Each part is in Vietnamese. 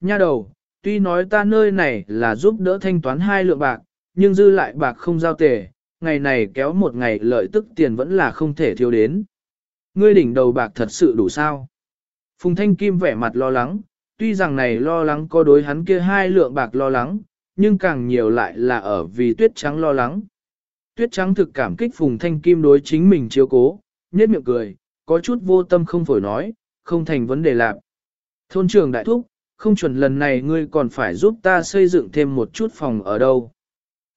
Nha đầu, tuy nói ta nơi này là giúp đỡ thanh toán hai lượng bạc, nhưng dư lại bạc không giao tề, ngày này kéo một ngày lợi tức tiền vẫn là không thể thiếu đến. Ngươi đỉnh đầu bạc thật sự đủ sao? Phùng Thanh Kim vẻ mặt lo lắng, tuy rằng này lo lắng có đối hắn kia hai lượng bạc lo lắng, nhưng càng nhiều lại là ở vì tuyết trắng lo lắng. Tuyết trắng thực cảm kích Phùng Thanh Kim đối chính mình chiếu cố, nhếch miệng cười, có chút vô tâm không phổi nói, không thành vấn đề lạc. Thôn trưởng đại thúc, không chuẩn lần này ngươi còn phải giúp ta xây dựng thêm một chút phòng ở đâu.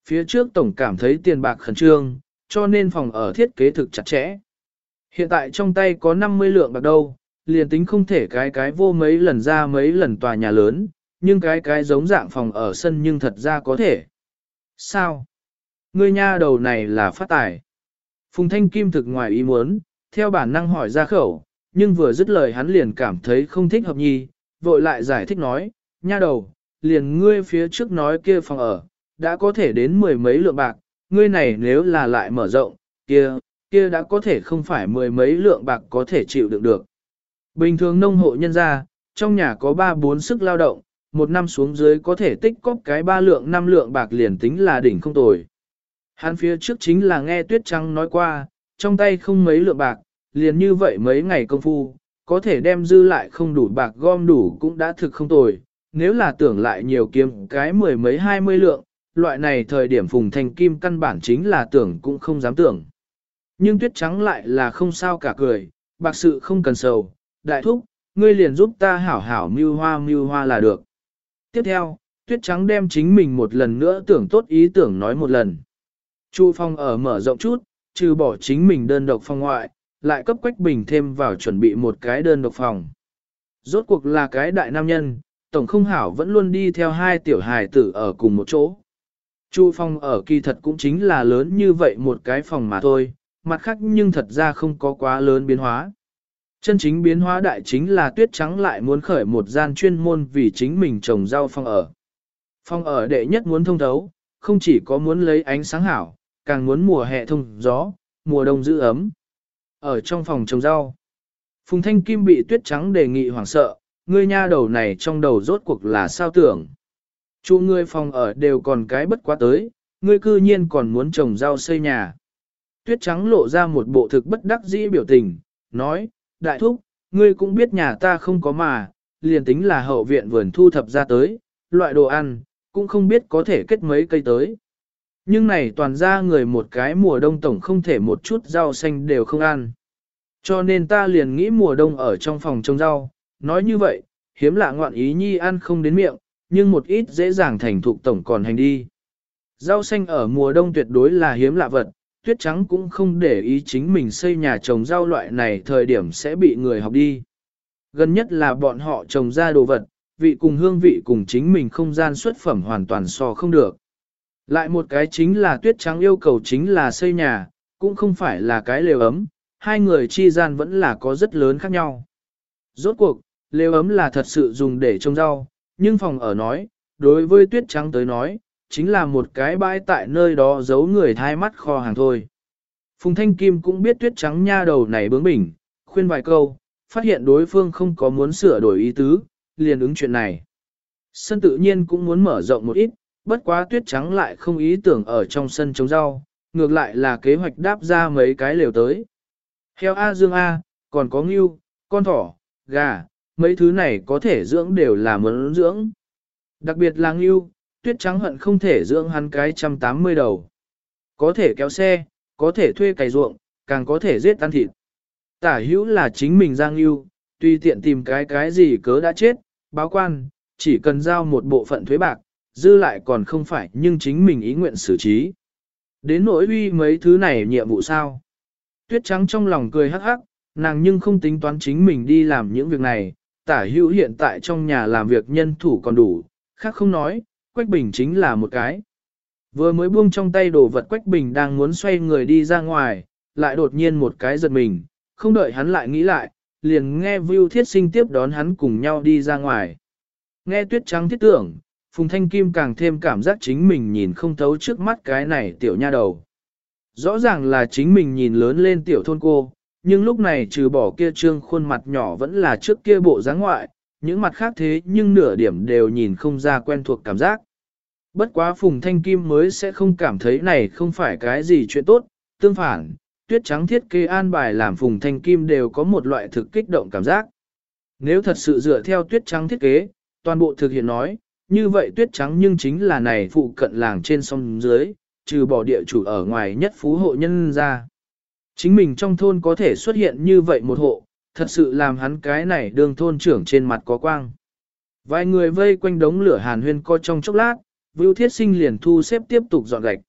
Phía trước tổng cảm thấy tiền bạc khẩn trương, cho nên phòng ở thiết kế thực chặt chẽ. Hiện tại trong tay có 50 lượng bạc đâu, liền tính không thể cái cái vô mấy lần ra mấy lần tòa nhà lớn, nhưng cái cái giống dạng phòng ở sân nhưng thật ra có thể. Sao? Ngươi nha đầu này là phát tài. Phùng Thanh Kim thực ngoài ý muốn, theo bản năng hỏi ra khẩu, nhưng vừa dứt lời hắn liền cảm thấy không thích hợp nhi, vội lại giải thích nói, nha đầu, liền ngươi phía trước nói kia phòng ở, đã có thể đến mười mấy lượng bạc, ngươi này nếu là lại mở rộng, kia, kia đã có thể không phải mười mấy lượng bạc có thể chịu đựng được. Bình thường nông hộ nhân gia, trong nhà có ba bốn sức lao động, một năm xuống dưới có thể tích cóp cái ba lượng năm lượng bạc liền tính là đỉnh không tồi. Hắn phía trước chính là nghe Tuyết Trăng nói qua, trong tay không mấy lượng bạc, liền như vậy mấy ngày công phu, có thể đem dư lại không đủ bạc gom đủ cũng đã thực không tồi. Nếu là tưởng lại nhiều kiếm cái mười mấy hai mươi lượng, loại này thời điểm phùng thành kim căn bản chính là tưởng cũng không dám tưởng. Nhưng tuyết trắng lại là không sao cả cười, bạc sự không cần sầu, đại thúc, ngươi liền giúp ta hảo hảo mưu hoa mưu hoa là được. Tiếp theo, tuyết trắng đem chính mình một lần nữa tưởng tốt ý tưởng nói một lần. Chu phong ở mở rộng chút, trừ bỏ chính mình đơn độc phong ngoại, lại cấp quách bình thêm vào chuẩn bị một cái đơn độc phòng. Rốt cuộc là cái đại nam nhân, tổng không hảo vẫn luôn đi theo hai tiểu hài tử ở cùng một chỗ. Chu phong ở kỳ thật cũng chính là lớn như vậy một cái phòng mà thôi, mặt khác nhưng thật ra không có quá lớn biến hóa. Chân chính biến hóa đại chính là tuyết trắng lại muốn khởi một gian chuyên môn vì chính mình trồng rau phong ở. Phong ở đệ nhất muốn thông thấu, không chỉ có muốn lấy ánh sáng hảo, càng muốn mùa hè thông gió, mùa đông giữ ấm. Ở trong phòng trồng rau, Phùng Thanh Kim bị tuyết trắng đề nghị hoảng sợ, ngươi nha đầu này trong đầu rốt cuộc là sao tưởng. Chủ ngươi phòng ở đều còn cái bất quá tới, ngươi cư nhiên còn muốn trồng rau xây nhà. Tuyết trắng lộ ra một bộ thực bất đắc dĩ biểu tình, nói, đại thúc, ngươi cũng biết nhà ta không có mà, liền tính là hậu viện vườn thu thập ra tới, loại đồ ăn, cũng không biết có thể kết mấy cây tới. Nhưng này toàn ra người một cái mùa đông tổng không thể một chút rau xanh đều không ăn. Cho nên ta liền nghĩ mùa đông ở trong phòng trồng rau, nói như vậy, hiếm lạ ngoạn ý nhi ăn không đến miệng, nhưng một ít dễ dàng thành thục tổng còn hành đi. Rau xanh ở mùa đông tuyệt đối là hiếm lạ vật, tuyết trắng cũng không để ý chính mình xây nhà trồng rau loại này thời điểm sẽ bị người học đi. Gần nhất là bọn họ trồng ra đồ vật, vị cùng hương vị cùng chính mình không gian xuất phẩm hoàn toàn so không được. Lại một cái chính là tuyết trắng yêu cầu chính là xây nhà, cũng không phải là cái lều ấm, hai người chi gian vẫn là có rất lớn khác nhau. Rốt cuộc, lều ấm là thật sự dùng để trồng rau, nhưng phòng ở nói, đối với tuyết trắng tới nói, chính là một cái bãi tại nơi đó giấu người thai mắt kho hàng thôi. Phùng Thanh Kim cũng biết tuyết trắng nha đầu này bướng bỉnh, khuyên vài câu, phát hiện đối phương không có muốn sửa đổi ý tứ, liền ứng chuyện này. Sân tự nhiên cũng muốn mở rộng một ít, bất quá tuyết trắng lại không ý tưởng ở trong sân trồng rau, ngược lại là kế hoạch đáp ra mấy cái lều tới. Heo A Dương A, còn có ngưu, con thỏ, gà, mấy thứ này có thể dưỡng đều là mớn dưỡng. Đặc biệt là ngưu, tuyết trắng hận không thể dưỡng hắn cái trăm tám mươi đầu. Có thể kéo xe, có thể thuê cày ruộng, càng có thể giết ăn thịt. Tả hữu là chính mình giang ngưu, tùy tiện tìm cái cái gì cớ đã chết, báo quan, chỉ cần giao một bộ phận thuế bạc, dư lại còn không phải nhưng chính mình ý nguyện xử trí. Đến nỗi uy mấy thứ này nhiệm vụ sao? Tuyết trắng trong lòng cười hắc hắc, nàng nhưng không tính toán chính mình đi làm những việc này, tả hữu hiện tại trong nhà làm việc nhân thủ còn đủ, khác không nói, Quách Bình chính là một cái. Vừa mới buông trong tay đồ vật Quách Bình đang muốn xoay người đi ra ngoài, lại đột nhiên một cái giật mình, không đợi hắn lại nghĩ lại, liền nghe Vưu Thiết Sinh tiếp đón hắn cùng nhau đi ra ngoài. Nghe tuyết trắng thiết tưởng, Phùng Thanh Kim càng thêm cảm giác chính mình nhìn không thấu trước mắt cái này tiểu nha đầu. Rõ ràng là chính mình nhìn lớn lên tiểu thôn cô, nhưng lúc này trừ bỏ kia trương khuôn mặt nhỏ vẫn là trước kia bộ dáng ngoại, những mặt khác thế nhưng nửa điểm đều nhìn không ra quen thuộc cảm giác. Bất quá Phùng Thanh Kim mới sẽ không cảm thấy này không phải cái gì chuyện tốt, tương phản, tuyết trắng thiết kế an bài làm Phùng Thanh Kim đều có một loại thực kích động cảm giác. Nếu thật sự dựa theo tuyết trắng thiết kế, toàn bộ thực hiện nói, như vậy tuyết trắng nhưng chính là này phụ cận làng trên sông dưới, trừ bỏ địa chủ ở ngoài nhất phú hộ nhân ra. Chính mình trong thôn có thể xuất hiện như vậy một hộ, thật sự làm hắn cái này đường thôn trưởng trên mặt có quang. Vài người vây quanh đống lửa hàn huyên co trong chốc lát, Vưu Thiết Sinh liền thu xếp tiếp tục dọn gạch.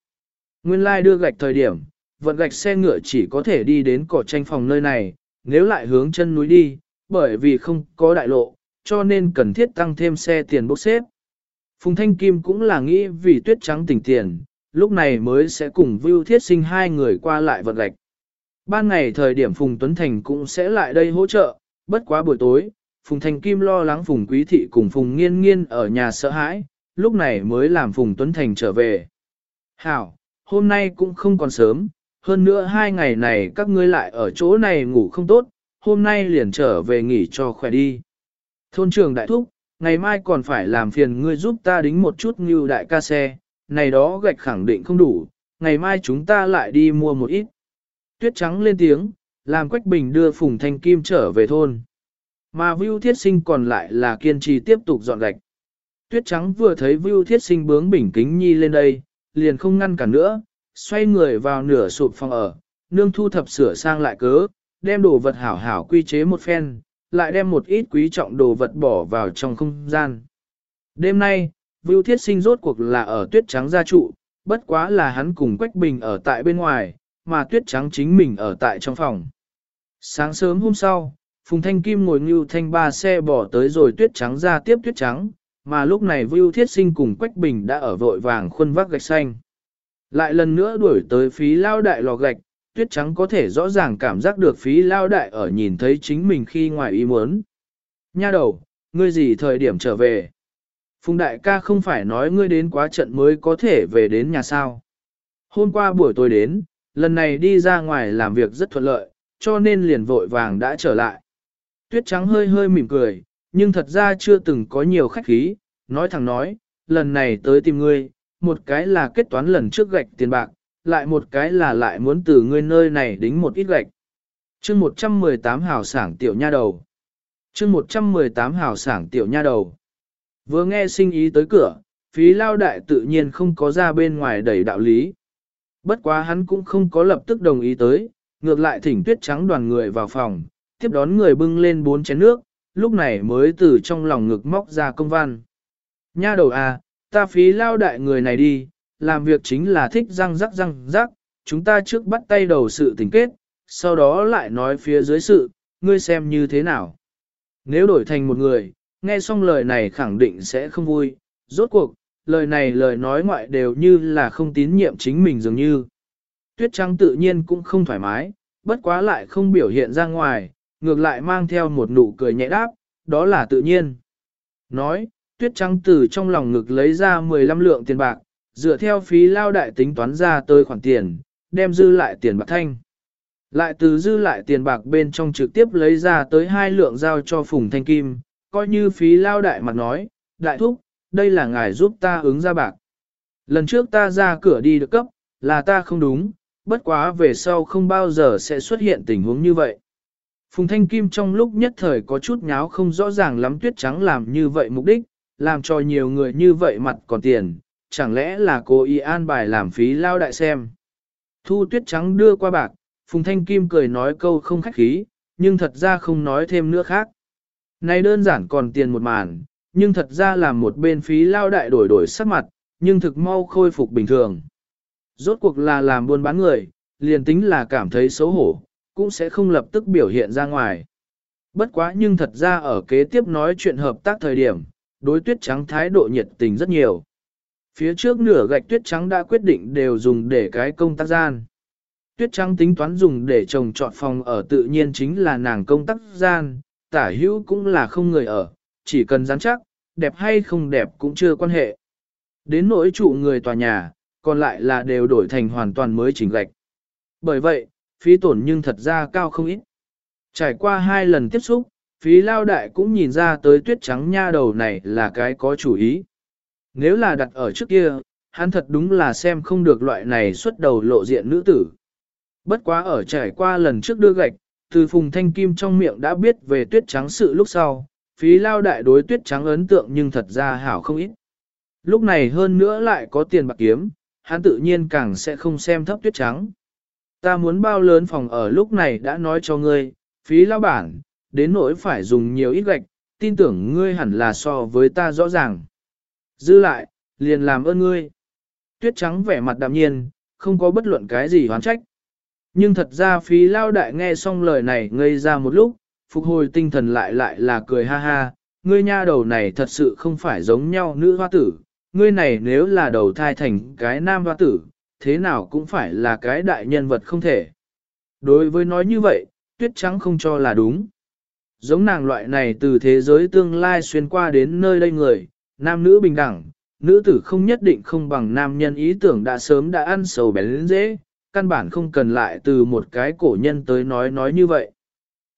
Nguyên lai like đưa gạch thời điểm, vận gạch xe ngựa chỉ có thể đi đến cỏ tranh phòng nơi này, nếu lại hướng chân núi đi, bởi vì không có đại lộ, cho nên cần thiết tăng thêm xe tiền bốc xếp. Phùng Thanh Kim cũng là nghĩ vì tuyết trắng tỉnh tiền, lúc này mới sẽ cùng Vưu Thiết Sinh hai người qua lại vật gạch. Ban ngày thời điểm Phùng Tuấn Thành cũng sẽ lại đây hỗ trợ, bất quá buổi tối, Phùng Thanh Kim lo lắng Phùng Quý Thị cùng Phùng Nghiên Nghiên ở nhà sợ hãi, lúc này mới làm Phùng Tuấn Thành trở về. Hảo, hôm nay cũng không còn sớm, hơn nữa hai ngày này các ngươi lại ở chỗ này ngủ không tốt, hôm nay liền trở về nghỉ cho khỏe đi. Thôn trưởng đại thúc, ngày mai còn phải làm phiền ngươi giúp ta đính một chút như đại ca xe, này đó gạch khẳng định không đủ, ngày mai chúng ta lại đi mua một ít. Tuyết trắng lên tiếng, làm Quách Bình đưa Phùng Thanh Kim trở về thôn. Mà Vưu Thiết Sinh còn lại là kiên trì tiếp tục dọn gạch. Tuyết trắng vừa thấy Vưu Thiết Sinh bướng bình kính nhi lên đây, liền không ngăn cản nữa, xoay người vào nửa sụp phòng ở, nương thu thập sửa sang lại cớ, đem đồ vật hảo hảo quy chế một phen, lại đem một ít quý trọng đồ vật bỏ vào trong không gian. Đêm nay, Vưu Thiết Sinh rốt cuộc là ở tuyết trắng gia trụ, bất quá là hắn cùng Quách Bình ở tại bên ngoài, mà tuyết trắng chính mình ở tại trong phòng. Sáng sớm hôm sau, Phùng Thanh Kim ngồi như thanh ba xe bỏ tới rồi tuyết trắng ra tiếp tuyết trắng, mà lúc này Vưu Thiết Sinh cùng Quách Bình đã ở vội vàng khuôn vác gạch xanh. Lại lần nữa đuổi tới phí lao đại lò gạch, tuyết trắng có thể rõ ràng cảm giác được phí lao đại ở nhìn thấy chính mình khi ngoài ý muốn. Nha đầu, ngươi gì thời điểm trở về? Phùng đại ca không phải nói ngươi đến quá trận mới có thể về đến nhà sao. Hôm qua buổi tối đến, lần này đi ra ngoài làm việc rất thuận lợi, cho nên liền vội vàng đã trở lại. Tuyết trắng hơi hơi mỉm cười, nhưng thật ra chưa từng có nhiều khách khí, nói thẳng nói, lần này tới tìm ngươi, một cái là kết toán lần trước gạch tiền bạc, lại một cái là lại muốn từ ngươi nơi này đính một ít gạch. chương 118 hào sảng tiểu nha đầu. chương 118 hào sảng tiểu nha đầu. Vừa nghe sinh ý tới cửa, phí lao đại tự nhiên không có ra bên ngoài đẩy đạo lý. Bất quá hắn cũng không có lập tức đồng ý tới, ngược lại thỉnh tuyết trắng đoàn người vào phòng, tiếp đón người bưng lên bốn chén nước, lúc này mới từ trong lòng ngực móc ra công văn. Nha đầu à, ta phí lao đại người này đi, làm việc chính là thích răng rắc răng rắc, chúng ta trước bắt tay đầu sự tình kết, sau đó lại nói phía dưới sự, ngươi xem như thế nào. Nếu đổi thành một người, nghe xong lời này khẳng định sẽ không vui, rốt cuộc, lời này lời nói ngoại đều như là không tín nhiệm chính mình dường như. Tuyết trắng tự nhiên cũng không thoải mái, bất quá lại không biểu hiện ra ngoài, ngược lại mang theo một nụ cười nhẹ đáp, đó là tự nhiên. Nói, tuyết trắng từ trong lòng ngực lấy ra 15 lượng tiền bạc, dựa theo phí lao đại tính toán ra tới khoản tiền, đem dư lại tiền bạc thanh. Lại từ dư lại tiền bạc bên trong trực tiếp lấy ra tới hai lượng giao cho Phùng Thanh Kim, coi như phí lao đại mặt nói, đại thúc, đây là ngài giúp ta ứng ra bạc. Lần trước ta ra cửa đi được cấp, là ta không đúng, bất quá về sau không bao giờ sẽ xuất hiện tình huống như vậy. Phùng Thanh Kim trong lúc nhất thời có chút nháo không rõ ràng lắm tuyết trắng làm như vậy mục đích, làm cho nhiều người như vậy mặt còn tiền, chẳng lẽ là cô y an bài làm phí lao đại xem. Thu tuyết trắng đưa qua bạc, Phùng Thanh Kim cười nói câu không khách khí, nhưng thật ra không nói thêm nữa khác. Này đơn giản còn tiền một màn, nhưng thật ra là một bên phí lao đại đổi đổi sắc mặt, nhưng thực mau khôi phục bình thường. Rốt cuộc là làm buôn bán người, liền tính là cảm thấy xấu hổ, cũng sẽ không lập tức biểu hiện ra ngoài. Bất quá nhưng thật ra ở kế tiếp nói chuyện hợp tác thời điểm, đối tuyết trắng thái độ nhiệt tình rất nhiều. Phía trước nửa gạch tuyết trắng đã quyết định đều dùng để cái công tác gian. Tuyết trắng tính toán dùng để trồng trọt phòng ở tự nhiên chính là nàng công tác gian, tả hữu cũng là không người ở, chỉ cần rắn chắc, đẹp hay không đẹp cũng chưa quan hệ. Đến nỗi trụ người tòa nhà, còn lại là đều đổi thành hoàn toàn mới chỉnh gạch. Bởi vậy, phí tổn nhưng thật ra cao không ít. Trải qua hai lần tiếp xúc, phí lao đại cũng nhìn ra tới tuyết trắng nha đầu này là cái có chủ ý. Nếu là đặt ở trước kia, hắn thật đúng là xem không được loại này xuất đầu lộ diện nữ tử. Bất quá ở trải qua lần trước đưa gạch, từ phùng thanh kim trong miệng đã biết về tuyết trắng sự lúc sau, phí lao đại đối tuyết trắng ấn tượng nhưng thật ra hảo không ít. Lúc này hơn nữa lại có tiền bạc kiếm, hắn tự nhiên càng sẽ không xem thấp tuyết trắng. Ta muốn bao lớn phòng ở lúc này đã nói cho ngươi, phí lao bản, đến nỗi phải dùng nhiều ít gạch, tin tưởng ngươi hẳn là so với ta rõ ràng. Dư lại, liền làm ơn ngươi. Tuyết trắng vẻ mặt đạm nhiên, không có bất luận cái gì hoán trách. Nhưng thật ra phí lao đại nghe xong lời này ngây ra một lúc, phục hồi tinh thần lại lại là cười ha ha, ngươi nha đầu này thật sự không phải giống nhau nữ hoa tử, ngươi này nếu là đầu thai thành cái nam hoa tử, thế nào cũng phải là cái đại nhân vật không thể. Đối với nói như vậy, tuyết trắng không cho là đúng. Giống nàng loại này từ thế giới tương lai xuyên qua đến nơi đây người, nam nữ bình đẳng, nữ tử không nhất định không bằng nam nhân ý tưởng đã sớm đã ăn sầu bén dễ, căn bản không cần lại từ một cái cổ nhân tới nói nói như vậy.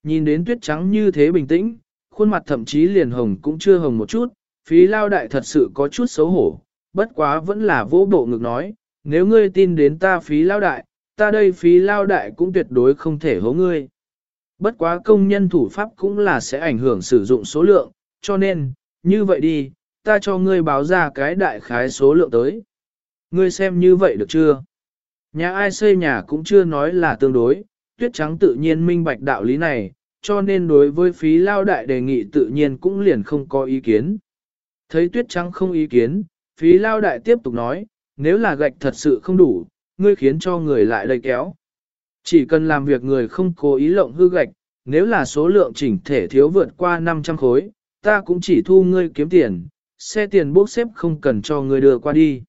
Nhìn đến tuyết trắng như thế bình tĩnh, khuôn mặt thậm chí liền hồng cũng chưa hồng một chút, phí lao đại thật sự có chút xấu hổ, bất quá vẫn là vô bộ ngực nói, nếu ngươi tin đến ta phí lao đại, ta đây phí lao đại cũng tuyệt đối không thể hố ngươi. Bất quá công nhân thủ pháp cũng là sẽ ảnh hưởng sử dụng số lượng, cho nên, như vậy đi, ta cho ngươi báo ra cái đại khái số lượng tới. Ngươi xem như vậy được chưa? Nhà ai xây nhà cũng chưa nói là tương đối, tuyết trắng tự nhiên minh bạch đạo lý này, cho nên đối với phí lao đại đề nghị tự nhiên cũng liền không có ý kiến. Thấy tuyết trắng không ý kiến, phí lao đại tiếp tục nói, nếu là gạch thật sự không đủ, ngươi khiến cho người lại đây kéo. Chỉ cần làm việc người không cố ý lộng hư gạch, nếu là số lượng chỉnh thể thiếu vượt qua 500 khối, ta cũng chỉ thu ngươi kiếm tiền, xe tiền bốc xếp không cần cho người đưa qua đi.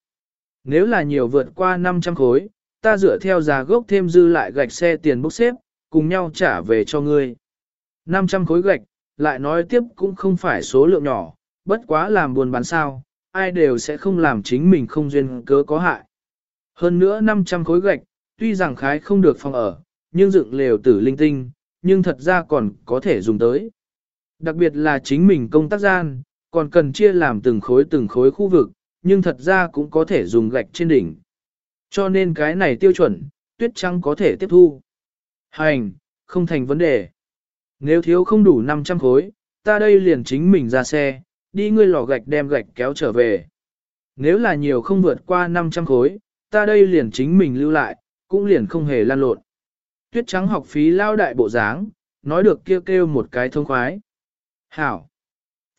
Nếu là nhiều vượt qua 500 khối, ta dựa theo giá gốc thêm dư lại gạch xe tiền bốc xếp, cùng nhau trả về cho ngươi. 500 khối gạch, lại nói tiếp cũng không phải số lượng nhỏ, bất quá làm buồn bán sao, ai đều sẽ không làm chính mình không duyên cớ có hại. Hơn nữa 500 khối gạch, tuy rằng khái không được phòng ở, nhưng dựng lều tử linh tinh, nhưng thật ra còn có thể dùng tới. Đặc biệt là chính mình công tác gian, còn cần chia làm từng khối từng khối khu vực, nhưng thật ra cũng có thể dùng gạch trên đỉnh. Cho nên cái này tiêu chuẩn, tuyết trắng có thể tiếp thu. Hành, không thành vấn đề. Nếu thiếu không đủ 500 khối, ta đây liền chính mình ra xe, đi ngươi lò gạch đem gạch kéo trở về. Nếu là nhiều không vượt qua 500 khối, ta đây liền chính mình lưu lại, cũng liền không hề lan lộn. Tuyết trắng học phí lao đại bộ dáng, nói được kêu kêu một cái thông khoái. Hảo!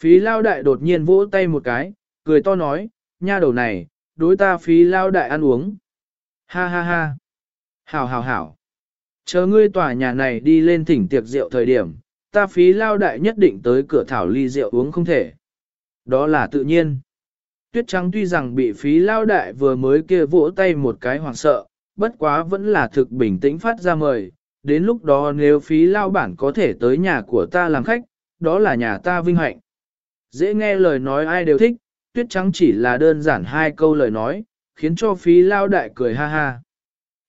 Phí lao đại đột nhiên vỗ tay một cái, cười to nói, nha đầu này, đối ta phí lao đại ăn uống. Ha ha ha! Hảo hảo hảo! Chờ ngươi tòa nhà này đi lên thỉnh tiệc rượu thời điểm, ta phí lao đại nhất định tới cửa thảo ly rượu uống không thể. Đó là tự nhiên. Tuyết trắng tuy rằng bị phí lao đại vừa mới kia vỗ tay một cái hoảng sợ, bất quá vẫn là thực bình tĩnh phát ra mời. Đến lúc đó nếu phí lao bản có thể tới nhà của ta làm khách, đó là nhà ta vinh hạnh. Dễ nghe lời nói ai đều thích, tuyết trắng chỉ là đơn giản hai câu lời nói, khiến cho phí lao đại cười ha ha.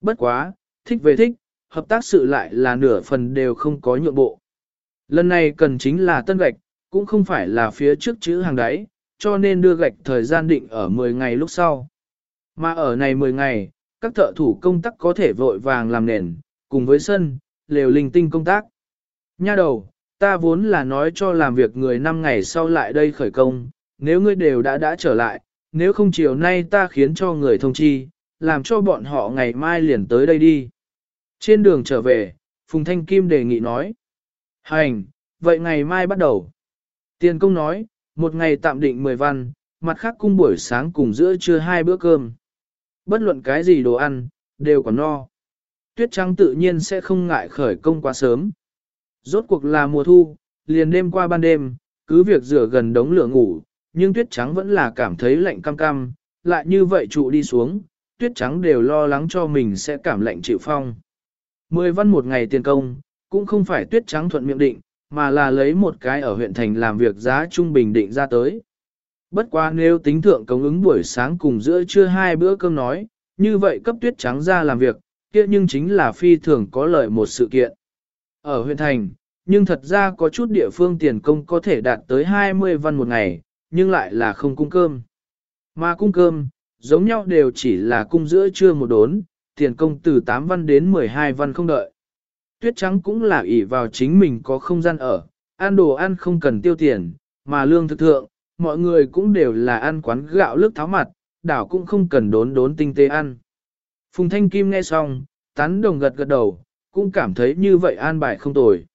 Bất quá, thích về thích, hợp tác sự lại là nửa phần đều không có nhượng bộ. Lần này cần chính là tân gạch, cũng không phải là phía trước chữ hàng đáy, cho nên đưa gạch thời gian định ở 10 ngày lúc sau. Mà ở này 10 ngày, các thợ thủ công tác có thể vội vàng làm nền, cùng với sân, lều linh tinh công tác. Nha đầu, ta vốn là nói cho làm việc người 5 ngày sau lại đây khởi công, nếu ngươi đều đã đã trở lại, nếu không chiều nay ta khiến cho người thông chi, làm cho bọn họ ngày mai liền tới đây đi. Trên đường trở về, Phùng Thanh Kim đề nghị nói. Hành, vậy ngày mai bắt đầu. Tiền công nói, một ngày tạm định 10 văn, mặt khác cung buổi sáng cùng giữa trưa hai bữa cơm. Bất luận cái gì đồ ăn, đều còn no. Tuyết trắng tự nhiên sẽ không ngại khởi công quá sớm. Rốt cuộc là mùa thu, liền đêm qua ban đêm, cứ việc rửa gần đống lửa ngủ, nhưng tuyết trắng vẫn là cảm thấy lạnh cam cam, lại như vậy trụ đi xuống, tuyết trắng đều lo lắng cho mình sẽ cảm lạnh chịu phong. Mười văn một ngày tiền công, cũng không phải tuyết trắng thuận miệng định, mà là lấy một cái ở huyện thành làm việc giá trung bình định ra tới. Bất quá nếu tính thượng công ứng buổi sáng cùng giữa trưa hai bữa cơm nói, như vậy cấp tuyết trắng ra làm việc, kia nhưng chính là phi thường có lợi một sự kiện. Ở huyện thành, nhưng thật ra có chút địa phương tiền công có thể đạt tới 20 văn một ngày, nhưng lại là không cung cơm. Mà cung cơm, giống nhau đều chỉ là cung giữa trưa một đốn, tiền công từ 8 văn đến 12 văn không đợi. Tuyết trắng cũng là ỷ vào chính mình có không gian ở, ăn đồ ăn không cần tiêu tiền, mà lương thực thượng, mọi người cũng đều là ăn quán gạo lức tháo mặt, đảo cũng không cần đốn đốn tinh tế ăn. Phùng Thanh Kim nghe xong, tán đồng gật gật đầu, cũng cảm thấy như vậy an bài không tồi.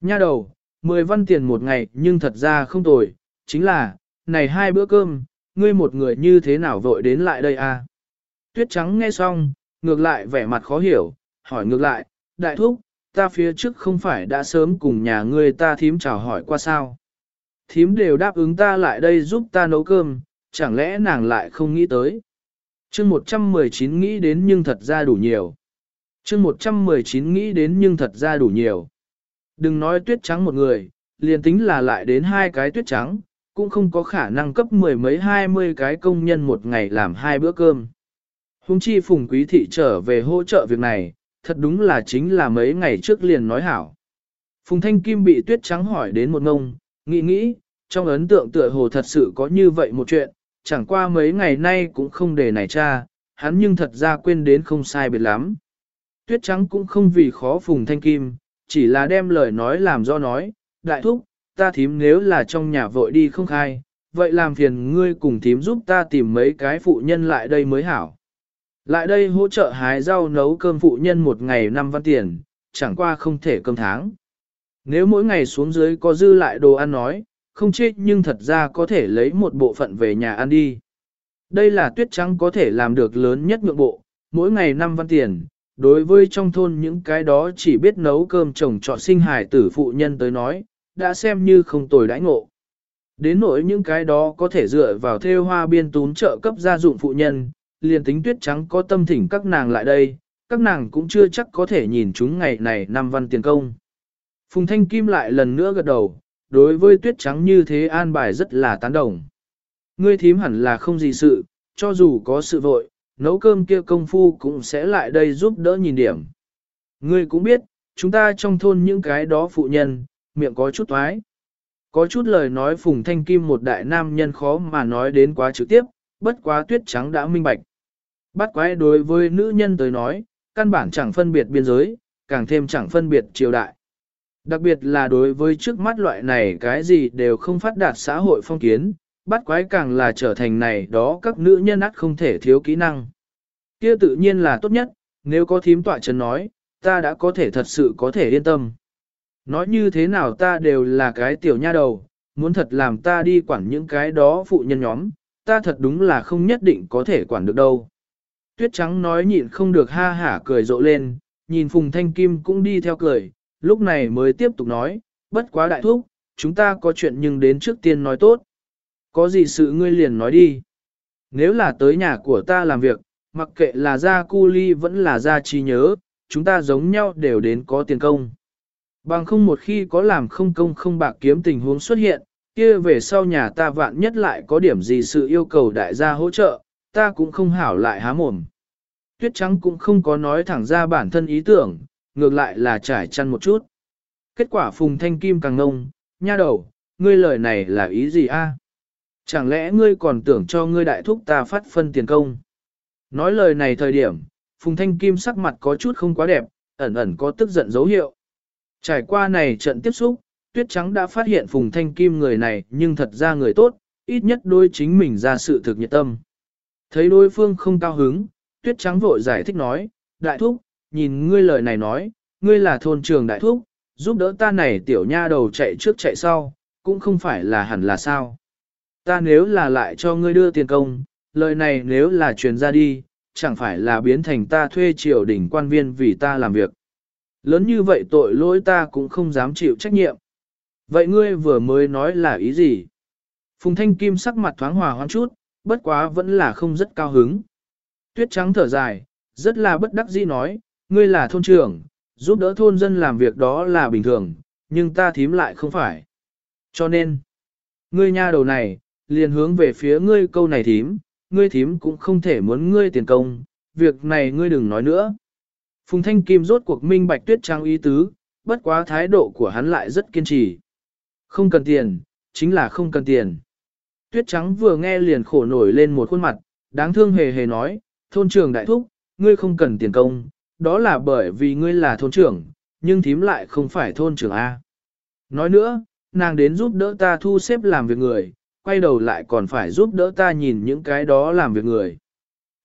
Nha đầu, 10 văn tiền một ngày nhưng thật ra không tồi, chính là, này hai bữa cơm, ngươi một người như thế nào vội đến lại đây à? Tuyết trắng nghe xong, ngược lại vẻ mặt khó hiểu, hỏi ngược lại, đại thúc, ta phía trước không phải đã sớm cùng nhà ngươi ta thím chào hỏi qua sao? Thím đều đáp ứng ta lại đây giúp ta nấu cơm, chẳng lẽ nàng lại không nghĩ tới? chương 119 nghĩ đến nhưng thật ra đủ nhiều chương 119 nghĩ đến nhưng thật ra đủ nhiều. Đừng nói tuyết trắng một người, liền tính là lại đến hai cái tuyết trắng, cũng không có khả năng cấp mười mấy hai mươi cái công nhân một ngày làm hai bữa cơm. Hùng chi phùng quý thị trở về hỗ trợ việc này, thật đúng là chính là mấy ngày trước liền nói hảo. Phùng Thanh Kim bị tuyết trắng hỏi đến một ngông, nghĩ nghĩ, trong ấn tượng tựa hồ thật sự có như vậy một chuyện, chẳng qua mấy ngày nay cũng không để này cha, hắn nhưng thật ra quên đến không sai biệt lắm. Tuyết trắng cũng không vì khó Phùng Thanh Kim, chỉ là đem lời nói làm do nói, đại thúc, ta thím nếu là trong nhà vội đi không khai, vậy làm phiền ngươi cùng thím giúp ta tìm mấy cái phụ nhân lại đây mới hảo. Lại đây hỗ trợ hái rau nấu cơm phụ nhân một ngày năm văn tiền, chẳng qua không thể cơm tháng. Nếu mỗi ngày xuống dưới có dư lại đồ ăn nói, không chết nhưng thật ra có thể lấy một bộ phận về nhà ăn đi. Đây là tuyết trắng có thể làm được lớn nhất nhượng bộ, mỗi ngày năm văn tiền, đối với trong thôn những cái đó chỉ biết nấu cơm trồng trọt sinh hài tử phụ nhân tới nói, đã xem như không tồi đãi ngộ. Đến nỗi những cái đó có thể dựa vào theo hoa biên tún trợ cấp gia dụng phụ nhân, liền tính tuyết trắng có tâm thỉnh các nàng lại đây, các nàng cũng chưa chắc có thể nhìn chúng ngày này năm văn tiền công. Phùng Thanh Kim lại lần nữa gật đầu, đối với tuyết trắng như thế an bài rất là tán đồng. Ngươi thím hẳn là không gì sự, cho dù có sự vội, nấu cơm kia công phu cũng sẽ lại đây giúp đỡ nhìn điểm. Ngươi cũng biết, chúng ta trong thôn những cái đó phụ nhân, miệng có chút thoái. Có chút lời nói Phùng Thanh Kim một đại nam nhân khó mà nói đến quá trực tiếp, bất quá tuyết trắng đã minh bạch. Bắt quái đối với nữ nhân tới nói, căn bản chẳng phân biệt biên giới, càng thêm chẳng phân biệt triều đại. Đặc biệt là đối với trước mắt loại này cái gì đều không phát đạt xã hội phong kiến, bắt quái càng là trở thành này đó các nữ nhân ắt không thể thiếu kỹ năng. Kia tự nhiên là tốt nhất, nếu có thím tọa chân nói, ta đã có thể thật sự có thể yên tâm. Nói như thế nào ta đều là cái tiểu nha đầu, muốn thật làm ta đi quản những cái đó phụ nhân nhóm, ta thật đúng là không nhất định có thể quản được đâu. Tuyết trắng nói nhịn không được ha hả cười rộ lên, nhìn Phùng Thanh Kim cũng đi theo cười, lúc này mới tiếp tục nói, bất quá đại thúc, chúng ta có chuyện nhưng đến trước tiên nói tốt. Có gì sự ngươi liền nói đi. Nếu là tới nhà của ta làm việc, mặc kệ là gia cu ly vẫn là gia trí nhớ, chúng ta giống nhau đều đến có tiền công. Bằng không một khi có làm không công không bạc kiếm tình huống xuất hiện, kia về sau nhà ta vạn nhất lại có điểm gì sự yêu cầu đại gia hỗ trợ, ta cũng không hảo lại há mồm. Tuyết trắng cũng không có nói thẳng ra bản thân ý tưởng, ngược lại là trải chăn một chút. Kết quả phùng thanh kim càng ngông, nha đầu, ngươi lời này là ý gì a? Chẳng lẽ ngươi còn tưởng cho ngươi đại thúc ta phát phân tiền công? Nói lời này thời điểm, phùng thanh kim sắc mặt có chút không quá đẹp, ẩn ẩn có tức giận dấu hiệu. Trải qua này trận tiếp xúc, tuyết trắng đã phát hiện phùng thanh kim người này nhưng thật ra người tốt, ít nhất đôi chính mình ra sự thực nhiệt tâm. Thấy đối phương không cao hứng, tuyết trắng vội giải thích nói, đại thúc, nhìn ngươi lời này nói, ngươi là thôn trường đại thúc, giúp đỡ ta này tiểu nha đầu chạy trước chạy sau, cũng không phải là hẳn là sao. Ta nếu là lại cho ngươi đưa tiền công, lời này nếu là truyền ra đi, chẳng phải là biến thành ta thuê triều đình quan viên vì ta làm việc. Lớn như vậy tội lỗi ta cũng không dám chịu trách nhiệm. Vậy ngươi vừa mới nói là ý gì? Phùng Thanh Kim sắc mặt thoáng hòa hoãn chút, bất quá vẫn là không rất cao hứng. Tuyết trắng thở dài, rất là bất đắc dĩ nói, ngươi là thôn trưởng, giúp đỡ thôn dân làm việc đó là bình thường, nhưng ta thím lại không phải. Cho nên, ngươi nha đầu này, liền hướng về phía ngươi câu này thím, ngươi thím cũng không thể muốn ngươi tiền công, việc này ngươi đừng nói nữa. Phùng Thanh Kim rốt cuộc minh bạch tuyết trang ý tứ, bất quá thái độ của hắn lại rất kiên trì. Không cần tiền, chính là không cần tiền. Tuyết trắng vừa nghe liền khổ nổi lên một khuôn mặt, đáng thương hề hề nói, thôn trưởng đại thúc, ngươi không cần tiền công, đó là bởi vì ngươi là thôn trưởng, nhưng thím lại không phải thôn trưởng A. Nói nữa, nàng đến giúp đỡ ta thu xếp làm việc người, quay đầu lại còn phải giúp đỡ ta nhìn những cái đó làm việc người.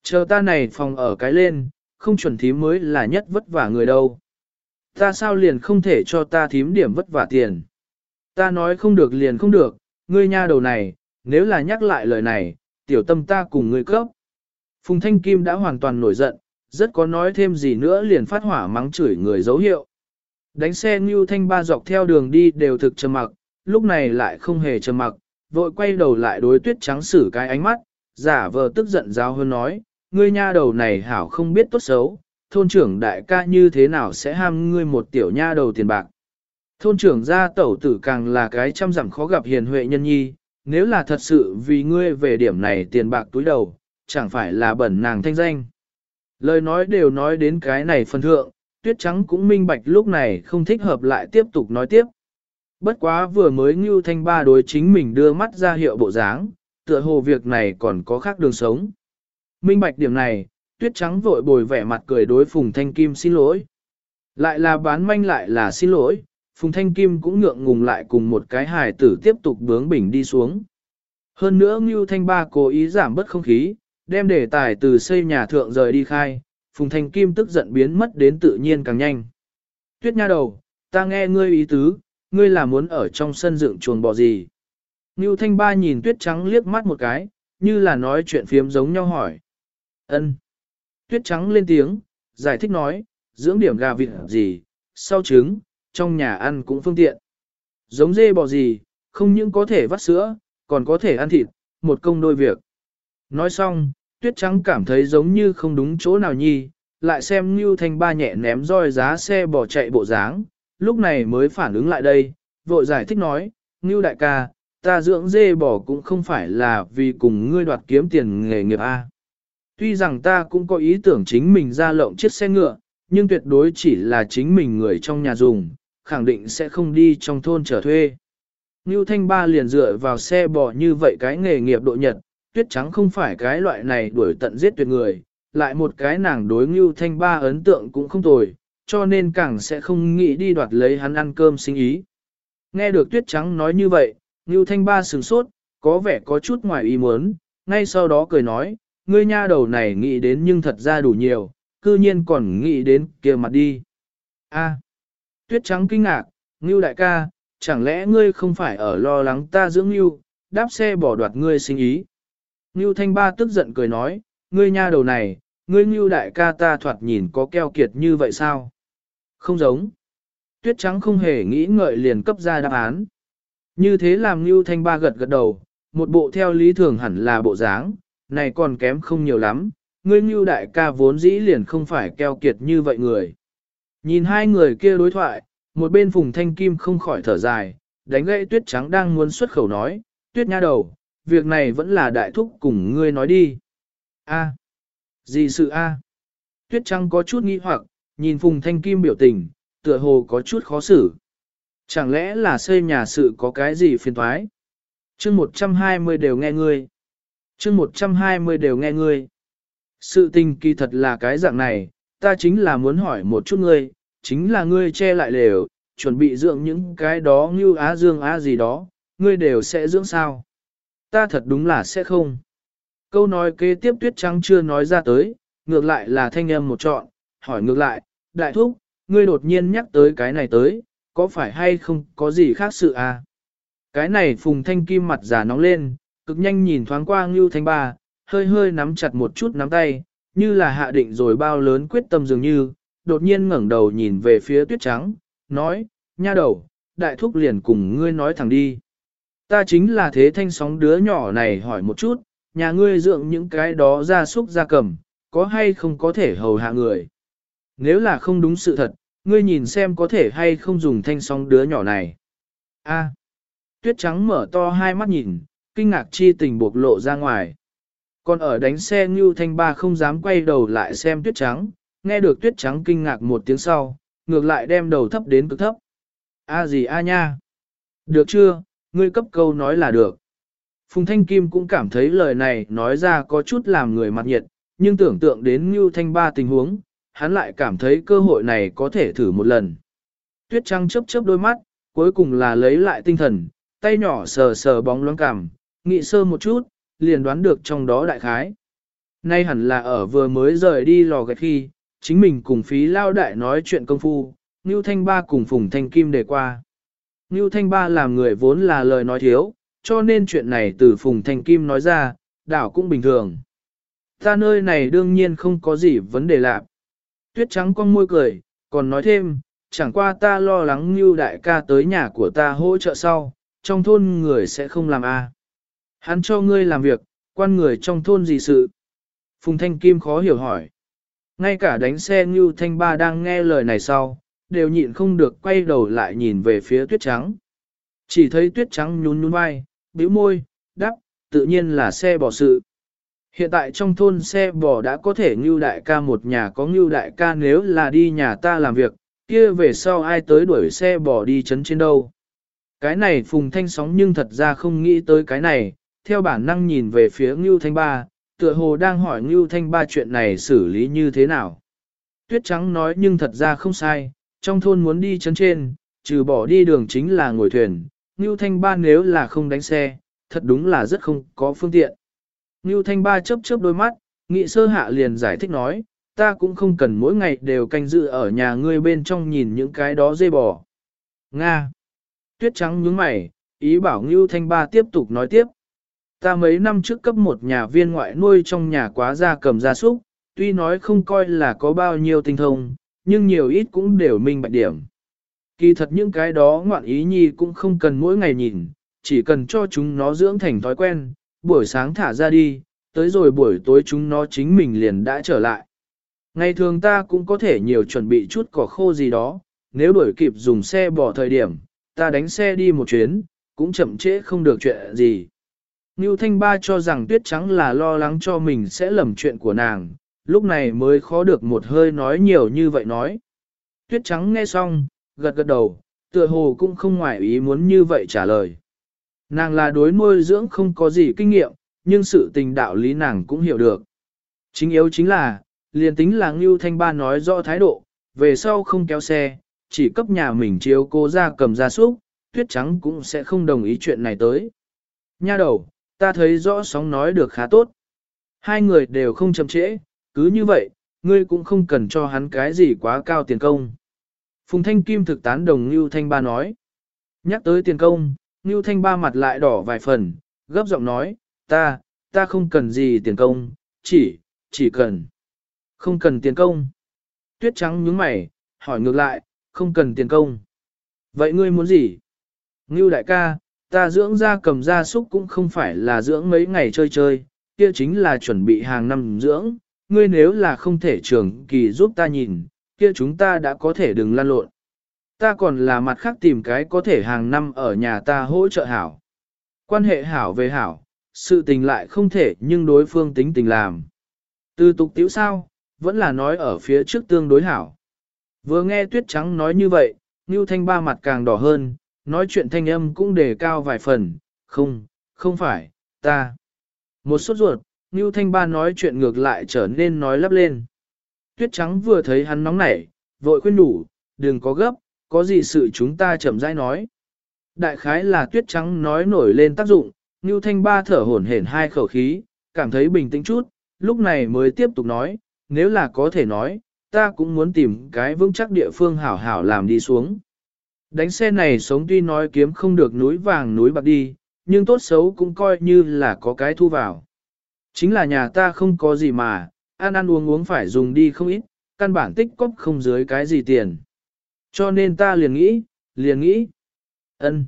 Chờ ta này phòng ở cái lên, không chuẩn thím mới là nhất vất vả người đâu. Ta sao liền không thể cho ta thím điểm vất vả tiền. Ta nói không được liền không được, ngươi nha đầu này, nếu là nhắc lại lời này, tiểu tâm ta cùng ngươi cấp. Phùng Thanh Kim đã hoàn toàn nổi giận, rất có nói thêm gì nữa liền phát hỏa mắng chửi người dấu hiệu. Đánh xe Ngưu Thanh Ba dọc theo đường đi đều thực trầm mặc, lúc này lại không hề trầm mặc, vội quay đầu lại đối tuyết trắng xử cái ánh mắt, giả vờ tức giận giáo hơn nói, ngươi nha đầu này hảo không biết tốt xấu, thôn trưởng đại ca như thế nào sẽ ham ngươi một tiểu nha đầu tiền bạc. Thôn trưởng gia tẩu tử càng là cái trăm dặm khó gặp hiền huệ nhân nhi, nếu là thật sự vì ngươi về điểm này tiền bạc túi đầu, chẳng phải là bẩn nàng thanh danh. Lời nói đều nói đến cái này phân thượng, tuyết trắng cũng minh bạch lúc này không thích hợp lại tiếp tục nói tiếp. Bất quá vừa mới Ngưu Thanh Ba đối chính mình đưa mắt ra hiệu bộ dáng, tựa hồ việc này còn có khác đường sống. Minh bạch điểm này, tuyết trắng vội bồi vẻ mặt cười đối Phùng Thanh Kim xin lỗi. Lại là bán manh lại là xin lỗi, Phùng Thanh Kim cũng ngượng ngùng lại cùng một cái hài tử tiếp tục bướng bỉnh đi xuống. Hơn nữa Ngưu Thanh Ba cố ý giảm bớt không khí, đem đề tài từ xây nhà thượng rời đi khai, Phùng Thanh Kim tức giận biến mất đến tự nhiên càng nhanh. Tuyết nha đầu, ta nghe ngươi ý tứ, ngươi là muốn ở trong sân dựng chuồng bò gì. Ngưu Thanh Ba nhìn Tuyết Trắng liếc mắt một cái, như là nói chuyện phiếm giống nhau hỏi. Ân. Tuyết Trắng lên tiếng, giải thích nói, dưỡng điểm gà vịt gì, sau trứng, trong nhà ăn cũng phương tiện. Giống dê bò gì, không những có thể vắt sữa, còn có thể ăn thịt, một công đôi việc. Nói xong, tuyết trắng cảm thấy giống như không đúng chỗ nào nhi, lại xem Ngưu Thanh Ba nhẹ ném roi giá xe bò chạy bộ dáng, lúc này mới phản ứng lại đây, vội giải thích nói, Ngưu đại ca, ta dưỡng dê bò cũng không phải là vì cùng ngươi đoạt kiếm tiền nghề nghiệp A. Tuy rằng ta cũng có ý tưởng chính mình ra lộng chiếc xe ngựa, nhưng tuyệt đối chỉ là chính mình người trong nhà dùng, khẳng định sẽ không đi trong thôn trở thuê. Ngưu Thanh Ba liền dựa vào xe bò như vậy cái nghề nghiệp độ nhật, tuyết trắng không phải cái loại này đuổi tận giết tuyệt người, lại một cái nàng đối Ngưu Thanh Ba ấn tượng cũng không tồi, cho nên càng sẽ không nghĩ đi đoạt lấy hắn ăn cơm sinh ý. Nghe được tuyết trắng nói như vậy, Ngưu Thanh Ba sửng sốt, có vẻ có chút ngoài ý muốn, ngay sau đó cười nói, ngươi nha đầu này nghĩ đến nhưng thật ra đủ nhiều, cư nhiên còn nghĩ đến kia mặt đi. A. tuyết trắng kinh ngạc, Ngưu đại ca, chẳng lẽ ngươi không phải ở lo lắng ta dưỡng Ngưu, đáp xe bỏ đoạt ngươi sinh ý. Ngưu Thanh Ba tức giận cười nói, ngươi nha đầu này, ngươi Ngưu đại ca ta thoạt nhìn có keo kiệt như vậy sao? Không giống. Tuyết trắng không hề nghĩ ngợi liền cấp ra đáp án. Như thế làm Ngưu Thanh Ba gật gật đầu, một bộ theo lý thường hẳn là bộ dáng, này còn kém không nhiều lắm, ngươi Ngưu đại ca vốn dĩ liền không phải keo kiệt như vậy người. Nhìn hai người kia đối thoại, một bên Phùng Thanh Kim không khỏi thở dài, đánh gãy Tuyết Trắng đang muốn xuất khẩu nói, Tuyết nha đầu, việc này vẫn là đại thúc cùng ngươi nói đi. A. Gì sự A? Tuyết Trắng có chút nghi hoặc, nhìn Phùng Thanh Kim biểu tình, tựa hồ có chút khó xử. Chẳng lẽ là xây nhà sự có cái gì phiền thoái? chương 120 đều nghe ngươi. chương 120 đều nghe ngươi. Sự tình kỳ thật là cái dạng này, ta chính là muốn hỏi một chút ngươi, chính là ngươi che lại lều, chuẩn bị dưỡng những cái đó như á dương á gì đó, ngươi đều sẽ dưỡng sao? Ta thật đúng là sẽ không. Câu nói kế tiếp tuyết trắng chưa nói ra tới, ngược lại là thanh âm một trọn, hỏi ngược lại, đại thúc, ngươi đột nhiên nhắc tới cái này tới, có phải hay không có gì khác sự à? Cái này phùng thanh kim mặt già nóng lên, cực nhanh nhìn thoáng qua ngưu thanh ba, hơi hơi nắm chặt một chút nắm tay, như là hạ định rồi bao lớn quyết tâm dường như, đột nhiên ngẩng đầu nhìn về phía tuyết trắng, nói, nha đầu, đại thúc liền cùng ngươi nói thẳng đi. Ta chính là thế thanh sóng đứa nhỏ này hỏi một chút, nhà ngươi dưỡng những cái đó ra súc ra cầm, có hay không có thể hầu hạ người. Nếu là không đúng sự thật, ngươi nhìn xem có thể hay không dùng thanh song đứa nhỏ này. A. tuyết trắng mở to hai mắt nhìn, kinh ngạc chi tình bộc lộ ra ngoài. Còn ở đánh xe Ngưu Thanh Ba không dám quay đầu lại xem tuyết trắng, nghe được tuyết trắng kinh ngạc một tiếng sau, ngược lại đem đầu thấp đến cực thấp. A gì a nha? Được chưa, ngươi cấp câu nói là được. Phùng Thanh Kim cũng cảm thấy lời này nói ra có chút làm người mặt nhiệt, nhưng tưởng tượng đến Ngưu Thanh Ba tình huống, hắn lại cảm thấy cơ hội này có thể thử một lần. Tuyết Trăng chớp chớp đôi mắt, cuối cùng là lấy lại tinh thần, tay nhỏ sờ sờ bóng loáng cảm, nghĩ sơ một chút, liền đoán được trong đó đại khái. Nay hẳn là ở vừa mới rời đi lò gạch khi, chính mình cùng phí lao đại nói chuyện công phu, Ngưu Thanh Ba cùng Phùng Thanh Kim để qua. Ngưu Thanh Ba làm người vốn là lời nói thiếu, cho nên chuyện này từ Phùng Thanh Kim nói ra, đảo cũng bình thường. Ta nơi này đương nhiên không có gì vấn đề lạ. Tuyết trắng con môi cười, còn nói thêm, chẳng qua ta lo lắng như đại ca tới nhà của ta hỗ trợ sau, trong thôn người sẽ không làm a. Hắn cho ngươi làm việc, quan người trong thôn gì sự? Phùng Thanh Kim khó hiểu hỏi. Ngay cả đánh xe như Thanh Ba đang nghe lời này sau, đều nhịn không được quay đầu lại nhìn về phía tuyết trắng. Chỉ thấy tuyết trắng nhún nhún vai, bĩu môi, đắp, tự nhiên là xe bỏ sự. Hiện tại trong thôn xe bò đã có thể ngưu đại ca một nhà có ngưu đại ca nếu là đi nhà ta làm việc, kia về sau ai tới đuổi xe bò đi chấn trên đâu. Cái này phùng thanh sóng nhưng thật ra không nghĩ tới cái này, theo bản năng nhìn về phía ngưu thanh ba, tựa hồ đang hỏi ngưu thanh ba chuyện này xử lý như thế nào. Tuyết trắng nói nhưng thật ra không sai, trong thôn muốn đi chấn trên, trừ bỏ đi đường chính là ngồi thuyền, ngưu thanh ba nếu là không đánh xe, thật đúng là rất không có phương tiện. Ngưu Thanh Ba chớp chớp đôi mắt, nghị sơ hạ liền giải thích nói, ta cũng không cần mỗi ngày đều canh dự ở nhà ngươi bên trong nhìn những cái đó dây bò. Nga. Tuyết trắng nhướng mày, ý bảo Ngưu Thanh Ba tiếp tục nói tiếp. Ta mấy năm trước cấp một nhà viên ngoại nuôi trong nhà quá gia cầm gia súc, tuy nói không coi là có bao nhiêu tinh thông, nhưng nhiều ít cũng đều minh bạch điểm. Kỳ thật những cái đó ngoạn ý nhi cũng không cần mỗi ngày nhìn, chỉ cần cho chúng nó dưỡng thành thói quen, buổi sáng thả ra đi, tới rồi buổi tối chúng nó chính mình liền đã trở lại. Ngày thường ta cũng có thể nhiều chuẩn bị chút cỏ khô gì đó, nếu đuổi kịp dùng xe bỏ thời điểm, ta đánh xe đi một chuyến, cũng chậm trễ không được chuyện gì. Ngưu Thanh Ba cho rằng Tuyết Trắng là lo lắng cho mình sẽ lầm chuyện của nàng, lúc này mới khó được một hơi nói nhiều như vậy nói. Tuyết Trắng nghe xong, gật gật đầu, tựa hồ cũng không ngoại ý muốn như vậy trả lời. Nàng là đối nuôi dưỡng không có gì kinh nghiệm, nhưng sự tình đạo lý nàng cũng hiểu được. Chính yếu chính là, liền tính là Ngưu Thanh Ba nói rõ thái độ, về sau không kéo xe, chỉ cấp nhà mình chiếu cô ra cầm ra súc, tuyết trắng cũng sẽ không đồng ý chuyện này tới. Nha đầu, ta thấy rõ sóng nói được khá tốt. Hai người đều không chậm trễ, cứ như vậy, ngươi cũng không cần cho hắn cái gì quá cao tiền công. Phùng Thanh Kim thực tán đồng Ngưu Thanh Ba nói. Nhắc tới tiền công, Ngưu Thanh ba mặt lại đỏ vài phần, gấp giọng nói, ta, ta không cần gì tiền công, chỉ, chỉ cần. Không cần tiền công. Tuyết trắng nhướng mày, hỏi ngược lại, không cần tiền công. Vậy ngươi muốn gì? Ngưu đại ca, ta dưỡng ra cầm gia súc cũng không phải là dưỡng mấy ngày chơi chơi, kia chính là chuẩn bị hàng năm dưỡng. Ngươi nếu là không thể trưởng kỳ giúp ta nhìn, kia chúng ta đã có thể đừng lan lộn. Ta còn là mặt khác tìm cái có thể hàng năm ở nhà ta hỗ trợ hảo. Quan hệ hảo về hảo, sự tình lại không thể nhưng đối phương tính tình làm. Từ tục tiểu sao, vẫn là nói ở phía trước tương đối hảo. Vừa nghe tuyết trắng nói như vậy, Ngưu Thanh ba mặt càng đỏ hơn, nói chuyện thanh âm cũng đề cao vài phần, không, không phải, ta. Một sốt ruột, Ngưu Thanh ba nói chuyện ngược lại trở nên nói lắp lên. Tuyết trắng vừa thấy hắn nóng nảy, vội khuyên đủ, đừng có gấp, có gì sự chúng ta chậm rãi nói. Đại khái là tuyết trắng nói nổi lên tác dụng, Ngưu Thanh Ba thở hổn hển hai khẩu khí, cảm thấy bình tĩnh chút, lúc này mới tiếp tục nói, nếu là có thể nói, ta cũng muốn tìm cái vững chắc địa phương hảo hảo làm đi xuống. Đánh xe này sống tuy nói kiếm không được núi vàng núi bạc đi, nhưng tốt xấu cũng coi như là có cái thu vào. Chính là nhà ta không có gì mà, ăn ăn uống uống phải dùng đi không ít, căn bản tích cóp không dưới cái gì tiền. Cho nên ta liền nghĩ, liền nghĩ. ân.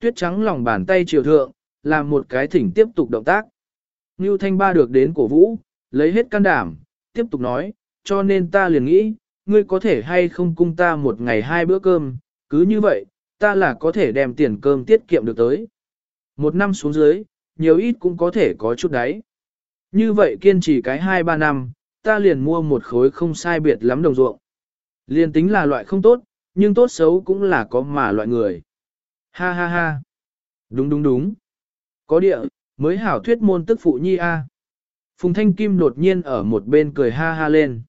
Tuyết trắng lòng bàn tay triều thượng, làm một cái thỉnh tiếp tục động tác. Ngưu Thanh Ba được đến cổ vũ, lấy hết can đảm, tiếp tục nói, cho nên ta liền nghĩ, ngươi có thể hay không cung ta một ngày hai bữa cơm, cứ như vậy, ta là có thể đem tiền cơm tiết kiệm được tới. Một năm xuống dưới, nhiều ít cũng có thể có chút đấy. Như vậy kiên trì cái hai ba năm, ta liền mua một khối không sai biệt lắm đồng ruộng. Liên tính là loại không tốt, nhưng tốt xấu cũng là có mà loại người. Ha ha ha. Đúng đúng đúng. Có địa, mới hảo thuyết môn tức phụ nhi a. Phùng Thanh Kim đột nhiên ở một bên cười ha ha lên.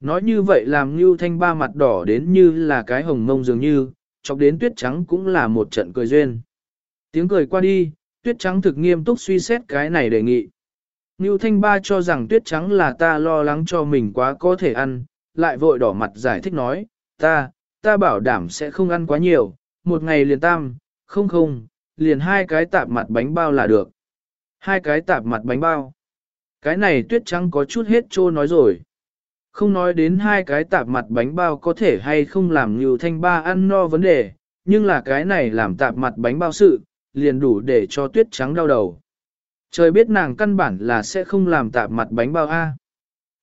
Nói như vậy làm Ngưu Thanh ba mặt đỏ đến như là cái hồng mông dường như, chọc đến tuyết trắng cũng là một trận cười duyên. Tiếng cười qua đi, tuyết trắng thực nghiêm túc suy xét cái này đề nghị. Ngưu Thanh ba cho rằng tuyết trắng là ta lo lắng cho mình quá có thể ăn, lại vội đỏ mặt giải thích nói, ta, ta bảo đảm sẽ không ăn quá nhiều, một ngày liền tam, không không, liền hai cái tạp mặt bánh bao là được. Hai cái tạp mặt bánh bao. Cái này tuyết trắng có chút hết trô nói rồi. Không nói đến hai cái tạp mặt bánh bao có thể hay không làm nhiều thanh ba ăn no vấn đề, nhưng là cái này làm tạp mặt bánh bao sự, liền đủ để cho tuyết trắng đau đầu. Trời biết nàng căn bản là sẽ không làm tạp mặt bánh bao A.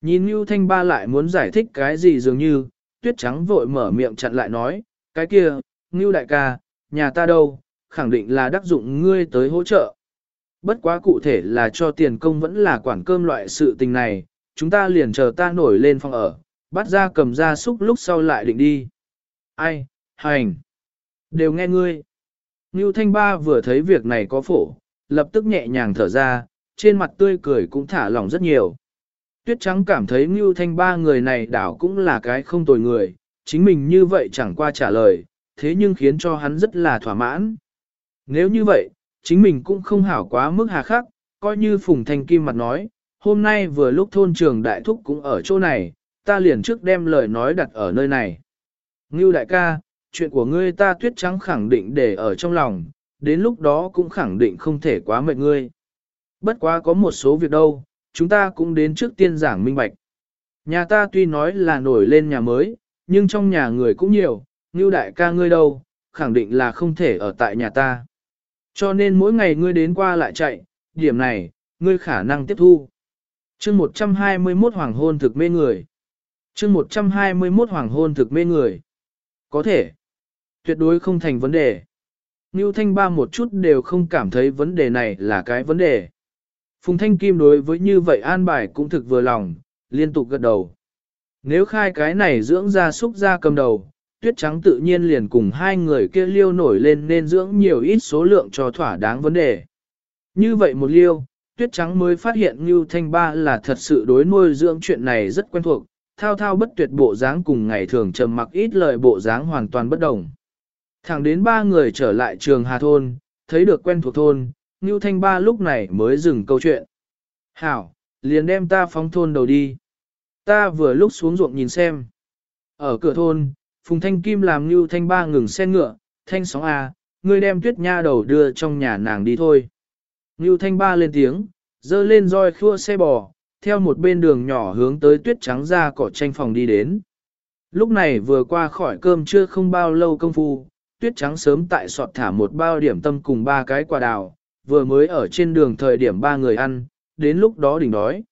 Nhìn Ngưu Thanh Ba lại muốn giải thích cái gì dường như, tuyết trắng vội mở miệng chặn lại nói, cái kia, Ngưu đại ca, nhà ta đâu, khẳng định là đắc dụng ngươi tới hỗ trợ. Bất quá cụ thể là cho tiền công vẫn là quản cơm loại sự tình này, chúng ta liền chờ ta nổi lên phòng ở, bắt ra cầm ra xúc lúc sau lại định đi. Ai, hành, đều nghe ngươi. Ngưu Thanh Ba vừa thấy việc này có phổ, lập tức nhẹ nhàng thở ra, trên mặt tươi cười cũng thả lỏng rất nhiều. Tuyết Trắng cảm thấy Ngưu Thanh Ba người này đảo cũng là cái không tồi người, chính mình như vậy chẳng qua trả lời, thế nhưng khiến cho hắn rất là thỏa mãn. Nếu như vậy, chính mình cũng không hảo quá mức hà khắc, coi như Phùng Thanh Kim mặt nói, hôm nay vừa lúc thôn trường đại thúc cũng ở chỗ này, ta liền trước đem lời nói đặt ở nơi này. Ngưu đại ca, chuyện của ngươi ta tuyết trắng khẳng định để ở trong lòng, đến lúc đó cũng khẳng định không thể quá mệt ngươi. Bất quá có một số việc đâu, chúng ta cũng đến trước tiên giảng minh bạch. Nhà ta tuy nói là nổi lên nhà mới, nhưng trong nhà người cũng nhiều, như đại ca ngươi đâu, khẳng định là không thể ở tại nhà ta. Cho nên mỗi ngày ngươi đến qua lại chạy, điểm này, ngươi khả năng tiếp thu. chương 121 hoàng hôn thực mê người. chương 121 hoàng hôn thực mê người. Có thể. Tuyệt đối không thành vấn đề. Ngưu Thanh Ba một chút đều không cảm thấy vấn đề này là cái vấn đề. Phùng Thanh Kim đối với như vậy an bài cũng thực vừa lòng, liên tục gật đầu. Nếu khai cái này dưỡng ra xúc ra cầm đầu, tuyết trắng tự nhiên liền cùng hai người kia liêu nổi lên nên dưỡng nhiều ít số lượng cho thỏa đáng vấn đề. Như vậy một liêu, tuyết trắng mới phát hiện Ngưu Thanh Ba là thật sự đối nuôi dưỡng chuyện này rất quen thuộc, thao thao bất tuyệt bộ dáng cùng ngày thường trầm mặc ít lời bộ dáng hoàn toàn bất đồng. Thẳng đến ba người trở lại trường Hà Thôn, thấy được quen thuộc thôn, Ngưu Thanh Ba lúc này mới dừng câu chuyện. Hảo, liền đem ta phóng thôn đầu đi. Ta vừa lúc xuống ruộng nhìn xem. Ở cửa thôn, Phùng Thanh Kim làm Ngưu Thanh Ba ngừng xe ngựa, Thanh sóng à, ngươi đem tuyết nha đầu đưa trong nhà nàng đi thôi. Ngưu Thanh Ba lên tiếng, dơ lên roi khua xe bò, theo một bên đường nhỏ hướng tới tuyết trắng ra cỏ tranh phòng đi đến. Lúc này vừa qua khỏi cơm chưa không bao lâu công phu, tuyết trắng sớm tại sọt thả một bao điểm tâm cùng ba cái quả đào, vừa mới ở trên đường thời điểm ba người ăn, đến lúc đó đỉnh đói.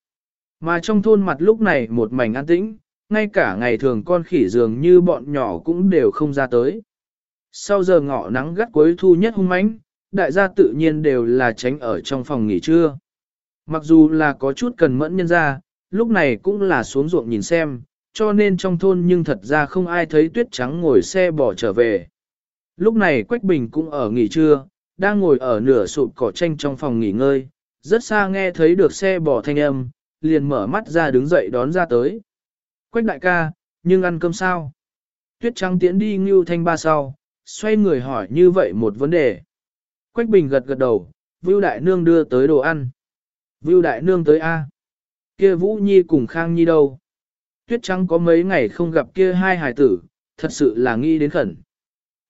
Mà trong thôn mặt lúc này một mảnh an tĩnh, ngay cả ngày thường con khỉ dường như bọn nhỏ cũng đều không ra tới. Sau giờ ngọ nắng gắt cuối thu nhất hung mãnh, đại gia tự nhiên đều là tránh ở trong phòng nghỉ trưa. Mặc dù là có chút cần mẫn nhân ra, lúc này cũng là xuống ruộng nhìn xem, cho nên trong thôn nhưng thật ra không ai thấy tuyết trắng ngồi xe bỏ trở về. Lúc này Quách Bình cũng ở nghỉ trưa, đang ngồi ở nửa sụp cỏ tranh trong phòng nghỉ ngơi, rất xa nghe thấy được xe bỏ thanh âm, liền mở mắt ra đứng dậy đón ra tới. Quách đại ca, nhưng ăn cơm sao? Tuyết trắng tiễn đi ngưu thanh ba sau, xoay người hỏi như vậy một vấn đề. Quách bình gật gật đầu, Vưu đại nương đưa tới đồ ăn. Vưu đại nương tới A. Kia Vũ Nhi cùng Khang Nhi đâu? Tuyết trắng có mấy ngày không gặp kia hai hài tử, thật sự là nghi đến khẩn.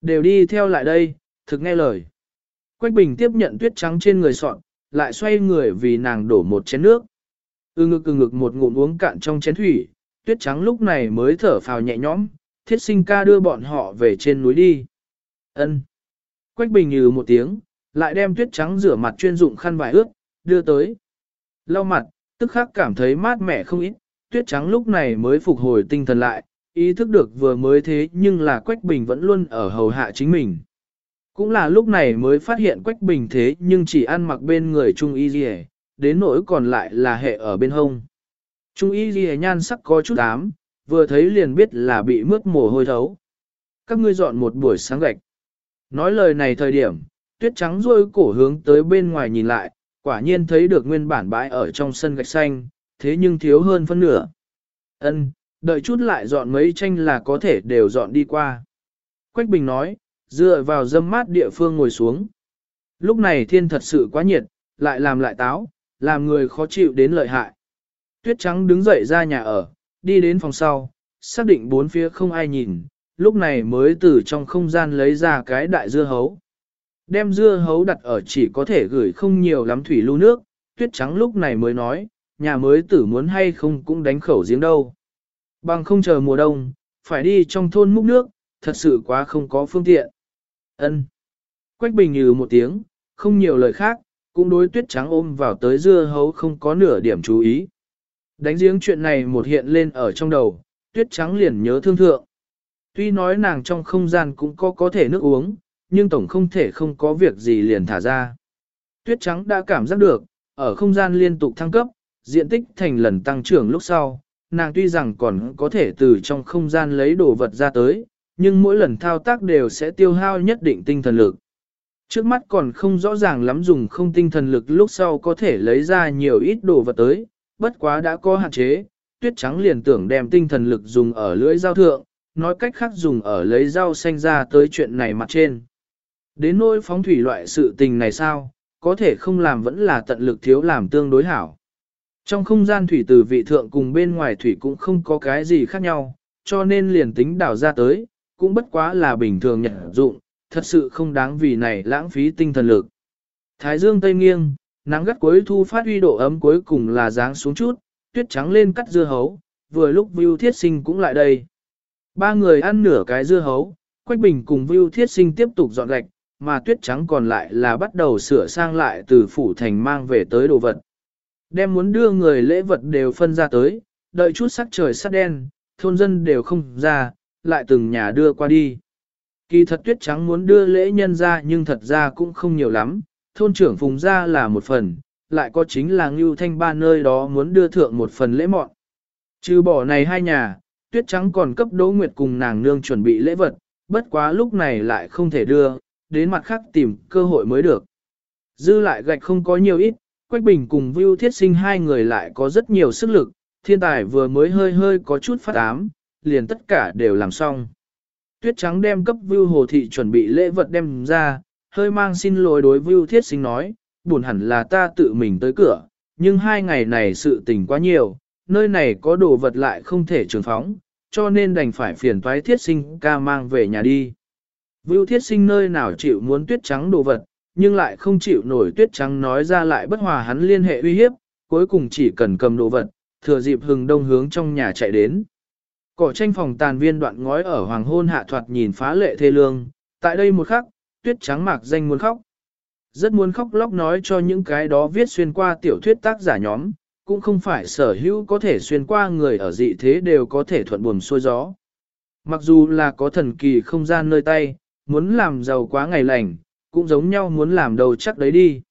Đều đi theo lại đây, thực nghe lời. Quách bình tiếp nhận tuyết trắng trên người sọn, lại xoay người vì nàng đổ một chén nước. ư ngực ư ngực một ngụm uống cạn trong chén thủy, tuyết trắng lúc này mới thở phào nhẹ nhõm, thiết sinh ca đưa bọn họ về trên núi đi. ân Quách bình như một tiếng, lại đem tuyết trắng rửa mặt chuyên dụng khăn vải ướt, đưa tới. Lau mặt, tức khắc cảm thấy mát mẻ không ít, tuyết trắng lúc này mới phục hồi tinh thần lại, ý thức được vừa mới thế nhưng là Quách Bình vẫn luôn ở hầu hạ chính mình. Cũng là lúc này mới phát hiện Quách Bình thế nhưng chỉ ăn mặc bên người Trung Y Ghi đến nỗi còn lại là hệ ở bên hông. Trung Y Ghi nhan sắc có chút ám, vừa thấy liền biết là bị mướt mồ hôi thấu. Các ngươi dọn một buổi sáng gạch. Nói lời này thời điểm, tuyết trắng rôi cổ hướng tới bên ngoài nhìn lại, quả nhiên thấy được nguyên bản bãi ở trong sân gạch xanh, thế nhưng thiếu hơn phân nửa. Ân, đợi chút lại dọn mấy tranh là có thể đều dọn đi qua. Quách Bình nói, dựa vào dâm mát địa phương ngồi xuống. Lúc này thiên thật sự quá nhiệt, lại làm lại táo, làm người khó chịu đến lợi hại. Tuyết trắng đứng dậy ra nhà ở, đi đến phòng sau, xác định bốn phía không ai nhìn, lúc này mới từ trong không gian lấy ra cái đại dưa hấu. Đem dưa hấu đặt ở chỉ có thể gửi không nhiều lắm thủy lưu nước, tuyết trắng lúc này mới nói, nhà mới tử muốn hay không cũng đánh khẩu giếng đâu. Bằng không chờ mùa đông, phải đi trong thôn múc nước, thật sự quá không có phương tiện. Ân. Quách bình như một tiếng, không nhiều lời khác, cũng đối tuyết trắng ôm vào tới dưa hấu không có nửa điểm chú ý. Đánh giếng chuyện này một hiện lên ở trong đầu, tuyết trắng liền nhớ thương thượng. Tuy nói nàng trong không gian cũng có có thể nước uống, nhưng tổng không thể không có việc gì liền thả ra. Tuyết trắng đã cảm giác được, ở không gian liên tục thăng cấp, diện tích thành lần tăng trưởng lúc sau, nàng tuy rằng còn có thể từ trong không gian lấy đồ vật ra tới, nhưng mỗi lần thao tác đều sẽ tiêu hao nhất định tinh thần lực. Trước mắt còn không rõ ràng lắm dùng không tinh thần lực lúc sau có thể lấy ra nhiều ít đồ vật tới, bất quá đã có hạn chế, tuyết trắng liền tưởng đem tinh thần lực dùng ở lưỡi dao thượng, nói cách khác dùng ở lấy rau xanh ra tới chuyện này mặt trên. Đến nỗi phóng thủy loại sự tình này sao, có thể không làm vẫn là tận lực thiếu làm tương đối hảo. Trong không gian thủy từ vị thượng cùng bên ngoài thủy cũng không có cái gì khác nhau, cho nên liền tính đảo ra tới, cũng bất quá là bình thường nhận dụng, thật sự không đáng vì này lãng phí tinh thần lực. Thái dương tây nghiêng, nắng gắt cuối thu phát huy độ ấm cuối cùng là dáng xuống chút, tuyết trắng lên cắt dưa hấu, vừa lúc Vưu Thiết Sinh cũng lại đây. Ba người ăn nửa cái dưa hấu, Quách Bình cùng Vưu Thiết Sinh tiếp tục dọn gạch, mà tuyết trắng còn lại là bắt đầu sửa sang lại từ phủ thành mang về tới đồ vật. Đem muốn đưa người lễ vật đều phân ra tới, đợi chút sắc trời sắt đen, thôn dân đều không ra, lại từng nhà đưa qua đi. Kỳ thật tuyết trắng muốn đưa lễ nhân ra nhưng thật ra cũng không nhiều lắm, thôn trưởng phùng ra là một phần, lại có chính là Ngưu Thanh Ba nơi đó muốn đưa thượng một phần lễ mọn. Trừ bỏ này hai nhà, tuyết trắng còn cấp Đỗ Nguyệt cùng nàng nương chuẩn bị lễ vật, bất quá lúc này lại không thể đưa, đến mặt khác tìm cơ hội mới được. Dư lại gạch không có nhiều ít, Quách Bình cùng Vưu Thiết Sinh hai người lại có rất nhiều sức lực, thiên tài vừa mới hơi hơi có chút phát ám, liền tất cả đều làm xong. Tuyết trắng đem cấp Vưu Hồ Thị chuẩn bị lễ vật đem ra, hơi mang xin lỗi đối Vưu Thiết Sinh nói, buồn hẳn là ta tự mình tới cửa, nhưng hai ngày này sự tình quá nhiều, nơi này có đồ vật lại không thể trường phóng, cho nên đành phải phiền toái Thiết Sinh ca mang về nhà đi. Vưu Thiết Sinh nơi nào chịu muốn tuyết trắng đồ vật, nhưng lại không chịu nổi tuyết trắng nói ra lại bất hòa hắn liên hệ uy hiếp, cuối cùng chỉ cần cầm đồ vật, thừa dịp hừng đông hướng trong nhà chạy đến. Cỏ tranh phòng tàn viên đoạn ngói ở hoàng hôn hạ thoạt nhìn phá lệ thê lương, tại đây một khắc, tuyết trắng mạc danh muốn khóc. Rất muốn khóc lóc nói cho những cái đó viết xuyên qua tiểu thuyết tác giả nhóm, cũng không phải sở hữu có thể xuyên qua người ở dị thế đều có thể thuận buồm xuôi gió. Mặc dù là có thần kỳ không gian nơi tay, muốn làm giàu quá ngày lành, cũng giống nhau muốn làm đầu chắc đấy đi.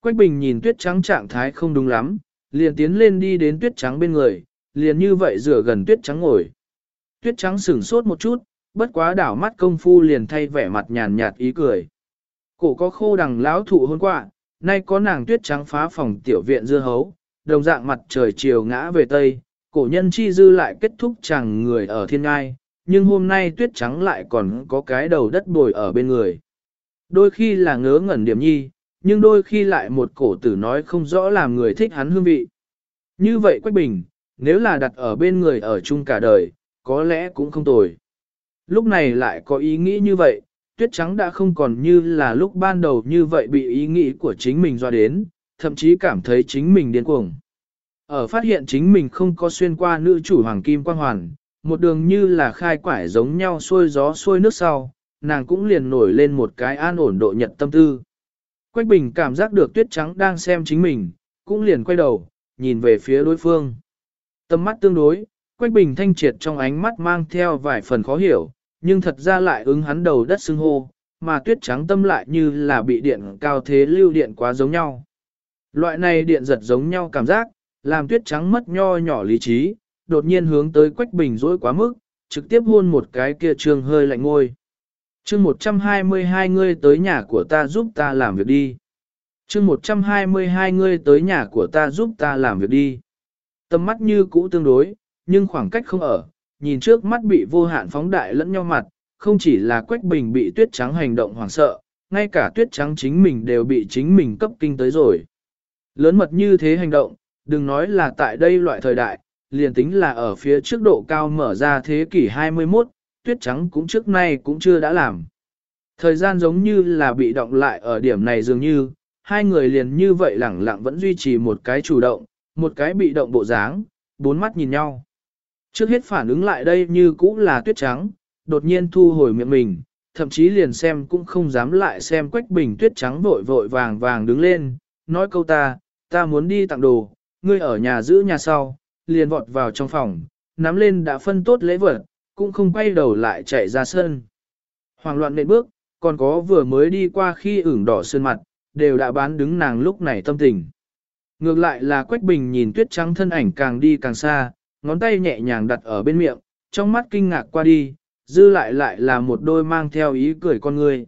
Quách Bình nhìn tuyết trắng trạng thái không đúng lắm, liền tiến lên đi đến tuyết trắng bên người, liền như vậy rửa gần tuyết trắng ngồi. Tuyết trắng sửng sốt một chút, bất quá đảo mắt công phu liền thay vẻ mặt nhàn nhạt ý cười. Cổ có khô đằng lão thụ hôn quạ, nay có nàng tuyết trắng phá phòng tiểu viện dưa hấu, đồng dạng mặt trời chiều ngã về tây, cổ nhân chi dư lại kết thúc chẳng người ở thiên ngai, nhưng hôm nay tuyết trắng lại còn có cái đầu đất bồi ở bên người. Đôi khi là ngớ ngẩn điểm nhi, nhưng đôi khi lại một cổ tử nói không rõ làm người thích hắn hương vị. Như vậy Quách Bình, nếu là đặt ở bên người ở chung cả đời, có lẽ cũng không tồi. Lúc này lại có ý nghĩ như vậy, tuyết trắng đã không còn như là lúc ban đầu như vậy bị ý nghĩ của chính mình do đến, thậm chí cảm thấy chính mình điên cuồng. Ở phát hiện chính mình không có xuyên qua nữ chủ hoàng kim quang hoàn, một đường như là khai quải giống nhau xuôi gió xuôi nước sau, nàng cũng liền nổi lên một cái an ổn độ nhật tâm tư. Quách Bình cảm giác được tuyết trắng đang xem chính mình, cũng liền quay đầu, nhìn về phía đối phương. Tâm mắt tương đối, Quách Bình thanh triệt trong ánh mắt mang theo vài phần khó hiểu, nhưng thật ra lại ứng hắn đầu đất xưng hô, mà tuyết trắng tâm lại như là bị điện cao thế lưu điện quá giống nhau. Loại này điện giật giống nhau cảm giác, làm tuyết trắng mất nho nhỏ lý trí, đột nhiên hướng tới Quách Bình dối quá mức, trực tiếp hôn một cái kia trường hơi lạnh ngôi. chương 122 ngươi tới nhà của ta giúp ta làm việc đi. chương 122 ngươi tới nhà của ta giúp ta làm việc đi. Tầm mắt như cũ tương đối, nhưng khoảng cách không ở, nhìn trước mắt bị vô hạn phóng đại lẫn nhau mặt, không chỉ là Quách Bình bị tuyết trắng hành động hoảng sợ, ngay cả tuyết trắng chính mình đều bị chính mình cấp kinh tới rồi. Lớn mật như thế hành động, đừng nói là tại đây loại thời đại, liền tính là ở phía trước độ cao mở ra thế kỷ 21, tuyết trắng cũng trước nay cũng chưa đã làm. Thời gian giống như là bị động lại ở điểm này dường như, hai người liền như vậy lẳng lặng vẫn duy trì một cái chủ động, một cái bị động bộ dáng, bốn mắt nhìn nhau. Trước hết phản ứng lại đây như cũ là tuyết trắng, đột nhiên thu hồi miệng mình, thậm chí liền xem cũng không dám lại xem quách bình tuyết trắng vội vội vàng vàng đứng lên, nói câu ta, ta muốn đi tặng đồ, ngươi ở nhà giữ nhà sau, liền vọt vào trong phòng, nắm lên đã phân tốt lễ vật, cũng không quay đầu lại chạy ra sân. Hoàng loạn nện bước, còn có vừa mới đi qua khi ửng đỏ sơn mặt, đều đã bán đứng nàng lúc này tâm tình. Ngược lại là Quách Bình nhìn tuyết trắng thân ảnh càng đi càng xa, ngón tay nhẹ nhàng đặt ở bên miệng, trong mắt kinh ngạc qua đi, dư lại lại là một đôi mang theo ý cười con người.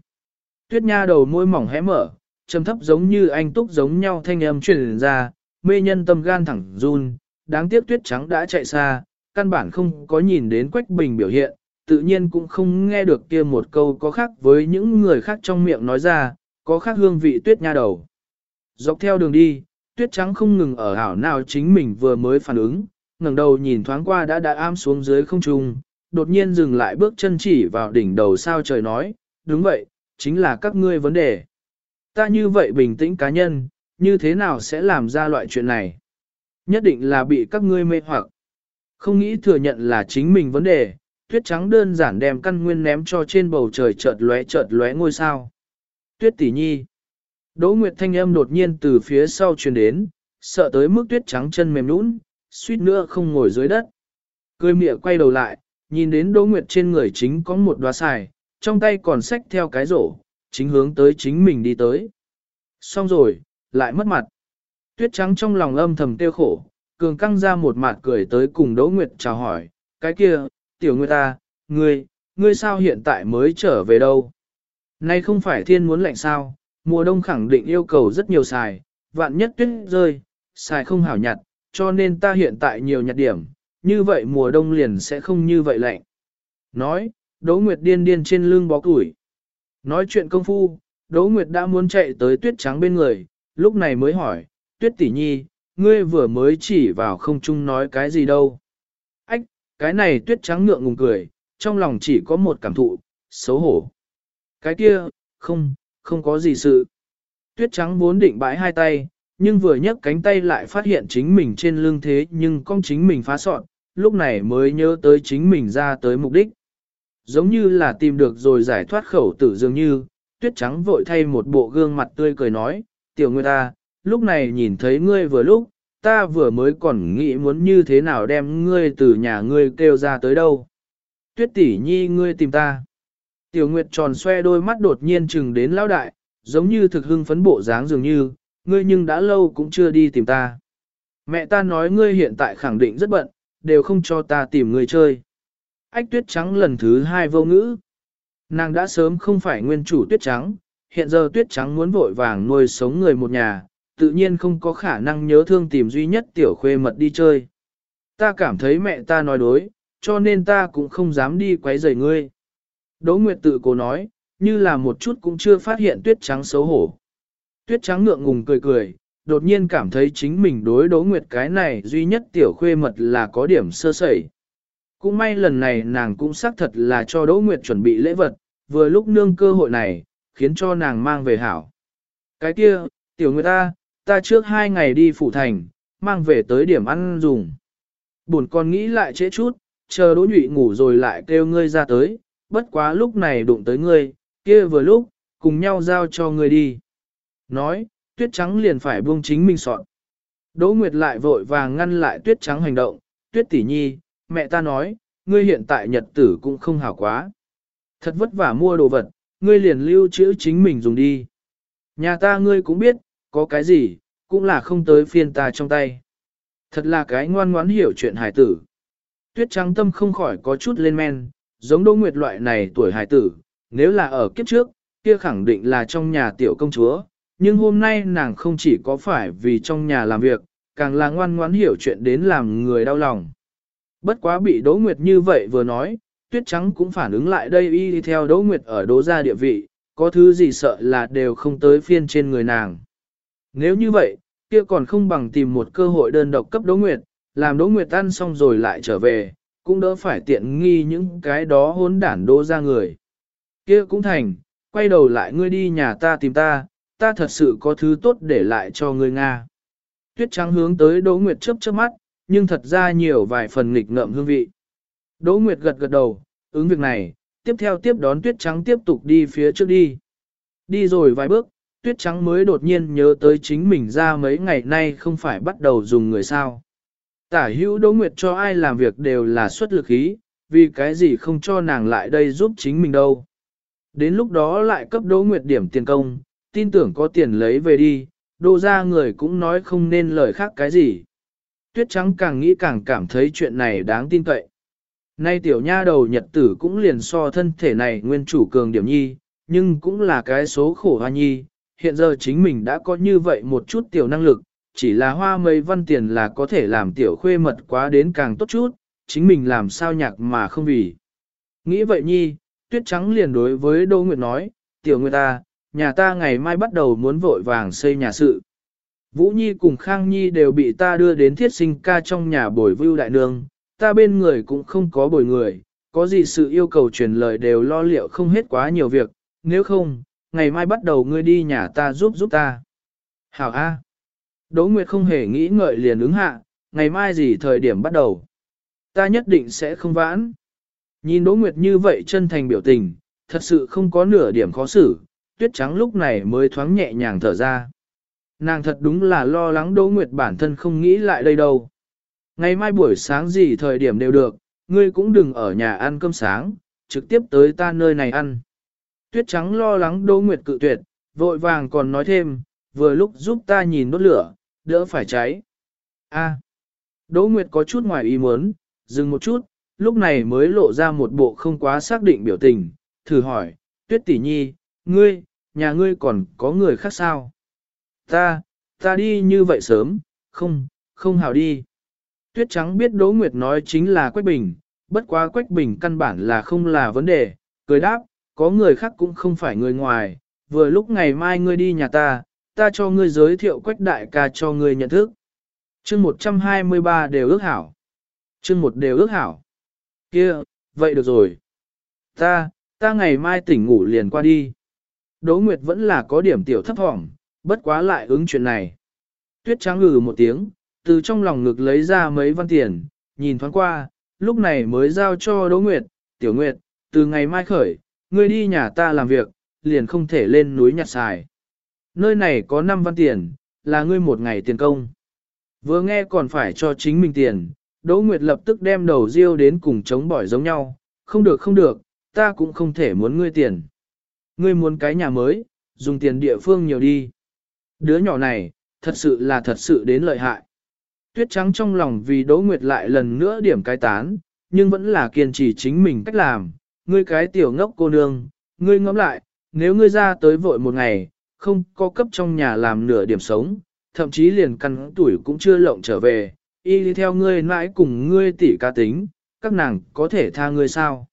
Tuyết nha đầu môi mỏng hé mở, trầm thấp giống như anh túc giống nhau thanh âm truyền ra, mê nhân tâm gan thẳng run, đáng tiếc tuyết trắng đã chạy xa, căn bản không có nhìn đến Quách Bình biểu hiện, tự nhiên cũng không nghe được kia một câu có khác với những người khác trong miệng nói ra, có khác hương vị tuyết nha đầu. Dọc theo đường đi, tuyết trắng không ngừng ở hảo nào chính mình vừa mới phản ứng, ngẩng đầu nhìn thoáng qua đã đã am xuống dưới không trung, đột nhiên dừng lại bước chân chỉ vào đỉnh đầu sao trời nói, đúng vậy, chính là các ngươi vấn đề. Ta như vậy bình tĩnh cá nhân, như thế nào sẽ làm ra loại chuyện này? Nhất định là bị các ngươi mê hoặc. Không nghĩ thừa nhận là chính mình vấn đề, tuyết trắng đơn giản đem căn nguyên ném cho trên bầu trời chợt lóe chợt lóe ngôi sao. Tuyết tỷ nhi. Đỗ Nguyệt thanh âm đột nhiên từ phía sau truyền đến, sợ tới mức tuyết trắng chân mềm nũng, suýt nữa không ngồi dưới đất. Cười mịa quay đầu lại, nhìn đến Đỗ Nguyệt trên người chính có một đóa xài, trong tay còn xách theo cái rổ, chính hướng tới chính mình đi tới. Xong rồi, lại mất mặt. Tuyết trắng trong lòng âm thầm tiêu khổ, cường căng ra một mặt cười tới cùng Đỗ Nguyệt chào hỏi, cái kia, tiểu nguyệt ta, ngươi, ngươi sao hiện tại mới trở về đâu? Nay không phải thiên muốn lạnh sao, mùa đông khẳng định yêu cầu rất nhiều xài, vạn nhất tuyết rơi, xài không hảo nhặt, cho nên ta hiện tại nhiều nhặt điểm, như vậy mùa đông liền sẽ không như vậy lạnh. Nói, Đỗ Nguyệt điên điên trên lưng bó củi. Nói chuyện công phu, Đỗ Nguyệt đã muốn chạy tới tuyết trắng bên người, lúc này mới hỏi, tuyết tỷ nhi, ngươi vừa mới chỉ vào không chung nói cái gì đâu. Ách, cái này tuyết trắng ngượng ngùng cười, trong lòng chỉ có một cảm thụ, xấu hổ. Cái kia, không, không có gì sự. Tuyết trắng vốn định bãi hai tay, nhưng vừa nhấc cánh tay lại phát hiện chính mình trên lưng thế nhưng con chính mình phá sọn, lúc này mới nhớ tới chính mình ra tới mục đích. Giống như là tìm được rồi giải thoát khẩu tử dường như, tuyết trắng vội thay một bộ gương mặt tươi cười nói, tiểu người ta, à, lúc này nhìn thấy ngươi vừa lúc, ta vừa mới còn nghĩ muốn như thế nào đem ngươi từ nhà ngươi kêu ra tới đâu. Tuyết tỷ nhi ngươi tìm ta. Tiểu Nguyệt tròn xoe đôi mắt đột nhiên chừng đến lão đại, giống như thực hưng phấn bộ dáng dường như, ngươi nhưng đã lâu cũng chưa đi tìm ta. Mẹ ta nói ngươi hiện tại khẳng định rất bận, đều không cho ta tìm người chơi. Ách tuyết trắng lần thứ hai vô ngữ. Nàng đã sớm không phải nguyên chủ tuyết trắng, hiện giờ tuyết trắng muốn vội vàng nuôi sống người một nhà, tự nhiên không có khả năng nhớ thương tìm duy nhất tiểu khuê mật đi chơi. Ta cảm thấy mẹ ta nói đối, cho nên ta cũng không dám đi quấy rầy ngươi. Đỗ Nguyệt tự cố nói, như là một chút cũng chưa phát hiện tuyết trắng xấu hổ. Tuyết trắng ngượng ngùng cười cười, đột nhiên cảm thấy chính mình đối Đỗ Nguyệt cái này duy nhất tiểu khuê mật là có điểm sơ sẩy. Cũng may lần này nàng cũng xác thật là cho Đỗ Nguyệt chuẩn bị lễ vật, vừa lúc nương cơ hội này, khiến cho nàng mang về hảo. Cái kia, tiểu người ta, ta trước hai ngày đi phủ thành, mang về tới điểm ăn dùng. Buồn con nghĩ lại trễ chút, chờ đỗ nhụy ngủ rồi lại kêu ngươi ra tới, bất quá lúc này đụng tới ngươi, kia vừa lúc, cùng nhau giao cho ngươi đi. Nói, tuyết trắng liền phải buông chính mình soạn. Đỗ Nguyệt lại vội vàng ngăn lại tuyết trắng hành động, tuyết tỷ nhi, mẹ ta nói, ngươi hiện tại nhật tử cũng không hảo quá. Thật vất vả mua đồ vật, ngươi liền lưu trữ chính mình dùng đi. Nhà ta ngươi cũng biết, có cái gì, cũng là không tới phiên ta trong tay. Thật là cái ngoan ngoãn hiểu chuyện hải tử. Tuyết trắng tâm không khỏi có chút lên men, giống Đỗ Nguyệt loại này tuổi hải tử, nếu là ở kiếp trước, kia khẳng định là trong nhà tiểu công chúa, nhưng hôm nay nàng không chỉ có phải vì trong nhà làm việc, càng là ngoan ngoãn hiểu chuyện đến làm người đau lòng. Bất quá bị Đỗ Nguyệt như vậy vừa nói, Tuyết Trắng cũng phản ứng lại đây y theo Đỗ Nguyệt ở Đỗ gia địa vị, có thứ gì sợ là đều không tới phiên trên người nàng. Nếu như vậy, kia còn không bằng tìm một cơ hội đơn độc cấp Đỗ Nguyệt, làm Đỗ Nguyệt ăn xong rồi lại trở về, cũng đỡ phải tiện nghi những cái đó hốn đản Đỗ gia người. Kia cũng thành, quay đầu lại ngươi đi nhà ta tìm ta, ta thật sự có thứ tốt để lại cho ngươi Nga. Tuyết trắng hướng tới Đỗ Nguyệt chớp chớp mắt, nhưng thật ra nhiều vài phần nghịch ngợm hương vị. Đỗ Nguyệt gật gật đầu, ứng việc này, tiếp theo tiếp đón Tuyết trắng tiếp tục đi phía trước đi. Đi rồi vài bước, Tuyết trắng mới đột nhiên nhớ tới chính mình ra mấy ngày nay không phải bắt đầu dùng người sao. Tả hữu Đỗ Nguyệt cho ai làm việc đều là xuất lực ý, vì cái gì không cho nàng lại đây giúp chính mình đâu. Đến lúc đó lại cấp Đỗ Nguyệt điểm tiền công, tin tưởng có tiền lấy về đi, đô ra người cũng nói không nên lời khác cái gì. Tuyết trắng càng nghĩ càng cảm thấy chuyện này đáng tin cậy. Nay tiểu nha đầu nhật tử cũng liền so thân thể này nguyên chủ cường điểm nhi, nhưng cũng là cái số khổ hoa nhi. Hiện giờ chính mình đã có như vậy một chút tiểu năng lực, chỉ là hoa mây văn tiền là có thể làm tiểu khuê mật quá đến càng tốt chút, chính mình làm sao nhạc mà không vì. Nghĩ vậy nhi, tuyết trắng liền đối với Đỗ Nguyệt nói, tiểu Nguyệt ta, nhà ta ngày mai bắt đầu muốn vội vàng xây nhà sự. Vũ Nhi cùng Khang Nhi đều bị ta đưa đến thiết sinh ca trong nhà bồi vưu đại nương, ta bên người cũng không có bồi người, có gì sự yêu cầu truyền lời đều lo liệu không hết quá nhiều việc, nếu không, ngày mai bắt đầu ngươi đi nhà ta giúp giúp ta. Hảo A. Đỗ Nguyệt không hề nghĩ ngợi liền ứng hạ, ngày mai gì thời điểm bắt đầu. Ta nhất định sẽ không vãn. Nhìn Đỗ Nguyệt như vậy chân thành biểu tình, thật sự không có nửa điểm khó xử, tuyết trắng lúc này mới thoáng nhẹ nhàng thở ra. Nàng thật đúng là lo lắng Đỗ Nguyệt bản thân không nghĩ lại đây đâu. Ngày mai buổi sáng gì thời điểm đều được, ngươi cũng đừng ở nhà ăn cơm sáng, trực tiếp tới ta nơi này ăn. Tuyết trắng lo lắng Đỗ Nguyệt cự tuyệt, vội vàng còn nói thêm, vừa lúc giúp ta nhìn đốt lửa, đỡ phải cháy. A. Đỗ Nguyệt có chút ngoài ý muốn, dừng một chút, lúc này mới lộ ra một bộ không quá xác định biểu tình, thử hỏi, Tuyết tỷ nhi, ngươi, nhà ngươi còn có người khác sao? Ta, ta đi như vậy sớm, không, không hào đi. Tuyết trắng biết Đỗ Nguyệt nói chính là Quách Bình, bất quá Quách Bình căn bản là không là vấn đề, cười đáp, có người khác cũng không phải người ngoài, vừa lúc ngày mai ngươi đi nhà ta, ta cho ngươi giới thiệu Quách Đại ca cho ngươi nhận thức. Chương 123 đều ước hảo. Chương 1 đều ước hảo. Kia, vậy được rồi. Ta, ta ngày mai tỉnh ngủ liền qua đi. Đỗ Nguyệt vẫn là có điểm tiểu thấp hỏng, bất quá lại ứng chuyện này. Tuyết trắng ngừ một tiếng, từ trong lòng ngực lấy ra mấy văn tiền, nhìn thoáng qua, lúc này mới giao cho Đỗ Nguyệt, Tiểu Nguyệt, từ ngày mai khởi, ngươi đi nhà ta làm việc, liền không thể lên núi nhặt xài. Nơi này có 5 văn tiền, là ngươi một ngày tiền công. Vừa nghe còn phải cho chính mình tiền, Đỗ Nguyệt lập tức đem đầu riêu đến cùng chống bỏi giống nhau, không được không được, ta cũng không thể muốn ngươi tiền. Ngươi muốn cái nhà mới, dùng tiền địa phương nhiều đi. Đứa nhỏ này, thật sự là thật sự đến lợi hại. Tuyết trắng trong lòng vì Đỗ Nguyệt lại lần nữa điểm cái tán, nhưng vẫn là kiên trì chính mình cách làm. Ngươi cái tiểu ngốc cô nương, ngươi ngẫm lại, nếu ngươi ra tới vội một ngày, không có cấp trong nhà làm nửa điểm sống, thậm chí liền căn tuổi cũng chưa lộng trở về, y đi theo ngươi mãi cùng ngươi tỉ ca tính, các nàng có thể tha ngươi sao?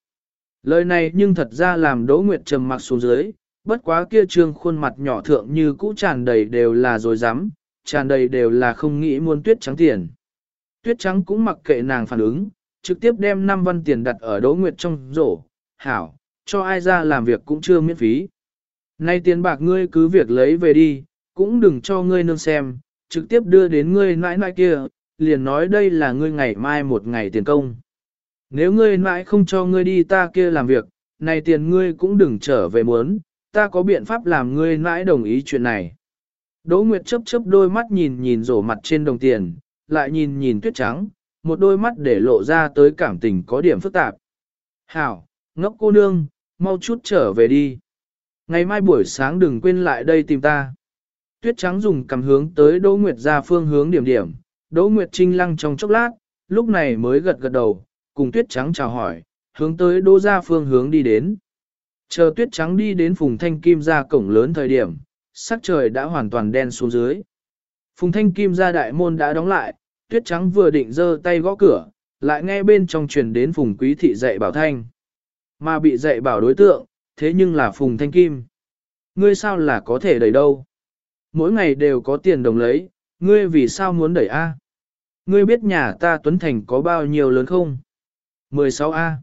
Lời này nhưng thật ra làm Đỗ Nguyệt trầm mặc xuống dưới, bất quá kia trương khuôn mặt nhỏ thượng như cũ tràn đầy đều là dối rắm tràn đầy đều là không nghĩ muốn tuyết trắng tiền. Tuyết trắng cũng mặc kệ nàng phản ứng, trực tiếp đem 5 văn tiền đặt ở Đỗ Nguyệt trong rổ, hảo, cho ai ra làm việc cũng chưa miễn phí. Nay tiền bạc ngươi cứ việc lấy về đi, cũng đừng cho ngươi nương xem, trực tiếp đưa đến ngươi nãi nãi kia, liền nói đây là ngươi ngày mai một ngày tiền công. Nếu ngươi mãi không cho ngươi đi ta kia làm việc, này tiền ngươi cũng đừng trở về muốn, ta có biện pháp làm ngươi mãi đồng ý chuyện này. Đỗ Nguyệt chớp chớp đôi mắt nhìn nhìn rổ mặt trên đồng tiền, lại nhìn nhìn tuyết trắng, một đôi mắt để lộ ra tới cảm tình có điểm phức tạp. Hảo, ngốc cô nương, mau chút trở về đi. Ngày mai buổi sáng đừng quên lại đây tìm ta. Tuyết trắng dùng cầm hướng tới Đỗ Nguyệt ra phương hướng điểm điểm, Đỗ Nguyệt trinh lăng trong chốc lát, lúc này mới gật gật đầu, cùng tuyết trắng chào hỏi, hướng tới đô ra phương hướng đi đến. Chờ tuyết trắng đi đến phùng thanh kim ra cổng lớn thời điểm, sắc trời đã hoàn toàn đen xuống dưới. Phùng thanh kim ra đại môn đã đóng lại, tuyết trắng vừa định giơ tay gõ cửa, lại nghe bên trong truyền đến phùng quý thị dạy bảo thanh. Mà bị dạy bảo đối tượng, thế nhưng là phùng thanh kim. Ngươi sao là có thể đẩy đâu? Mỗi ngày đều có tiền đồng lấy, ngươi vì sao muốn đẩy A? Ngươi biết nhà ta Tuấn Thành có bao nhiêu lớn không? 16A.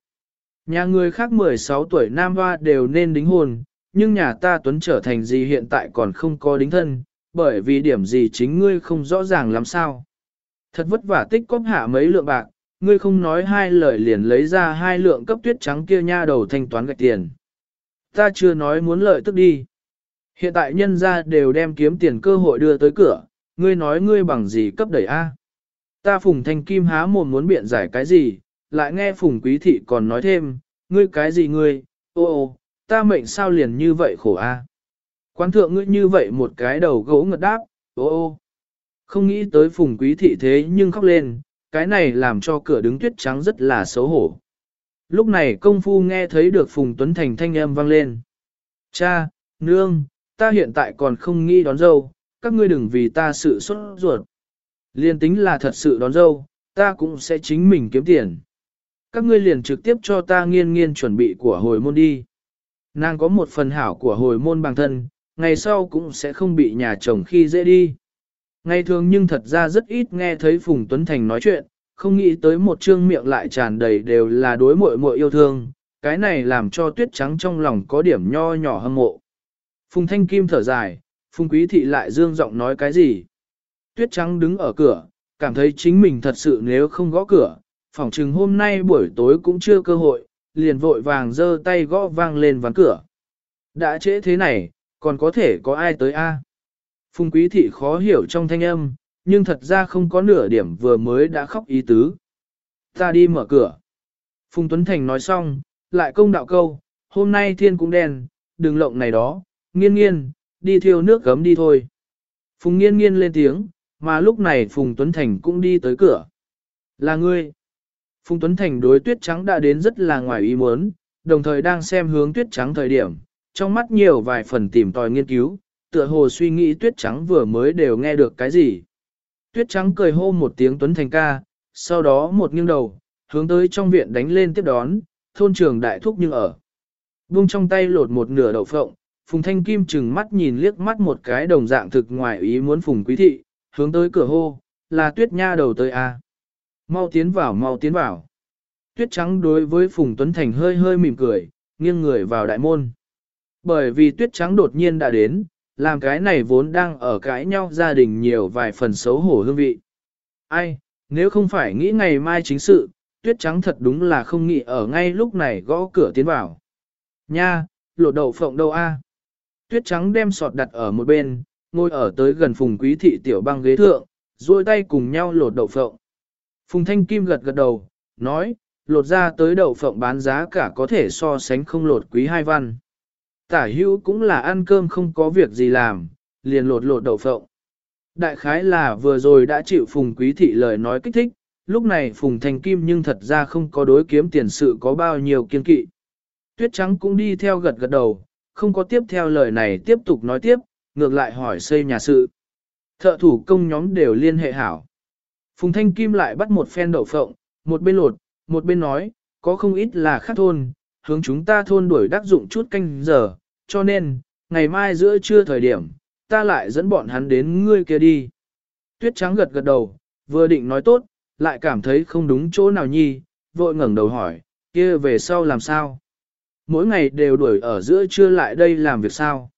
Nhà người khác 16 tuổi nam hoa đều nên đính hôn, nhưng nhà ta Tuấn trở thành gì hiện tại còn không có đính thân, bởi vì điểm gì chính ngươi không rõ ràng làm sao. Thật vất vả tích cóp hạ mấy lượng bạc, ngươi không nói hai lời liền lấy ra hai lượng cấp tuyết trắng kia nha đầu thanh toán gạch tiền. Ta chưa nói muốn lợi tức đi. Hiện tại nhân gia đều đem kiếm tiền cơ hội đưa tới cửa, ngươi nói ngươi bằng gì cấp đẩy A. Ta phùng thanh kim há mồm muốn biện giải cái gì, lại nghe phùng quý thị còn nói thêm, ngươi cái gì ngươi, ô ô, ta mệnh sao liền như vậy khổ A. Quán thượng ngươi như vậy một cái đầu gỗ ngật đáp, ô ô. Không nghĩ tới phùng quý thị thế nhưng khóc lên, cái này làm cho cửa đứng tuyết trắng rất là xấu hổ. Lúc này công phu nghe thấy được Phùng Tuấn Thành thanh âm vang lên. Cha, nương, ta hiện tại còn không nghĩ đón dâu, các ngươi đừng vì ta sự xuất ruột. Liên tính là thật sự đón dâu, ta cũng sẽ chính mình kiếm tiền. Các ngươi liền trực tiếp cho ta nghiên nghiên chuẩn bị của hồi môn đi. Nàng có một phần hảo của hồi môn bằng thân, ngày sau cũng sẽ không bị nhà chồng khi dễ đi. Ngày thường nhưng thật ra rất ít nghe thấy Phùng Tuấn Thành nói chuyện, không nghĩ tới một trương miệng lại tràn đầy đều là đối muội muội yêu thương, cái này làm cho tuyết trắng trong lòng có điểm nho nhỏ hâm mộ. Phùng Thanh Kim thở dài, Phùng Quý Thị lại dương giọng nói cái gì. Tuyết trắng đứng ở cửa, cảm thấy chính mình thật sự nếu không gõ cửa, phỏng chừng hôm nay buổi tối cũng chưa cơ hội, liền vội vàng giơ tay gõ vang lên ván cửa. Đã trễ thế này, còn có thể có ai tới a? Phùng Quý Thị khó hiểu trong thanh âm, nhưng thật ra không có nửa điểm vừa mới đã khóc ý tứ. Ta đi mở cửa. Phùng Tuấn Thành nói xong, lại công đạo câu, hôm nay thiên cũng đen, đừng lộng này đó, nghiên nghiên, đi thiêu nước gấm đi thôi. Phùng nghiên nghiên lên tiếng, mà lúc này Phùng Tuấn Thành cũng đi tới cửa. Là ngươi. Phùng Tuấn Thành đối tuyết trắng đã đến rất là ngoài ý muốn, đồng thời đang xem hướng tuyết trắng thời điểm, trong mắt nhiều vài phần tìm tòi nghiên cứu, tựa hồ suy nghĩ tuyết trắng vừa mới đều nghe được cái gì. Tuyết trắng cười hô một tiếng Tuấn Thành ca, sau đó một nghiêng đầu, hướng tới trong viện đánh lên tiếp đón, thôn trường đại thúc nhưng ở. Vung trong tay lột một nửa đậu phộng, Phùng Thanh Kim chừng mắt nhìn liếc mắt một cái đồng dạng thực ngoài ý muốn Phùng Quý Thị, hướng tới cửa hô, là tuyết nha đầu tới à. Mau tiến vào, mau tiến vào. Tuyết trắng đối với Phùng Tuấn Thành hơi hơi mỉm cười, nghiêng người vào đại môn. Bởi vì tuyết trắng đột nhiên đã đến, làm cái này vốn đang ở cãi nhau gia đình nhiều vài phần xấu hổ hương vị. Ai, nếu không phải nghĩ ngày mai chính sự, tuyết trắng thật đúng là không nghĩ ở ngay lúc này gõ cửa tiến vào. Nha, lột đậu phộng đâu a? Tuyết trắng đem sọt đặt ở một bên, ngồi ở tới gần phùng quý thị tiểu băng ghế thượng, duỗi tay cùng nhau lột đậu phộng. Phùng thanh kim gật gật đầu, nói, lột ra tới đậu phộng bán giá cả có thể so sánh không lột quý hai văn. Tả hữu cũng là ăn cơm không có việc gì làm, liền lột lột đậu phộng. Đại khái là vừa rồi đã chịu Phùng Quý Thị lời nói kích thích, lúc này Phùng Thanh Kim nhưng thật ra không có đối kiếm tiền sự có bao nhiêu kiên kỵ. Tuyết Trắng cũng đi theo gật gật đầu, không có tiếp theo lời này tiếp tục nói tiếp, ngược lại hỏi xây nhà sự. Thợ thủ công nhóm đều liên hệ hảo. Phùng Thanh Kim lại bắt một phen đậu phộng, một bên lột, một bên nói, có không ít là khác thôn, hướng chúng ta thôn đuổi đắc dụng chút canh giờ, cho nên, ngày mai giữa trưa thời điểm, ta lại dẫn bọn hắn đến ngươi kia đi. Tuyết trắng gật gật đầu, vừa định nói tốt, lại cảm thấy không đúng chỗ nào nhi, vội ngẩng đầu hỏi, kia về sau làm sao? Mỗi ngày đều đuổi ở giữa trưa lại đây làm việc sao?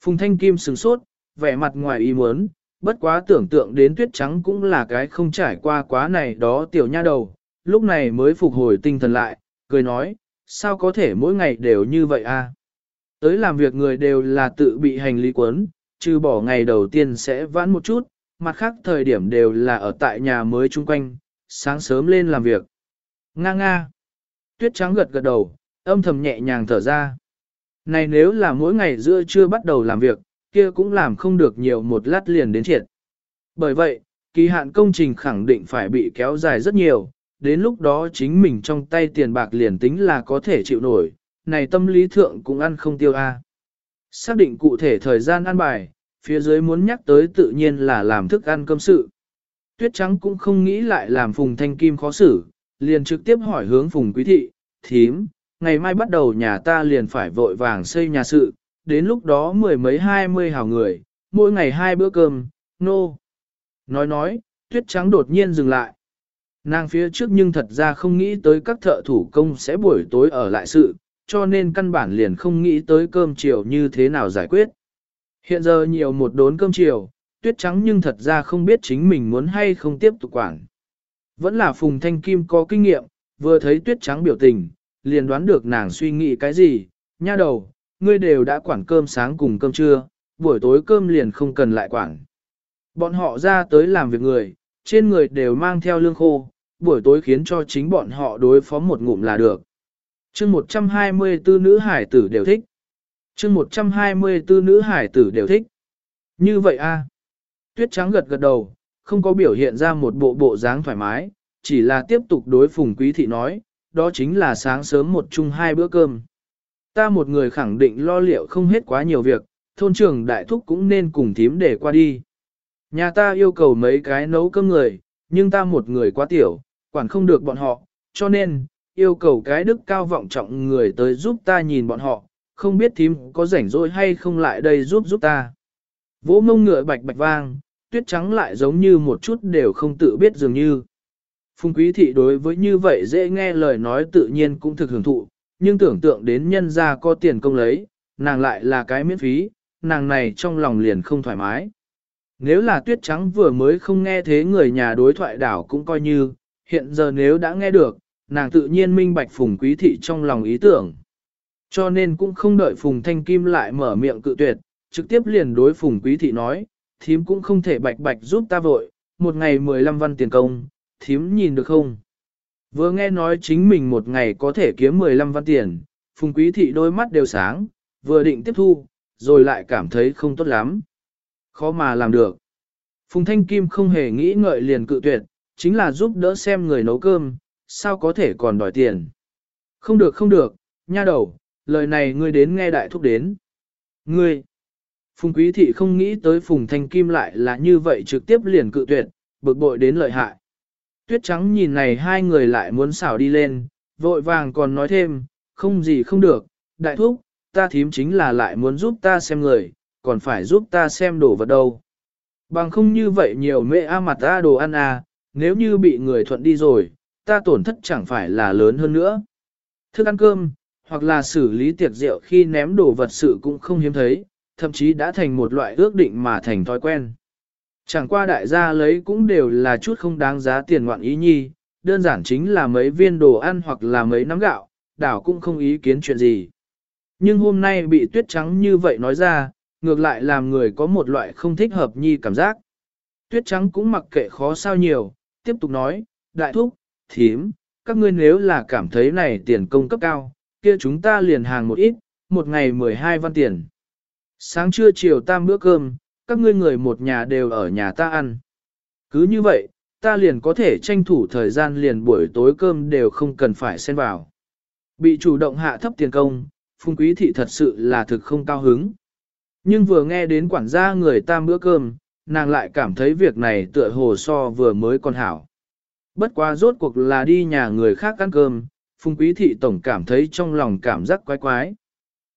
Phùng Thanh Kim sừng sốt, vẻ mặt ngoài ý muốn, bất quá tưởng tượng đến tuyết trắng cũng là cái không trải qua quá này đó tiểu nha đầu, lúc này mới phục hồi tinh thần lại, cười nói, sao có thể mỗi ngày đều như vậy a? Tới làm việc người đều là tự bị hành lý quấn, trừ bỏ ngày đầu tiên sẽ vãn một chút, mặt khác thời điểm đều là ở tại nhà mới chung quanh, sáng sớm lên làm việc. Nga nga. Tuyết trắng gật gật đầu, âm thầm nhẹ nhàng thở ra. Này nếu là mỗi ngày giữa trưa bắt đầu làm việc, kia cũng làm không được nhiều một lát liền đến triệt. Bởi vậy, kỳ hạn công trình khẳng định phải bị kéo dài rất nhiều, đến lúc đó chính mình trong tay tiền bạc liền tính là có thể chịu nổi, này tâm lý thượng cũng ăn không tiêu a. À. Xác định cụ thể thời gian ăn bài, phía dưới muốn nhắc tới tự nhiên là làm thức ăn cơm sự. Tuyết trắng cũng không nghĩ lại làm phùng thanh kim khó xử, liền trực tiếp hỏi hướng phùng quý thị, thím, ngày mai bắt đầu nhà ta liền phải vội vàng xây nhà sự, đến lúc đó mười mấy hai mươi hào người, mỗi ngày hai bữa cơm, nô. No. Nói nói, tuyết trắng đột nhiên dừng lại. Nàng phía trước nhưng thật ra không nghĩ tới các thợ thủ công sẽ buổi tối ở lại sự, cho nên căn bản liền không nghĩ tới cơm chiều như thế nào giải quyết. Hiện giờ nhiều một đốn cơm chiều, tuyết trắng nhưng thật ra không biết chính mình muốn hay không tiếp tục quản. Vẫn là Phùng Thanh Kim có kinh nghiệm, vừa thấy tuyết trắng biểu tình, liền đoán được nàng suy nghĩ cái gì, nha đầu, ngươi đều đã quản cơm sáng cùng cơm trưa, buổi tối cơm liền không cần lại quản. Bọn họ ra tới làm việc người, trên người đều mang theo lương khô, buổi tối khiến cho chính bọn họ đối phó một ngụm là được. chương 124 nữ hải tử đều thích. chương 124 nữ hải tử đều thích. Như vậy a Tuyết trắng gật gật đầu, không có biểu hiện ra một bộ bộ dáng thoải mái, chỉ là tiếp tục đối phùng quý thị nói, đó chính là sáng sớm một chung hai bữa cơm. Ta một người khẳng định lo liệu không hết quá nhiều việc, thôn trưởng đại thúc cũng nên cùng thím để qua đi. Nhà ta yêu cầu mấy cái nấu cơm người, nhưng ta một người quá tiểu, quản không được bọn họ, cho nên, yêu cầu cái đức cao vọng trọng người tới giúp ta nhìn bọn họ, không biết thím có rảnh rỗi hay không lại đây giúp giúp ta. Vỗ mông ngựa bạch bạch vang, tuyết trắng lại giống như một chút đều không tự biết dường như. Phùng quý thị đối với như vậy dễ nghe lời nói tự nhiên cũng thực hưởng thụ, nhưng tưởng tượng đến nhân gia có tiền công lấy, nàng lại là cái miễn phí, nàng này trong lòng liền không thoải mái. Nếu là tuyết trắng vừa mới không nghe thế người nhà đối thoại đảo cũng coi như, hiện giờ nếu đã nghe được, nàng tự nhiên minh bạch phùng quý thị trong lòng ý tưởng. Cho nên cũng không đợi phùng thanh kim lại mở miệng cự tuyệt, trực tiếp liền đối phùng quý thị nói, thím cũng không thể bạch bạch giúp ta vội, một ngày 15 văn tiền công, thím nhìn được không? Vừa nghe nói chính mình một ngày có thể kiếm 15 văn tiền, phùng quý thị đôi mắt đều sáng, vừa định tiếp thu, rồi lại cảm thấy không tốt lắm. Khó mà làm được. Phùng Thanh Kim không hề nghĩ ngợi liền cự tuyệt, chính là giúp đỡ xem người nấu cơm, sao có thể còn đòi tiền. Không được không được, nha đầu, lời này ngươi đến nghe đại thúc đến. Ngươi, Phùng Quý Thị không nghĩ tới Phùng Thanh Kim lại là như vậy trực tiếp liền cự tuyệt, bực bội đến lợi hại. Tuyết trắng nhìn này hai người lại muốn xảo đi lên, vội vàng còn nói thêm, không gì không được, đại thúc, ta thím chính là lại muốn giúp ta xem người, còn phải giúp ta xem đồ vật đâu. Bằng không như vậy nhiều mẹ a mặt ta đồ ăn à, nếu như bị người thuận đi rồi, ta tổn thất chẳng phải là lớn hơn nữa. Thức ăn cơm, hoặc là xử lý tiệc rượu khi ném đồ vật sự cũng không hiếm thấy, thậm chí đã thành một loại ước định mà thành thói quen. Chẳng qua đại gia lấy cũng đều là chút không đáng giá tiền ngoạn ý nhi, đơn giản chính là mấy viên đồ ăn hoặc là mấy nắm gạo, đảo cũng không ý kiến chuyện gì. Nhưng hôm nay bị tuyết trắng như vậy nói ra, ngược lại làm người có một loại không thích hợp nhi cảm giác. Tuyết trắng cũng mặc kệ khó sao nhiều, tiếp tục nói, đại thúc, thím, các ngươi nếu là cảm thấy này tiền công cấp cao, kia chúng ta liền hàng một ít, một ngày 12 văn tiền. Sáng trưa chiều tam bữa cơm, các ngươi người một nhà đều ở nhà ta ăn. Cứ như vậy, ta liền có thể tranh thủ thời gian liền buổi tối cơm đều không cần phải xen vào. Bị chủ động hạ thấp tiền công, Phùng Quý Thị thật sự là thực không cao hứng. Nhưng vừa nghe đến quản gia người ta bữa cơm, nàng lại cảm thấy việc này tựa hồ so vừa mới còn hảo. Bất quá rốt cuộc là đi nhà người khác ăn cơm, Phùng Quý Thị Tổng cảm thấy trong lòng cảm giác quái quái.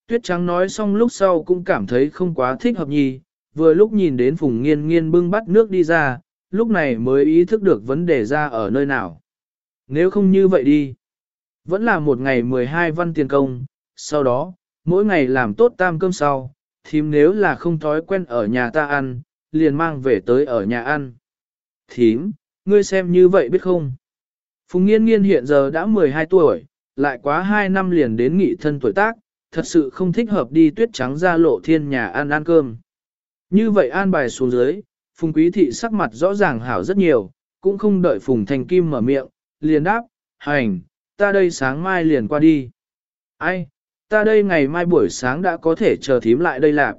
Tuyết Trắng nói xong lúc sau cũng cảm thấy không quá thích hợp nhì, vừa lúc nhìn đến Phùng Nghiên Nghiên bưng bắt nước đi ra, lúc này mới ý thức được vấn đề ra ở nơi nào. Nếu không như vậy đi, vẫn là một ngày 12 văn tiền công, sau đó, mỗi ngày làm tốt tam cơm sau, thím nếu là không thói quen ở nhà ta ăn, liền mang về tới ở nhà ăn. Thím, ngươi xem như vậy biết không? Phùng Nghiên Nghiên hiện giờ đã 12 tuổi, lại quá 2 năm liền đến nghị thân tuổi tác, thật sự không thích hợp đi tuyết trắng ra lộ thiên nhà ăn ăn cơm. Như vậy an bài xuống dưới, Phùng Quý Thị sắc mặt rõ ràng hảo rất nhiều, cũng không đợi Phùng Thành Kim mở miệng, liền đáp, hành, ta đây sáng mai liền qua đi. Ai, ta đây ngày mai buổi sáng đã có thể chờ thím lại đây làm.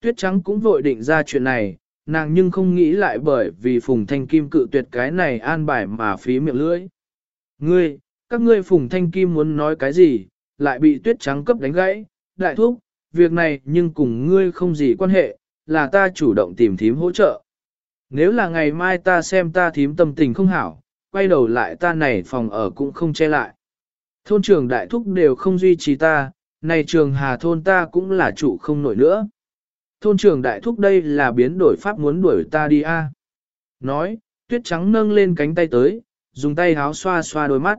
Tuyết Trắng cũng vội định ra chuyện này, nàng nhưng không nghĩ lại bởi vì Phùng Thanh Kim cự tuyệt cái này an bài mà phí miệng lưỡi. Ngươi, các ngươi phùng thanh kim muốn nói cái gì, lại bị tuyết trắng cấp đánh gãy, đại thúc, việc này nhưng cùng ngươi không gì quan hệ, là ta chủ động tìm thím hỗ trợ. Nếu là ngày mai ta xem ta thím tâm tình không hảo, quay đầu lại ta này phòng ở cũng không che lại. Thôn trường đại thúc đều không duy trì ta, này trường hà thôn ta cũng là chủ không nổi nữa. Thôn trường đại thúc đây là biến đổi pháp muốn đuổi ta đi a. Nói, tuyết trắng nâng lên cánh tay tới, dùng tay háo xoa xoa đôi mắt.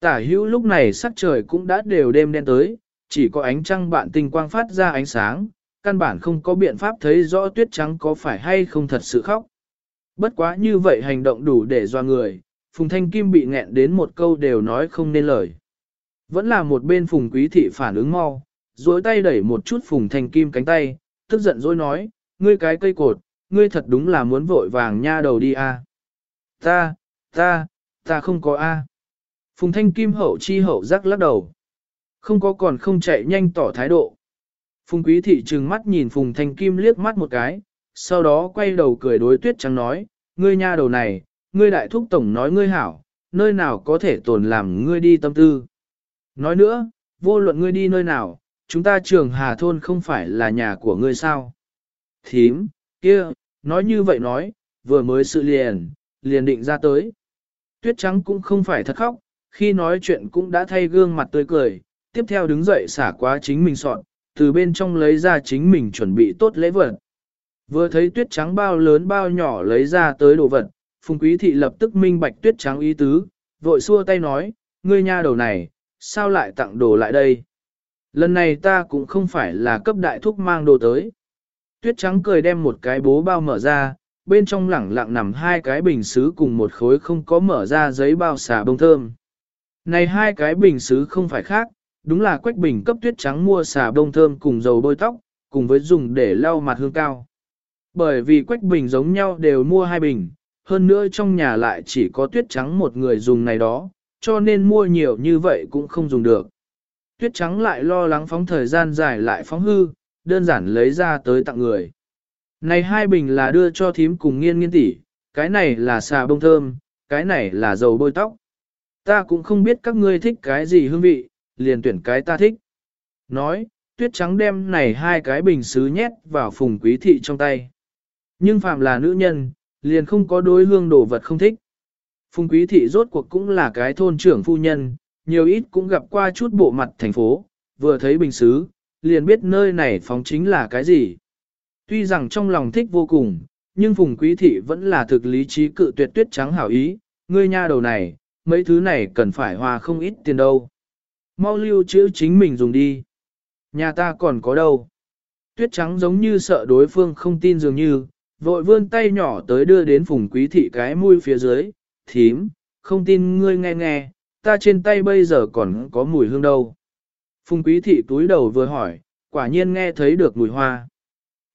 Tả hữu lúc này sắc trời cũng đã đều đêm đen tới, chỉ có ánh trăng bạn tinh quang phát ra ánh sáng, căn bản không có biện pháp thấy rõ tuyết trắng có phải hay không thật sự khóc. Bất quá như vậy hành động đủ để doa người, Phùng Thanh Kim bị nghẹn đến một câu đều nói không nên lời. Vẫn là một bên Phùng Quý Thị phản ứng mau, dối tay đẩy một chút Phùng Thanh Kim cánh tay, tức giận dối nói, ngươi cái cây cột, ngươi thật đúng là muốn vội vàng nha đầu đi a. Ta, ta, ta không có a. Phùng Thanh Kim hậu chi hậu rắc lắc đầu. Không có còn không chạy nhanh tỏ thái độ. Phùng Quý Thị trừng mắt nhìn Phùng Thanh Kim liếc mắt một cái, sau đó quay đầu cười đối tuyết trắng nói, ngươi nha đầu này, ngươi đại thúc tổng nói ngươi hảo, nơi nào có thể tồn làm ngươi đi tâm tư. Nói nữa, vô luận ngươi đi nơi nào, chúng ta trường Hà Thôn không phải là nhà của ngươi sao. Thím, kia, nói như vậy nói, vừa mới sự liền, liền định ra tới. Tuyết trắng cũng không phải thật khóc, khi nói chuyện cũng đã thay gương mặt tươi cười, tiếp theo đứng dậy xả quá chính mình soạn, từ bên trong lấy ra chính mình chuẩn bị tốt lễ vật. Vừa thấy tuyết trắng bao lớn bao nhỏ lấy ra tới đồ vật, Phùng Quý Thị lập tức minh bạch tuyết trắng ý tứ, vội xua tay nói, ngươi nha đầu này, sao lại tặng đồ lại đây? Lần này ta cũng không phải là cấp đại thúc mang đồ tới. Tuyết trắng cười đem một cái bố bao mở ra, bên trong lẳng lặng nằm hai cái bình xứ cùng một khối không có mở ra giấy bao xà bông thơm. Này hai cái bình xứ không phải khác, đúng là quách bình cấp tuyết trắng mua xà bông thơm cùng dầu bôi tóc, cùng với dùng để lau mặt hương cao. Bởi vì quách bình giống nhau đều mua hai bình, hơn nữa trong nhà lại chỉ có tuyết trắng một người dùng này đó, cho nên mua nhiều như vậy cũng không dùng được. Tuyết trắng lại lo lắng phóng thời gian dài lại phóng hư, đơn giản lấy ra tới tặng người. Này hai bình là đưa cho thím cùng nghiên nghiên tỷ, cái này là xà bông thơm, cái này là dầu bôi tóc. Ta cũng không biết các ngươi thích cái gì hương vị, liền tuyển cái ta thích. Nói, tuyết trắng đem này hai cái bình xứ nhét vào phùng quý thị trong tay. Nhưng phạm là nữ nhân, liền không có đối hương đồ vật không thích. Phùng quý thị rốt cuộc cũng là cái thôn trưởng phu nhân, nhiều ít cũng gặp qua chút bộ mặt thành phố, vừa thấy bình xứ, liền biết nơi này phóng chính là cái gì. Tuy rằng trong lòng thích vô cùng, nhưng Phùng Quý Thị vẫn là thực lý trí cự tuyệt tuyết trắng hảo ý, ngươi nha đầu này, mấy thứ này cần phải hòa không ít tiền đâu. Mau lưu chữ chính mình dùng đi. Nhà ta còn có đâu. Tuyết trắng giống như sợ đối phương không tin dường như, vội vươn tay nhỏ tới đưa đến Phùng Quý Thị cái mũi phía dưới, thím, không tin ngươi nghe nghe, ta trên tay bây giờ còn có mùi hương đâu. Phùng Quý Thị túi đầu vừa hỏi, quả nhiên nghe thấy được mùi hoa.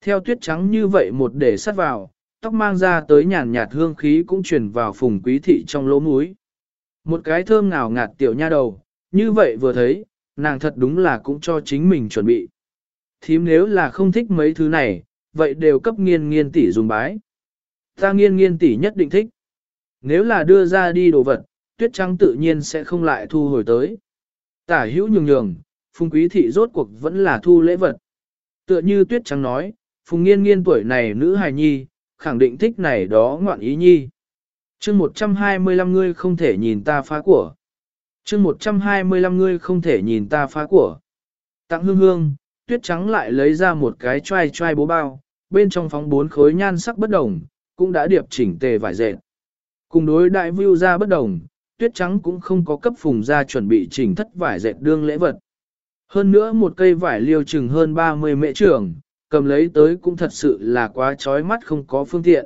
Theo tuyết trắng như vậy một để sắt vào, tóc mang ra tới nhàn nhạt hương khí cũng truyền vào phùng quý thị trong lỗ mũi. Một cái thơm ngào ngạt tiểu nha đầu, như vậy vừa thấy, nàng thật đúng là cũng cho chính mình chuẩn bị. Thím nếu là không thích mấy thứ này, vậy đều cấp nghiên nghiên tỷ dùng bái. Ta nghiên nghiên tỷ nhất định thích. Nếu là đưa ra đi đồ vật, tuyết trắng tự nhiên sẽ không lại thu hồi tới. Tả hữu nhường nhường, phùng quý thị rốt cuộc vẫn là thu lễ vật. Tựa như tuyết trắng nói, Phùng Nghiên Nghiên tuổi này nữ hài nhi, khẳng định thích này đó ngoạn ý nhi. chương 125 ngươi không thể nhìn ta phá của chương 125 ngươi không thể nhìn ta phá của. Tặng hương hương, tuyết trắng lại lấy ra một cái trai trai bố bao, bên trong phóng bốn khối nhan sắc bất đồng, cũng đã điệp chỉnh tề vải dệt. Cùng đối đại view ra bất đồng, tuyết trắng cũng không có cấp phùng ra chuẩn bị chỉnh thất vải dệt đương lễ vật. Hơn nữa một cây vải liêu chừng hơn 30 mệ trưởng, cầm lấy tới cũng thật sự là quá trói mắt không có phương tiện.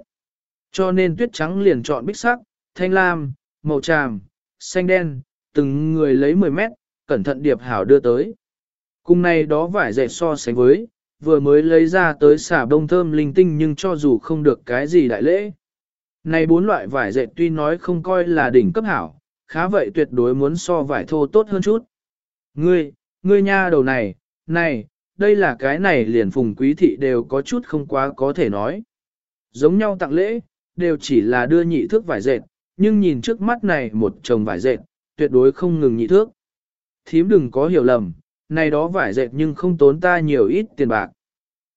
Cho nên tuyết trắng liền chọn bích sắc, thanh lam, màu tràm, xanh đen, từng người lấy 10 mét, cẩn thận điệp hảo đưa tới. Cùng này đó vải dệt so sánh với, vừa mới lấy ra tới xả bông thơm linh tinh nhưng cho dù không được cái gì đại lễ. Này bốn loại vải dệt tuy nói không coi là đỉnh cấp hảo, khá vậy tuyệt đối muốn so vải thô tốt hơn chút. Ngươi, ngươi nha đầu này, này, đây là cái này liền phùng quý thị đều có chút không quá có thể nói. Giống nhau tặng lễ, đều chỉ là đưa nhị thước vải dệt, nhưng nhìn trước mắt này một chồng vải dệt, tuyệt đối không ngừng nhị thước. Thím đừng có hiểu lầm, này đó vải dệt nhưng không tốn ta nhiều ít tiền bạc.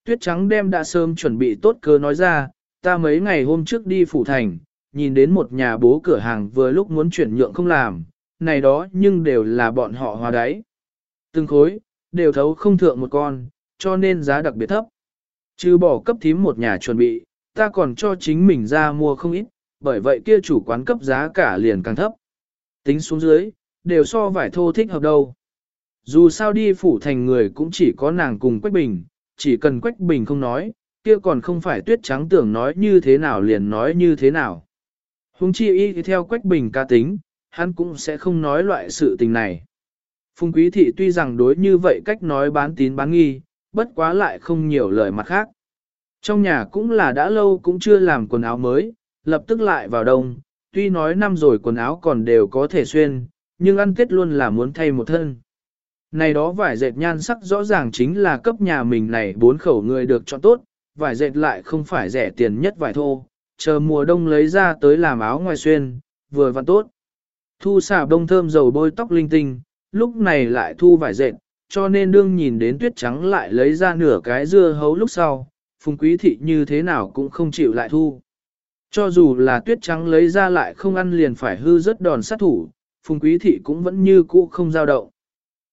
Tuyết trắng đem đã sớm chuẩn bị tốt cơ nói ra, ta mấy ngày hôm trước đi phủ thành, nhìn đến một nhà bố cửa hàng vừa lúc muốn chuyển nhượng không làm, này đó nhưng đều là bọn họ hòa đáy. Từng khối, đều thấu không thượng một con, cho nên giá đặc biệt thấp. Trừ bỏ cấp thím một nhà chuẩn bị, ta còn cho chính mình ra mua không ít, bởi vậy kia chủ quán cấp giá cả liền càng thấp. Tính xuống dưới, đều so vải thô thích hợp đâu. Dù sao đi phủ thành người cũng chỉ có nàng cùng Quách Bình, chỉ cần Quách Bình không nói, kia còn không phải tuyết trắng tưởng nói như thế nào liền nói như thế nào. Hùng chi y theo Quách Bình ca tính, hắn cũng sẽ không nói loại sự tình này. Phùng Quý Thị tuy rằng đối như vậy cách nói bán tín bán nghi, bất quá lại không nhiều lời mặt khác. Trong nhà cũng là đã lâu cũng chưa làm quần áo mới, lập tức lại vào đông, tuy nói năm rồi quần áo còn đều có thể xuyên, nhưng ăn tết luôn là muốn thay một thân. Này đó vải dệt nhan sắc rõ ràng chính là cấp nhà mình này bốn khẩu người được chọn tốt, vải dệt lại không phải rẻ tiền nhất vải thô, chờ mùa đông lấy ra tới làm áo ngoài xuyên, vừa vặn tốt. Thu xả đông thơm dầu bôi tóc linh tinh, lúc này lại thu vải dệt, cho nên đương nhìn đến tuyết trắng lại lấy ra nửa cái dưa hấu lúc sau, phùng quý thị như thế nào cũng không chịu lại thu. Cho dù là tuyết trắng lấy ra lại không ăn liền phải hư rất đòn sát thủ, phùng quý thị cũng vẫn như cũ không dao động.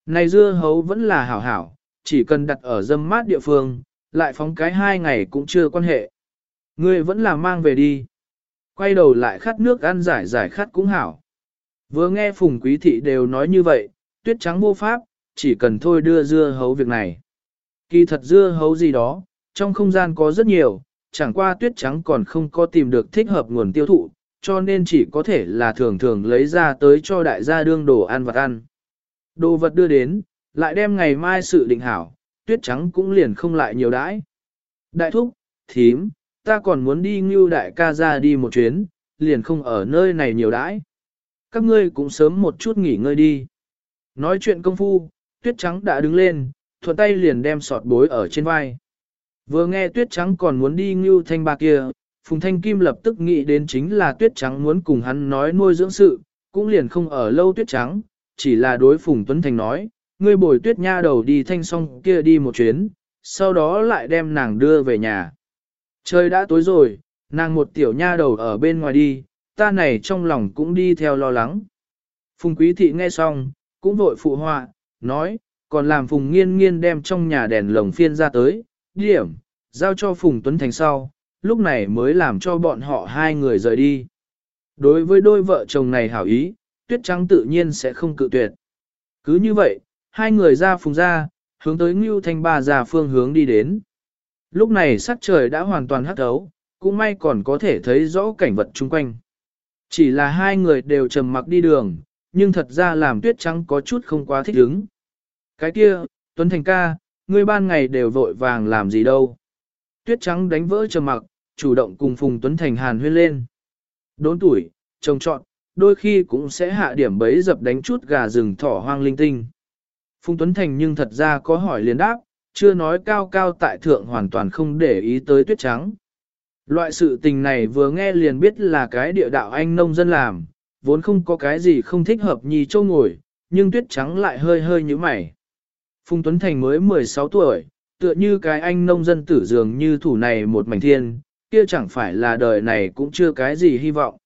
Này dưa hấu vẫn là hảo hảo, chỉ cần đặt ở dâm mát địa phương, lại phóng cái hai ngày cũng chưa quan hệ. Ngươi vẫn là mang về đi. Quay đầu lại khát nước ăn giải giải khát cũng hảo. Vừa nghe phùng quý thị đều nói như vậy, tuyết trắng vô pháp, chỉ cần thôi đưa dưa hấu việc này. Kỳ thật dưa hấu gì đó, trong không gian có rất nhiều, chẳng qua tuyết trắng còn không có tìm được thích hợp nguồn tiêu thụ, cho nên chỉ có thể là thường thường lấy ra tới cho đại gia đương đồ ăn vật ăn. Đồ vật đưa đến, lại đem ngày mai sự định hảo, tuyết trắng cũng liền không lại nhiều đãi. Đại thúc, thím, ta còn muốn đi ngưu đại ca ra đi một chuyến, liền không ở nơi này nhiều đãi. Các ngươi cũng sớm một chút nghỉ ngơi đi. Nói chuyện công phu, tuyết trắng đã đứng lên, thuận tay liền đem sọt bối ở trên vai. Vừa nghe tuyết trắng còn muốn đi ngưu thanh ba kia, Phùng Thanh Kim lập tức nghĩ đến chính là tuyết trắng muốn cùng hắn nói nuôi dưỡng sự, cũng liền không ở lâu tuyết trắng, chỉ là đối Phùng Tuấn Thành nói, ngươi bồi tuyết nha đầu đi thanh song kia đi một chuyến, sau đó lại đem nàng đưa về nhà. Trời đã tối rồi, nàng một tiểu nha đầu ở bên ngoài đi, ta này trong lòng cũng đi theo lo lắng. Phùng Quý Thị nghe xong, cũng vội phụ họa, nói, còn làm Phùng Nghiên Nghiên đem trong nhà đèn lồng phiên ra tới, điểm, giao cho Phùng Tuấn Thành sau, lúc này mới làm cho bọn họ hai người rời đi. Đối với đôi vợ chồng này hảo ý, Tuyết Trắng tự nhiên sẽ không cự tuyệt. Cứ như vậy, hai người ra Phùng ra, hướng tới Ngưu Thanh Ba ra phương hướng đi đến. Lúc này sắc trời đã hoàn toàn hắt thấu, cũng may còn có thể thấy rõ cảnh vật chung quanh. Chỉ là hai người đều trầm mặc đi đường, nhưng thật ra làm tuyết trắng có chút không quá thích ứng. Cái kia, Tuấn Thành ca, ngươi ban ngày đều vội vàng làm gì đâu. Tuyết trắng đánh vỡ trầm mặc, chủ động cùng Phùng Tuấn Thành hàn huyên lên. Đốn tuổi, trông trọn, đôi khi cũng sẽ hạ điểm bấy dập đánh chút gà rừng thỏ hoang linh tinh. Phùng Tuấn Thành nhưng thật ra có hỏi liền đáp, chưa nói cao cao tại thượng hoàn toàn không để ý tới tuyết trắng. Loại sự tình này vừa nghe liền biết là cái địa đạo anh nông dân làm, vốn không có cái gì không thích hợp nhì châu ngồi, nhưng tuyết trắng lại hơi hơi như mày. Phùng Tuấn Thành mới 16 tuổi, tựa như cái anh nông dân tử dường như thủ này một mảnh thiên, kia chẳng phải là đời này cũng chưa cái gì hy vọng.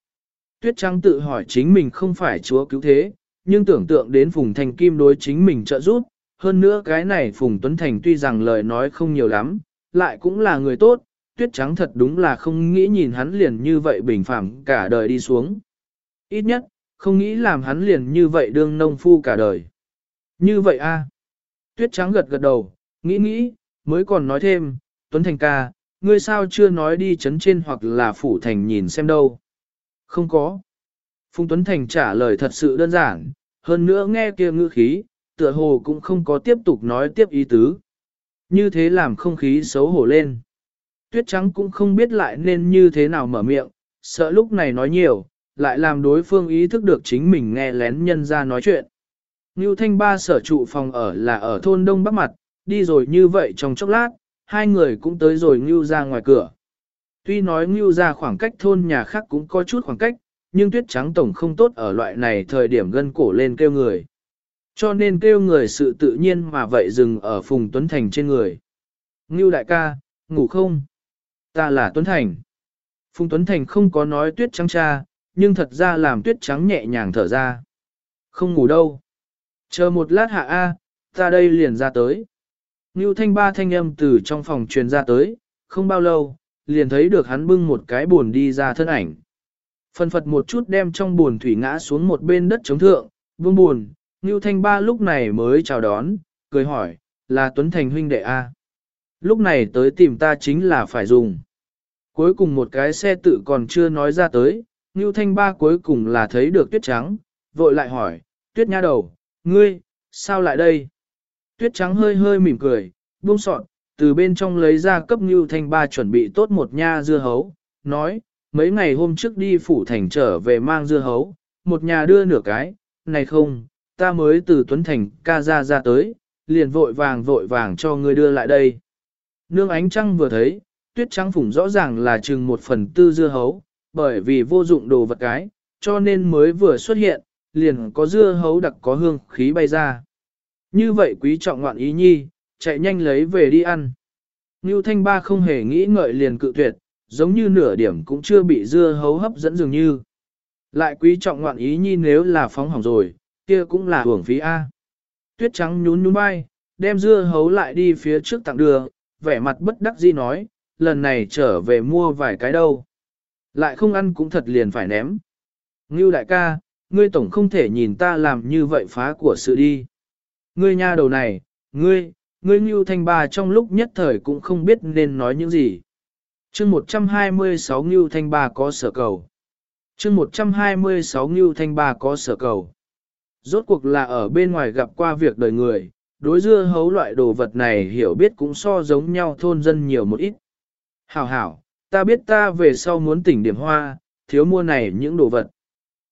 Tuyết trắng tự hỏi chính mình không phải chúa cứu thế, nhưng tưởng tượng đến Phùng Thành Kim đối chính mình trợ giúp, hơn nữa cái này Phùng Tuấn Thành tuy rằng lời nói không nhiều lắm, lại cũng là người tốt, tuyết trắng thật đúng là không nghĩ nhìn hắn liền như vậy bình phẳng cả đời đi xuống. Ít nhất, không nghĩ làm hắn liền như vậy đương nông phu cả đời. Như vậy a Tuyết trắng gật gật đầu, nghĩ nghĩ, mới còn nói thêm, Tuấn Thành ca, ngươi sao chưa nói đi chấn trên hoặc là phủ thành nhìn xem đâu. Không có. Phùng Tuấn Thành trả lời thật sự đơn giản, hơn nữa nghe kia ngữ khí, tựa hồ cũng không có tiếp tục nói tiếp ý tứ. Như thế làm không khí xấu hổ lên. Tuyết trắng cũng không biết lại nên như thế nào mở miệng, sợ lúc này nói nhiều, lại làm đối phương ý thức được chính mình nghe lén nhân ra nói chuyện. Ngưu Thanh Ba sở trụ phòng ở là ở thôn Đông Bắc Mặt, đi rồi như vậy trong chốc lát, hai người cũng tới rồi Ngưu ra ngoài cửa. Tuy nói Ngưu ra khoảng cách thôn nhà khác cũng có chút khoảng cách, nhưng tuyết trắng tổng không tốt ở loại này thời điểm gân cổ lên kêu người. Cho nên kêu người sự tự nhiên mà vậy dừng ở Phùng Tuấn Thành trên người. Ngưu đại ca, ngủ không? Ta là Tuấn Thành. Phùng Tuấn Thành không có nói tuyết trắng cha, nhưng thật ra làm tuyết trắng nhẹ nhàng thở ra. Không ngủ đâu. Chờ một lát hạ A, ta đây liền ra tới. Ngưu thanh ba thanh âm từ trong phòng truyền ra tới, không bao lâu, liền thấy được hắn bưng một cái buồn đi ra thân ảnh. Phần phật một chút đem trong buồn thủy ngã xuống một bên đất chống thượng, vương buồn, Ngưu thanh ba lúc này mới chào đón, cười hỏi, là Tuấn Thành huynh đệ A. Lúc này tới tìm ta chính là phải dùng. Cuối cùng một cái xe tự còn chưa nói ra tới, Ngưu thanh ba cuối cùng là thấy được tuyết trắng, vội lại hỏi, tuyết nha đầu, ngươi, sao lại đây? Tuyết trắng hơi hơi mỉm cười, buông sọn, từ bên trong lấy ra cấp Ngưu Thanh Ba chuẩn bị tốt một nha dưa hấu, nói, mấy ngày hôm trước đi phủ thành trở về mang dưa hấu, một nhà đưa nửa cái, này không, ta mới từ Tuấn Thành ca ra ra tới, liền vội vàng vội vàng cho ngươi đưa lại đây. Nương ánh trăng vừa thấy, tuyết trắng phủng rõ ràng là chừng một phần tư dưa hấu, bởi vì vô dụng đồ vật cái, cho nên mới vừa xuất hiện, liền có dưa hấu đặc có hương khí bay ra. Như vậy quý trọng ngoạn ý nhi, chạy nhanh lấy về đi ăn. Ngưu Thanh Ba không hề nghĩ ngợi liền cự tuyệt, giống như nửa điểm cũng chưa bị dưa hấu hấp dẫn dường như. Lại quý trọng ngoạn ý nhi nếu là phóng hỏng rồi, kia cũng là hưởng phí A. Tuyết trắng nhún nhún bay đem dưa hấu lại đi phía trước tặng đường, vẻ mặt bất đắc dĩ nói, lần này trở về mua vài cái đâu. Lại không ăn cũng thật liền phải ném. Ngưu đại ca, ngươi tổng không thể nhìn ta làm như vậy phá của sự đi. Ngươi nha đầu này, ngươi, ngươi Ngưu Thanh Ba trong lúc nhất thời cũng không biết nên nói những gì. chương 126 Ngưu Thanh Ba có sở cầu. chương 126 Ngưu Thanh Ba có sở cầu. Rốt cuộc là ở bên ngoài gặp qua việc đời người, đối dưa hấu loại đồ vật này hiểu biết cũng so giống nhau thôn dân nhiều một ít. Hảo hảo, ta biết ta về sau muốn tỉnh điểm hoa, thiếu mua này những đồ vật.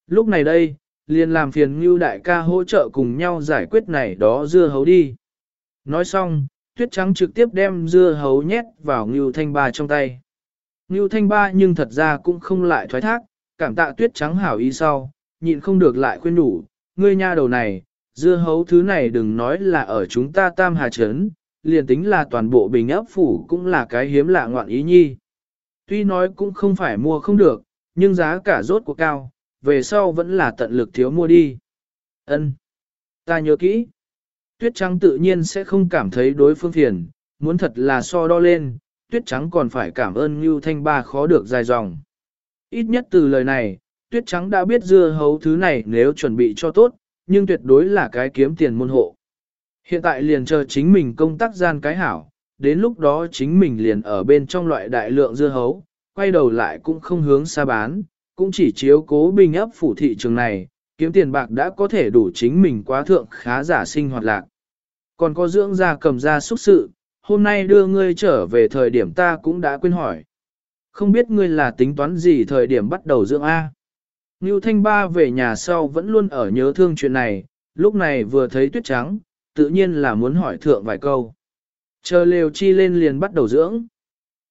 Lúc này đây, liền làm phiền Ngưu đại ca hỗ trợ cùng nhau giải quyết này đó dưa hấu đi. Nói xong, tuyết trắng trực tiếp đem dưa hấu nhét vào Ngưu thanh ba trong tay. Ngưu thanh ba nhưng thật ra cũng không lại thoái thác, cảm tạ tuyết trắng hảo ý sau, nhịn không được lại khuyên đủ, ngươi nha đầu này, dưa hấu thứ này đừng nói là ở chúng ta tam hà trấn, liền tính là toàn bộ bình ấp phủ cũng là cái hiếm lạ ngoạn ý nhi. Tuy nói cũng không phải mua không được, nhưng giá cả rốt của cao, về sau vẫn là tận lực thiếu mua đi. Ân, Ta nhớ kỹ. Tuyết trắng tự nhiên sẽ không cảm thấy đối phương phiền, muốn thật là so đo lên, tuyết trắng còn phải cảm ơn Ngưu Thanh Ba khó được dài dòng. Ít nhất từ lời này, tuyết trắng đã biết dưa hấu thứ này nếu chuẩn bị cho tốt, nhưng tuyệt đối là cái kiếm tiền môn hộ. Hiện tại liền chờ chính mình công tác gian cái hảo, đến lúc đó chính mình liền ở bên trong loại đại lượng dưa hấu, quay đầu lại cũng không hướng xa bán, cũng chỉ chiếu cố bình ấp phủ thị trường này, kiếm tiền bạc đã có thể đủ chính mình quá thượng khá giả sinh hoạt lạc. Còn có dưỡng ra cầm ra xúc sự, hôm nay đưa ngươi trở về thời điểm ta cũng đã quên hỏi. Không biết ngươi là tính toán gì thời điểm bắt đầu dưỡng A. Ngưu Thanh Ba về nhà sau vẫn luôn ở nhớ thương chuyện này, lúc này vừa thấy tuyết trắng, tự nhiên là muốn hỏi thượng vài câu. Chờ lều chi lên liền bắt đầu dưỡng.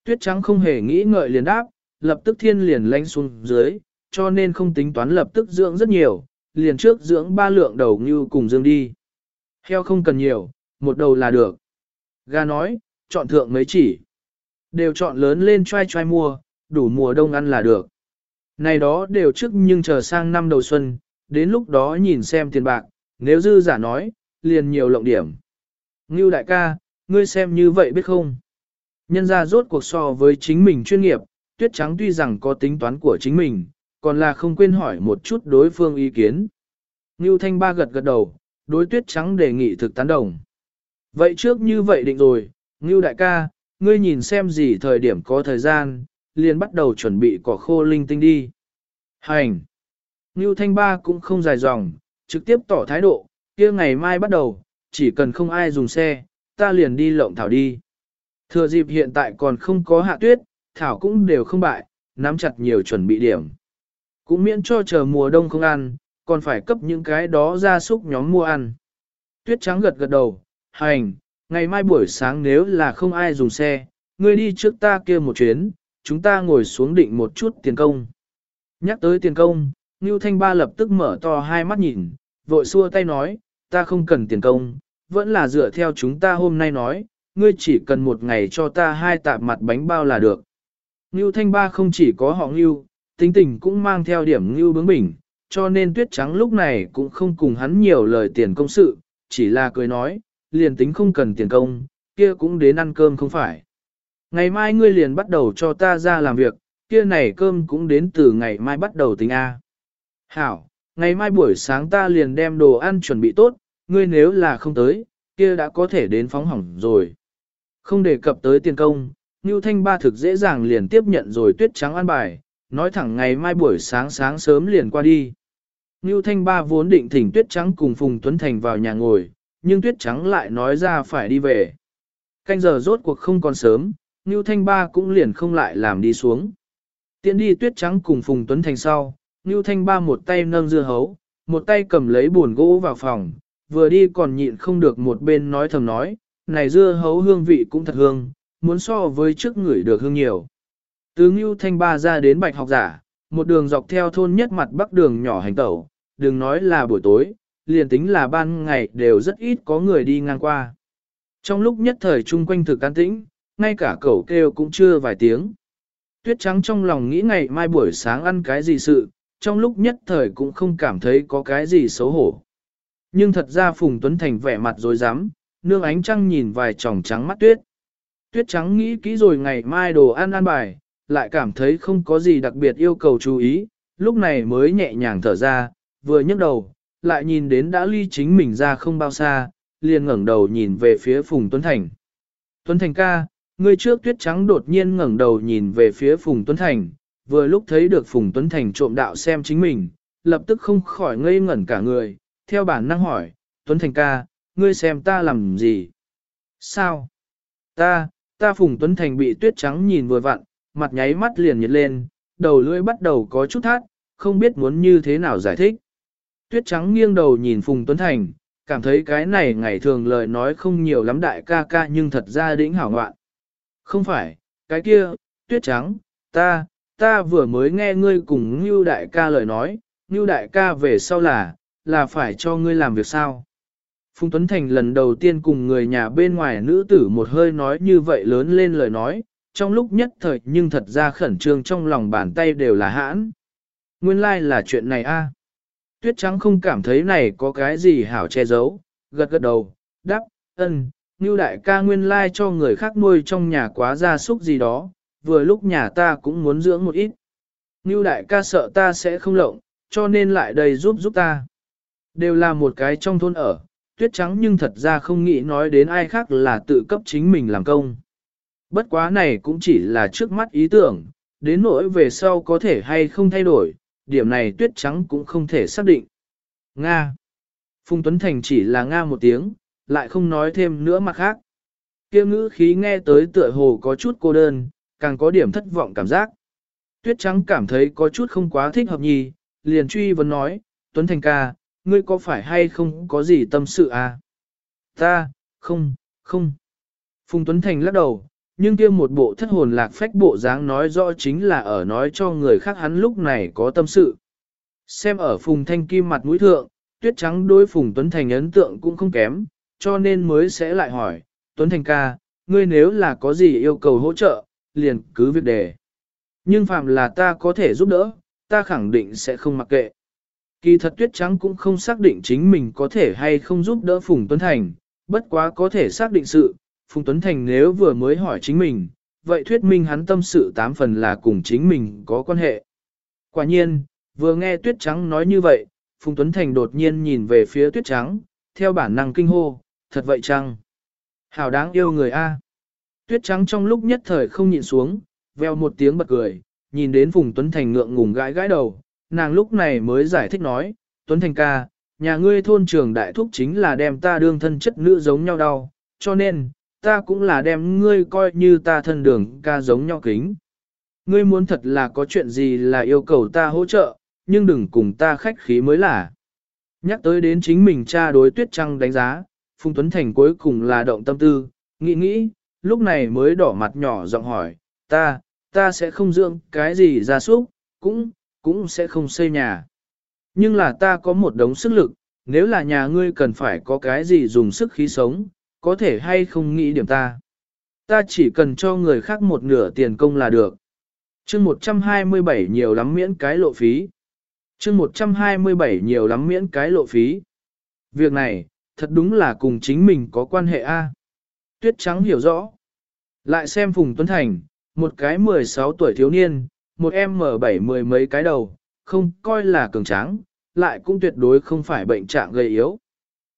Tuyết trắng không hề nghĩ ngợi liền đáp, lập tức thiên liền lánh xuống dưới, cho nên không tính toán lập tức dưỡng rất nhiều, liền trước dưỡng ba lượng đầu như cùng dương đi. Heo không cần nhiều, một đầu là được. Gà nói, chọn thượng mấy chỉ. Đều chọn lớn lên trai trai mua, đủ mùa đông ăn là được. Này đó đều trước nhưng chờ sang năm đầu xuân, đến lúc đó nhìn xem tiền bạc, nếu dư giả nói, liền nhiều lộng điểm. Ngưu đại ca, ngươi xem như vậy biết không? Nhân ra rốt cuộc so với chính mình chuyên nghiệp, tuyết trắng tuy rằng có tính toán của chính mình, còn là không quên hỏi một chút đối phương ý kiến. Ngưu Thanh Ba gật gật đầu, đối tuyết trắng đề nghị thực tán đồng. Vậy trước như vậy định rồi, Ngưu đại ca, ngươi nhìn xem gì thời điểm có thời gian, liền bắt đầu chuẩn bị cỏ khô linh tinh đi. Hành! Ngưu Thanh Ba cũng không dài dòng, trực tiếp tỏ thái độ, kia ngày mai bắt đầu, chỉ cần không ai dùng xe, ta liền đi lộng thảo đi. Thừa dịp hiện tại còn không có hạ tuyết, thảo cũng đều không bại, nắm chặt nhiều chuẩn bị điểm. Cũng miễn cho chờ mùa đông không ăn, còn phải cấp những cái đó ra súc nhóm mua ăn. Tuyết trắng gật gật đầu, hành, ngày mai buổi sáng nếu là không ai dùng xe, ngươi đi trước ta kia một chuyến, chúng ta ngồi xuống định một chút tiền công. Nhắc tới tiền công, Ngưu Thanh Ba lập tức mở to hai mắt nhìn, vội xua tay nói, ta không cần tiền công, vẫn là dựa theo chúng ta hôm nay nói, ngươi chỉ cần một ngày cho ta hai tạp mặt bánh bao là được. Ngưu Thanh Ba không chỉ có họ Ngưu, tính tình cũng mang theo điểm Ngưu bướng bỉnh, cho nên tuyết trắng lúc này cũng không cùng hắn nhiều lời tiền công sự, chỉ là cười nói, liền tính không cần tiền công, kia cũng đến ăn cơm không phải. Ngày mai ngươi liền bắt đầu cho ta ra làm việc, kia này cơm cũng đến từ ngày mai bắt đầu tính A. Hảo, ngày mai buổi sáng ta liền đem đồ ăn chuẩn bị tốt, ngươi nếu là không tới, kia đã có thể đến phóng hỏng rồi. Không đề cập tới tiền công, Ngưu Thanh Ba thực dễ dàng liền tiếp nhận rồi tuyết trắng ăn bài, nói thẳng ngày mai buổi sáng sáng sớm liền qua đi. Ngưu Thanh Ba vốn định thỉnh tuyết trắng cùng Phùng Tuấn Thành vào nhà ngồi, nhưng tuyết trắng lại nói ra phải đi về. Canh giờ rốt cuộc không còn sớm, Ngưu Thanh Ba cũng liền không lại làm đi xuống. Tiện đi tuyết trắng cùng Phùng Tuấn Thành sau, Ngưu Thanh Ba một tay nâng dưa hấu, một tay cầm lấy buồn gỗ vào phòng, vừa đi còn nhịn không được một bên nói thầm nói, này dưa hấu hương vị cũng thật hương, muốn so với trước người được hương nhiều. Từ Ngưu Thanh Ba ra đến Bạch học giả, một đường dọc theo thôn nhất mặt bắc đường nhỏ hành tẩu, đừng nói là buổi tối, liền tính là ban ngày đều rất ít có người đi ngang qua. Trong lúc nhất thời chung quanh thực an tĩnh, ngay cả cẩu kêu cũng chưa vài tiếng. Tuyết trắng trong lòng nghĩ ngày mai buổi sáng ăn cái gì sự, trong lúc nhất thời cũng không cảm thấy có cái gì xấu hổ. Nhưng thật ra Phùng Tuấn Thành vẻ mặt rồi dám, nương ánh trăng nhìn vài tròng trắng mắt tuyết. Tuyết trắng nghĩ kỹ rồi ngày mai đồ ăn ăn bài, lại cảm thấy không có gì đặc biệt yêu cầu chú ý, lúc này mới nhẹ nhàng thở ra, vừa nhấc đầu, lại nhìn đến đã ly chính mình ra không bao xa, liền ngẩng đầu nhìn về phía Phùng Tuấn Thành. Tuấn Thành ca, người trước tuyết trắng đột nhiên ngẩng đầu nhìn về phía Phùng Tuấn Thành, vừa lúc thấy được Phùng Tuấn Thành trộm đạo xem chính mình, lập tức không khỏi ngây ngẩn cả người, theo bản năng hỏi, Tuấn Thành ca, ngươi xem ta làm gì? Sao? Ta, ta Phùng Tuấn Thành bị tuyết trắng nhìn vừa vặn, mặt nháy mắt liền nhiệt lên, đầu lưỡi bắt đầu có chút thát, không biết muốn như thế nào giải thích. Tuyết trắng nghiêng đầu nhìn Phùng Tuấn Thành, cảm thấy cái này ngày thường lời nói không nhiều lắm đại ca ca nhưng thật ra đỉnh hảo ngoạn. Không phải, cái kia, tuyết trắng, ta, ta vừa mới nghe ngươi cùng Ngưu đại ca lời nói, Ngưu đại ca về sau là, là phải cho ngươi làm việc sao? Phùng Tuấn Thành lần đầu tiên cùng người nhà bên ngoài nữ tử một hơi nói như vậy lớn lên lời nói, trong lúc nhất thời nhưng thật ra khẩn trương trong lòng bàn tay đều là hãn. Nguyên lai like là chuyện này a. Tuyết trắng không cảm thấy này có cái gì hảo che giấu, gật gật đầu, đáp, ân, như đại ca nguyên lai like cho người khác nuôi trong nhà quá gia súc gì đó, vừa lúc nhà ta cũng muốn dưỡng một ít. Như đại ca sợ ta sẽ không lộng, cho nên lại đây giúp giúp ta. Đều là một cái trong thôn ở, tuyết trắng nhưng thật ra không nghĩ nói đến ai khác là tự cấp chính mình làm công. Bất quá này cũng chỉ là trước mắt ý tưởng, đến nỗi về sau có thể hay không thay đổi, điểm này tuyết trắng cũng không thể xác định. Nga. Phùng Tuấn Thành chỉ là Nga một tiếng, lại không nói thêm nữa mà khác. Kia ngữ khí nghe tới tựa hồ có chút cô đơn, càng có điểm thất vọng cảm giác. Tuyết trắng cảm thấy có chút không quá thích hợp nhì, liền truy vấn nói, Tuấn Thành ca, ngươi có phải hay không có gì tâm sự à? Ta, không, không. Phùng Tuấn Thành lắc đầu, nhưng kia một bộ thất hồn lạc phách bộ dáng nói rõ chính là ở nói cho người khác hắn lúc này có tâm sự. Xem ở Phùng Thanh Kim mặt mũi thượng, tuyết trắng đối Phùng Tuấn Thành ấn tượng cũng không kém, cho nên mới sẽ lại hỏi, Tuấn Thành ca, ngươi nếu là có gì yêu cầu hỗ trợ, liền cứ việc đề. Nhưng phạm là ta có thể giúp đỡ, ta khẳng định sẽ không mặc kệ. Kỳ thật tuyết trắng cũng không xác định chính mình có thể hay không giúp đỡ Phùng Tuấn Thành, bất quá có thể xác định sự, Phùng Tuấn Thành nếu vừa mới hỏi chính mình, vậy thuyết minh hắn tâm sự tám phần là cùng chính mình có quan hệ. Quả nhiên, vừa nghe tuyết trắng nói như vậy, Phùng Tuấn Thành đột nhiên nhìn về phía tuyết trắng, theo bản năng kinh hô, thật vậy chăng? Hảo đáng yêu người A. Tuyết trắng trong lúc nhất thời không nhịn xuống, veo một tiếng bật cười, nhìn đến Phùng Tuấn Thành ngượng ngùng gãi gãi đầu, nàng lúc này mới giải thích nói, Tuấn Thành ca, nhà ngươi thôn trường đại thúc chính là đem ta đương thân chất nữ giống nhau đau, cho nên, ta cũng là đem ngươi coi như ta thân đường ca giống nhau kính. Ngươi muốn thật là có chuyện gì là yêu cầu ta hỗ trợ, nhưng đừng cùng ta khách khí mới là. Nhắc tới đến chính mình cha đối tuyết trăng đánh giá, Phùng Tuấn Thành cuối cùng là động tâm tư, nghĩ nghĩ, lúc này mới đỏ mặt nhỏ giọng hỏi, ta, ta sẽ không dưỡng cái gì ra súc, cũng, cũng sẽ không xây nhà. Nhưng là ta có một đống sức lực, nếu là nhà ngươi cần phải có cái gì dùng sức khí sống, có thể hay không nghĩ điểm ta. Ta chỉ cần cho người khác một nửa tiền công là được. chương 127 nhiều lắm miễn cái lộ phí. chương 127 nhiều lắm miễn cái lộ phí. Việc này, thật đúng là cùng chính mình có quan hệ A. Tuyết trắng hiểu rõ. Lại xem Phùng Tuấn Thành, một cái 16 tuổi thiếu niên, một em mở bảy mười mấy cái đầu, không coi là cường tráng, lại cũng tuyệt đối không phải bệnh trạng gây yếu.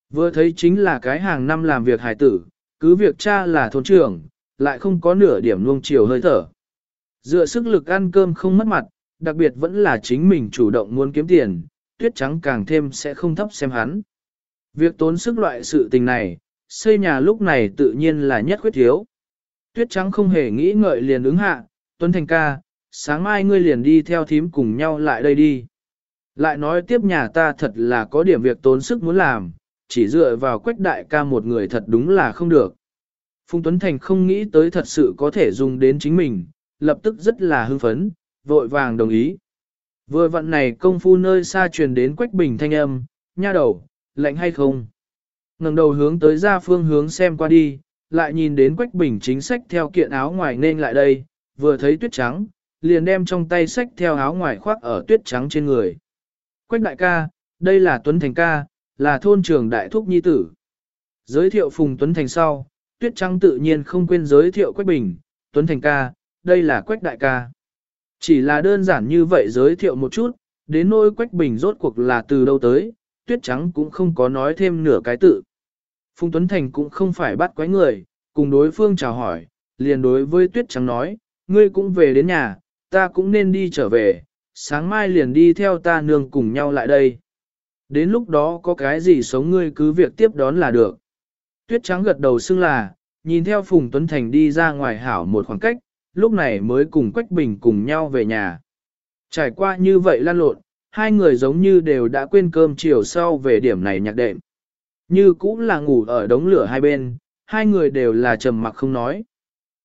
Vừa thấy chính là cái hàng năm làm việc hài tử, cứ việc cha là thôn trưởng, lại không có nửa điểm nuông chiều hơi thở. Dựa sức lực ăn cơm không mất mặt, đặc biệt vẫn là chính mình chủ động muốn kiếm tiền, tuyết trắng càng thêm sẽ không thấp xem hắn. Việc tốn sức loại sự tình này, xây nhà lúc này tự nhiên là nhất quyết thiếu. Tuyết trắng không hề nghĩ ngợi liền ứng hạ, Tuấn Thành ca, sáng mai ngươi liền đi theo thím cùng nhau lại đây đi. Lại nói tiếp nhà ta thật là có điểm việc tốn sức muốn làm, chỉ dựa vào quách đại ca một người thật đúng là không được. Phùng Tuấn Thành không nghĩ tới thật sự có thể dùng đến chính mình, lập tức rất là hưng phấn, vội vàng đồng ý. Vừa vận này công phu nơi xa truyền đến quách bình thanh âm, nha đầu, lạnh hay không? ngẩng đầu hướng tới ra phương hướng xem qua đi, lại nhìn đến quách bình chính sách theo kiện áo ngoài nên lại đây, vừa thấy tuyết trắng, liền đem trong tay sách theo áo ngoài khoác ở tuyết trắng trên người. Quách đại ca, đây là Tuấn Thành ca, là thôn trường đại thúc nhi tử. Giới thiệu Phùng Tuấn Thành sau, tuyết trắng tự nhiên không quên giới thiệu Quách Bình, Tuấn Thành ca, đây là Quách đại ca. Chỉ là đơn giản như vậy giới thiệu một chút, đến nỗi Quách Bình rốt cuộc là từ đâu tới, tuyết trắng cũng không có nói thêm nửa cái tự. Phùng Tuấn Thành cũng không phải bắt quái người, cùng đối phương chào hỏi, liền đối với tuyết trắng nói, ngươi cũng về đến nhà, ta cũng nên đi trở về, sáng mai liền đi theo ta nương cùng nhau lại đây. Đến lúc đó có cái gì sống ngươi cứ việc tiếp đón là được. Tuyết trắng gật đầu xưng là, nhìn theo Phùng Tuấn Thành đi ra ngoài hảo một khoảng cách, lúc này mới cùng Quách Bình cùng nhau về nhà. Trải qua như vậy lan lộn, hai người giống như đều đã quên cơm chiều sau về điểm này nhạc đệm. Như cũng là ngủ ở đống lửa hai bên, hai người đều là trầm mặc không nói.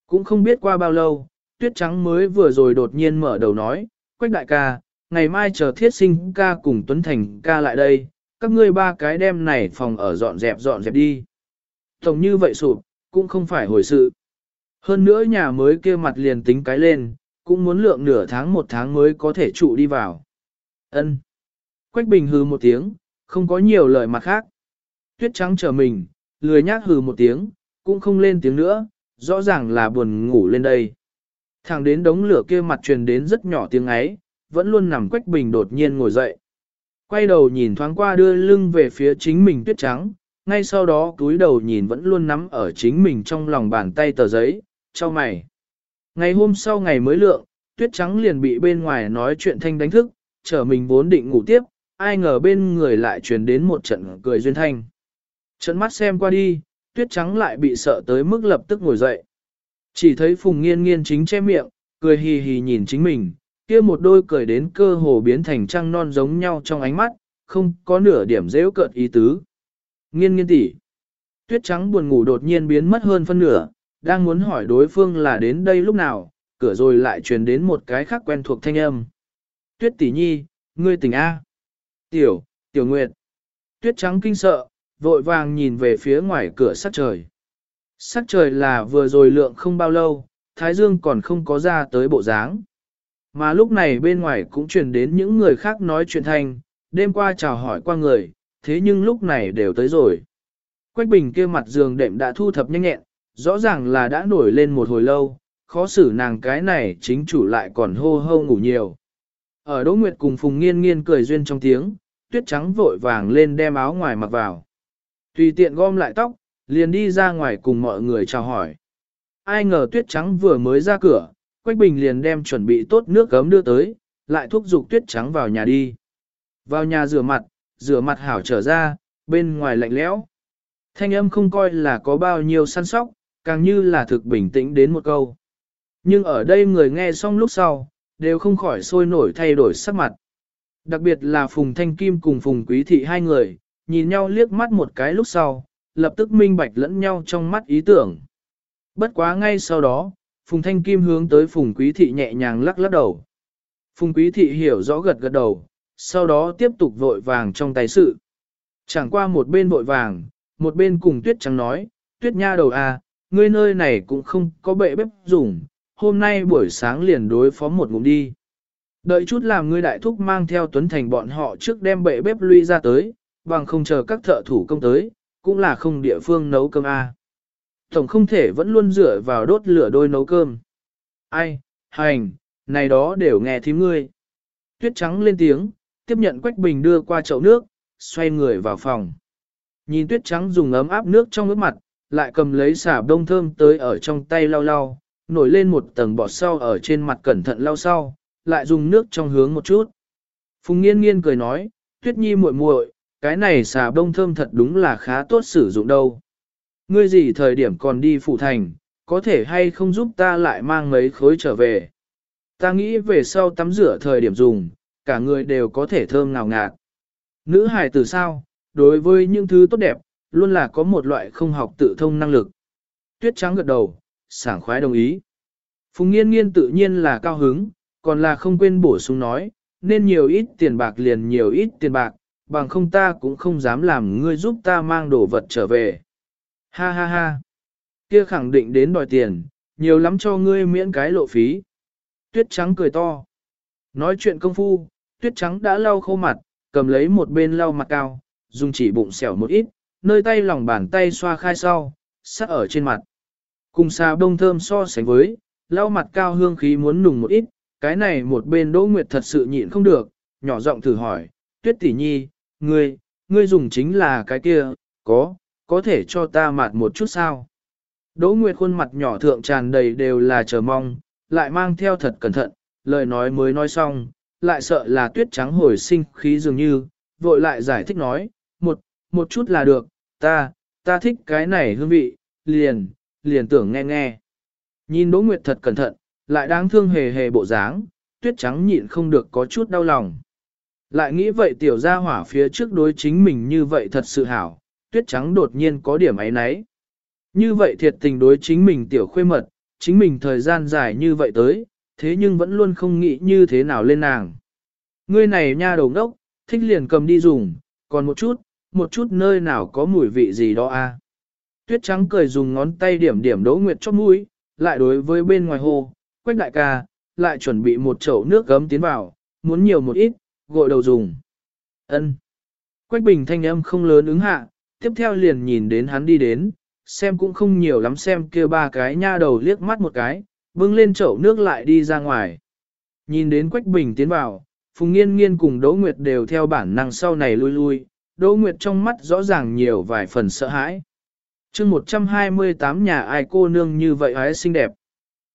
Cũng không biết qua bao lâu, tuyết trắng mới vừa rồi đột nhiên mở đầu nói, Quách đại ca, ngày mai chờ thiết sinh ca cùng Tuấn Thành ca lại đây, các ngươi ba cái đem này phòng ở dọn dẹp dọn dẹp đi. Tổng như vậy sụp, cũng không phải hồi sự. Hơn nữa nhà mới kia mặt liền tính cái lên, cũng muốn lượng nửa tháng một tháng mới có thể trụ đi vào. Ân. Quách Bình hừ một tiếng, không có nhiều lời mặt khác. Tuyết trắng chờ mình, lười nhác hừ một tiếng, cũng không lên tiếng nữa, rõ ràng là buồn ngủ lên đây. Thẳng đến đống lửa kia mặt truyền đến rất nhỏ tiếng ấy, vẫn luôn nằm Quách Bình đột nhiên ngồi dậy. Quay đầu nhìn thoáng qua đưa lưng về phía chính mình tuyết trắng, ngay sau đó túi đầu nhìn vẫn luôn nắm ở chính mình trong lòng bàn tay tờ giấy, cho mày. Ngày hôm sau ngày mới lượng, tuyết trắng liền bị bên ngoài nói chuyện thanh đánh thức, chờ mình vốn định ngủ tiếp, ai ngờ bên người lại truyền đến một trận cười duyên thanh. Trận mắt xem qua đi, tuyết trắng lại bị sợ tới mức lập tức ngồi dậy. Chỉ thấy Phùng Nghiên Nghiên chính che miệng, cười hì hì nhìn chính mình, kia một đôi cười đến cơ hồ biến thành trăng non giống nhau trong ánh mắt, không có nửa điểm dễu cợt ý tứ. Nghiên nghiên tỷ, Tuyết trắng buồn ngủ đột nhiên biến mất hơn phân nửa, đang muốn hỏi đối phương là đến đây lúc nào, cửa rồi lại truyền đến một cái khác quen thuộc thanh âm. Tuyết tỷ nhi, ngươi tỉnh A. Tiểu, tiểu nguyệt. Tuyết trắng kinh sợ, vội vàng nhìn về phía ngoài cửa sắt trời. Sắc trời là vừa rồi lượng không bao lâu, Thái Dương còn không có ra tới bộ dáng. Mà lúc này bên ngoài cũng truyền đến những người khác nói chuyện thành, đêm qua chào hỏi qua người, thế nhưng lúc này đều tới rồi. Quách bình kia mặt giường đệm đã thu thập nhanh nhẹn, rõ ràng là đã nổi lên một hồi lâu, khó xử nàng cái này chính chủ lại còn hô hô ngủ nhiều. Ở Đỗ Nguyệt cùng Phùng Nghiên Nghiên cười duyên trong tiếng, tuyết trắng vội vàng lên đem áo ngoài mặc vào. Tùy tiện gom lại tóc, liền đi ra ngoài cùng mọi người chào hỏi. Ai ngờ tuyết trắng vừa mới ra cửa, Quách Bình liền đem chuẩn bị tốt nước gấm đưa tới, lại thúc giục tuyết trắng vào nhà đi. Vào nhà rửa mặt, rửa mặt hảo trở ra, bên ngoài lạnh lẽo. Thanh âm không coi là có bao nhiêu săn sóc, càng như là thực bình tĩnh đến một câu. Nhưng ở đây người nghe xong lúc sau, đều không khỏi sôi nổi thay đổi sắc mặt. Đặc biệt là Phùng Thanh Kim cùng Phùng Quý Thị hai người, nhìn nhau liếc mắt một cái lúc sau, lập tức minh bạch lẫn nhau trong mắt ý tưởng. Bất quá ngay sau đó, Phùng Thanh Kim hướng tới Phùng Quý Thị nhẹ nhàng lắc lắc đầu. Phùng Quý Thị hiểu rõ gật gật đầu, sau đó tiếp tục vội vàng trong tay sự. Chẳng qua một bên vội vàng, một bên cùng tuyết trắng nói, tuyết nha đầu à, ngươi nơi này cũng không có bệ bếp dùng, hôm nay buổi sáng liền đối phó một ngụm đi. Đợi chút làm ngươi đại thúc mang theo Tuấn Thành bọn họ trước đem bệ bếp lui ra tới, bằng không chờ các thợ thủ công tới, cũng là không địa phương nấu cơm a. À. Tổng không thể vẫn luôn dựa vào đốt lửa đôi nấu cơm. Ai, hành, này đó đều nghe thím ngươi. Tuyết trắng lên tiếng, tiếp nhận Quách Bình đưa qua chậu nước, xoay người vào phòng. Nhìn tuyết trắng dùng ấm áp nước trong nước mặt, lại cầm lấy xả đông thơm tới ở trong tay lau lau, nổi lên một tầng bọt sau ở trên mặt cẩn thận lau sau, lại dùng nước trong hướng một chút. Phùng nghiên nghiên cười nói, tuyết nhi muội muội, cái này xà bông thơm thật đúng là khá tốt sử dụng đâu. Ngươi gì thời điểm còn đi phủ thành, có thể hay không giúp ta lại mang mấy khối trở về. Ta nghĩ về sau tắm rửa thời điểm dùng, cả người đều có thể thơm ngào ngạt. Nữ hài từ sao, đối với những thứ tốt đẹp, luôn là có một loại không học tự thông năng lực. Tuyết trắng gật đầu, sảng khoái đồng ý. Phùng nghiên nghiên tự nhiên là cao hứng, còn là không quên bổ sung nói, nên nhiều ít tiền bạc liền nhiều ít tiền bạc, bằng không ta cũng không dám làm ngươi giúp ta mang đồ vật trở về. Ha ha ha. Kia khẳng định đến đòi tiền, nhiều lắm cho ngươi miễn cái lộ phí. Tuyết trắng cười to. Nói chuyện công phu, tuyết trắng đã lau khô mặt, cầm lấy một bên lau mặt cao, dùng chỉ bụng xẻo một ít, nơi tay lòng bàn tay xoa khai sau, sắc ở trên mặt. Cùng xà đông thơm so sánh với, lau mặt cao hương khí muốn nùng một ít, cái này một bên Đỗ Nguyệt thật sự nhịn không được, nhỏ giọng thử hỏi, tuyết tỷ nhi, ngươi, ngươi dùng chính là cái kia, có, có thể cho ta mạt một chút sao? Đỗ Nguyệt khuôn mặt nhỏ thượng tràn đầy đều là chờ mong, lại mang theo thật cẩn thận, lời nói mới nói xong, lại sợ là tuyết trắng hồi sinh khí dường như, vội lại giải thích nói, một, một chút là được, ta, ta thích cái này hương vị, liền, liền tưởng nghe nghe. Nhìn Đỗ Nguyệt thật cẩn thận, lại đáng thương hề hề bộ dáng, tuyết trắng nhịn không được có chút đau lòng. Lại nghĩ vậy tiểu gia hỏa phía trước đối chính mình như vậy thật sự hảo, tuyết trắng đột nhiên có điểm ấy nấy. Như vậy thiệt tình đối chính mình tiểu khuê mật, chính mình thời gian dài như vậy tới, thế nhưng vẫn luôn không nghĩ như thế nào lên nàng. Ngươi này nha đầu đốc, thích liền cầm đi dùng, còn một chút, một chút nơi nào có mùi vị gì đó a? À? Tuyết trắng cười dùng ngón tay điểm điểm đỗ nguyệt chót mũi, lại đối với bên ngoài hồ, quách đại ca, lại chuẩn bị một chậu nước gấm tiến vào, muốn nhiều một ít, gội đầu dùng. Ân. Quách bình thanh âm không lớn ứng hạ, tiếp theo liền nhìn đến hắn đi đến, xem cũng không nhiều lắm xem kia ba cái nha đầu liếc mắt một cái, bưng lên chậu nước lại đi ra ngoài. Nhìn đến Quách Bình tiến vào, Phùng Nghiên Nghiên cùng Đỗ Nguyệt đều theo bản năng sau này lui lui, Đỗ Nguyệt trong mắt rõ ràng nhiều vài phần sợ hãi. chương 128 nhà ai cô nương như vậy ái xinh đẹp.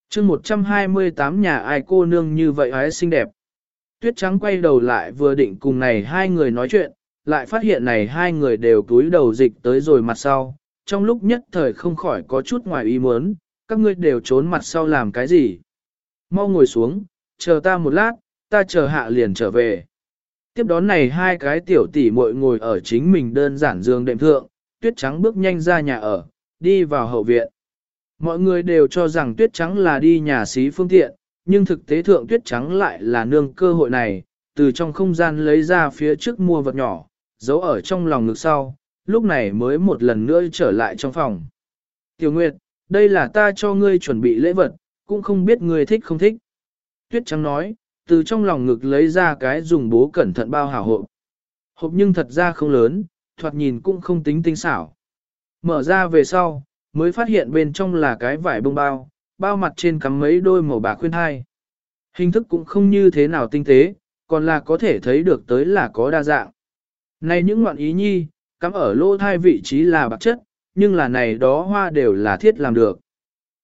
chương 128 nhà ai cô nương như vậy ái xinh đẹp. Tuyết trắng quay đầu lại vừa định cùng này hai người nói chuyện, lại phát hiện này hai người đều túi đầu dịch tới rồi mặt sau, trong lúc nhất thời không khỏi có chút ngoài ý muốn, các ngươi đều trốn mặt sau làm cái gì. Mau ngồi xuống, chờ ta một lát, ta chờ hạ liền trở về. Tiếp đón này hai cái tiểu tỷ muội ngồi ở chính mình đơn giản giường đệm thượng, tuyết trắng bước nhanh ra nhà ở, đi vào hậu viện. Mọi người đều cho rằng tuyết trắng là đi nhà xí phương tiện, nhưng thực tế thượng tuyết trắng lại là nương cơ hội này, từ trong không gian lấy ra phía trước mua vật nhỏ, giấu ở trong lòng ngực sau, lúc này mới một lần nữa trở lại trong phòng. Tiểu Nguyệt, đây là ta cho ngươi chuẩn bị lễ vật, cũng không biết ngươi thích không thích. Tuyết trắng nói, từ trong lòng ngực lấy ra cái dùng bố cẩn thận bao hảo hộp. Hộp nhưng thật ra không lớn, thoạt nhìn cũng không tính tinh xảo. Mở ra về sau, mới phát hiện bên trong là cái vải bông bao, bao mặt trên cắm mấy đôi màu bạc khuyên hai. Hình thức cũng không như thế nào tinh tế, còn là có thể thấy được tới là có đa dạng. Này những ngoạn ý nhi, cắm ở lô thai vị trí là bạc chất, nhưng là này đó hoa đều là thiết làm được.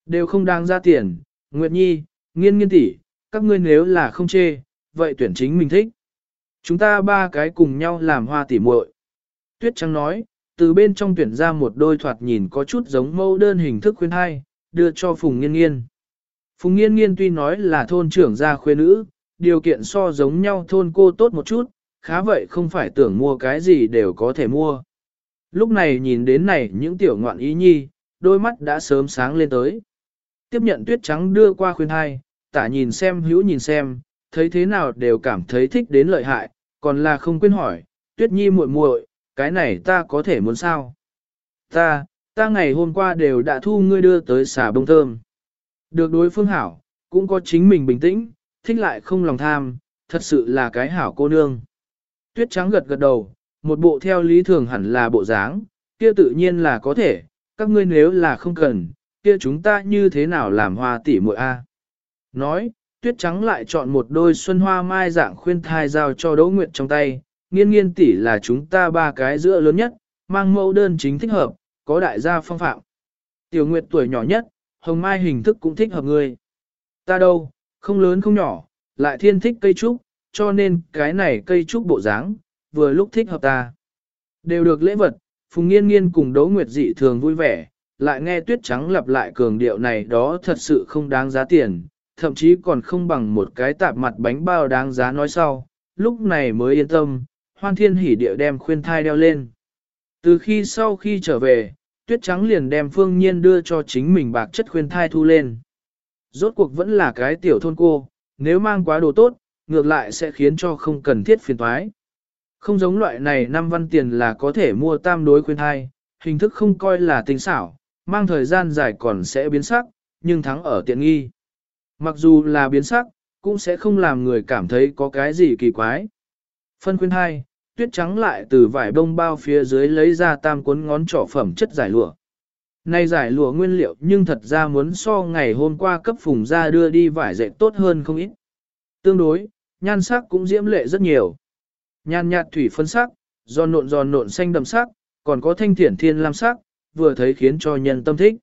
Đều không đang ra tiền, Nguyệt Nhi, nghiên nghiên tỷ, các ngươi nếu là không chê, vậy tuyển chính mình thích. Chúng ta ba cái cùng nhau làm hoa tỉ muội. Tuyết Trắng nói, từ bên trong tuyển ra một đôi thoạt nhìn có chút giống mẫu đơn hình thức khuyên hai, đưa cho Phùng Nghiên Nghiên. Phùng Nghiên Nghiên tuy nói là thôn trưởng gia khuê nữ, điều kiện so giống nhau thôn cô tốt một chút, khá vậy không phải tưởng mua cái gì đều có thể mua. Lúc này nhìn đến này những tiểu ngoạn ý nhi, đôi mắt đã sớm sáng lên tới. Tiếp nhận tuyết trắng đưa qua khuyên hai, tả nhìn xem hữu nhìn xem, thấy thế nào đều cảm thấy thích đến lợi hại, Còn là không quên hỏi, tuyết nhi muội muội, cái này ta có thể muốn sao? Ta, ta ngày hôm qua đều đã thu ngươi đưa tới xà bông thơm. Được đối phương hảo, cũng có chính mình bình tĩnh, thích lại không lòng tham, thật sự là cái hảo cô nương. Tuyết trắng gật gật đầu, một bộ theo lý thường hẳn là bộ dáng, kia tự nhiên là có thể, các ngươi nếu là không cần, kia chúng ta như thế nào làm hoa tỷ muội a? Nói, tuyết trắng lại chọn một đôi xuân hoa mai dạng khuyên thai giao cho Đỗ Nguyệt trong tay, nghiên nghiên tỷ là chúng ta ba cái giữa lớn nhất, mang mẫu đơn chính thích hợp, có đại gia phong phạm. Tiểu Nguyệt tuổi nhỏ nhất, hồng mai hình thức cũng thích hợp người. Ta đâu, không lớn không nhỏ, lại thiên thích cây trúc, cho nên cái này cây trúc bộ dáng, vừa lúc thích hợp ta. Đều được lễ vật, Phùng Nghiên Nghiên cùng Đỗ Nguyệt dị thường vui vẻ, lại nghe Tuyết Trắng lặp lại cường điệu này đó thật sự không đáng giá tiền, thậm chí còn không bằng một cái tạp mặt bánh bao đáng giá nói sau, lúc này mới yên tâm, hoan thiên hỉ địa đem khuyên thai đeo lên. Từ khi sau khi trở về, Tuyết Trắng liền đem Phương Nhiên đưa cho chính mình bạc chất khuyên thai thu lên. Rốt cuộc vẫn là cái tiểu thôn cô, nếu mang quá đồ tốt, ngược lại sẽ khiến cho không cần thiết phiền toái. Không giống loại này năm văn tiền là có thể mua tam đối khuyên thai, hình thức không coi là tinh xảo, mang thời gian dài còn sẽ biến sắc, nhưng thắng ở tiện nghi. Mặc dù là biến sắc, cũng sẽ không làm người cảm thấy có cái gì kỳ quái. Phân khuyên thai, tuyết trắng lại từ vải bông bao phía dưới lấy ra tam cuốn ngón trỏ phẩm chất giải lụa. nay giải lụa nguyên liệu nhưng thật ra muốn so ngày hôm qua cấp phùng ra đưa đi vải dệt tốt hơn không ít. Tương đối, nhan sắc cũng diễm lệ rất nhiều. Nhan nhạt thủy phân sắc, giòn nộn giòn nộn xanh đậm sắc, còn có thanh thiển thiên lam sắc, vừa thấy khiến cho nhân tâm thích.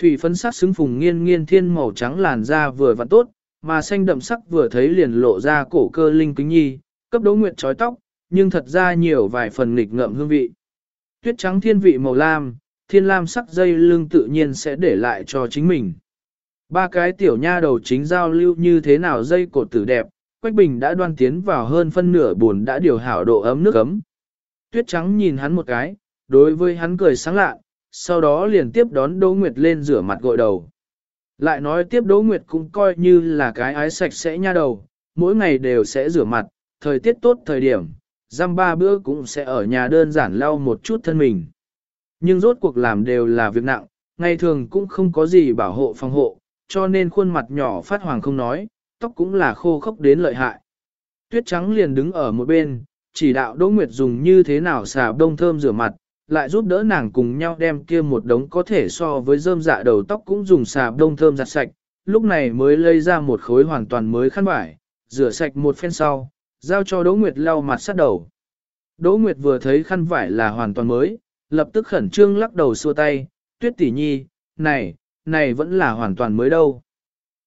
Thủy phân sắc xứng phùng nghiên nghiên thiên màu trắng làn da vừa vặn tốt, mà xanh đậm sắc vừa thấy liền lộ ra cổ cơ linh kính nhi, cấp đấu nguyệt trói tóc, nhưng thật ra nhiều vài phần nghịch ngợm hương vị. Tuyết trắng thiên vị màu lam, thiên lam sắc dây lưng tự nhiên sẽ để lại cho chính mình. Ba cái tiểu nha đầu chính giao lưu như thế nào dây cột tử đẹp, Quách Bình đã đoan tiến vào hơn phân nửa buồn đã điều hảo độ ấm nước ấm. Tuyết trắng nhìn hắn một cái, đối với hắn cười sáng lạ, sau đó liền tiếp đón Đỗ Nguyệt lên rửa mặt gội đầu. Lại nói tiếp Đỗ Nguyệt cũng coi như là cái ái sạch sẽ nha đầu, mỗi ngày đều sẽ rửa mặt, thời tiết tốt thời điểm, giam ba bữa cũng sẽ ở nhà đơn giản lau một chút thân mình. Nhưng rốt cuộc làm đều là việc nặng, ngày thường cũng không có gì bảo hộ phòng hộ, cho nên khuôn mặt nhỏ phát hoàng không nói, tóc cũng là khô khốc đến lợi hại. Tuyết trắng liền đứng ở một bên, chỉ đạo Đỗ Nguyệt dùng như thế nào xà đông thơm rửa mặt, lại giúp đỡ nàng cùng nhau đem kia một đống có thể so với rơm dạ đầu tóc cũng dùng xà đông thơm giặt sạch, lúc này mới lấy ra một khối hoàn toàn mới khăn vải, rửa sạch một phen sau, giao cho Đỗ Nguyệt lau mặt sát đầu. Đỗ Nguyệt vừa thấy khăn vải là hoàn toàn mới, lập tức khẩn trương lắc đầu xua tay, tuyết tỷ nhi, này, này vẫn là hoàn toàn mới đâu.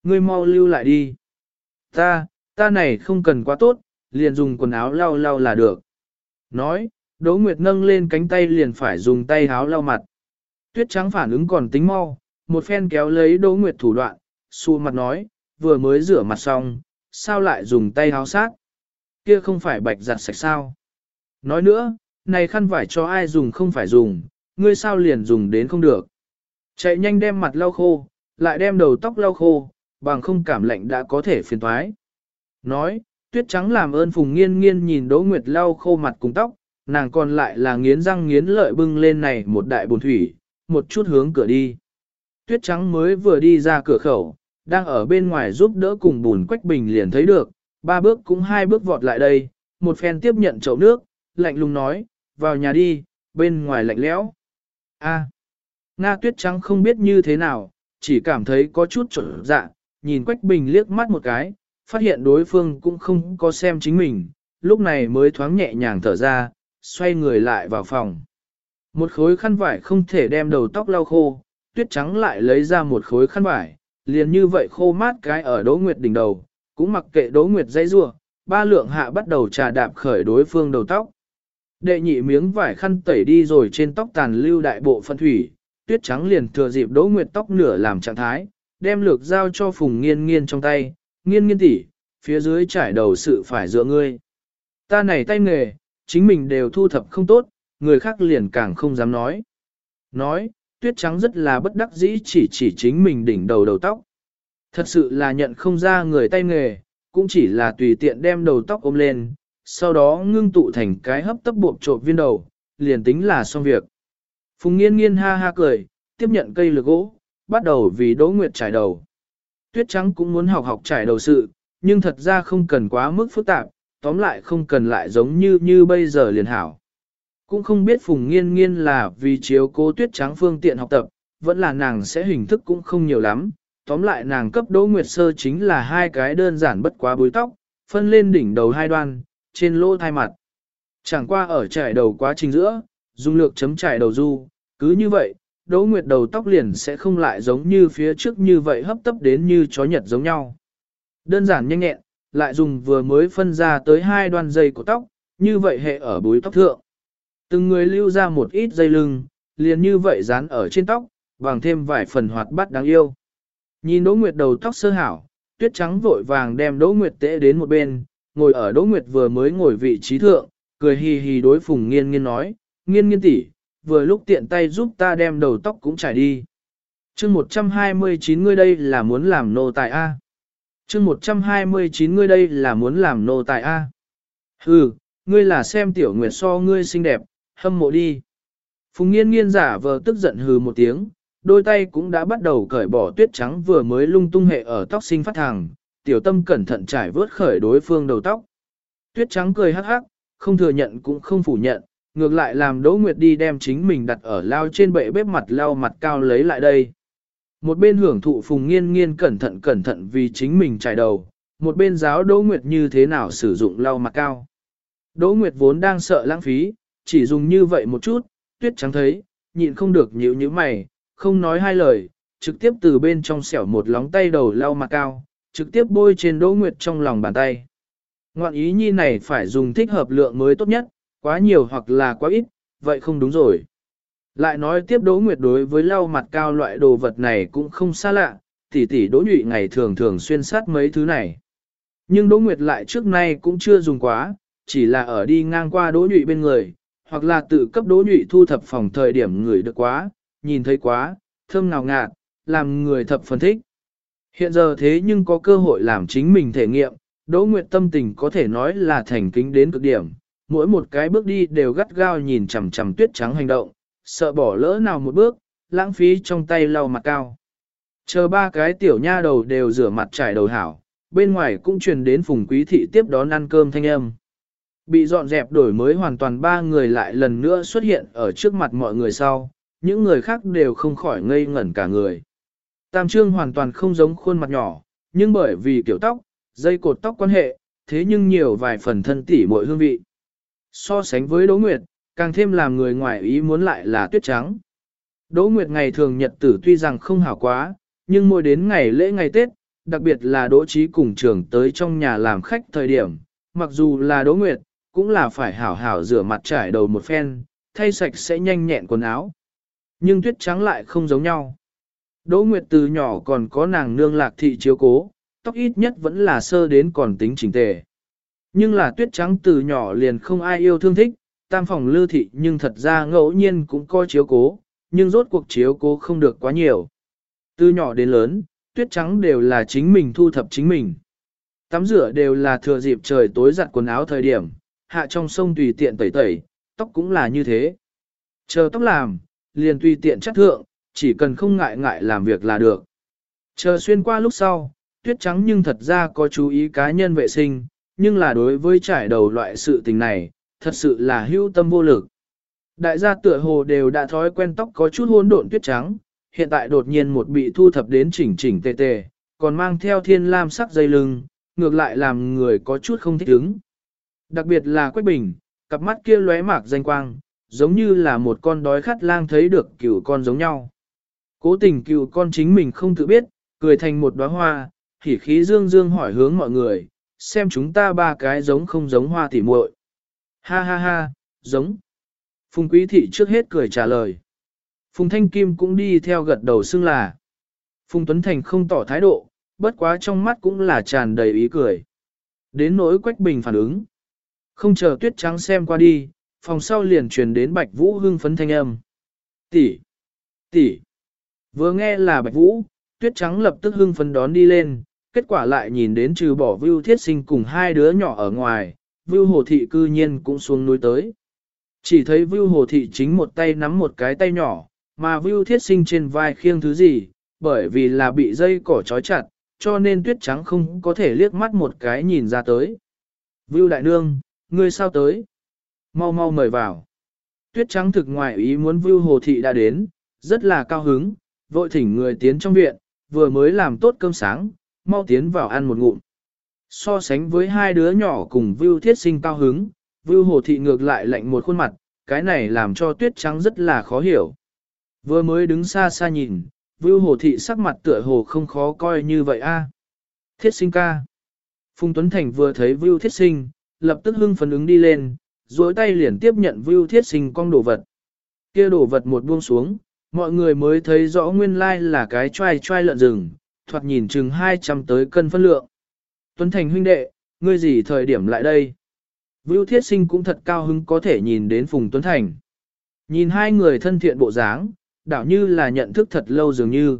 Ngươi mau lưu lại đi. Ta, ta này không cần quá tốt, liền dùng quần áo lau lau là được. Nói, Đỗ Nguyệt nâng lên cánh tay liền phải dùng tay áo lau mặt. Tuyết trắng phản ứng còn tính mau, một phen kéo lấy Đỗ Nguyệt thủ đoạn, xua mặt nói, vừa mới rửa mặt xong, sao lại dùng tay áo sát? Kia không phải bạch giặt sạch sao? Nói nữa, này khăn vải cho ai dùng không phải dùng, ngươi sao liền dùng đến không được. Chạy nhanh đem mặt lau khô, lại đem đầu tóc lau khô, bằng không cảm lạnh đã có thể phiền thoái. Nói, tuyết trắng làm ơn Phùng Nghiên Nghiên nhìn Đỗ Nguyệt lau khô mặt cùng tóc, nàng còn lại là nghiến răng nghiến lợi bưng lên này một đại bồn thủy, một chút hướng cửa đi. Tuyết trắng mới vừa đi ra cửa khẩu, đang ở bên ngoài giúp đỡ cùng bùn quách bình liền thấy được, ba bước cũng hai bước vọt lại đây, một phen tiếp nhận chậu nước, lạnh lùng nói, vào nhà đi, bên ngoài lạnh lẽo. A. Nga tuyết trắng không biết như thế nào, chỉ cảm thấy có chút trở dạ, nhìn Quách Bình liếc mắt một cái, phát hiện đối phương cũng không có xem chính mình, lúc này mới thoáng nhẹ nhàng thở ra, xoay người lại vào phòng. Một khối khăn vải không thể đem đầu tóc lau khô, tuyết trắng lại lấy ra một khối khăn vải, liền như vậy khô mát cái ở Đỗ Nguyệt đỉnh đầu, cũng mặc kệ Đỗ Nguyệt dây rua, ba lượng hạ bắt đầu trà đạp khởi đối phương đầu tóc. Đệ nhị miếng vải khăn tẩy đi rồi trên tóc tàn lưu đại bộ phân thủy, tuyết trắng liền thừa dịp Đỗ Nguyệt tóc nửa làm trạng thái, đem lược giao cho Phùng Nghiên Nghiên trong tay, Nghiên Nghiên tỷ, phía dưới trải đầu sự phải dựa ngươi. Ta này tay nghề, chính mình đều thu thập không tốt, người khác liền càng không dám nói. Nói, tuyết trắng rất là bất đắc dĩ chỉ chỉ chính mình đỉnh đầu đầu tóc. Thật sự là nhận không ra người tay nghề, cũng chỉ là tùy tiện đem đầu tóc ôm lên, sau đó ngưng tụ thành cái hấp tấp buộc trộn viên đầu, liền tính là xong việc. Phùng nghiên nghiên ha ha cười, tiếp nhận cây lược gỗ, bắt đầu vì Đỗ Nguyệt trải đầu. Tuyết trắng cũng muốn học học trải đầu sự, nhưng thật ra không cần quá mức phức tạp, tóm lại không cần lại giống như như bây giờ liền hảo. Cũng không biết Phùng Nghiên Nghiên là vì chiếu cố tuyết trắng phương tiện học tập, vẫn là nàng sẽ hình thức cũng không nhiều lắm. Tóm lại nàng cấp Đỗ Nguyệt Sơ chính là hai cái đơn giản bất quá búi tóc, phân lên đỉnh đầu hai đoan, trên lỗ thai mặt. Chẳng qua ở trải đầu quá trình giữa, dùng lược chấm trải đầu du, cứ như vậy, Đỗ Nguyệt đầu tóc liền sẽ không lại giống như phía trước như vậy hấp tấp đến như chó nhật giống nhau. Đơn giản nhanh nhẹn, lại dùng vừa mới phân ra tới hai đoan dây của tóc, như vậy hệ ở búi tóc thượng. Từng người lưu ra một ít dây lưng, liền như vậy dán ở trên tóc, bằng thêm vài phần hoạt bát đáng yêu. Nhìn Đỗ Nguyệt đầu tóc sơ hảo, tuyết trắng vội vàng đem Đỗ Nguyệt tễ đến một bên, ngồi ở Đỗ Nguyệt vừa mới ngồi vị trí thượng, cười hì hì đối phùng nghiên nghiên nói, nghiên nghiên tỷ, vừa lúc tiện tay giúp ta đem đầu tóc cũng trải đi. chương 129 ngươi đây là muốn làm nô tài A. chương 129 ngươi đây là muốn làm nô tài A. Hừ, ngươi là xem tiểu nguyệt so ngươi xinh đẹp, hâm mộ đi. Phùng nghiên nghiên giả vờ tức giận hừ một tiếng, đôi tay cũng đã bắt đầu cởi bỏ tuyết trắng vừa mới lung tung hệ ở tóc sinh phát thẳng, tiểu tâm cẩn thận trải vớt khởi đối phương đầu tóc. Tuyết trắng cười hắc hắc, không thừa nhận cũng không phủ nhận, ngược lại làm Đỗ Nguyệt đi đem chính mình đặt ở lao trên bệ bếp mặt lao mặt cao lấy lại đây. Một bên hưởng thụ phùng nghiên nghiên cẩn thận cẩn thận vì chính mình trải đầu, một bên giáo Đỗ Nguyệt như thế nào sử dụng lau mặt cao. Đỗ Nguyệt vốn đang sợ lãng phí, chỉ dùng như vậy một chút, tuyết trắng thấy, nhịn không được nhíu nhíu mày, không nói hai lời, trực tiếp từ bên trong xẻo một lóng tay đầu lau mặt cao, trực tiếp bôi trên Đỗ Nguyệt trong lòng bàn tay. Ngoạn ý nhi này phải dùng thích hợp lượng mới tốt nhất, quá nhiều hoặc là quá ít, vậy không đúng rồi. Lại nói tiếp Đỗ Nguyệt đối với lau mặt cao loại đồ vật này cũng không xa lạ, tỷ tỷ Đỗ Nhụy ngày thường thường xuyên sát mấy thứ này. Nhưng Đỗ Nguyệt lại trước nay cũng chưa dùng quá, chỉ là ở đi ngang qua Đỗ Nhụy bên người, hoặc là tự cấp Đỗ Nhụy thu thập phòng thời điểm người được quá, nhìn thấy quá, thơm ngào ngạt, làm người thập phân thích. Hiện giờ thế nhưng có cơ hội làm chính mình thể nghiệm, Đỗ Nguyệt tâm tình có thể nói là thành kính đến cực điểm, mỗi một cái bước đi đều gắt gao nhìn chằm chằm tuyết trắng hành động, sợ bỏ lỡ nào một bước, lãng phí trong tay lau mặt cao. Chờ ba cái tiểu nha đầu đều rửa mặt trải đầu hảo, bên ngoài cũng truyền đến phùng quý thị tiếp đón ăn cơm thanh âm. Bị dọn dẹp đổi mới hoàn toàn ba người lại lần nữa xuất hiện ở trước mặt mọi người sau, những người khác đều không khỏi ngây ngẩn cả người. Tam trương hoàn toàn không giống khuôn mặt nhỏ, nhưng bởi vì kiểu tóc, dây cột tóc quan hệ, thế nhưng nhiều vài phần thân tỉ mỗi hương vị. So sánh với Đỗ Nguyệt, càng thêm làm người ngoài ý muốn lại là tuyết trắng. Đỗ Nguyệt ngày thường nhật tử tuy rằng không hảo quá, nhưng mỗi đến ngày lễ ngày Tết, đặc biệt là Đỗ Trí cùng trường tới trong nhà làm khách thời điểm, mặc dù là Đỗ Nguyệt, cũng là phải hảo hảo rửa mặt trải đầu một phen, thay sạch sẽ nhanh nhẹn quần áo. Nhưng tuyết trắng lại không giống nhau. Đỗ Nguyệt từ nhỏ còn có nàng nương lạc thị chiếu cố, tóc ít nhất vẫn là sơ đến còn tính chỉnh tề. Nhưng là tuyết trắng từ nhỏ liền không ai yêu thương thích, tam phòng lưu thị nhưng thật ra ngẫu nhiên cũng coi chiếu cố, nhưng rốt cuộc chiếu cố không được quá nhiều. Từ nhỏ đến lớn, tuyết trắng đều là chính mình thu thập chính mình. Tắm rửa đều là thừa dịp trời tối giặt quần áo thời điểm, hạ trong sông tùy tiện tẩy tẩy, tóc cũng là như thế. Chờ tóc làm, liền tùy tiện chất thượng, chỉ cần không ngại ngại làm việc là được. Chờ xuyên qua lúc sau, tuyết trắng nhưng thật ra có chú ý cá nhân vệ sinh, nhưng là đối với trải đầu loại sự tình này, thật sự là hữu tâm vô lực. Đại gia tựa hồ đều đã thói quen tóc có chút hỗn độn tuyết trắng, hiện tại đột nhiên một bị thu thập đến chỉnh chỉnh tề tề, còn mang theo thiên lam sắc dây lưng, ngược lại làm người có chút không thích ứng. Đặc biệt là Quách Bình, cặp mắt kia lóe mạc danh quang, giống như là một con đói khát lang thấy được cừu con giống nhau. Cố tình cừu con chính mình không tự biết, cười thành một đóa hoa, khỉ khí dương dương hỏi hướng mọi người, xem chúng ta ba cái giống không giống hoa tỉ muội. Ha ha ha, giống. Phùng Quý Thị trước hết cười trả lời. Phùng Thanh Kim cũng đi theo gật đầu xưng là. Phùng Tuấn Thành không tỏ thái độ, bất quá trong mắt cũng là tràn đầy ý cười. Đến nỗi Quách Bình phản ứng. Không chờ tuyết trắng xem qua đi, phòng sau liền truyền đến Bạch Vũ hưng phấn thanh âm. Tỷ, tỷ. Vừa nghe là Bạch Vũ, tuyết trắng lập tức hưng phấn đón đi lên, kết quả lại nhìn đến trừ bỏ Vưu thiết sinh cùng hai đứa nhỏ ở ngoài, Vưu Hồ Thị cư nhiên cũng xuống núi tới. Chỉ thấy Vưu Hồ Thị chính một tay nắm một cái tay nhỏ, mà Vưu Thiết Sinh trên vai khiêng thứ gì, bởi vì là bị dây cỏ trói chặt, cho nên tuyết trắng không có thể liếc mắt một cái nhìn ra tới. Vưu Đại Nương, ngươi sao tới? Mau mau mời vào. Tuyết trắng thực ngoại ý muốn Vưu Hồ Thị đã đến, rất là cao hứng, vội thỉnh người tiến trong viện, vừa mới làm tốt cơm sáng, mau tiến vào ăn một ngụm. So sánh với hai đứa nhỏ cùng Vưu Thiết Sinh cao hứng, Vưu Hồ Thị ngược lại lạnh một khuôn mặt, cái này làm cho Tuyết Trắng rất là khó hiểu. Vừa mới đứng xa xa nhìn, Vưu Hồ Thị sắc mặt tựa hồ không khó coi như vậy a. Thiết Sinh ca. Phùng Tuấn Thành vừa thấy Vưu Thiết Sinh, lập tức hưng phấn ứng đi lên, duỗi tay liền tiếp nhận Vưu Thiết Sinh con đồ vật. Kia đồ vật một buông xuống, mọi người mới thấy rõ nguyên lai là cái trai trai lợn rừng, thoạt nhìn chừng 200 tới cân phân lượng. Tuấn Thành huynh đệ, ngươi gì thời điểm lại đây? Vưu Thiết Sinh cũng thật cao hứng có thể nhìn đến Phùng Tuấn Thành. Nhìn hai người thân thiện bộ dáng, đảo như là nhận thức thật lâu dường như.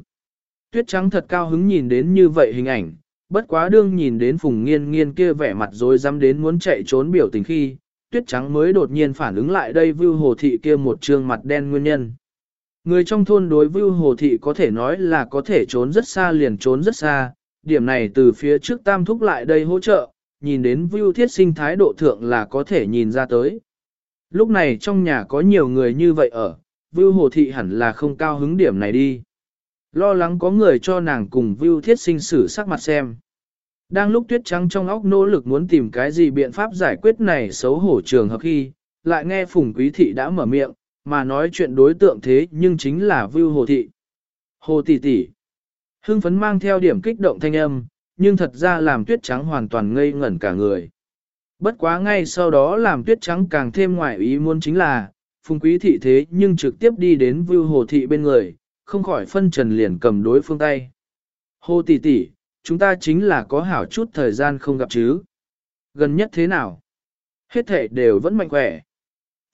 Tuyết trắng thật cao hứng nhìn đến như vậy hình ảnh, bất quá đương nhìn đến Phùng Nghiên Nghiên kia vẻ mặt rồi dám đến muốn chạy trốn biểu tình khi, Tuyết trắng mới đột nhiên phản ứng lại đây Vưu Hồ Thị kia một trương mặt đen nguyên nhân. Người trong thôn đối Vưu Hồ Thị có thể nói là có thể trốn rất xa liền trốn rất xa, điểm này từ phía trước tam thúc lại đây hỗ trợ, nhìn đến Vưu Thiết Sinh thái độ thượng là có thể nhìn ra tới. Lúc này trong nhà có nhiều người như vậy ở, Vưu Hồ Thị hẳn là không cao hứng điểm này đi. Lo lắng có người cho nàng cùng Vưu Thiết Sinh xử sắc mặt xem. Đang lúc tuyết trắng trong óc nỗ lực muốn tìm cái gì biện pháp giải quyết này xấu hổ trường hợp khi, lại nghe Phùng Quý Thị đã mở miệng, mà nói chuyện đối tượng thế nhưng chính là Vưu Hồ Thị. Hồ Tỷ Tỷ. Hưng phấn mang theo điểm kích động thanh âm, nhưng thật ra làm tuyết trắng hoàn toàn ngây ngẩn cả người. Bất quá ngay sau đó làm tuyết trắng càng thêm ngoại ý muốn chính là, phùng quý thị thế nhưng trực tiếp đi đến vưu hồ thị bên người, không khỏi phân trần liền cầm đối phương tay. Hồ tỷ tỷ, chúng ta chính là có hảo chút thời gian không gặp chứ. Gần nhất thế nào? Hết thể đều vẫn mạnh khỏe.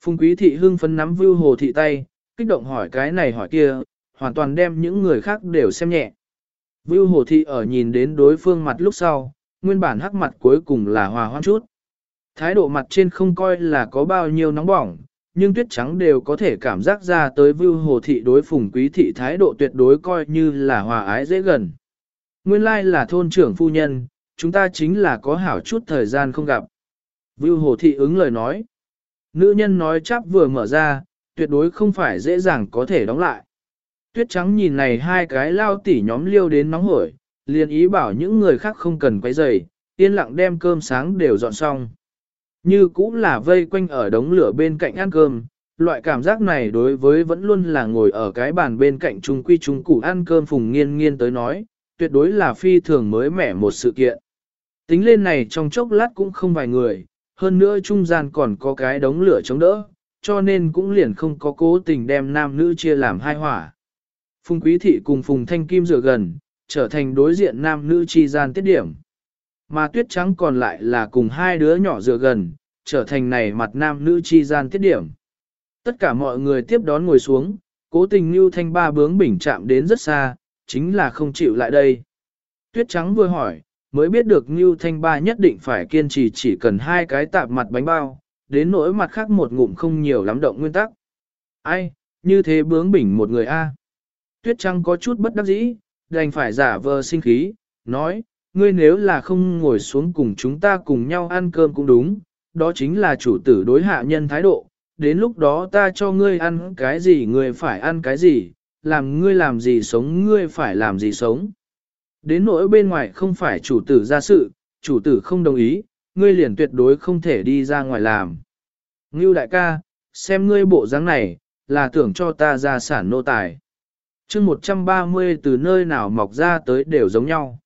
Phùng quý thị hưng phấn nắm vưu hồ thị tay, kích động hỏi cái này hỏi kia, hoàn toàn đem những người khác đều xem nhẹ. Vưu Hồ Thị ở nhìn đến đối phương mặt lúc sau, nguyên bản hắc mặt cuối cùng là hòa hoan chút. Thái độ mặt trên không coi là có bao nhiêu nóng bỏng, nhưng tuyết trắng đều có thể cảm giác ra tới Vưu Hồ Thị đối phùng quý thị thái độ tuyệt đối coi như là hòa ái dễ gần. Nguyên lai là thôn trưởng phu nhân, chúng ta chính là có hảo chút thời gian không gặp. Vưu Hồ Thị ứng lời nói. Nữ nhân nói chắp vừa mở ra, tuyệt đối không phải dễ dàng có thể đóng lại. Tuyết trắng nhìn này hai cái lao tỉ nhóm liêu đến nóng hổi, liền ý bảo những người khác không cần quấy rầy, yên lặng đem cơm sáng đều dọn xong. Như cũng là vây quanh ở đống lửa bên cạnh ăn cơm, loại cảm giác này đối với vẫn luôn là ngồi ở cái bàn bên cạnh trung quy trung cụ ăn cơm phùng nghiên nghiên tới nói, tuyệt đối là phi thường mới mẻ một sự kiện. Tính lên này trong chốc lát cũng không vài người, hơn nữa trung gian còn có cái đống lửa chống đỡ, cho nên cũng liền không có cố tình đem nam nữ chia làm hai hỏa. Phùng Quý Thị cùng Phùng Thanh Kim dựa gần, trở thành đối diện nam nữ chi gian tiết điểm. Mà tuyết trắng còn lại là cùng hai đứa nhỏ dựa gần, trở thành này mặt nam nữ chi gian tiết điểm. Tất cả mọi người tiếp đón ngồi xuống, cố tình như thanh ba bướng bỉnh chạm đến rất xa, chính là không chịu lại đây. Tuyết trắng vừa hỏi, mới biết được Ngưu thanh ba nhất định phải kiên trì chỉ cần hai cái tạp mặt bánh bao, đến nỗi mặt khác một ngụm không nhiều lắm động nguyên tắc. Ai, như thế bướng bỉnh một người A. Tuyết Trăng có chút bất đắc dĩ, đành phải giả vờ sinh khí, nói, ngươi nếu là không ngồi xuống cùng chúng ta cùng nhau ăn cơm cũng đúng, đó chính là chủ tử đối hạ nhân thái độ, đến lúc đó ta cho ngươi ăn cái gì ngươi phải ăn cái gì, làm ngươi làm gì sống ngươi phải làm gì sống. Đến nỗi bên ngoài không phải chủ tử ra sự, chủ tử không đồng ý, ngươi liền tuyệt đối không thể đi ra ngoài làm. Ngưu đại ca, xem ngươi bộ dáng này, là tưởng cho ta ra sản nô tài chương 130 từ nơi nào mọc ra tới đều giống nhau.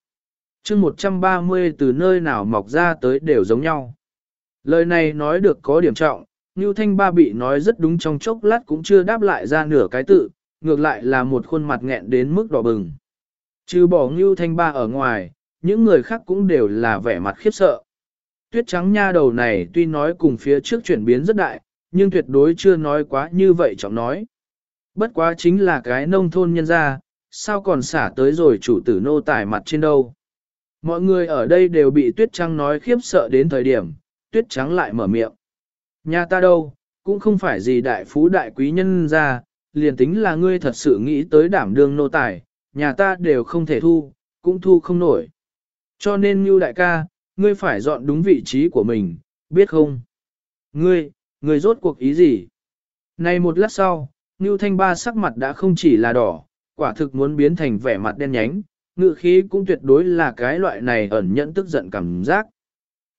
chương 130 từ nơi nào mọc ra tới đều giống nhau. Lời này nói được có điểm trọng, Ngưu Thanh Ba bị nói rất đúng trong chốc lát cũng chưa đáp lại ra nửa cái tự, ngược lại là một khuôn mặt nghẹn đến mức đỏ bừng. Trừ bỏ Ngưu Thanh Ba ở ngoài, những người khác cũng đều là vẻ mặt khiếp sợ. Tuyết trắng nha đầu này tuy nói cùng phía trước chuyển biến rất đại, nhưng tuyệt đối chưa nói quá như vậy trọng nói. Bất quá chính là cái nông thôn nhân gia, sao còn xả tới rồi chủ tử nô tài mặt trên đâu. Mọi người ở đây đều bị tuyết Trắng nói khiếp sợ đến thời điểm, tuyết trắng lại mở miệng. Nhà ta đâu, cũng không phải gì đại phú đại quý nhân ra, liền tính là ngươi thật sự nghĩ tới đảm đương nô tài, nhà ta đều không thể thu, cũng thu không nổi. Cho nên như đại ca, ngươi phải dọn đúng vị trí của mình, biết không? Ngươi, ngươi rốt cuộc ý gì? Này một lát sau, Ngưu Thanh Ba sắc mặt đã không chỉ là đỏ, quả thực muốn biến thành vẻ mặt đen nhánh, ngự khí cũng tuyệt đối là cái loại này ẩn nhẫn tức giận cảm giác.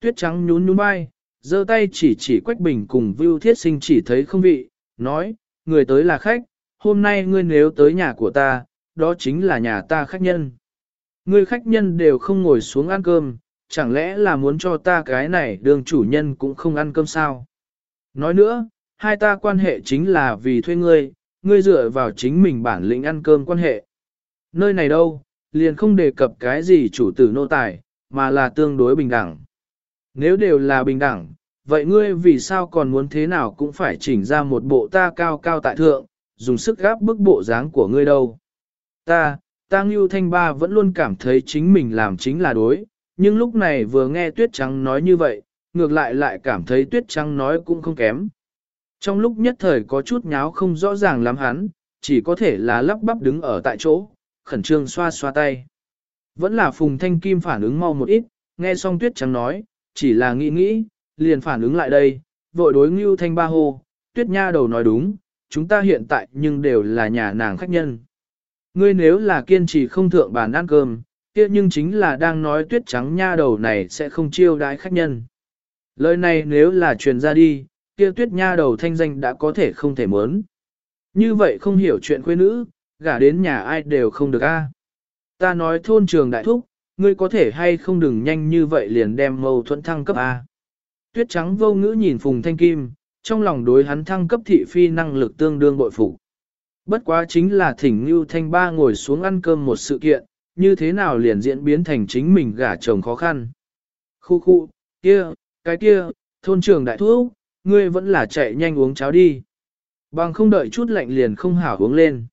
Tuyết trắng nhún nhún vai, giơ tay chỉ chỉ Quách Bình cùng Vưu Thiết Sinh chỉ thấy không vị, nói, người tới là khách, hôm nay ngươi nếu tới nhà của ta, đó chính là nhà ta khách nhân. Ngươi khách nhân đều không ngồi xuống ăn cơm, chẳng lẽ là muốn cho ta cái này đường chủ nhân cũng không ăn cơm sao? Nói nữa, hai ta quan hệ chính là vì thuê ngươi, ngươi dựa vào chính mình bản lĩnh ăn cơm quan hệ. Nơi này đâu, liền không đề cập cái gì chủ tử nô tài, mà là tương đối bình đẳng. Nếu đều là bình đẳng, vậy ngươi vì sao còn muốn thế nào cũng phải chỉnh ra một bộ ta cao cao tại thượng, dùng sức gáp bức bộ dáng của ngươi đâu. Ta, ta Ngưu Thanh Ba vẫn luôn cảm thấy chính mình làm chính là đối, nhưng lúc này vừa nghe Tuyết Trắng nói như vậy, ngược lại lại cảm thấy Tuyết Trắng nói cũng không kém. Trong lúc nhất thời có chút nháo không rõ ràng lắm hắn, chỉ có thể là lắp bắp đứng ở tại chỗ, khẩn trương xoa xoa tay. Vẫn là Phùng Thanh Kim phản ứng mau một ít, nghe xong Tuyết Trắng nói, chỉ là nghĩ nghĩ, liền phản ứng lại đây, vội đối Ngưu Thanh Ba hô, Tuyết Nha đầu nói đúng, chúng ta hiện tại nhưng đều là nhà nàng khách nhân. Ngươi nếu là kiên trì không thượng bàn ăn cơm, kia nhưng chính là đang nói Tuyết Trắng Nha đầu này sẽ không chiêu đái khách nhân. Lời này nếu là truyền ra đi, kia Tuyết Nha đầu thanh danh đã có thể không thể muốn. Như vậy không hiểu chuyện quê nữ, gả đến nhà ai đều không được a. Ta nói thôn trường đại thúc, ngươi có thể hay không đừng nhanh như vậy liền đem mâu thuẫn thăng cấp A. Tuyết trắng vô ngữ nhìn Phùng Thanh Kim, trong lòng đối hắn thăng cấp thị phi năng lực tương đương bội phục. Bất quá chính là thỉnh Ngưu Thanh Ba ngồi xuống ăn cơm một sự kiện, như thế nào liền diễn biến thành chính mình gả chồng khó khăn. Khu khu, kia, cái kia, thôn trường đại thuốc, ngươi vẫn là chạy nhanh uống cháo đi. Bằng không đợi chút lạnh liền không hảo uống lên.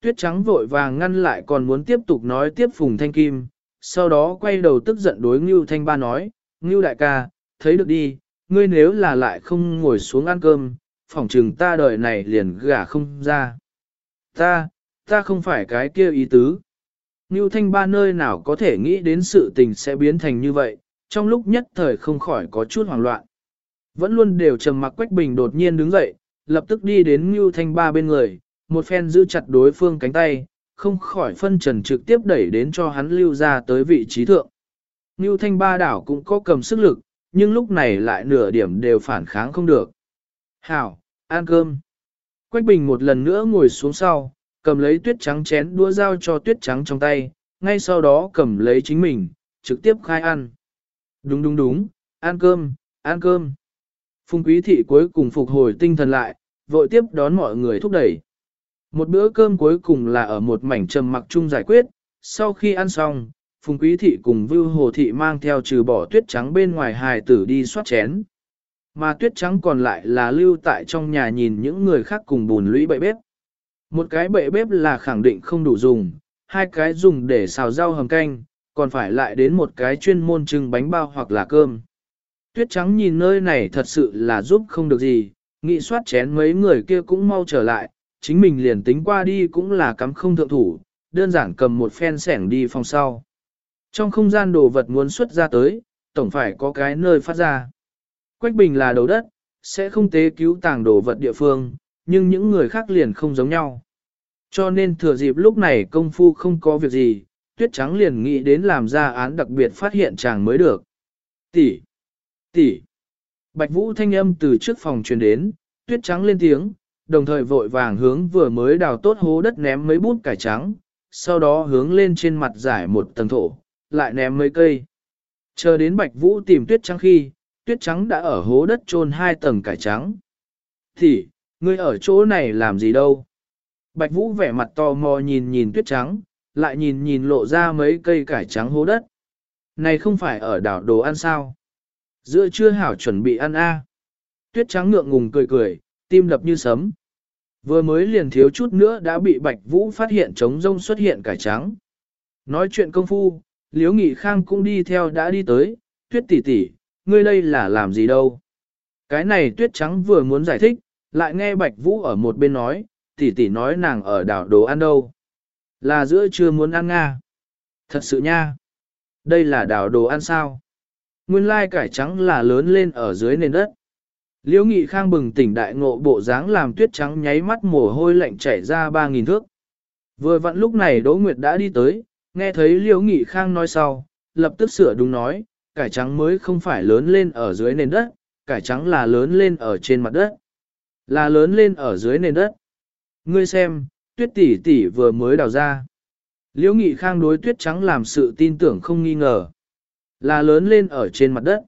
Tuyết trắng vội vàng ngăn lại còn muốn tiếp tục nói tiếp Phùng Thanh Kim, sau đó quay đầu tức giận đối Ngưu Thanh Ba nói, Ngưu đại ca, thấy được đi, ngươi nếu là lại không ngồi xuống ăn cơm, phỏng chừng ta đời này liền gả không ra. Ta, ta không phải cái kia ý tứ. Ngưu Thanh Ba nơi nào có thể nghĩ đến sự tình sẽ biến thành như vậy, trong lúc nhất thời không khỏi có chút hoảng loạn. Vẫn luôn đều trầm mặc Quách Bình đột nhiên đứng dậy, lập tức đi đến Ngưu Thanh Ba bên người, một phen giữ chặt đối phương cánh tay, không khỏi phân trần trực tiếp đẩy đến cho hắn lưu ra tới vị trí thượng. Ngưu Thanh Ba đảo cũng có cầm sức lực, nhưng lúc này lại nửa điểm đều phản kháng không được. Hảo, ăn cơm. Quách Bình một lần nữa ngồi xuống sau, cầm lấy tuyết trắng chén đũa dao cho tuyết trắng trong tay, ngay sau đó cầm lấy chính mình, trực tiếp khai ăn. Đúng đúng đúng, ăn cơm, ăn cơm. Phùng quý thị cuối cùng phục hồi tinh thần lại, vội tiếp đón mọi người thúc đẩy. Một bữa cơm cuối cùng là ở một mảnh trầm mặc chung giải quyết, sau khi ăn xong, Phùng Quý Thị cùng Vưu Hồ Thị mang theo trừ bỏ tuyết trắng bên ngoài hài tử đi soát chén. Mà tuyết trắng còn lại là lưu tại trong nhà nhìn những người khác cùng bùn lũy bậy bếp. Một cái bậy bếp là khẳng định không đủ dùng, hai cái dùng để xào rau hầm canh, còn phải lại đến một cái chuyên môn trưng bánh bao hoặc là cơm. Tuyết trắng nhìn nơi này thật sự là giúp không được gì, nghĩ soát chén mấy người kia cũng mau trở lại, chính mình liền tính qua đi cũng là cắm không thượng thủ, đơn giản cầm một phen sẻng đi phòng sau. Trong không gian đồ vật muốn xuất ra tới, tổng phải có cái nơi phát ra. Quách bình là đầu đất, sẽ không tế cứu tàng đồ vật địa phương, nhưng những người khác liền không giống nhau. Cho nên thừa dịp lúc này công phu không có việc gì, tuyết trắng liền nghĩ đến làm ra án đặc biệt phát hiện chàng mới được. Tỷ, tỷ. Bạch Vũ thanh âm từ trước phòng truyền đến, tuyết trắng lên tiếng, đồng thời vội vàng hướng vừa mới đào tốt hố đất ném mấy bút cải trắng, sau đó hướng lên trên mặt giải một tầng thổ, lại ném mấy cây. Chờ đến Bạch Vũ tìm tuyết trắng khi, tuyết trắng đã ở hố đất chôn hai tầng cải trắng. Thì, ngươi ở chỗ này làm gì đâu? Bạch Vũ vẻ mặt tò mò nhìn nhìn tuyết trắng, lại nhìn nhìn lộ ra mấy cây cải trắng hố đất. Này không phải ở đảo đồ ăn sao? Giữa trưa hảo chuẩn bị ăn a. Tuyết trắng ngượng ngùng cười cười, tim đập như sấm. Vừa mới liền thiếu chút nữa đã bị Bạch Vũ phát hiện trống rông xuất hiện cải trắng. Nói chuyện công phu, Liễu Nghị Khang cũng đi theo đã đi tới, tuyết tỷ tỷ, ngươi đây là làm gì đâu. Cái này tuyết trắng vừa muốn giải thích, lại nghe Bạch Vũ ở một bên nói, tỷ tỷ nói nàng ở đảo đồ ăn đâu. Là giữa trưa muốn ăn Nga. Thật sự nha. Đây là đảo đồ ăn sao? Nguyên lai cải trắng là lớn lên ở dưới nền đất. Liễu Nghị Khang bừng tỉnh đại ngộ bộ dáng làm tuyết trắng nháy mắt mồ hôi lạnh chảy ra ba nghìn thước. Vừa vặn lúc này Đỗ Nguyệt đã đi tới, nghe thấy Liễu Nghị Khang nói sau, lập tức sửa đúng nói, cải trắng mới không phải lớn lên ở dưới nền đất, cải trắng là lớn lên ở trên mặt đất. Là lớn lên ở dưới nền đất. Ngươi xem, tuyết tỷ tỷ vừa mới đào ra. Liễu Nghị Khang đối tuyết trắng làm sự tin tưởng không nghi ngờ. Là lớn lên ở trên mặt đất.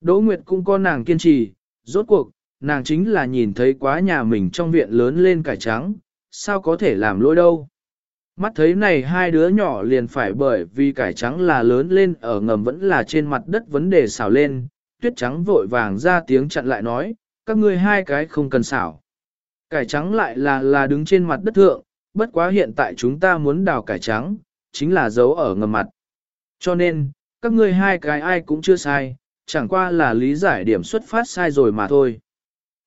Đỗ Nguyệt cũng có nàng kiên trì, rốt cuộc, nàng chính là nhìn thấy quá nhà mình trong viện lớn lên cải trắng, sao có thể làm lỗi đâu. Mắt thấy này hai đứa nhỏ liền phải bởi vì cải trắng là lớn lên ở ngầm vẫn là trên mặt đất vấn đề xảo lên, tuyết trắng vội vàng ra tiếng chặn lại nói, các ngươi hai cái không cần xảo. Cải trắng lại là là đứng trên mặt đất thượng, bất quá hiện tại chúng ta muốn đào cải trắng, chính là giấu ở ngầm mặt. Cho nên, các ngươi hai cái ai cũng chưa sai, chẳng qua là lý giải điểm xuất phát sai rồi mà thôi.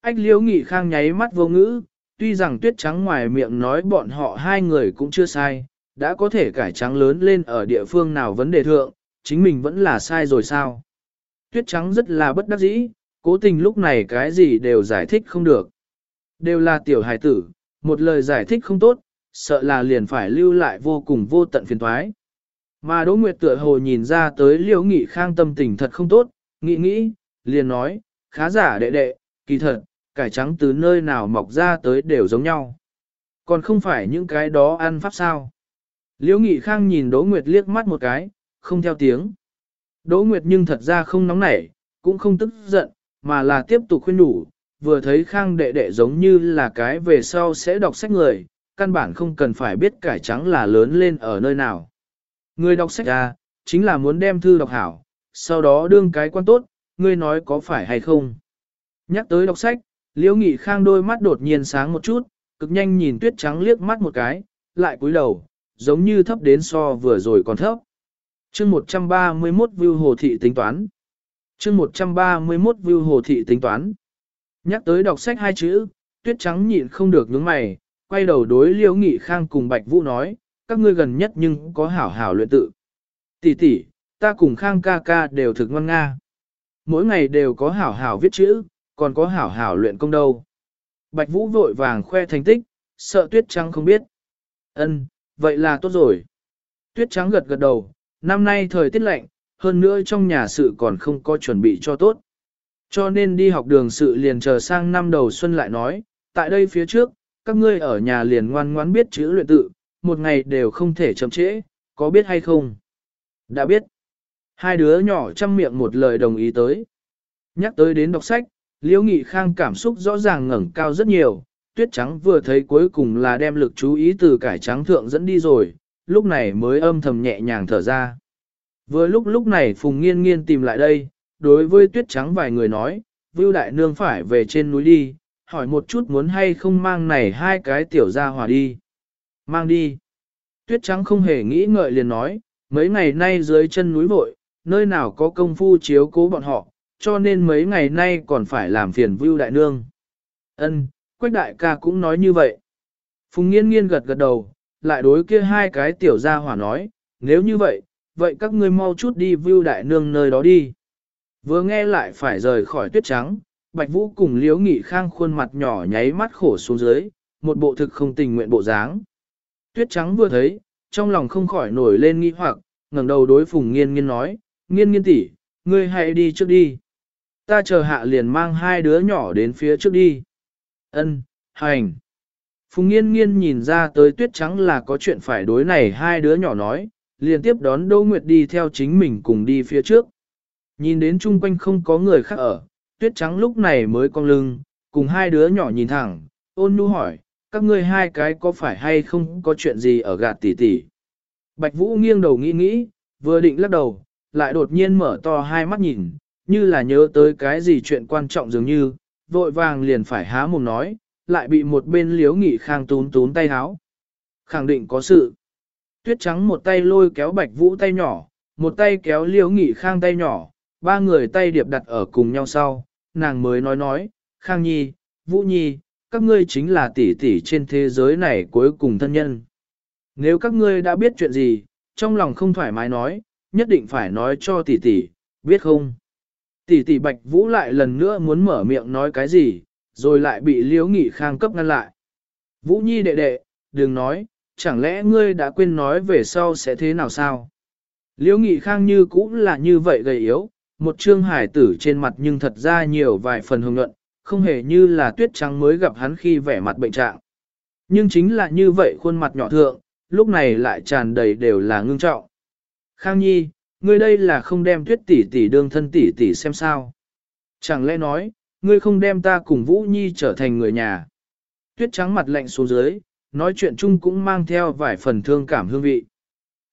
Ách liễu nghị khang nháy mắt vô ngữ, tuy rằng tuyết trắng ngoài miệng nói bọn họ hai người cũng chưa sai, đã có thể cải trắng lớn lên ở địa phương nào vấn đề thượng, chính mình vẫn là sai rồi sao. Tuyết trắng rất là bất đắc dĩ, cố tình lúc này cái gì đều giải thích không được. Đều là tiểu hài tử, một lời giải thích không tốt, sợ là liền phải lưu lại vô cùng vô tận phiền thoái. Mà Đỗ Nguyệt tựa hồ nhìn ra tới liễu nghị khang tâm tình thật không tốt, nghĩ nghĩ, liền nói, khá giả đệ đệ, kỳ thật, cải trắng từ nơi nào mọc ra tới đều giống nhau. Còn không phải những cái đó ăn pháp sao. Liễu Nghị Khang nhìn Đỗ Nguyệt liếc mắt một cái, không theo tiếng. Đỗ Nguyệt nhưng thật ra không nóng nảy, cũng không tức giận, mà là tiếp tục khuyên đủ, vừa thấy Khang đệ đệ giống như là cái về sau sẽ đọc sách người, căn bản không cần phải biết cải trắng là lớn lên ở nơi nào. Người đọc sách ra, chính là muốn đem thư đọc hảo, sau đó đương cái quan tốt, ngươi nói có phải hay không. Nhắc tới đọc sách, Liễu Nghị Khang đôi mắt đột nhiên sáng một chút, cực nhanh nhìn tuyết trắng liếc mắt một cái, lại cúi đầu, giống như thấp đến so vừa rồi còn thấp. chương 131 view hồ thị tính toán. chương 131 view hồ thị tính toán. Nhắc tới đọc sách hai chữ, tuyết trắng nhịn không được nhướng mày, quay đầu đối Liễu Nghị Khang cùng Bạch Vũ nói, các ngươi gần nhất nhưng có hảo hảo luyện tự. Tỷ tỷ, ta cùng Khang ca ca đều thực ngoan nga. Mỗi ngày đều có hảo hảo viết chữ, còn có hảo hảo luyện công đâu. Bạch Vũ vội vàng khoe thành tích, sợ tuyết trắng không biết. Ân, vậy là tốt rồi. Tuyết trắng gật gật đầu, năm nay thời tiết lạnh, hơn nữa trong nhà sự còn không có chuẩn bị cho tốt. Cho nên đi học đường sự liền chờ sang năm đầu xuân lại nói, tại đây phía trước, các ngươi ở nhà liền ngoan ngoãn biết chữ luyện tự, một ngày đều không thể chậm trễ, có biết hay không? Đã biết. Hai đứa nhỏ chăm miệng một lời đồng ý tới. Nhắc tới đến đọc sách, Liễu Nghị Khang cảm xúc rõ ràng ngẩng cao rất nhiều, tuyết trắng vừa thấy cuối cùng là đem lực chú ý từ cải trắng thượng dẫn đi rồi, lúc này mới âm thầm nhẹ nhàng thở ra. Vừa lúc lúc này Phùng Nghiên Nghiên tìm lại đây, đối với tuyết trắng vài người nói, Vưu Đại Nương phải về trên núi đi, hỏi một chút muốn hay không mang này hai cái tiểu ra hòa đi. Mang đi. Tuyết trắng không hề nghĩ ngợi liền nói, mấy ngày nay dưới chân núi vội, nơi nào có công phu chiếu cố bọn họ, cho nên mấy ngày nay còn phải làm phiền Vưu Đại Nương. Ân, Quách Đại ca cũng nói như vậy. Phùng Nghiên Nghiên gật gật đầu, lại đối kia hai cái tiểu gia hỏa nói, nếu như vậy, vậy các ngươi mau chút đi Vưu Đại Nương nơi đó đi. Vừa nghe lại phải rời khỏi tuyết trắng, Bạch Vũ cùng Liễu Nghị Khang khuôn mặt nhỏ nháy mắt khổ xuống dưới, một bộ thực không tình nguyện bộ dáng. Tuyết trắng vừa thấy, trong lòng không khỏi nổi lên nghi hoặc, ngẩng đầu đối Phùng Nghiên Nghiên nói, Nghiên Nghiên tỷ, ngươi hãy đi trước đi. Ta chờ hạ liền mang hai đứa nhỏ đến phía trước đi. Ân, hành. Phùng nghiên nghiên nhìn ra tới tuyết trắng là có chuyện phải đối này hai đứa nhỏ nói, liền tiếp đón Đỗ Nguyệt đi theo chính mình cùng đi phía trước. Nhìn đến chung quanh không có người khác ở, tuyết trắng lúc này mới cong lưng, cùng hai đứa nhỏ nhìn thẳng, ôn nhu hỏi, các ngươi hai cái có phải hay không có chuyện gì ở gạt tỷ tỷ. Bạch Vũ nghiêng đầu nghĩ nghĩ, vừa định lắc đầu, lại đột nhiên mở to hai mắt nhìn, như là nhớ tới cái gì chuyện quan trọng dường như, vội vàng liền phải há mồm nói, lại bị một bên liếu nghị khang tún tún tay háo. Khẳng định có sự. Tuyết trắng một tay lôi kéo bạch vũ tay nhỏ, một tay kéo liếu nghị khang tay nhỏ, ba người tay điệp đặt ở cùng nhau sau, nàng mới nói nói, Khang Nhi, Vũ Nhi, các ngươi chính là tỷ tỷ trên thế giới này cuối cùng thân nhân. Nếu các ngươi đã biết chuyện gì, trong lòng không thoải mái nói, nhất định phải nói cho tỷ tỷ, biết không? Tỷ tỷ Bạch Vũ lại lần nữa muốn mở miệng nói cái gì, rồi lại bị Liễu Nghị Khang cấp ngăn lại. Vũ Nhi đệ đệ, đừng nói, chẳng lẽ ngươi đã quên nói về sau sẽ thế nào sao? Liễu Nghị Khang như cũng là như vậy gầy yếu, một trương hải tử trên mặt nhưng thật ra nhiều vài phần hồng nhuận, không hề như là tuyết trắng mới gặp hắn khi vẻ mặt bệnh trạng. Nhưng chính là như vậy khuôn mặt nhỏ thượng, lúc này lại tràn đầy đều là ngưng trọng. Khang Nhi, ngươi đây là không đem tuyết tỷ tỷ đương thân tỷ tỷ xem sao. Chẳng lẽ nói, ngươi không đem ta cùng Vũ Nhi trở thành người nhà. Tuyết trắng mặt lạnh xuống dưới, nói chuyện chung cũng mang theo vài phần thương cảm hương vị.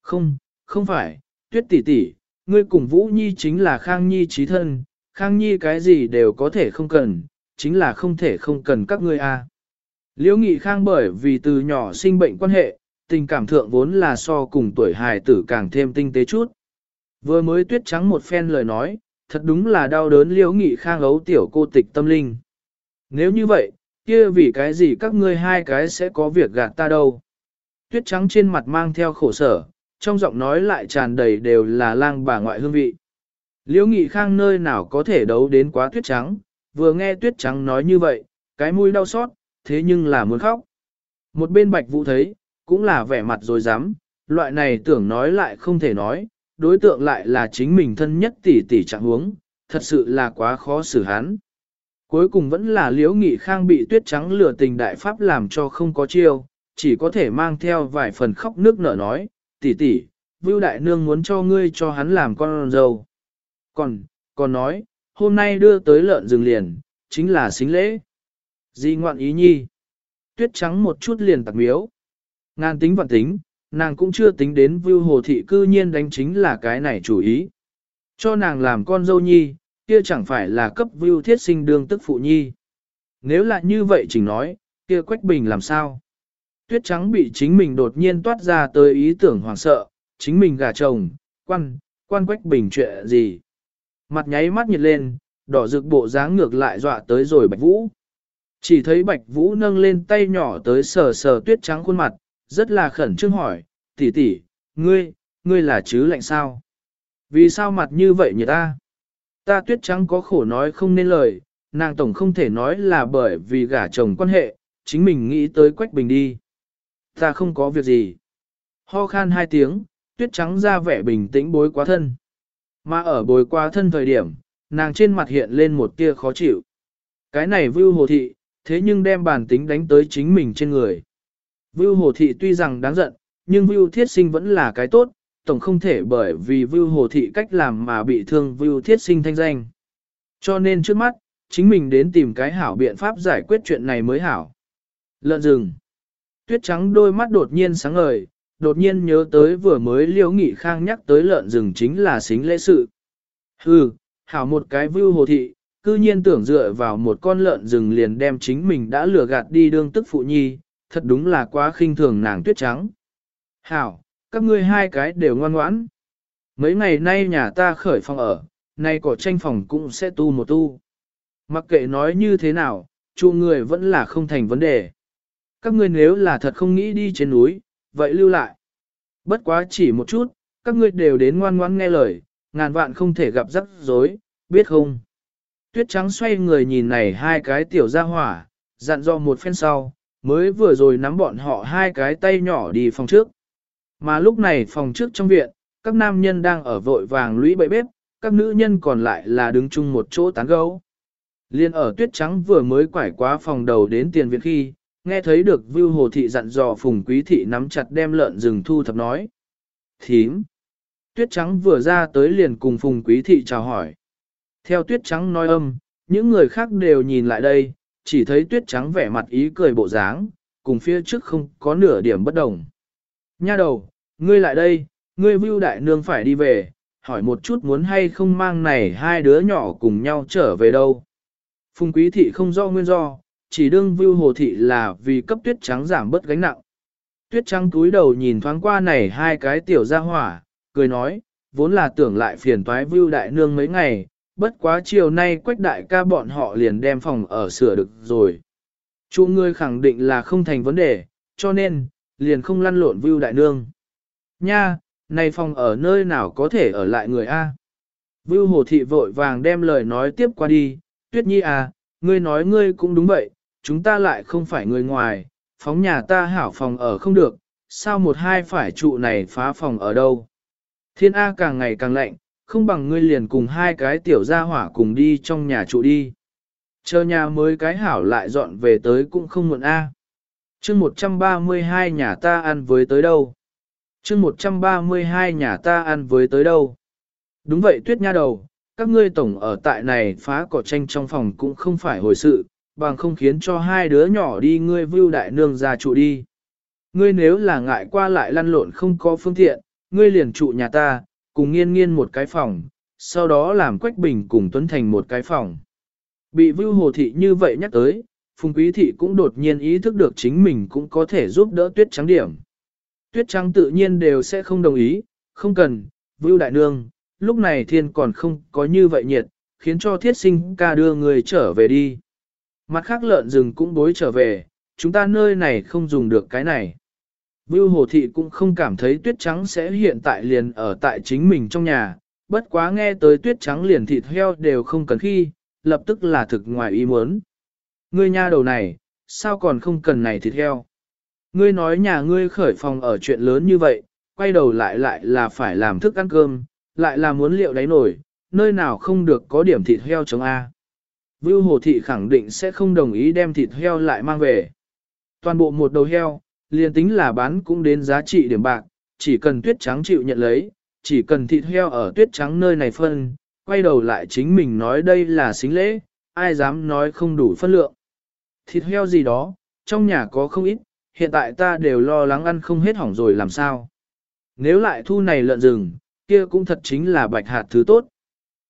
Không, không phải, tuyết tỷ tỷ, ngươi cùng Vũ Nhi chính là Khang Nhi trí thân, Khang Nhi cái gì đều có thể không cần, chính là không thể không cần các ngươi a. À. Liễu Nghị Khang bởi vì từ nhỏ sinh bệnh quan hệ, tình cảm thượng vốn là so cùng tuổi hài tử càng thêm tinh tế chút. Vừa mới tuyết trắng một phen lời nói, thật đúng là đau đớn Liễu Nghị Khang ấu tiểu cô tịch tâm linh. Nếu như vậy, kia vì cái gì các ngươi hai cái sẽ có việc gạt ta đâu. Tuyết trắng trên mặt mang theo khổ sở, trong giọng nói lại tràn đầy đều là lang bà ngoại hương vị. Liễu Nghị Khang nơi nào có thể đấu đến quá tuyết trắng, vừa nghe tuyết trắng nói như vậy, cái mũi đau xót, thế nhưng là muốn khóc. Một bên bạch vũ thấy, cũng là vẻ mặt rồi dám, loại này tưởng nói lại không thể nói, đối tượng lại là chính mình thân nhất tỷ tỷ trạng huống, thật sự là quá khó xử hắn. Cuối cùng vẫn là liễu nghị khang bị tuyết trắng lừa tình đại pháp làm cho không có chiêu, chỉ có thể mang theo vài phần khóc nước nở nói, tỷ tỷ, Vưu Đại Nương muốn cho ngươi cho hắn làm con dâu. Còn, còn nói, hôm nay đưa tới lợn rừng liền, chính là xính lễ. Di ngoạn ý nhi. Tuyết trắng một chút liền tặc miếu. Ngàn tính vạn tính, nàng cũng chưa tính đến Vưu Hồ Thị cư nhiên đánh chính là cái này chủ ý. Cho nàng làm con dâu nhi, kia chẳng phải là cấp Vưu Thiết sinh đương tức phụ nhi. Nếu là như vậy chỉnh nói, kia Quách Bình làm sao? Tuyết trắng bị chính mình đột nhiên toát ra tới ý tưởng hoảng sợ, chính mình gà chồng, quan, quan Quách Bình chuyện gì? Mặt nháy mắt nhiệt lên, đỏ rực bộ dáng ngược lại dọa tới rồi Bạch Vũ. Chỉ thấy Bạch Vũ nâng lên tay nhỏ tới sờ sờ tuyết trắng khuôn mặt, rất là khẩn trương hỏi, tỷ tỷ, ngươi, ngươi là chứ lạnh sao? Vì sao mặt như vậy nhỉ ta? Ta tuyết trắng có khổ nói không nên lời, nàng tổng không thể nói là bởi vì gả chồng quan hệ, chính mình nghĩ tới Quách Bình đi. Ta không có việc gì. Ho khan hai tiếng, tuyết trắng ra vẻ bình tĩnh bối quá thân. Mà ở bồi quá thân thời điểm, nàng trên mặt hiện lên một tia khó chịu. Cái này vưu hồ thị, thế nhưng đem bản tính đánh tới chính mình trên người. Vưu hồ thị tuy rằng đáng giận, nhưng vưu thiết sinh vẫn là cái tốt, tổng không thể bởi vì vưu hồ thị cách làm mà bị thương vưu thiết sinh thanh danh. Cho nên trước mắt, chính mình đến tìm cái hảo biện pháp giải quyết chuyện này mới hảo. Lợn rừng. Tuyết trắng đôi mắt đột nhiên sáng ngời, đột nhiên nhớ tới vừa mới liễu nghị khang nhắc tới lợn rừng chính là xính lễ sự. Hừ, hảo một cái Vưu hồ thị, cư nhiên tưởng dựa vào một con lợn rừng liền đem chính mình đã lừa gạt đi đương tức phụ nhi, thật đúng là quá khinh thường nàng tuyết trắng. Hảo, các ngươi hai cái đều ngoan ngoãn. Mấy ngày nay nhà ta khởi phòng ở, nay cỏ tranh phòng cũng sẽ tu một tu. Mặc kệ nói như thế nào, chu người vẫn là không thành vấn đề. Các ngươi nếu là thật không nghĩ đi trên núi, vậy lưu lại. Bất quá chỉ một chút, các ngươi đều đến ngoan ngoãn nghe lời, ngàn vạn không thể gặp rắc rối, biết không? Tuyết trắng xoay người nhìn này hai cái tiểu gia hỏa, dặn dò một phen sau, mới vừa rồi nắm bọn họ hai cái tay nhỏ đi phòng trước. Mà lúc này phòng trước trong viện, các nam nhân đang ở vội vàng lũy bậy bếp, các nữ nhân còn lại là đứng chung một chỗ tán gấu. Liên ở tuyết trắng vừa mới quải quá phòng đầu đến tiền viện khi, nghe thấy được Vưu Hồ Thị dặn dò Phùng Quý Thị nắm chặt đem lợn rừng thu thập nói. Thím! Tuyết Trắng vừa ra tới liền cùng Phùng Quý Thị chào hỏi. Theo Tuyết Trắng nói âm, những người khác đều nhìn lại đây, chỉ thấy Tuyết Trắng vẻ mặt ý cười bộ dáng, cùng phía trước không có nửa điểm bất đồng. Nha đầu, ngươi lại đây, ngươi Vưu Đại Nương phải đi về, hỏi một chút muốn hay không mang này hai đứa nhỏ cùng nhau trở về đâu. Phùng Quý Thị không do nguyên do, chỉ đương vưu hồ thị là vì cấp tuyết trắng giảm bớt gánh nặng. Tuyết trắng túi đầu nhìn thoáng qua này hai cái tiểu gia hỏa, cười nói, vốn là tưởng lại phiền toái vưu đại nương mấy ngày, bất quá chiều nay quách đại ca bọn họ liền đem phòng ở sửa được rồi. Chủ ngươi khẳng định là không thành vấn đề, cho nên, liền không lăn lộn vưu đại nương. Nha, này phòng ở nơi nào có thể ở lại người A. Vưu hồ thị vội vàng đem lời nói tiếp qua đi, tuyết nhi à, ngươi nói ngươi cũng đúng vậy, chúng ta lại không phải người ngoài, phóng nhà ta hảo phòng ở không được, sao một hai phải trụ này phá phòng ở đâu. Thiên A càng ngày càng lạnh, không bằng ngươi liền cùng hai cái tiểu gia hỏa cùng đi trong nhà trụ đi. Chờ nhà mới cái hảo lại dọn về tới cũng không muộn A. À. chương 132 nhà ta ăn với tới đâu? chương 132 nhà ta ăn với tới đâu? Đúng vậy tuyết nha đầu, các ngươi tổng ở tại này phá cỏ tranh trong phòng cũng không phải hồi sự, bằng không khiến cho hai đứa nhỏ đi ngươi vưu đại nương ra trụ đi. Ngươi nếu là ngại qua lại lăn lộn không có phương tiện, ngươi liền trụ nhà ta, cùng nghiên nghiên một cái phòng, sau đó làm Quách Bình cùng Tuấn Thành một cái phòng. Bị Vưu Hồ Thị như vậy nhắc tới, Phùng Quý Thị cũng đột nhiên ý thức được chính mình cũng có thể giúp đỡ Tuyết Trắng điểm. Tuyết Trắng tự nhiên đều sẽ không đồng ý, không cần, Vưu Đại Nương, lúc này thiên còn không có như vậy nhiệt, khiến cho thiết sinh ca đưa người trở về đi. Mặt khác lợn rừng cũng bối trở về, chúng ta nơi này không dùng được cái này. Vưu Hồ Thị cũng không cảm thấy tuyết trắng sẽ hiện tại liền ở tại chính mình trong nhà, bất quá nghe tới tuyết trắng liền thịt heo đều không cần khi, lập tức là thực ngoài ý muốn. Ngươi nha đầu này, sao còn không cần này thịt heo? Ngươi nói nhà ngươi khởi phòng ở chuyện lớn như vậy, quay đầu lại lại là phải làm thức ăn cơm, lại là muốn liệu đáy nổi, nơi nào không được có điểm thịt heo chống A. Vưu Hồ Thị khẳng định sẽ không đồng ý đem thịt heo lại mang về. Toàn bộ một đầu heo, liền tính là bán cũng đến giá trị điểm bạc, chỉ cần tuyết trắng chịu nhận lấy, chỉ cần thịt heo ở tuyết trắng nơi này phân, quay đầu lại chính mình nói đây là xính lễ, ai dám nói không đủ phân lượng. Thịt heo gì đó, trong nhà có không ít, hiện tại ta đều lo lắng ăn không hết hỏng rồi làm sao. Nếu lại thu này lợn rừng, kia cũng thật chính là bạch hạt thứ tốt.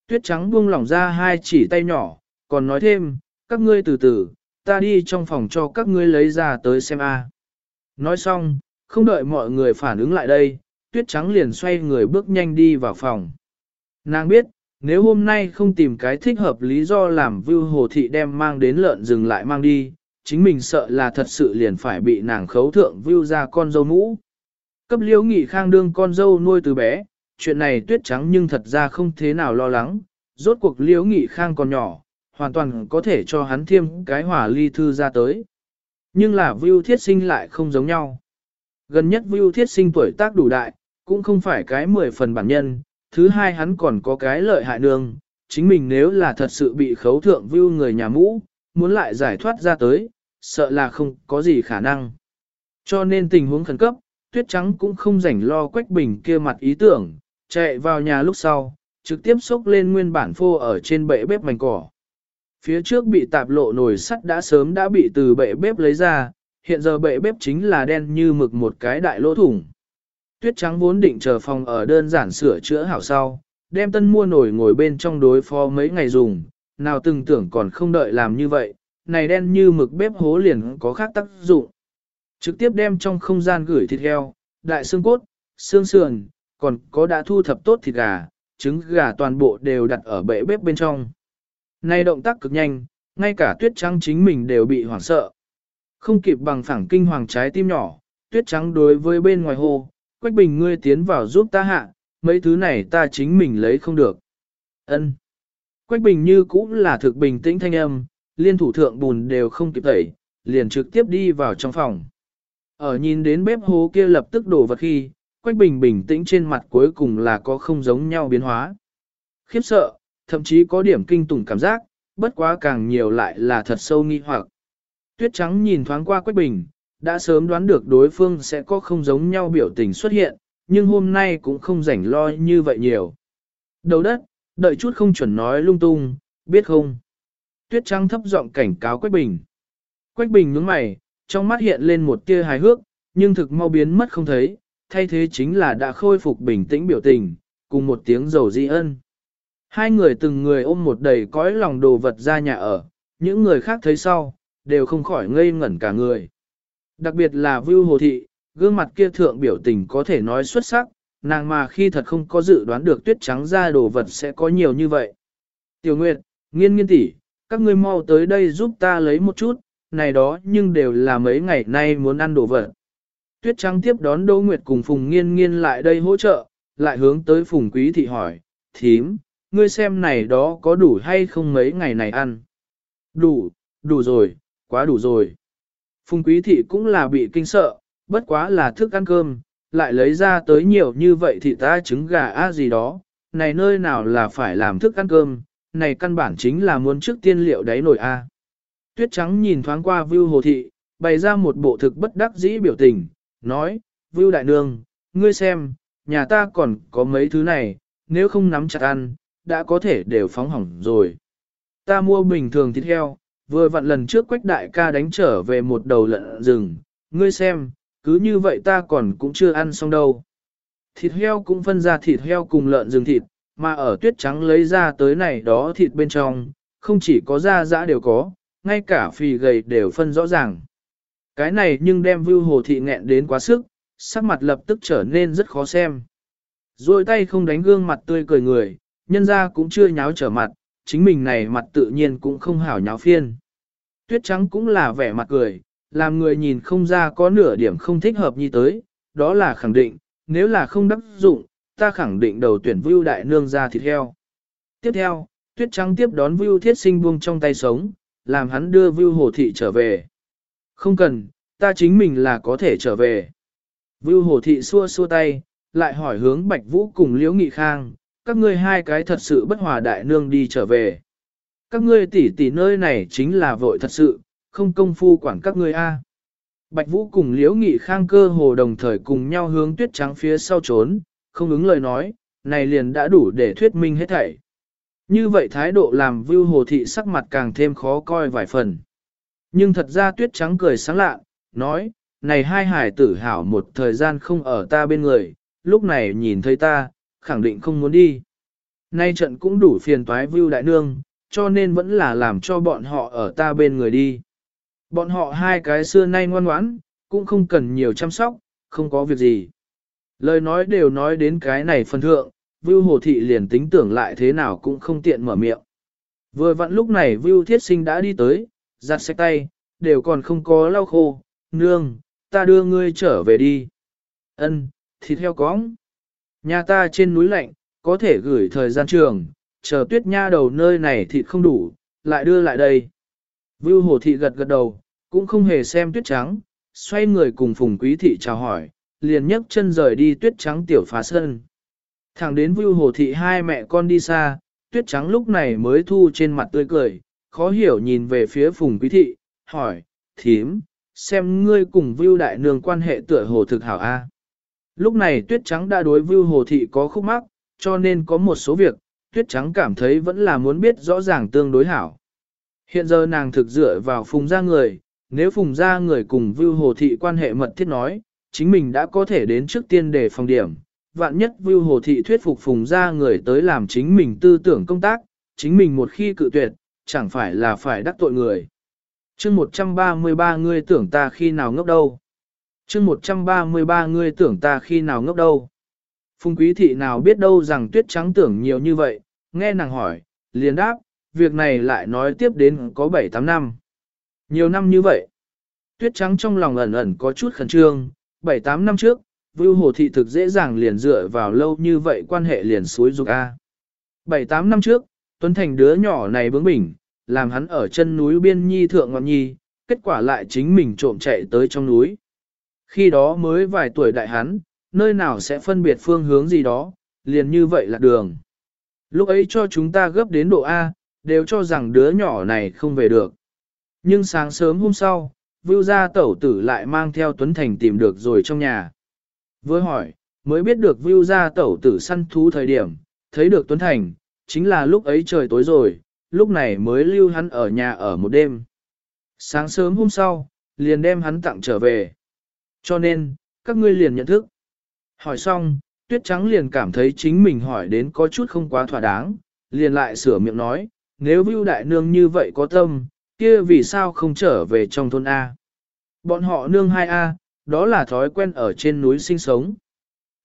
Tuyết trắng buông lỏng ra hai chỉ tay nhỏ, còn nói thêm, các ngươi từ từ, ta đi trong phòng cho các ngươi lấy ra tới xem a. Nói xong, không đợi mọi người phản ứng lại đây, tuyết trắng liền xoay người bước nhanh đi vào phòng. Nàng biết, nếu hôm nay không tìm cái thích hợp lý do làm vưu hồ thị đem mang đến lợn rừng lại mang đi, chính mình sợ là thật sự liền phải bị nàng khấu thượng vưu ra con dâu mũ. Cấp liễu nghị khang đương con dâu nuôi từ bé, chuyện này tuyết trắng nhưng thật ra không thế nào lo lắng, rốt cuộc liễu nghị khang còn nhỏ, hoàn toàn có thể cho hắn thêm cái hỏa ly thư ra tới. Nhưng là Vưu Thiết Sinh lại không giống nhau. Gần nhất Vưu Thiết Sinh tuổi tác đủ đại, cũng không phải cái mười phần bản nhân, thứ hai hắn còn có cái lợi hại nương, chính mình nếu là thật sự bị khấu thượng Vưu người nhà mũ, muốn lại giải thoát ra tới, sợ là không có gì khả năng. Cho nên tình huống khẩn cấp, Tuyết Trắng cũng không rảnh lo Quách Bình kia mặt ý tưởng, chạy vào nhà lúc sau, trực tiếp xốc lên nguyên bản phô ở trên bệ bếp mảnh cỏ. Phía trước bị tạp lộ nồi sắt đã sớm đã bị từ bệ bếp lấy ra, hiện giờ bệ bếp chính là đen như mực một cái đại lỗ thủng. Tuyết trắng vốn định chờ phòng ở đơn giản sửa chữa hảo sau, đem tân mua nồi ngồi bên trong đối phó mấy ngày dùng, nào từng tưởng còn không đợi làm như vậy, này đen như mực bếp hố liền có khác tác dụng. Trực tiếp đem trong không gian gửi thịt heo, đại xương cốt, xương sườn, còn có đã thu thập tốt thịt gà, trứng gà toàn bộ đều đặt ở bệ bếp bên trong. Nay động tác cực nhanh, ngay cả tuyết trắng chính mình đều bị hoảng sợ. Không kịp bằng phẳng kinh hoàng trái tim nhỏ, tuyết trắng đối với bên ngoài hồ, Quách Bình ngươi tiến vào giúp ta hạ, mấy thứ này ta chính mình lấy không được. Ân. Quách Bình như cũng là thực bình tĩnh thanh âm, liên thủ thượng bùn đều không kịp tẩy, liền trực tiếp đi vào trong phòng. Ở nhìn đến bếp hố kia lập tức đổ vật khi, Quách Bình bình tĩnh trên mặt cuối cùng là có không giống nhau biến hóa. Khiếp sợ, thậm chí có điểm kinh tủng cảm giác, bất quá càng nhiều lại là thật sâu nghi hoặc. Tuyết trắng nhìn thoáng qua Quách Bình, đã sớm đoán được đối phương sẽ có không giống nhau biểu tình xuất hiện, nhưng hôm nay cũng không rảnh lo như vậy nhiều. Đầu đất, đợi chút không chuẩn nói lung tung, biết không? Tuyết trắng thấp giọng cảnh cáo Quách Bình. Quách Bình nhướng mày, trong mắt hiện lên một tia hài hước, nhưng thực mau biến mất không thấy, thay thế chính là đã khôi phục bình tĩnh biểu tình, cùng một tiếng dầu di ân. Hai người từng người ôm một đầy cõi lòng đồ vật ra nhà ở, những người khác thấy sau, đều không khỏi ngây ngẩn cả người. Đặc biệt là Vưu Hồ Thị, gương mặt kia thượng biểu tình có thể nói xuất sắc, nàng mà khi thật không có dự đoán được tuyết trắng ra đồ vật sẽ có nhiều như vậy. Tiểu Nguyệt, nghiên nghiên tỷ, các ngươi mau tới đây giúp ta lấy một chút, này đó nhưng đều là mấy ngày nay muốn ăn đồ vật. Tuyết trắng tiếp đón Đỗ Nguyệt cùng Phùng Nghiên Nghiên lại đây hỗ trợ, lại hướng tới Phùng Quý Thị hỏi, thím, ngươi xem này đó có đủ hay không mấy ngày này ăn. Đủ, đủ rồi, quá đủ rồi. Phùng Quý Thị cũng là bị kinh sợ, bất quá là thức ăn cơm, lại lấy ra tới nhiều như vậy thì ta trứng gà á gì đó, này nơi nào là phải làm thức ăn cơm, này căn bản chính là muốn trước tiên liệu đáy nổi A. Tuyết trắng nhìn thoáng qua Vưu Hồ Thị, bày ra một bộ thực bất đắc dĩ biểu tình, nói, Vưu Đại Nương, ngươi xem, nhà ta còn có mấy thứ này, nếu không nắm chặt ăn, đã có thể đều phóng hỏng rồi. Ta mua bình thường thịt heo, vừa vặn lần trước quách đại ca đánh trở về một đầu lợn rừng, ngươi xem, cứ như vậy ta còn cũng chưa ăn xong đâu. Thịt heo cũng phân ra thịt heo cùng lợn rừng thịt, mà ở tuyết trắng lấy ra tới này đó thịt bên trong, không chỉ có da dã đều có, ngay cả phì gầy đều phân rõ ràng. Cái này nhưng đem vưu hồ thị nghẹn đến quá sức, sắc mặt lập tức trở nên rất khó xem. Rồi tay không đánh gương mặt tươi cười người, nhân ra cũng chưa nháo trở mặt, chính mình này mặt tự nhiên cũng không hảo nháo phiên. Tuyết trắng cũng là vẻ mặt cười, làm người nhìn không ra có nửa điểm không thích hợp như tới, đó là khẳng định, nếu là không đắc dụng, ta khẳng định đầu tuyển Vưu Đại Nương ra thịt heo. Tiếp theo, Tuyết Trắng tiếp đón Vưu Thiết Sinh buông trong tay sống, làm hắn đưa Vưu Hồ Thị trở về. Không cần, ta chính mình là có thể trở về. Vưu Hồ Thị xua xua tay, lại hỏi hướng Bạch Vũ cùng Liễu Nghị Khang, các ngươi hai cái thật sự bất hòa đại nương đi trở về. Các ngươi tỉ tỉ nơi này chính là vội thật sự, không công phu quản các ngươi a. Bạch Vũ cùng Liễu Nghị Khang cơ hồ đồng thời cùng nhau hướng tuyết trắng phía sau trốn, không ứng lời nói, này liền đã đủ để thuyết minh hết thảy. Như vậy thái độ làm Vưu Hồ Thị sắc mặt càng thêm khó coi vài phần. Nhưng thật ra tuyết trắng cười sáng lạ, nói, này hai hải tử hảo một thời gian không ở ta bên người, lúc này nhìn thấy ta, khẳng định không muốn đi. Nay trận cũng đủ phiền toái Vưu Đại Nương, cho nên vẫn là làm cho bọn họ ở ta bên người đi. Bọn họ hai cái xưa nay ngoan ngoãn, cũng không cần nhiều chăm sóc, không có việc gì. Lời nói đều nói đến cái này phân thượng, Vưu Hồ Thị liền tính tưởng lại thế nào cũng không tiện mở miệng. Vừa vặn lúc này Vưu Thiết Sinh đã đi tới, giặt sạch tay, đều còn không có lau khô, nương, ta đưa ngươi trở về đi. Ân, thịt heo cóng. Nhà ta trên núi lạnh, có thể gửi thời gian trường, chờ tuyết nha đầu nơi này thịt không đủ, lại đưa lại đây. Vưu Hồ Thị gật gật đầu, cũng không hề xem tuyết trắng, xoay người cùng Phùng Quý Thị chào hỏi, liền nhấc chân rời đi tuyết trắng tiểu phá sân. Thẳng đến Vưu Hồ Thị hai mẹ con đi xa, tuyết trắng lúc này mới thu trên mặt tươi cười, khó hiểu nhìn về phía Phùng Quý Thị, hỏi, thím, xem ngươi cùng Vưu Đại Nương quan hệ tựa hồ thực hảo A. Lúc này tuyết trắng đã đối Vưu Hồ Thị có khúc mắc, cho nên có một số việc, tuyết trắng cảm thấy vẫn là muốn biết rõ ràng tương đối hảo. Hiện giờ nàng thực dựa vào phùng gia người, nếu phùng gia người cùng Vưu Hồ Thị quan hệ mật thiết nói, chính mình đã có thể đến trước tiên để phòng điểm. Vạn nhất Vưu Hồ Thị thuyết phục phùng gia người tới làm chính mình tư tưởng công tác, chính mình một khi cự tuyệt, chẳng phải là phải đắc tội người. chương 133 ngươi tưởng ta khi nào ngốc đâu chương 133 ngươi tưởng ta khi nào ngốc đâu. Phùng quý thị nào biết đâu rằng tuyết trắng tưởng nhiều như vậy, nghe nàng hỏi, liền đáp, việc này lại nói tiếp đến có 7-8 năm. Nhiều năm như vậy. Tuyết trắng trong lòng ẩn ẩn có chút khẩn trương, 7-8 năm trước, Vưu Hồ Thị thực dễ dàng liền dựa vào lâu như vậy quan hệ liền suối dục A. 7-8 năm trước, Tuấn Thành đứa nhỏ này bướng bỉnh, làm hắn ở chân núi biên nhi thượng ngọn nhi, kết quả lại chính mình trộm chạy tới trong núi. Khi đó mới vài tuổi đại hắn, nơi nào sẽ phân biệt phương hướng gì đó, liền như vậy là đường. Lúc ấy cho chúng ta gấp đến độ A, đều cho rằng đứa nhỏ này không về được. Nhưng sáng sớm hôm sau, Vưu gia tẩu tử lại mang theo Tuấn Thành tìm được rồi trong nhà. Với hỏi, mới biết được Vưu gia tẩu tử săn thú thời điểm, thấy được Tuấn Thành, chính là lúc ấy trời tối rồi, lúc này mới lưu hắn ở nhà ở một đêm. Sáng sớm hôm sau, liền đem hắn tặng trở về. Cho nên, các ngươi liền nhận thức. Hỏi xong, tuyết trắng liền cảm thấy chính mình hỏi đến có chút không quá thỏa đáng, liền lại sửa miệng nói, nếu Vưu Đại Nương như vậy có tâm, kia vì sao không trở về trong thôn A. Bọn họ nương 2A, đó là thói quen ở trên núi sinh sống.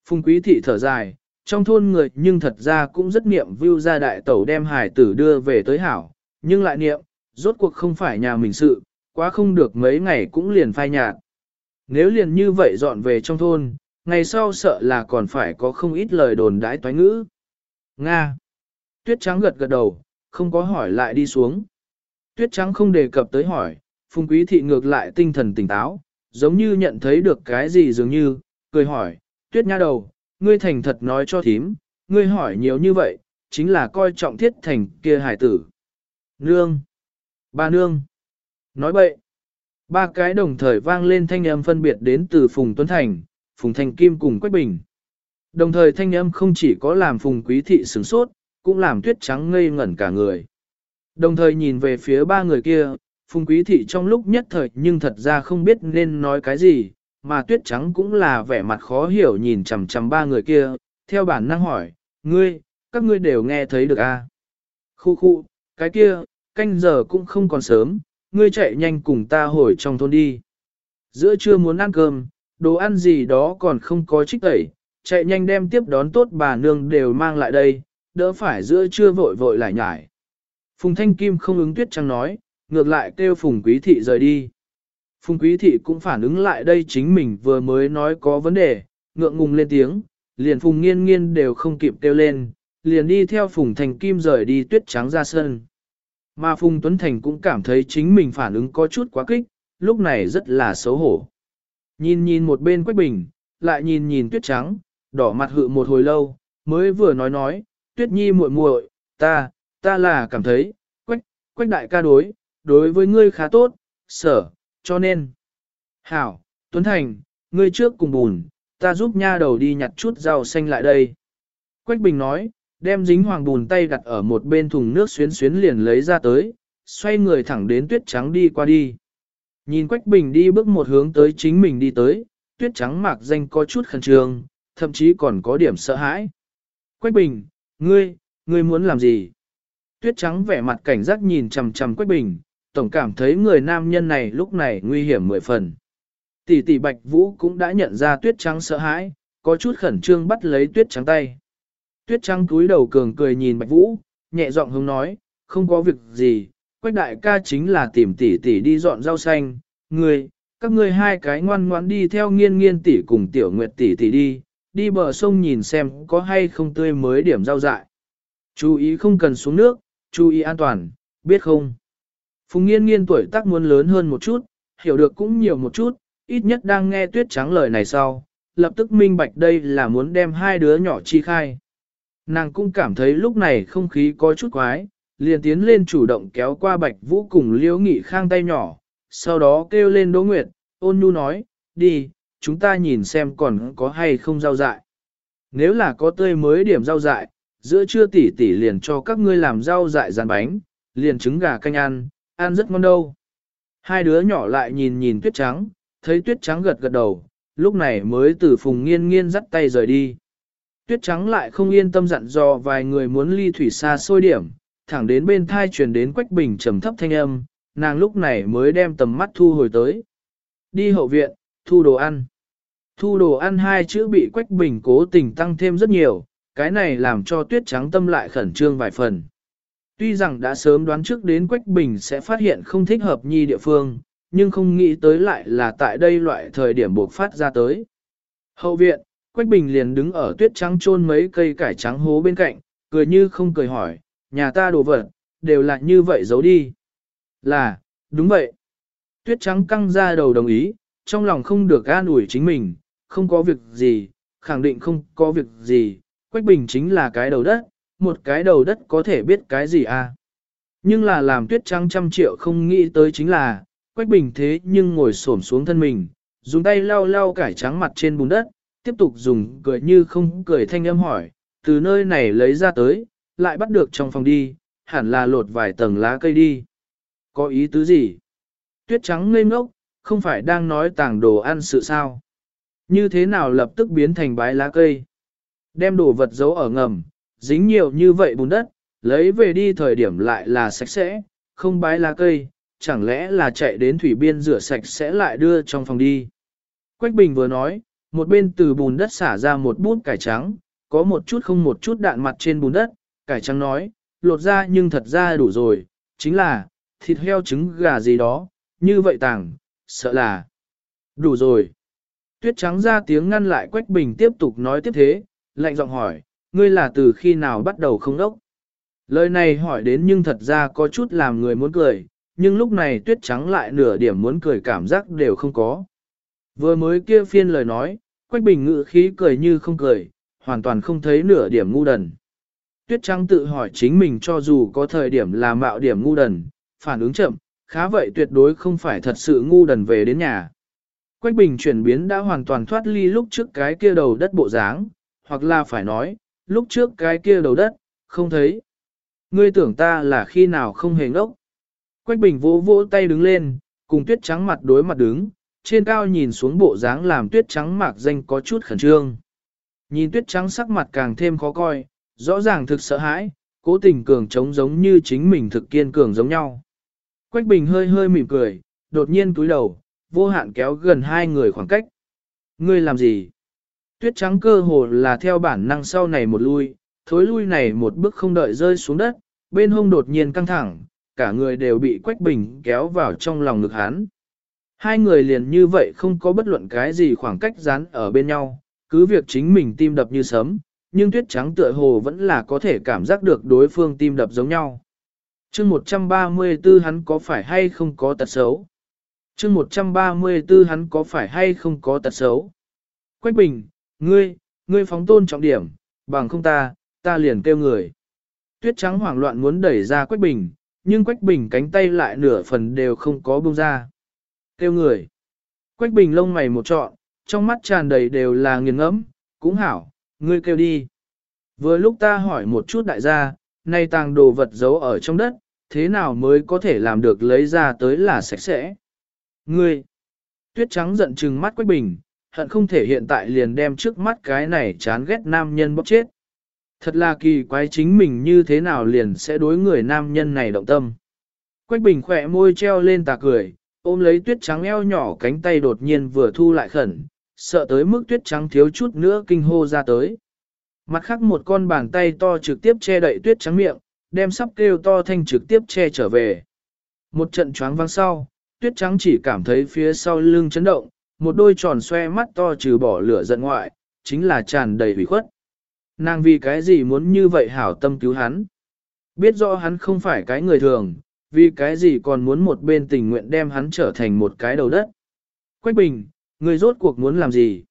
Phùng quý thị thở dài, trong thôn người nhưng thật ra cũng rất niệm Vưu gia đại tẩu đem hải tử đưa về tới hảo, nhưng lại niệm, rốt cuộc không phải nhà mình sự, quá không được mấy ngày cũng liền phai nhạt. Nếu liền như vậy dọn về trong thôn, ngày sau sợ là còn phải có không ít lời đồn đãi toái ngữ. Nga. Tuyết trắng gật gật đầu, không có hỏi lại đi xuống. Tuyết trắng không đề cập tới hỏi, phùng quý thị ngược lại tinh thần tỉnh táo, giống như nhận thấy được cái gì dường như, cười hỏi, tuyết nha đầu, ngươi thành thật nói cho thím, ngươi hỏi nhiều như vậy, chính là coi trọng thiết thành kia hải tử. Nương! Ba nương! Nói bậy! Ba cái đồng thời vang lên thanh âm phân biệt đến từ Phùng Tuấn Thành, Phùng Thành Kim cùng Quách Bình. Đồng thời thanh âm không chỉ có làm Phùng Quý Thị sửng sốt, cũng làm tuyết trắng ngây ngẩn cả người. Đồng thời nhìn về phía ba người kia, Phùng Quý Thị trong lúc nhất thời nhưng thật ra không biết nên nói cái gì, mà tuyết trắng cũng là vẻ mặt khó hiểu nhìn chằm chằm ba người kia, theo bản năng hỏi, ngươi, các ngươi đều nghe thấy được à? Khu khu, cái kia, canh giờ cũng không còn sớm, ngươi chạy nhanh cùng ta hồi trong thôn đi. Giữa trưa muốn ăn cơm, đồ ăn gì đó còn không có trích tẩy, chạy nhanh đem tiếp đón tốt bà nương đều mang lại đây, đỡ phải giữa trưa vội vội lại nhải. Phùng Thanh Kim không ứng tuyết trắng nói, ngược lại kêu Phùng Quý Thị rời đi. Phùng Quý Thị cũng phản ứng lại đây chính mình vừa mới nói có vấn đề, ngượng ngùng lên tiếng, liền Phùng Nghiên Nghiên đều không kịp kêu lên, liền đi theo Phùng Thành Kim rời đi tuyết trắng ra sân. Mà Phùng Tuấn Thành cũng cảm thấy chính mình phản ứng có chút quá kích, lúc này rất là xấu hổ. Nhìn nhìn một bên Quách Bình, lại nhìn nhìn tuyết trắng, đỏ mặt hự một hồi lâu, mới vừa nói nói, tuyết nhi muội muội, ta, ta là cảm thấy, Quách, Quách đại ca đối, đối với ngươi khá tốt, sở, cho nên. Hảo, Tuấn Thành, ngươi trước cùng bùn, ta giúp nha đầu đi nhặt chút rau xanh lại đây. Quách Bình nói, đem dính hoàng bùn tay đặt ở một bên thùng nước xuyến xuyến liền lấy ra tới, xoay người thẳng đến tuyết trắng đi qua đi. Nhìn Quách Bình đi bước một hướng tới chính mình đi tới, tuyết trắng mạc danh có chút khẩn trương, thậm chí còn có điểm sợ hãi. Quách Bình, ngươi, ngươi muốn làm gì? Tuyết trắng vẻ mặt cảnh giác nhìn chằm chằm Quách Bình, tổng cảm thấy người nam nhân này lúc này nguy hiểm mười phần. Tỷ tỷ Bạch Vũ cũng đã nhận ra tuyết trắng sợ hãi, có chút khẩn trương bắt lấy tuyết trắng tay. Tuyết trắng cúi đầu cường cười nhìn Bạch Vũ, nhẹ giọng hướng nói, không có việc gì, quách đại ca chính là tìm tỷ tỷ đi dọn rau xanh, ngươi, các ngươi hai cái ngoan ngoãn đi theo nghiên nghiên tỷ cùng tiểu nguyệt tỷ tỷ đi, đi bờ sông nhìn xem có hay không tươi mới điểm rau dại. Chú ý không cần xuống nước, chú ý an toàn, biết không? Phùng nghiên nghiên tuổi tác muốn lớn hơn một chút, hiểu được cũng nhiều một chút, ít nhất đang nghe tuyết trắng lời này sau, lập tức minh bạch đây là muốn đem hai đứa nhỏ chi khai. Nàng cũng cảm thấy lúc này không khí có chút quái, liền tiến lên chủ động kéo qua bạch vũ cùng liễu nghị khang tay nhỏ, sau đó kêu lên Đỗ Nguyệt, ôn nhu nói, đi, chúng ta nhìn xem còn có hay không rau dại. Nếu là có tươi mới điểm rau dại, giữa trưa tỷ tỷ liền cho các ngươi làm rau dại dàn bánh, liền trứng gà canh ăn, ăn rất ngon đâu. Hai đứa nhỏ lại nhìn nhìn tuyết trắng, thấy tuyết trắng gật gật đầu, lúc này mới từ phùng nghiên nghiên dắt tay rời đi. Tuyết trắng lại không yên tâm dặn dò vài người muốn ly thủy xa xôi điểm, thẳng đến bên thai truyền đến quách bình trầm thấp thanh âm, nàng lúc này mới đem tầm mắt thu hồi tới. Đi hậu viện, thu đồ ăn. Thu đồ ăn hai chữ bị quách bình cố tình tăng thêm rất nhiều, cái này làm cho tuyết trắng tâm lại khẩn trương vài phần. Tuy rằng đã sớm đoán trước đến Quách Bình sẽ phát hiện không thích hợp nhi địa phương, nhưng không nghĩ tới lại là tại đây loại thời điểm buộc phát ra tới. Hậu viện, Quách Bình liền đứng ở tuyết trắng chôn mấy cây cải trắng hố bên cạnh, cười như không cười hỏi, nhà ta đồ vật, đều là như vậy giấu đi. Là, đúng vậy. Tuyết trắng căng ra đầu đồng ý, trong lòng không được an ủi chính mình, không có việc gì, khẳng định không có việc gì, Quách Bình chính là cái đầu đất, một cái đầu đất có thể biết cái gì à. Nhưng là làm tuyết trắng trăm triệu không nghĩ tới chính là, Quách Bình thế nhưng ngồi xổm xuống thân mình, dùng tay lau lau cải trắng mặt trên bùn đất, tiếp tục dùng cười như không cười thanh âm hỏi, từ nơi này lấy ra tới, lại bắt được trong phòng đi, hẳn là lột vài tầng lá cây đi. Có ý tứ gì? Tuyết trắng ngây ngốc, không phải đang nói tàng đồ ăn sự sao? Như thế nào lập tức biến thành bái lá cây? Đem đồ vật giấu ở ngầm, dính nhiều như vậy bùn đất, lấy về đi thời điểm lại là sạch sẽ, không bái lá cây, chẳng lẽ là chạy đến thủy biên rửa sạch sẽ lại đưa trong phòng đi. Quách Bình vừa nói, một bên từ bùn đất xả ra một bút cải trắng, có một chút không một chút đạn mặt trên bùn đất, cải trắng nói, lột ra nhưng thật ra đủ rồi, chính là, thịt heo trứng gà gì đó, như vậy tàng, sợ là đủ rồi. Tuyết trắng ra tiếng ngăn lại Quách Bình tiếp tục nói tiếp thế, lạnh giọng hỏi, ngươi là từ khi nào bắt đầu không đốc? Lời này hỏi đến nhưng thật ra có chút làm người muốn cười, nhưng lúc này tuyết trắng lại nửa điểm muốn cười cảm giác đều không có. Vừa mới kia phiên lời nói, Quách Bình ngự khí cười như không cười, hoàn toàn không thấy nửa điểm ngu đần. Tuyết trắng tự hỏi chính mình cho dù có thời điểm là mạo điểm ngu đần, phản ứng chậm, khá vậy tuyệt đối không phải thật sự ngu đần về đến nhà. Quách Bình chuyển biến đã hoàn toàn thoát ly lúc trước cái kia đầu đất bộ dáng, hoặc là phải nói, lúc trước cái kia đầu đất, không thấy. Ngươi tưởng ta là khi nào không hề ngốc. Quách Bình vỗ vỗ tay đứng lên, cùng tuyết trắng mặt đối mặt đứng, trên cao nhìn xuống bộ dáng làm tuyết trắng mạc danh có chút khẩn trương. Nhìn tuyết trắng sắc mặt càng thêm khó coi, rõ ràng thực sợ hãi, cố tình cường trống giống như chính mình thực kiên cường giống nhau. Quách Bình hơi hơi mỉm cười, đột nhiên cúi đầu, vô hạn kéo gần hai người khoảng cách. Ngươi làm gì? Tuyết trắng cơ hồ là theo bản năng sau này một lui, thối lui này một bước không đợi rơi xuống đất, bên hông đột nhiên căng thẳng, cả người đều bị Quách Bình kéo vào trong lòng ngực hắn. Hai người liền như vậy không có bất luận cái gì khoảng cách dán ở bên nhau, cứ việc chính mình tim đập như sấm, nhưng tuyết trắng tựa hồ vẫn là có thể cảm giác được đối phương tim đập giống nhau. chương 134 hắn có phải hay không có tật xấu? chương 134 hắn có phải hay không có tật xấu? Quách Bình, ngươi, ngươi phóng tôn trọng điểm, bằng không ta, ta liền kêu người. Tuyết trắng hoảng loạn muốn đẩy ra Quách Bình, nhưng Quách Bình cánh tay lại nửa phần đều không có buông ra. Kêu người. Quách Bình lông mày một trọn, trong mắt tràn đầy đều là nghiền ngẫm, cũng hảo, ngươi kêu đi. Vừa lúc ta hỏi một chút đại gia, nay tàng đồ vật giấu ở trong đất, thế nào mới có thể làm được lấy ra tới là sạch sẽ. Ngươi, tuyết trắng giận trừng mắt Quách Bình, hận không thể hiện tại liền đem trước mắt cái này chán ghét nam nhân bóc chết. Thật là kỳ quái chính mình như thế nào liền sẽ đối người nam nhân này động tâm. Quách Bình khỏe môi treo lên tà cười, ôm lấy tuyết trắng eo nhỏ cánh tay đột nhiên vừa thu lại khẩn, sợ tới mức tuyết trắng thiếu chút nữa kinh hô ra tới. Mặt khác một con bàn tay to trực tiếp che đậy tuyết trắng miệng, đem sắp kêu to thanh trực tiếp che trở về. Một trận choáng vang sau, tuyết trắng chỉ cảm thấy phía sau lưng chấn động, một đôi tròn xoe mắt to trừ bỏ lửa giận ngoại, chính là tràn đầy hủy khuất. Nàng vì cái gì muốn như vậy hảo tâm cứu hắn? Biết rõ hắn không phải cái người thường, vì cái gì còn muốn một bên tình nguyện đem hắn trở thành một cái đầu đất. Quách Bình, người rốt cuộc muốn làm gì?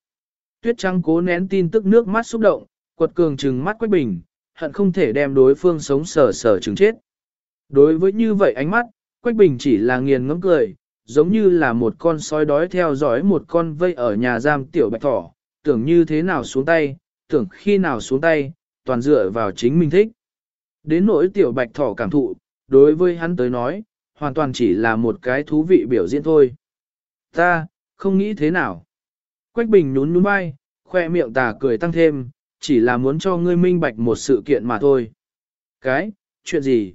Tuyết Trăng cố nén tin tức nước mắt xúc động, quật cường trừng mắt Quách Bình, hận không thể đem đối phương sống sờ sờ chứng chết. Đối với như vậy ánh mắt, Quách Bình chỉ là nghiền ngẫm cười, giống như là một con sói đói theo dõi một con vây ở nhà giam tiểu bạch thỏ, tưởng như thế nào xuống tay, tưởng khi nào xuống tay, toàn dựa vào chính mình thích. Đến nỗi tiểu bạch thỏ cảm thụ, đối với hắn tới nói, hoàn toàn chỉ là một cái thú vị biểu diễn thôi. Ta, không nghĩ thế nào. Quách Bình nhún nhún vai, khoe miệng tà cười tăng thêm, chỉ là muốn cho ngươi minh bạch một sự kiện mà thôi. Cái, chuyện gì?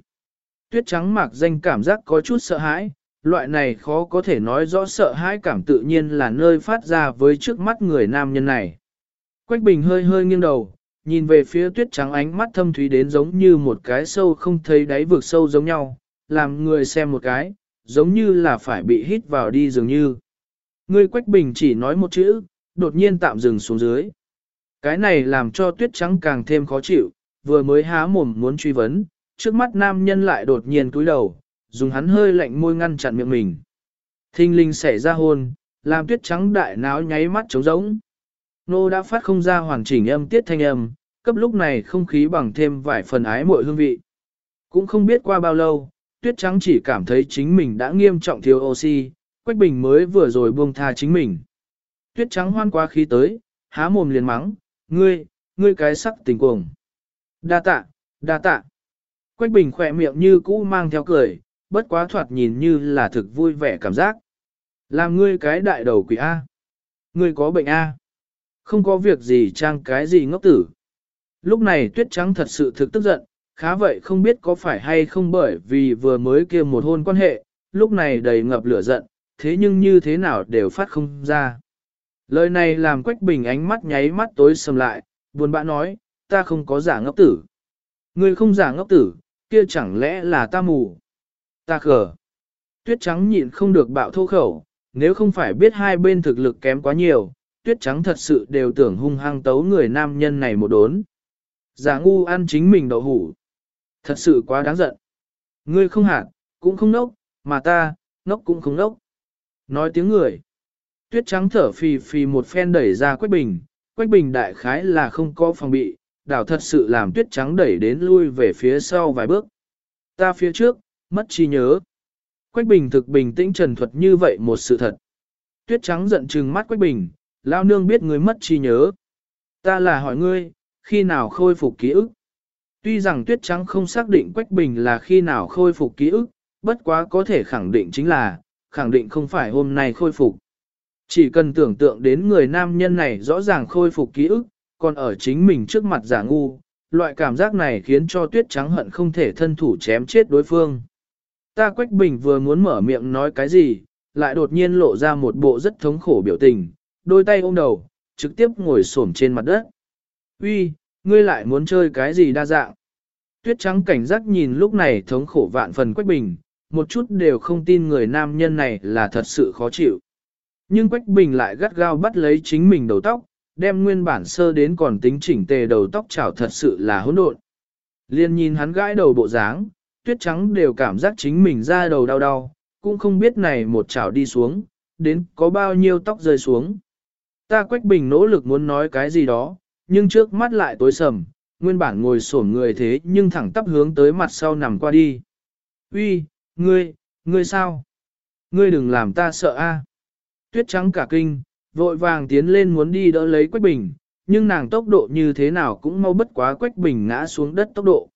Tuyết trắng mạc danh cảm giác có chút sợ hãi, loại này khó có thể nói rõ sợ hãi cảm tự nhiên là nơi phát ra với trước mắt người nam nhân này. Quách Bình hơi hơi nghiêng đầu, nhìn về phía tuyết trắng ánh mắt thâm thúy đến giống như một cái sâu không thấy đáy vực sâu giống nhau, làm người xem một cái, giống như là phải bị hít vào đi dường như. Người Quách Bình chỉ nói một chữ, đột nhiên tạm dừng xuống dưới. Cái này làm cho tuyết trắng càng thêm khó chịu, vừa mới há mồm muốn truy vấn, trước mắt nam nhân lại đột nhiên cúi đầu, dùng hắn hơi lạnh môi ngăn chặn miệng mình. Thinh linh xảy ra hôn, làm tuyết trắng đại náo nháy mắt trống rỗng. Nô đã phát không ra hoàn chỉnh âm tiết thanh âm, cấp lúc này không khí bằng thêm vài phần ái muội hương vị. Cũng không biết qua bao lâu, tuyết trắng chỉ cảm thấy chính mình đã nghiêm trọng thiếu oxy, Quách Bình mới vừa rồi buông tha chính mình. Tuyết trắng hoan qua khí tới, há mồm liền mắng, ngươi, ngươi cái sắc tình cuồng. Đa tạ, đa tạ. Quách Bình khỏe miệng như cũ mang theo cười, bất quá thoạt nhìn như là thực vui vẻ cảm giác. Làm ngươi cái đại đầu quỷ A. Ngươi có bệnh A. Không có việc gì trang cái gì ngốc tử. Lúc này tuyết trắng thật sự thực tức giận, khá vậy không biết có phải hay không bởi vì vừa mới kia một hôn quan hệ, lúc này đầy ngập lửa giận, thế nhưng như thế nào đều phát không ra. Lời này làm Quách Bình ánh mắt nháy mắt tối sầm lại, buồn bã nói, ta không có giả ngốc tử. Ngươi không giả ngốc tử, kia chẳng lẽ là ta mù. Ta khờ. Tuyết trắng nhịn không được bạo thô khẩu, nếu không phải biết hai bên thực lực kém quá nhiều, tuyết trắng thật sự đều tưởng hung hăng tấu người nam nhân này một đốn. Giả ngu ăn chính mình đậu hủ. Thật sự quá đáng giận. Ngươi không hạt, cũng không nốc, mà ta, nốc cũng không nốc. Nói tiếng người. Tuyết trắng thở phì phì một phen đẩy ra Quách Bình, Quách Bình đại khái là không có phòng bị, đảo thật sự làm tuyết trắng đẩy đến lui về phía sau vài bước. Ta phía trước, mất trí nhớ. Quách Bình thực bình tĩnh trần thuật như vậy một sự thật. Tuyết trắng giận trừng mắt Quách Bình, lao nương biết người mất trí nhớ. Ta là hỏi ngươi, khi nào khôi phục ký ức? Tuy rằng Tuyết trắng không xác định Quách Bình là khi nào khôi phục ký ức, bất quá có thể khẳng định chính là, khẳng định không phải hôm nay khôi phục. Chỉ cần tưởng tượng đến người nam nhân này rõ ràng khôi phục ký ức, còn ở chính mình trước mặt giả ngu, loại cảm giác này khiến cho tuyết trắng hận không thể thân thủ chém chết đối phương. Ta Quách Bình vừa muốn mở miệng nói cái gì, lại đột nhiên lộ ra một bộ rất thống khổ biểu tình, đôi tay ôm đầu, trực tiếp ngồi xổm trên mặt đất. Uy, ngươi lại muốn chơi cái gì đa dạng? Tuyết trắng cảnh giác nhìn lúc này thống khổ vạn phần Quách Bình, một chút đều không tin người nam nhân này là thật sự khó chịu. Nhưng Quách Bình lại gắt gao bắt lấy chính mình đầu tóc, đem nguyên bản sơ đến còn tính chỉnh tề đầu tóc chảo thật sự là hỗn độn. Liên nhìn hắn gãi đầu bộ dáng, tuyết trắng đều cảm giác chính mình ra đầu đau đau, cũng không biết này một chảo đi xuống, đến có bao nhiêu tóc rơi xuống. Ta Quách Bình nỗ lực muốn nói cái gì đó, nhưng trước mắt lại tối sầm, nguyên bản ngồi xổm người thế nhưng thẳng tắp hướng tới mặt sau nằm qua đi. Uy, ngươi, ngươi sao? Ngươi đừng làm ta sợ a. Tuyết trắng cả kinh, vội vàng tiến lên muốn đi đỡ lấy Quách Bình, nhưng nàng tốc độ như thế nào cũng mau bất quá Quách Bình ngã xuống đất tốc độ.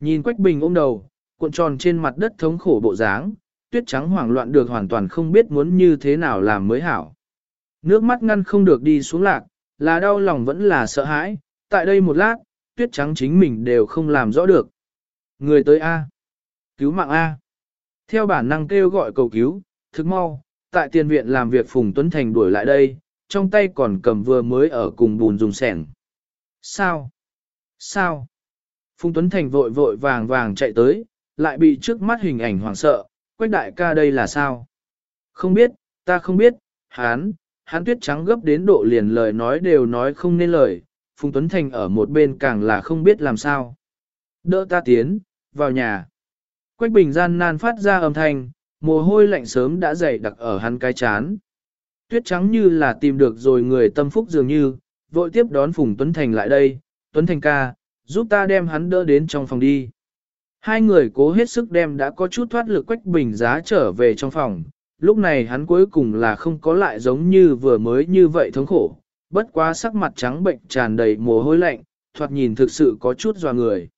Nhìn Quách Bình ôm đầu, cuộn tròn trên mặt đất thống khổ bộ dáng, tuyết trắng hoảng loạn được hoàn toàn không biết muốn như thế nào làm mới hảo. Nước mắt ngăn không được đi xuống lạc, là đau lòng vẫn là sợ hãi, tại đây một lát, tuyết trắng chính mình đều không làm rõ được. Người tới A. Cứu mạng A. Theo bản năng kêu gọi cầu cứu, thức mau, tại tiền viện làm việc Phùng Tuấn Thành đuổi lại đây, trong tay còn cầm vừa mới ở cùng bùn dùng sẻng. Sao? Sao? Phùng Tuấn Thành vội vội vàng vàng chạy tới, lại bị trước mắt hình ảnh hoảng sợ, quách đại ca đây là sao? Không biết, ta không biết, hán, hán tuyết trắng gấp đến độ liền lời nói đều nói không nên lời, Phùng Tuấn Thành ở một bên càng là không biết làm sao. Đỡ ta tiến, vào nhà. Quách bình gian nan phát ra âm thanh, mồ hôi lạnh sớm đã dày đặc ở hắn cái chán. Tuyết trắng như là tìm được rồi người tâm phúc dường như, vội tiếp đón Phùng Tuấn Thành lại đây, Tuấn Thành ca, giúp ta đem hắn đỡ đến trong phòng đi. Hai người cố hết sức đem đã có chút thoát lực quách bình giá trở về trong phòng, lúc này hắn cuối cùng là không có lại giống như vừa mới như vậy thống khổ, bất quá sắc mặt trắng bệnh tràn đầy mồ hôi lạnh, thoạt nhìn thực sự có chút dò người.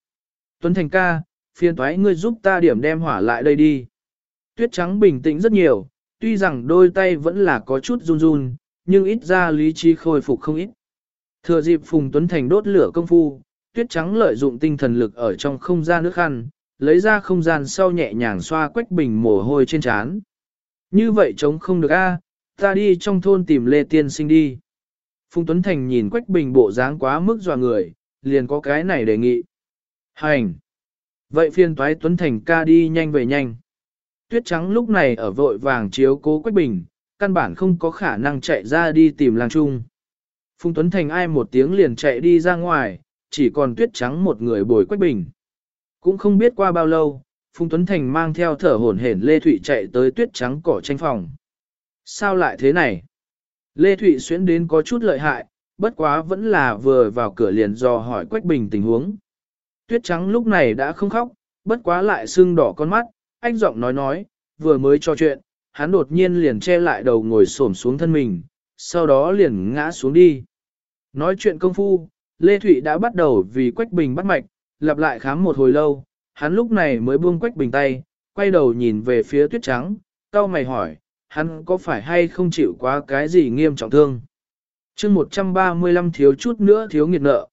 Tuấn Thành ca, phiền thoái ngươi giúp ta điểm đem hỏa lại đây đi. Tuyết trắng bình tĩnh rất nhiều, tuy rằng đôi tay vẫn là có chút run run, nhưng ít ra lý trí khôi phục không ít. Thừa dịp Phùng Tuấn Thành đốt lửa công phu, tuyết trắng lợi dụng tinh thần lực ở trong không gian nước khăn, lấy ra không gian sau nhẹ nhàng xoa quách bình mồ hôi trên trán. Như vậy chống không được a, ta đi trong thôn tìm Lê Tiên sinh đi. Phùng Tuấn Thành nhìn quách bình bộ dáng quá mức dọa người, liền có cái này đề nghị. Hành! Vậy phiên toái Tuấn Thành ca đi nhanh về nhanh. Tuyết trắng lúc này ở vội vàng chiếu cố Quách Bình, căn bản không có khả năng chạy ra đi tìm lang trung. Phùng Tuấn Thành ai một tiếng liền chạy đi ra ngoài, chỉ còn tuyết trắng một người bồi Quách Bình. Cũng không biết qua bao lâu, Phùng Tuấn Thành mang theo thở hổn hển Lê Thụy chạy tới tuyết trắng cỏ tranh phòng. Sao lại thế này? Lê Thụy xuyến đến có chút lợi hại, bất quá vẫn là vừa vào cửa liền dò hỏi Quách Bình tình huống. Tuyết trắng lúc này đã không khóc, bất quá lại sưng đỏ con mắt, anh giọng nói nói, vừa mới cho chuyện, hắn đột nhiên liền che lại đầu ngồi xổm xuống thân mình, sau đó liền ngã xuống đi. Nói chuyện công phu, Lê Thụy đã bắt đầu vì Quách Bình bắt mạch, lặp lại khám một hồi lâu, hắn lúc này mới buông Quách Bình tay, quay đầu nhìn về phía tuyết trắng, cao mày hỏi, hắn có phải hay không chịu quá cái gì nghiêm trọng thương? chương 135 thiếu chút nữa thiếu nghiệt nợ.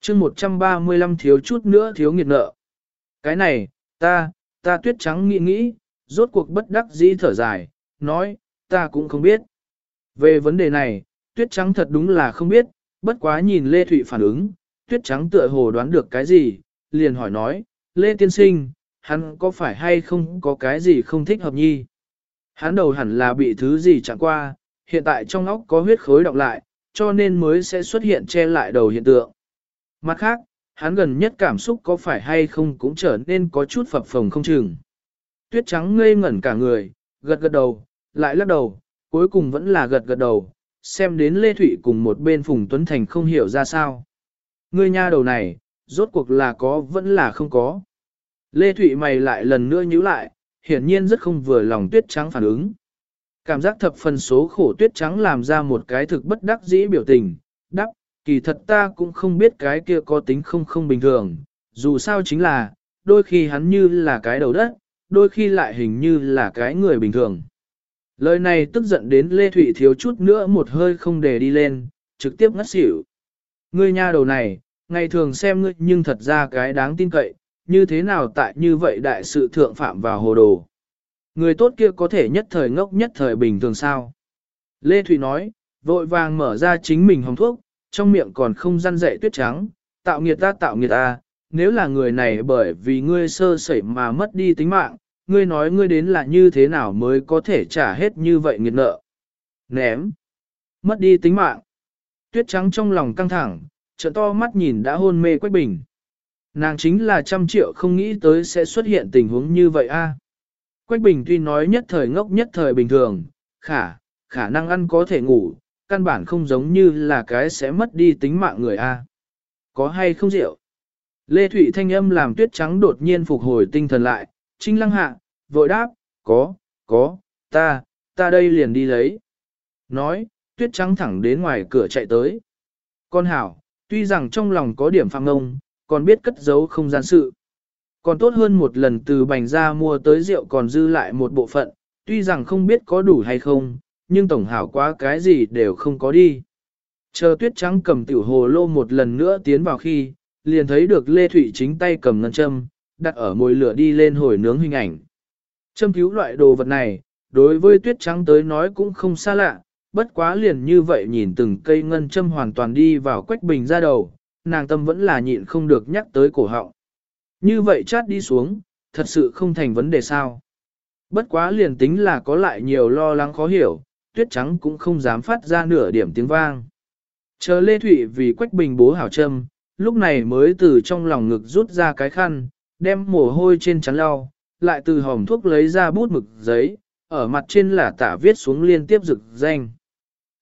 chương 135 thiếu chút nữa thiếu nghiệt nợ. Cái này, ta, Ta tuyết trắng nghĩ nghĩ, rốt cuộc bất đắc dĩ thở dài, nói, ta cũng không biết. Về vấn đề này, Tuyết trắng thật đúng là không biết, bất quá nhìn Lê Thụy phản ứng, tuyết trắng tựa hồ đoán được cái gì, liền hỏi nói, Lê Tiên Sinh, hắn có phải hay không có cái gì không thích hợp nhi? Hắn đầu hẳn là bị thứ gì chẳng qua, hiện tại trong óc có huyết khối đọng lại, cho nên mới sẽ xuất hiện che lại đầu hiện tượng. Mặt khác, hắn gần nhất cảm xúc có phải hay không cũng trở nên có chút phập phồng không chừng. Tuyết trắng ngây ngẩn cả người, gật gật đầu, lại lắc đầu, cuối cùng vẫn là gật gật đầu, xem đến Lê Thụy cùng một bên Phùng Tuấn Thành không hiểu ra sao. Ngươi nha đầu này, rốt cuộc là có vẫn là không có. Lê Thụy mày lại lần nữa nhíu lại, hiển nhiên rất không vừa lòng tuyết trắng phản ứng. Cảm giác thập phần số khổ tuyết trắng làm ra một cái thực bất đắc dĩ biểu tình, Đắc, kỳ thật ta cũng không biết cái kia có tính không không bình thường, dù sao chính là, đôi khi hắn như là cái đầu đất, đôi khi lại hình như là cái người bình thường. Lời này tức giận đến Lê Thụy thiếu chút nữa một hơi không để đi lên, trực tiếp ngất xỉu. Ngươi nha đầu này, ngày thường xem ngươi nhưng thật ra cái đáng tin cậy, như thế nào tại như vậy đại sự thượng phạm vào hồ đồ. Người tốt kia có thể nhất thời ngốc nhất thời bình thường sao. Lê Thủy nói, vội vàng mở ra chính mình hồng thuốc, trong miệng còn không răn dậy tuyết trắng, tạo nghiệt ta tạo nghiệt ta, nếu là người này bởi vì ngươi sơ sẩy mà mất đi tính mạng, ngươi nói ngươi đến là như thế nào mới có thể trả hết như vậy nghiệt nợ. Ném. Mất đi tính mạng. Tuyết trắng trong lòng căng thẳng, trợ to mắt nhìn đã hôn mê Quách Bình. Nàng chính là trăm triệu không nghĩ tới sẽ xuất hiện tình huống như vậy a. Quách Bình tuy nói nhất thời ngốc nhất thời bình thường, khả, khả năng ăn có thể ngủ, căn bản không giống như là cái sẽ mất đi tính mạng người a. Có hay không rượu? Lê Thụy thanh âm làm tuyết trắng đột nhiên phục hồi tinh thần lại, trinh lăng hạ, vội đáp, có, có, ta, ta đây liền đi lấy. Nói, tuyết trắng thẳng đến ngoài cửa chạy tới. Con hảo, tuy rằng trong lòng có điểm phạm ngông, còn biết cất giấu không gian sự. Còn tốt hơn một lần từ bành ra mua tới rượu còn dư lại một bộ phận, tuy rằng không biết có đủ hay không, nhưng tổng hảo quá cái gì đều không có đi. Chờ tuyết trắng cầm tiểu hồ lô một lần nữa tiến vào khi, liền thấy được Lê Thụy chính tay cầm ngân châm, đặt ở mồi lửa đi lên hồi nướng hình ảnh. Châm cứu loại đồ vật này, đối với tuyết trắng tới nói cũng không xa lạ, bất quá liền như vậy nhìn từng cây ngân châm hoàn toàn đi vào quách bình ra đầu, nàng tâm vẫn là nhịn không được nhắc tới cổ họng. Như vậy chát đi xuống, thật sự không thành vấn đề sao. Bất quá liền tính là có lại nhiều lo lắng khó hiểu, tuyết trắng cũng không dám phát ra nửa điểm tiếng vang. Chờ Lê Thụy vì quách bình bố hảo châm, lúc này mới từ trong lòng ngực rút ra cái khăn, đem mồ hôi trên chắn lau, lại từ hòm thuốc lấy ra bút mực giấy, ở mặt trên là tả viết xuống liên tiếp dược danh.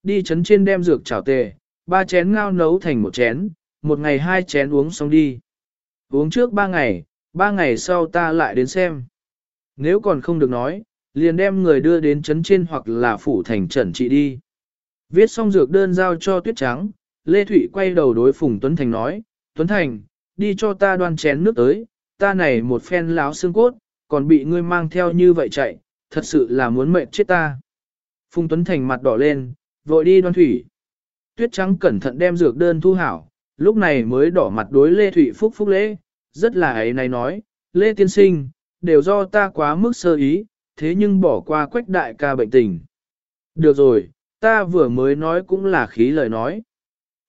Đi chấn trên đem dược chảo tề, ba chén ngao nấu thành một chén, một ngày hai chén uống xong đi. Uống trước ba ngày, ba ngày sau ta lại đến xem. Nếu còn không được nói, liền đem người đưa đến chấn trên hoặc là phủ thành trần trị đi. Viết xong dược đơn giao cho tuyết trắng, Lê Thụy quay đầu đối Phùng Tuấn Thành nói, Tuấn Thành, đi cho ta đoan chén nước tới, ta này một phen láo xương cốt, còn bị ngươi mang theo như vậy chạy, thật sự là muốn mệt chết ta. Phùng Tuấn Thành mặt đỏ lên, vội đi đoan thủy. Tuyết trắng cẩn thận đem dược đơn thu hảo, lúc này mới đỏ mặt đối Lê Thụy Phúc Phúc lễ, rất là ấy này nói, Lê Tiên Sinh, đều do ta quá mức sơ ý, thế nhưng bỏ qua quách đại ca bệnh tình. Được rồi, ta vừa mới nói cũng là khí lời nói.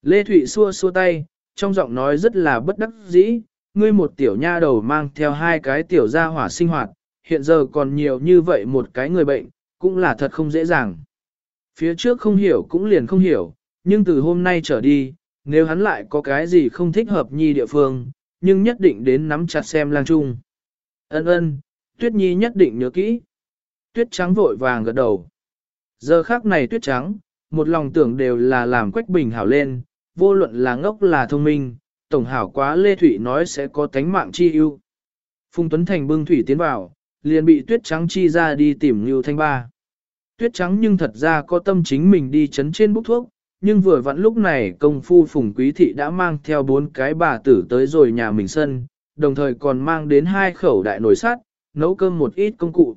Lê Thụy xua xua tay, trong giọng nói rất là bất đắc dĩ, ngươi một tiểu nha đầu mang theo hai cái tiểu gia hỏa sinh hoạt, hiện giờ còn nhiều như vậy một cái người bệnh, cũng là thật không dễ dàng. Phía trước không hiểu cũng liền không hiểu, nhưng từ hôm nay trở đi, nếu hắn lại có cái gì không thích hợp nhi địa phương, nhưng nhất định đến nắm chặt xem lang trung. Ân ân, Tuyết Nhi nhất định nhớ kỹ. Tuyết trắng vội vàng gật đầu. Giờ khác này Tuyết trắng, một lòng tưởng đều là làm Quách Bình hảo lên, vô luận là ngốc là thông minh, tổng hảo quá Lê thủy nói sẽ có tánh mạng chi ưu. Phùng Tuấn Thành bưng thủy tiến vào, liền bị Tuyết trắng chi ra đi tìm Lưu Thanh Ba. Tuyết trắng nhưng thật ra có tâm chính mình đi chấn trên bút thuốc, nhưng vừa vặn lúc này công phu phùng quý thị đã mang theo bốn cái bà tử tới rồi nhà mình sân, đồng thời còn mang đến hai khẩu đại nồi sắt, nấu cơm một ít công cụ.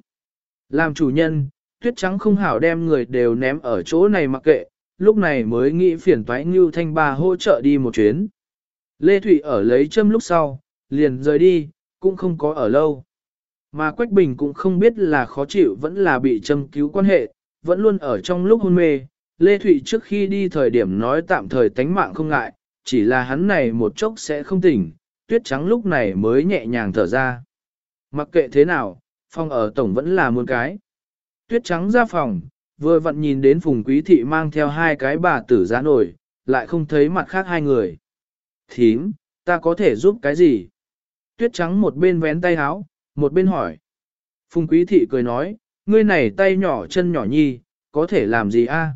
Làm chủ nhân, tuyết trắng không hảo đem người đều ném ở chỗ này mặc kệ, lúc này mới nghĩ phiền toái Ngưu Thanh Ba hỗ trợ đi một chuyến. Lê Thụy ở lấy châm lúc sau, liền rời đi, cũng không có ở lâu. Mà Quách Bình cũng không biết là khó chịu vẫn là bị châm cứu quan hệ, vẫn luôn ở trong lúc hôn mê, Lê Thụy trước khi đi thời điểm nói tạm thời tánh mạng không ngại, chỉ là hắn này một chốc sẽ không tỉnh, tuyết trắng lúc này mới nhẹ nhàng thở ra. Mặc kệ thế nào, phòng ở tổng vẫn là một cái. Tuyết trắng ra phòng, vừa vặn nhìn đến phùng quý thị mang theo hai cái bà tử giá nổi, lại không thấy mặt khác hai người. Thím, ta có thể giúp cái gì? Tuyết trắng một bên vén tay háo, một bên hỏi. Phùng quý thị cười nói, ngươi này tay nhỏ chân nhỏ nhi, có thể làm gì a?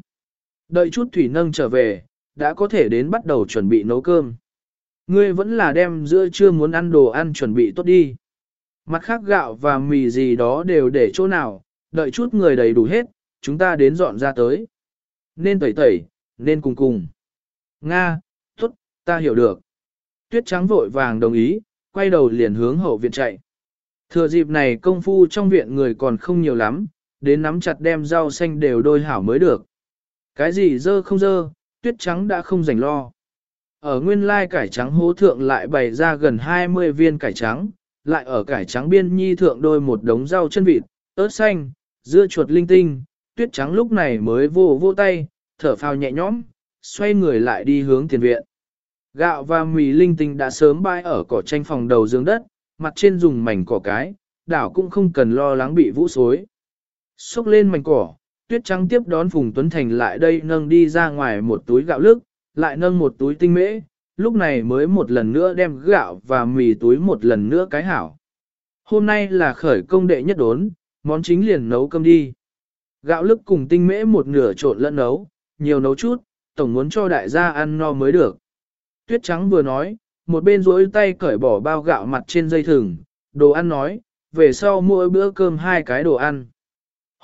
Đợi chút thủy nâng trở về, đã có thể đến bắt đầu chuẩn bị nấu cơm. Ngươi vẫn là đem giữa trưa muốn ăn đồ ăn chuẩn bị tốt đi. Mặt khác gạo và mì gì đó đều để chỗ nào, đợi chút người đầy đủ hết, chúng ta đến dọn ra tới. Nên tẩy tẩy, nên cùng cùng. Nga, tốt, ta hiểu được. Tuyết trắng vội vàng đồng ý, quay đầu liền hướng hậu viện chạy. Thừa dịp này công phu trong viện người còn không nhiều lắm, đến nắm chặt đem rau xanh đều đôi hảo mới được. Cái gì dơ không dơ, tuyết trắng đã không rảnh lo. Ở nguyên lai cải trắng hố thượng lại bày ra gần 20 viên cải trắng, lại ở cải trắng biên nhi thượng đôi một đống rau chân vịt, ớt xanh, dưa chuột linh tinh, tuyết trắng lúc này mới vô vô tay, thở phào nhẹ nhõm, xoay người lại đi hướng tiền viện. Gạo và mì linh tinh đã sớm bay ở cỏ tranh phòng đầu giường đất, mặt trên dùng mảnh cỏ cái, đảo cũng không cần lo lắng bị vũ xối. Xúc lên mảnh cỏ, tuyết trắng tiếp đón Phùng Tuấn Thành lại đây nâng đi ra ngoài một túi gạo lức, lại nâng một túi tinh mễ, lúc này mới một lần nữa đem gạo và mì túi một lần nữa cái hảo. Hôm nay là khởi công đệ nhất đốn, món chính liền nấu cơm đi. Gạo lức cùng tinh mễ một nửa trộn lẫn nấu, nhiều nấu chút, tổng muốn cho đại gia ăn no mới được. Tuyết trắng vừa nói, một bên rỗi tay cởi bỏ bao gạo mặt trên dây thừng, đồ ăn nói, về sau mỗi bữa cơm hai cái đồ ăn.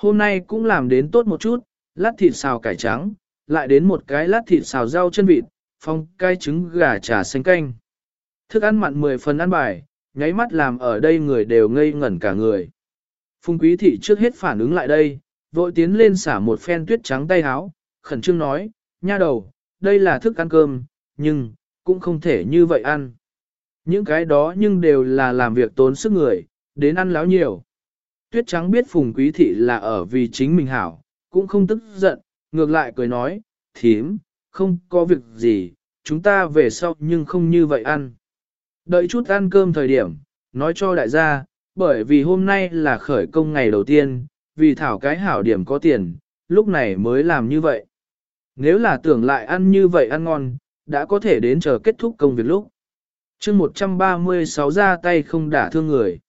Hôm nay cũng làm đến tốt một chút, lát thịt xào cải trắng, lại đến một cái lát thịt xào rau chân vịt, phong cay trứng gà trà xanh canh. Thức ăn mặn 10 phần ăn bài, nháy mắt làm ở đây người đều ngây ngẩn cả người. Phùng quý thị trước hết phản ứng lại đây, vội tiến lên xả một phen tuyết trắng tay háo, khẩn trương nói, nha đầu, đây là thức ăn cơm, nhưng, cũng không thể như vậy ăn. Những cái đó nhưng đều là làm việc tốn sức người, đến ăn láo nhiều. Tuyết trắng biết phùng quý thị là ở vì chính mình hảo, cũng không tức giận, ngược lại cười nói, thím, không có việc gì, chúng ta về sau nhưng không như vậy ăn. Đợi chút ăn cơm thời điểm, nói cho đại gia, bởi vì hôm nay là khởi công ngày đầu tiên, vì thảo cái hảo điểm có tiền, lúc này mới làm như vậy. Nếu là tưởng lại ăn như vậy ăn ngon, đã có thể đến chờ kết thúc công việc lúc. chương 136 ra tay không đả thương người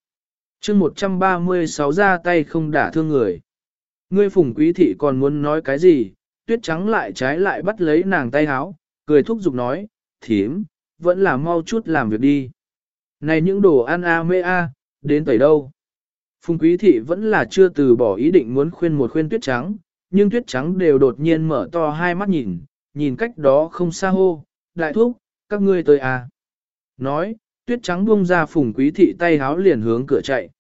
chương 136 ra tay không đả thương người. Ngươi phùng quý thị còn muốn nói cái gì, tuyết trắng lại trái lại bắt lấy nàng tay háo, cười thúc giục nói, thím, vẫn là mau chút làm việc đi. Này những đồ ăn a mê a, đến tẩy đâu? Phùng quý thị vẫn là chưa từ bỏ ý định muốn khuyên một khuyên tuyết trắng, nhưng tuyết trắng đều đột nhiên mở to hai mắt nhìn, nhìn cách đó không xa hô, đại thúc, các ngươi tới à. Nói, tuyết trắng buông ra phùng quý thị tay háo liền hướng cửa chạy.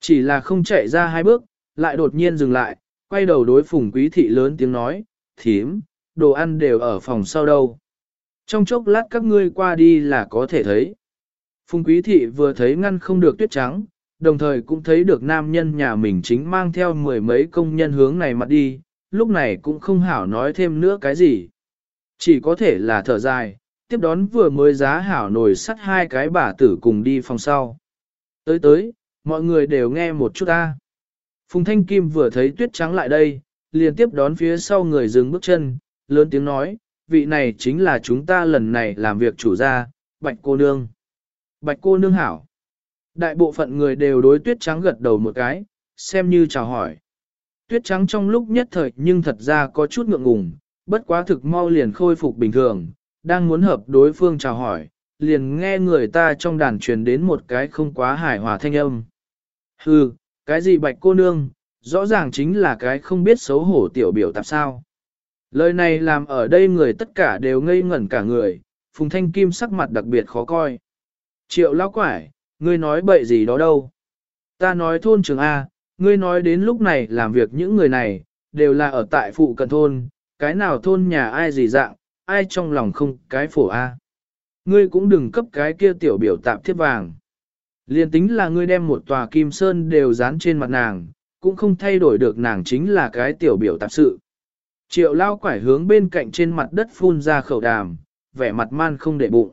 Chỉ là không chạy ra hai bước, lại đột nhiên dừng lại, quay đầu đối phùng quý thị lớn tiếng nói, thím, đồ ăn đều ở phòng sau đâu. Trong chốc lát các ngươi qua đi là có thể thấy. Phùng quý thị vừa thấy ngăn không được tuyết trắng, đồng thời cũng thấy được nam nhân nhà mình chính mang theo mười mấy công nhân hướng này mặt đi, lúc này cũng không hảo nói thêm nữa cái gì. Chỉ có thể là thở dài, tiếp đón vừa mới giá hảo nổi sắt hai cái bà tử cùng đi phòng sau. Tới tới, mọi người đều nghe một chút ta. Phùng Thanh Kim vừa thấy tuyết trắng lại đây, liền tiếp đón phía sau người dừng bước chân, lớn tiếng nói, vị này chính là chúng ta lần này làm việc chủ gia, Bạch cô nương. Bạch cô nương hảo. Đại bộ phận người đều đối tuyết trắng gật đầu một cái, xem như chào hỏi. Tuyết trắng trong lúc nhất thời nhưng thật ra có chút ngượng ngùng, bất quá thực mau liền khôi phục bình thường, đang muốn hợp đối phương chào hỏi, liền nghe người ta trong đàn truyền đến một cái không quá hài hòa thanh âm. Hừ, cái gì bạch cô nương, rõ ràng chính là cái không biết xấu hổ tiểu biểu tạp sao. Lời này làm ở đây người tất cả đều ngây ngẩn cả người, Phùng Thanh Kim sắc mặt đặc biệt khó coi. Triệu lão quải, ngươi nói bậy gì đó đâu. Ta nói thôn trường A, ngươi nói đến lúc này làm việc những người này, đều là ở tại phụ cận thôn, cái nào thôn nhà ai gì dạng, ai trong lòng không cái phổ A. Ngươi cũng đừng cấp cái kia tiểu biểu tạp thiết vàng. Liên tính là ngươi đem một tòa kim sơn đều dán trên mặt nàng, cũng không thay đổi được nàng chính là cái tiểu biểu tạp sự. Triệu lao quải hướng bên cạnh trên mặt đất phun ra khẩu đàm, vẻ mặt man không để bụng.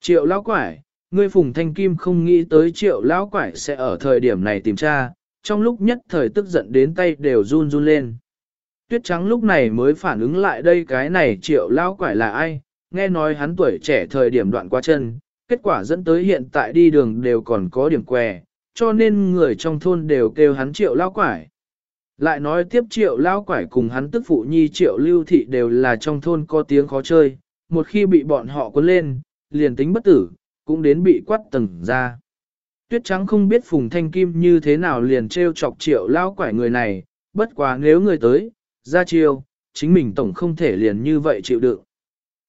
Triệu lao quải, ngươi phùng thanh kim không nghĩ tới triệu lao quải sẽ ở thời điểm này tìm tra, trong lúc nhất thời tức giận đến tay đều run run lên. Tuyết trắng lúc này mới phản ứng lại đây cái này triệu lao quải là ai, nghe nói hắn tuổi trẻ thời điểm đoạn qua chân, kết quả dẫn tới hiện tại đi đường đều còn có điểm què, cho nên người trong thôn đều kêu hắn triệu lao quải. Lại nói tiếp triệu lao quải cùng hắn tức phụ nhi triệu lưu thị đều là trong thôn có tiếng khó chơi, một khi bị bọn họ cuốn lên, liền tính bất tử, cũng đến bị quát tầng ra. Tuyết trắng không biết Phùng Thanh Kim như thế nào liền treo chọc triệu lao quải người này, bất quá nếu người tới, ra chiêu, chính mình tổng không thể liền như vậy chịu đựng.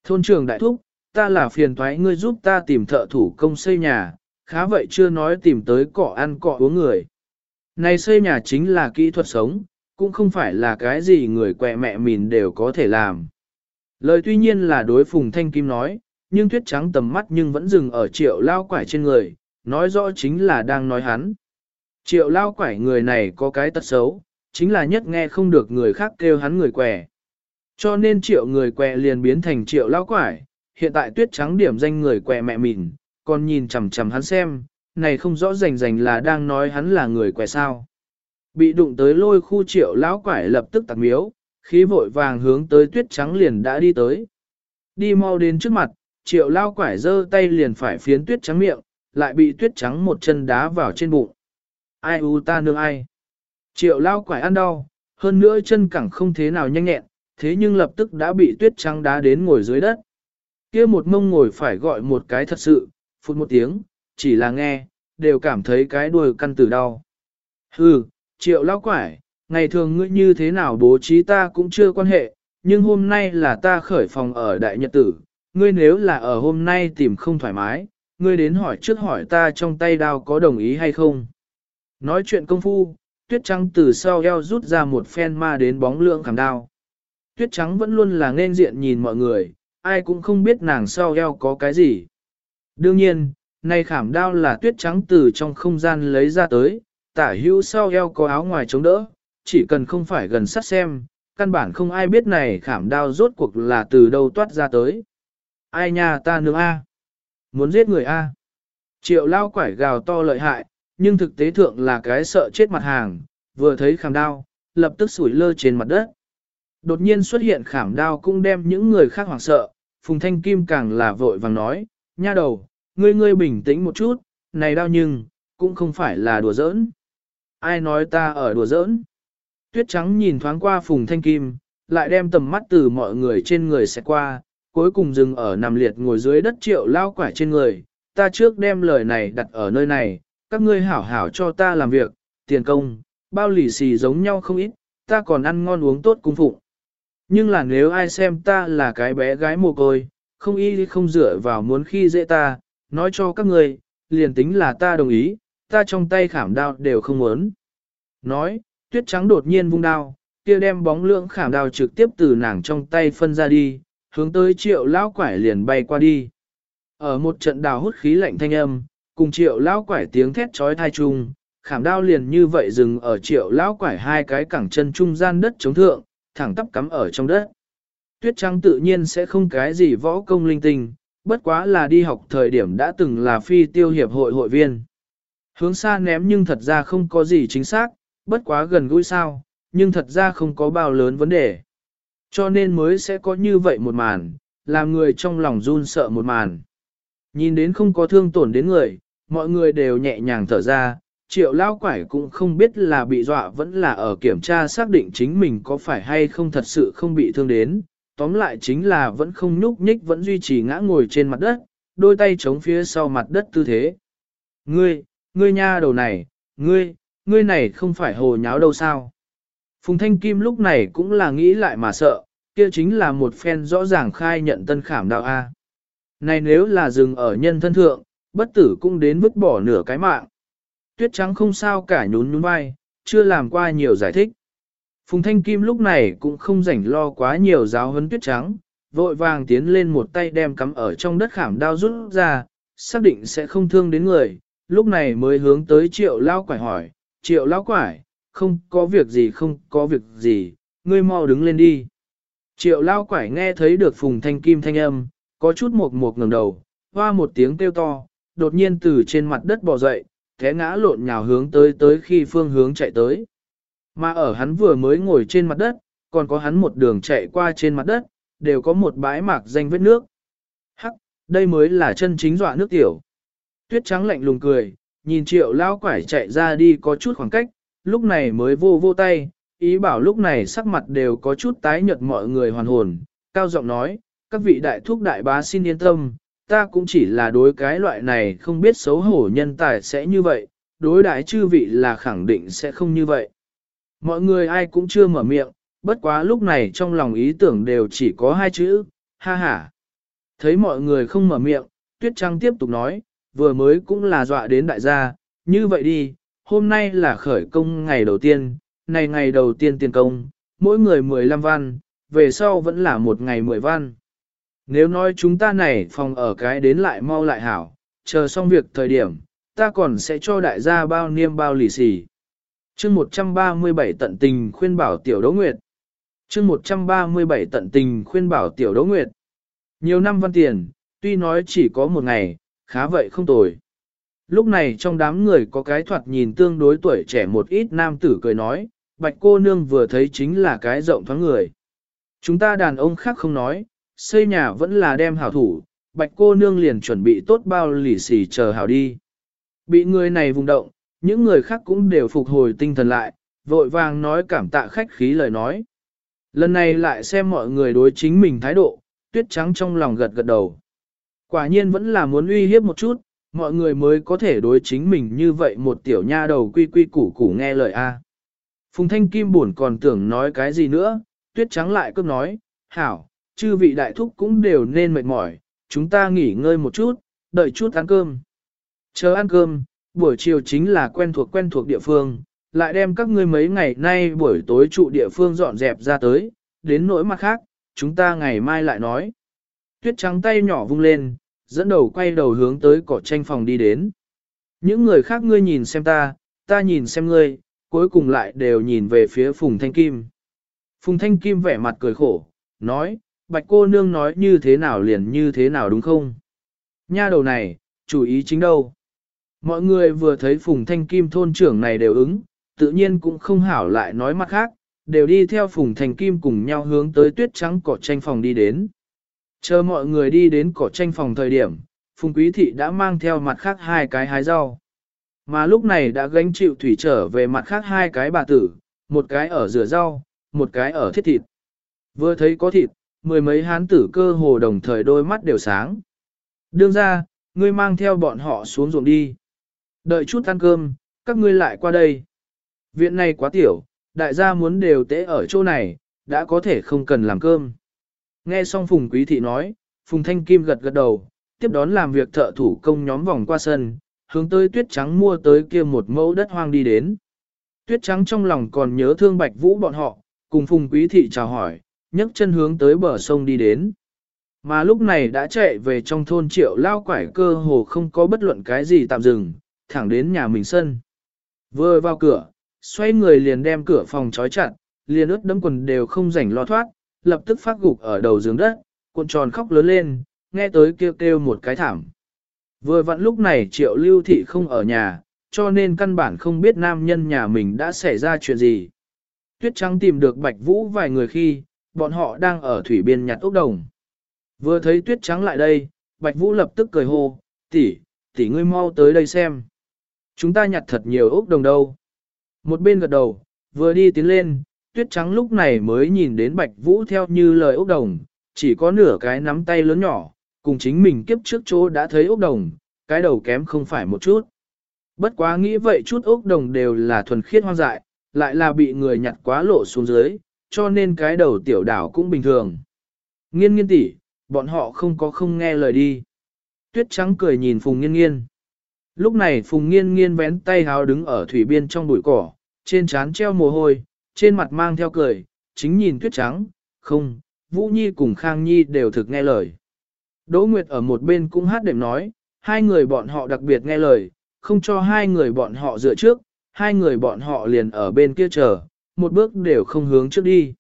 Thôn trưởng đại thúc, ta là phiền thoái ngươi giúp ta tìm thợ thủ công xây nhà, khá vậy chưa nói tìm tới cỏ ăn cỏ uống người. Này xây nhà chính là kỹ thuật sống, cũng không phải là cái gì người quẹ mẹ mình đều có thể làm. Lời tuy nhiên là đối phùng thanh kim nói, nhưng tuyết trắng tầm mắt nhưng vẫn dừng ở triệu lao quải trên người, nói rõ chính là đang nói hắn. Triệu lao quải người này có cái tật xấu, chính là nhất nghe không được người khác kêu hắn người què, Cho nên triệu người què liền biến thành triệu lão quải, hiện tại tuyết trắng điểm danh người què mẹ mình, còn nhìn chằm chằm hắn xem, này không rõ rành rành là đang nói hắn là người què sao. Bị đụng tới lôi khu triệu lão quải lập tức tặc miếu, khí vội vàng hướng tới tuyết trắng liền đã đi tới. Đi mau đến trước mặt, triệu lao quải giơ tay liền phải phiến tuyết trắng miệng, lại bị tuyết trắng một chân đá vào trên bụng. Ai u ta nương ai? Triệu lao quải ăn đau, hơn nữa chân cẳng không thế nào nhanh nhẹn, thế nhưng lập tức đã bị tuyết trắng đá đến ngồi dưới đất. kia một mông ngồi phải gọi một cái thật sự, phút một tiếng, chỉ là nghe, đều cảm thấy cái đuôi căn tử đau. Hừ, triệu lao quải, ngày thường ngươi như thế nào bố trí ta cũng chưa quan hệ, nhưng hôm nay là ta khởi phòng ở đại nhật tử, ngươi nếu là ở hôm nay tìm không thoải mái, ngươi đến hỏi trước hỏi ta trong tay đao có đồng ý hay không. Nói chuyện công phu, tuyết trắng từ sau eo rút ra một phen ma đến bóng lượng khảm đao. Tuyết trắng vẫn luôn là nên diện nhìn mọi người, ai cũng không biết nàng sau eo có cái gì. Đương nhiên, nay khảm đao là tuyết trắng từ trong không gian lấy ra tới, tả hữu sau eo có áo ngoài chống đỡ, chỉ cần không phải gần sát xem, căn bản không ai biết này khảm đao rốt cuộc là từ đâu toát ra tới. Ai nha ta nương A. Muốn giết người A. Triệu lao quải gào to lợi hại, nhưng thực tế thượng là cái sợ chết mặt hàng, vừa thấy khảm đao, lập tức sủi lơ trên mặt đất. Đột nhiên xuất hiện khảm đao cũng đem những người khác hoảng sợ, Phùng Thanh Kim càng là vội vàng nói, nha đầu, ngươi ngươi bình tĩnh một chút, này đau nhưng, cũng không phải là đùa giỡn. Ai nói ta ở đùa giỡn? Tuyết trắng nhìn thoáng qua Phùng Thanh Kim, lại đem tầm mắt từ mọi người trên người sẽ qua, cuối cùng dừng ở nằm liệt ngồi dưới đất triệu lao quải trên người. Ta trước đem lời này đặt ở nơi này, các ngươi hảo hảo cho ta làm việc, tiền công, bao lì xì giống nhau không ít, ta còn ăn ngon uống tốt cung phụng. Nhưng là nếu ai xem ta là cái bé gái mồ côi, không y không dựa vào muốn khi dễ ta, nói cho các ngươi, liền tính là ta đồng ý, ta trong tay khảm đao đều không muốn. Nói, tuyết trắng đột nhiên vung đao, kia đem bóng lượng khảm đao trực tiếp từ nàng trong tay phân ra đi, hướng tới triệu lão quải liền bay qua đi. Ở một trận đào hút khí lạnh thanh âm, cùng triệu lão quải tiếng thét trói thai chung, khảm đao liền như vậy dừng ở triệu lão quải hai cái cẳng chân trung gian đất chống thượng, thẳng tắp cắm ở trong đất. Tuyết trắng tự nhiên sẽ không cái gì võ công linh tinh, bất quá là đi học thời điểm đã từng là phi tiêu hiệp hội hội viên. Hướng xa ném nhưng thật ra không có gì chính xác, bất quá gần gũi sao, nhưng thật ra không có bao lớn vấn đề. Cho nên mới sẽ có như vậy một màn, làm người trong lòng run sợ một màn. Nhìn đến không có thương tổn đến người, mọi người đều nhẹ nhàng thở ra, triệu lao quải cũng không biết là bị dọa vẫn là ở kiểm tra xác định chính mình có phải hay không thật sự không bị thương đến. Tóm lại chính là vẫn không nhúc nhích vẫn duy trì ngã ngồi trên mặt đất, đôi tay chống phía sau mặt đất tư thế. Ngươi, ngươi nha đầu này, ngươi, ngươi này không phải hồ nháo đâu sao. Phùng Thanh Kim lúc này cũng là nghĩ lại mà sợ, kia chính là một phen rõ ràng khai nhận tân khảm đạo A. Này nếu là dừng ở nhân thân thượng, bất tử cũng đến vứt bỏ nửa cái mạng. Tuyết trắng không sao cả nhún nhún vai, chưa làm qua nhiều giải thích. Phùng Thanh Kim lúc này cũng không rảnh lo quá nhiều giáo huấn tuyết trắng, vội vàng tiến lên một tay đem cắm ở trong đất khảm đao rút ra, xác định sẽ không thương đến người, lúc này mới hướng tới triệu lao quải hỏi, triệu lao quải, không có việc gì không có việc gì, ngươi mau đứng lên đi. Triệu lao quải nghe thấy được phùng thanh kim thanh âm, có chút mộc mộc ngẩng đầu, hoa một tiếng kêu to, đột nhiên từ trên mặt đất bò dậy, té ngã lộn nhào hướng tới tới khi phương hướng chạy tới. Mà ở hắn vừa mới ngồi trên mặt đất, còn có hắn một đường chạy qua trên mặt đất, đều có một bãi mạc danh vết nước. Hắc, đây mới là chân chính dọa nước tiểu. Tuyết trắng lạnh lùng cười, nhìn triệu lao quải chạy ra đi có chút khoảng cách, lúc này mới vô vô tay, ý bảo lúc này sắc mặt đều có chút tái nhợt mọi người hoàn hồn, cao giọng nói, các vị đại thúc đại bá xin yên tâm, ta cũng chỉ là đối cái loại này không biết xấu hổ nhân tài sẽ như vậy, đối đại chư vị là khẳng định sẽ không như vậy. Mọi người ai cũng chưa mở miệng, bất quá lúc này trong lòng ý tưởng đều chỉ có hai chữ, ha ha. Thấy mọi người không mở miệng, Tuyết Trăng tiếp tục nói, vừa mới cũng là dọa đến đại gia, như vậy đi, hôm nay là khởi công ngày đầu tiên, này ngày đầu tiên tiền công, mỗi người 15 văn, về sau vẫn là một ngày 10 văn. Nếu nói chúng ta này phòng ở cái đến lại mau lại hảo, chờ xong việc thời điểm, ta còn sẽ cho đại gia bao niêm bao lì xì. chương 137 tận tình khuyên bảo tiểu đỗ nguyệt. chương 137 tận tình khuyên bảo tiểu đỗ nguyệt. Nhiều năm văn tiền, tuy nói chỉ có một ngày, khá vậy không tồi. Lúc này trong đám người có cái thoạt nhìn tương đối tuổi trẻ một ít nam tử cười nói, bạch cô nương vừa thấy chính là cái rộng thoáng người. Chúng ta đàn ông khác không nói, xây nhà vẫn là đem hảo thủ, bạch cô nương liền chuẩn bị tốt bao lì xì chờ hảo đi. Bị người này vùng động, những người khác cũng đều phục hồi tinh thần lại, vội vàng nói cảm tạ khách khí lời nói. Lần này lại xem mọi người đối chính mình thái độ, tuyết trắng trong lòng gật gật đầu. Quả nhiên vẫn là muốn uy hiếp một chút, mọi người mới có thể đối chính mình như vậy một tiểu nha đầu quy quy củ củ nghe lời A. Phùng Thanh Kim buồn còn tưởng nói cái gì nữa, tuyết trắng lại cướp nói, hảo, chư vị đại thúc cũng đều nên mệt mỏi, chúng ta nghỉ ngơi một chút, đợi chút ăn cơm. Chờ ăn cơm, buổi chiều chính là quen thuộc quen thuộc địa phương, lại đem các ngươi mấy ngày nay buổi tối trụ địa phương dọn dẹp ra tới, đến nỗi mặt khác, chúng ta ngày mai lại nói. Tuyết trắng tay nhỏ vung lên, dẫn đầu quay đầu hướng tới cỏ tranh phòng đi đến. Những người khác ngươi nhìn xem ta, ta nhìn xem ngươi, cuối cùng lại đều nhìn về phía Phùng Thanh Kim. Phùng Thanh Kim vẻ mặt cười khổ, nói, bạch cô nương nói như thế nào liền như thế nào đúng không? Nha đầu này, chủ ý chính đâu? Mọi người vừa thấy Phùng Thanh Kim thôn trưởng này đều ứng, tự nhiên cũng không hảo lại nói mặt khác, đều đi theo Phùng Thanh Kim cùng nhau hướng tới tuyết trắng cỏ tranh phòng đi đến. Chờ mọi người đi đến cỏ tranh phòng thời điểm, Phùng Quý Thị đã mang theo mặt khác hai cái hái rau. Mà lúc này đã gánh chịu thủy trở về mặt khác hai cái bà tử, một cái ở rửa rau, một cái ở thiết thịt. Vừa thấy có thịt, mười mấy hán tử cơ hồ đồng thời đôi mắt đều sáng. Đương ra, ngươi mang theo bọn họ xuống ruộng đi. Đợi chút ăn cơm, các ngươi lại qua đây. Viện này quá tiểu, đại gia muốn đều tế ở chỗ này, đã có thể không cần làm cơm. Nghe xong Phùng Quý Thị nói, Phùng Thanh Kim gật gật đầu, tiếp đón làm việc thợ thủ công nhóm vòng qua sân, hướng tới tuyết trắng mua tới kia một mẫu đất hoang đi đến. Tuyết trắng trong lòng còn nhớ thương Bạch Vũ bọn họ, cùng Phùng Quý Thị chào hỏi, nhấc chân hướng tới bờ sông đi đến. Mà lúc này đã chạy về trong thôn triệu lao quải cơ hồ không có bất luận cái gì tạm dừng, thẳng đến nhà mình sân. Vừa vào cửa, xoay người liền đem cửa phòng trói chặt, liền ướt đấm quần đều không rảnh lo thoát, lập tức phát gục ở đầu giường đất, cuộn tròn khóc lớn lên, nghe tới kêu kêu một cái thảm. Vừa vặn lúc này triệu lưu thị không ở nhà, cho nên căn bản không biết nam nhân nhà mình đã xảy ra chuyện gì. Tuyết trắng tìm được bạch vũ vài người khi, bọn họ đang ở thủy biên nhặt ốc đồng. Vừa thấy tuyết trắng lại đây, bạch vũ lập tức cười hô, tỷ, tỷ ngươi mau tới đây xem. Chúng ta nhặt thật nhiều ốc đồng đâu. Một bên gật đầu, vừa đi tiến lên, tuyết trắng lúc này mới nhìn đến bạch vũ theo như lời ốc đồng, chỉ có nửa cái nắm tay lớn nhỏ, cùng chính mình kiếp trước chỗ đã thấy ốc đồng, cái đầu kém không phải một chút. Bất quá nghĩ vậy chút ốc đồng đều là thuần khiết hoang dại, lại là bị người nhặt quá lộ xuống dưới, cho nên cái đầu tiểu đảo cũng bình thường. Nghiên nghiên tỷ, bọn họ không có không nghe lời đi. Tuyết trắng cười nhìn Phùng nghiên nghiên. Lúc này Phùng nghiên nghiên vén tay háo đứng ở thủy biên trong bụi cỏ, trên trán treo mồ hôi, trên mặt mang theo cười, chính nhìn tuyết trắng, không, Vũ Nhi cùng Khang Nhi đều thực nghe lời. Đỗ Nguyệt ở một bên cũng hát đệm nói, hai người bọn họ đặc biệt nghe lời, không cho hai người bọn họ dựa trước, hai người bọn họ liền ở bên kia chờ, một bước đều không hướng trước đi.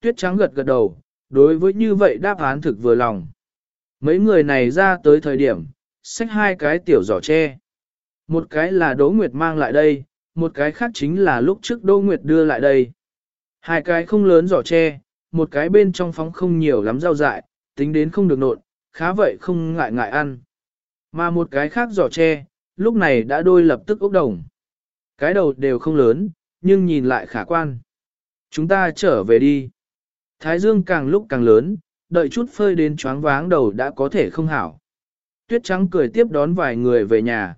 Tuyết trắng gật gật đầu, đối với như vậy đáp án thực vừa lòng. Mấy người này ra tới thời điểm, xách hai cái tiểu giỏ tre. Một cái là Đỗ Nguyệt mang lại đây, một cái khác chính là lúc trước Đỗ Nguyệt đưa lại đây. Hai cái không lớn giỏ tre, một cái bên trong phóng không nhiều lắm rau dại, tính đến không được nộn, khá vậy không ngại ngại ăn. Mà một cái khác giỏ tre, lúc này đã đôi lập tức ốc đồng. Cái đầu đều không lớn, nhưng nhìn lại khả quan. Chúng ta trở về đi. Thái dương càng lúc càng lớn, đợi chút phơi đến choáng váng đầu đã có thể không hảo. Tuyết trắng cười tiếp đón vài người về nhà.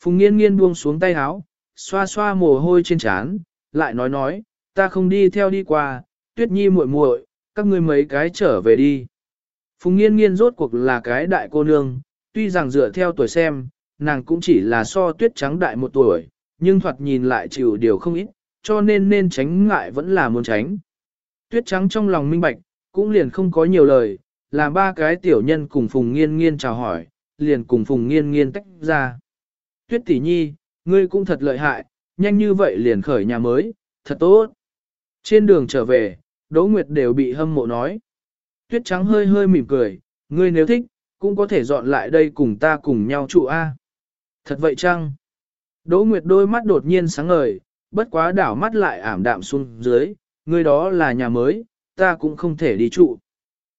Phùng nghiên nghiên buông xuống tay áo, xoa xoa mồ hôi trên trán, lại nói nói, ta không đi theo đi qua, tuyết nhi muội muội, các ngươi mấy cái trở về đi. Phùng nghiên nghiên rốt cuộc là cái đại cô nương, tuy rằng dựa theo tuổi xem, nàng cũng chỉ là so tuyết trắng đại một tuổi, nhưng thoạt nhìn lại chịu điều không ít, cho nên nên tránh ngại vẫn là muốn tránh. Tuyết trắng trong lòng minh bạch, cũng liền không có nhiều lời, làm ba cái tiểu nhân cùng Phùng Nghiên Nghiên chào hỏi, liền cùng Phùng Nghiên Nghiên tách ra. Tuyết tỷ nhi, ngươi cũng thật lợi hại, nhanh như vậy liền khởi nhà mới, thật tốt. Trên đường trở về, Đỗ Nguyệt đều bị hâm mộ nói. Tuyết trắng hơi hơi mỉm cười, ngươi nếu thích, cũng có thể dọn lại đây cùng ta cùng nhau trụ A. Thật vậy chăng? Đỗ Nguyệt đôi mắt đột nhiên sáng ngời, bất quá đảo mắt lại ảm đạm xuống dưới, ngươi đó là nhà mới, ta cũng không thể đi trụ.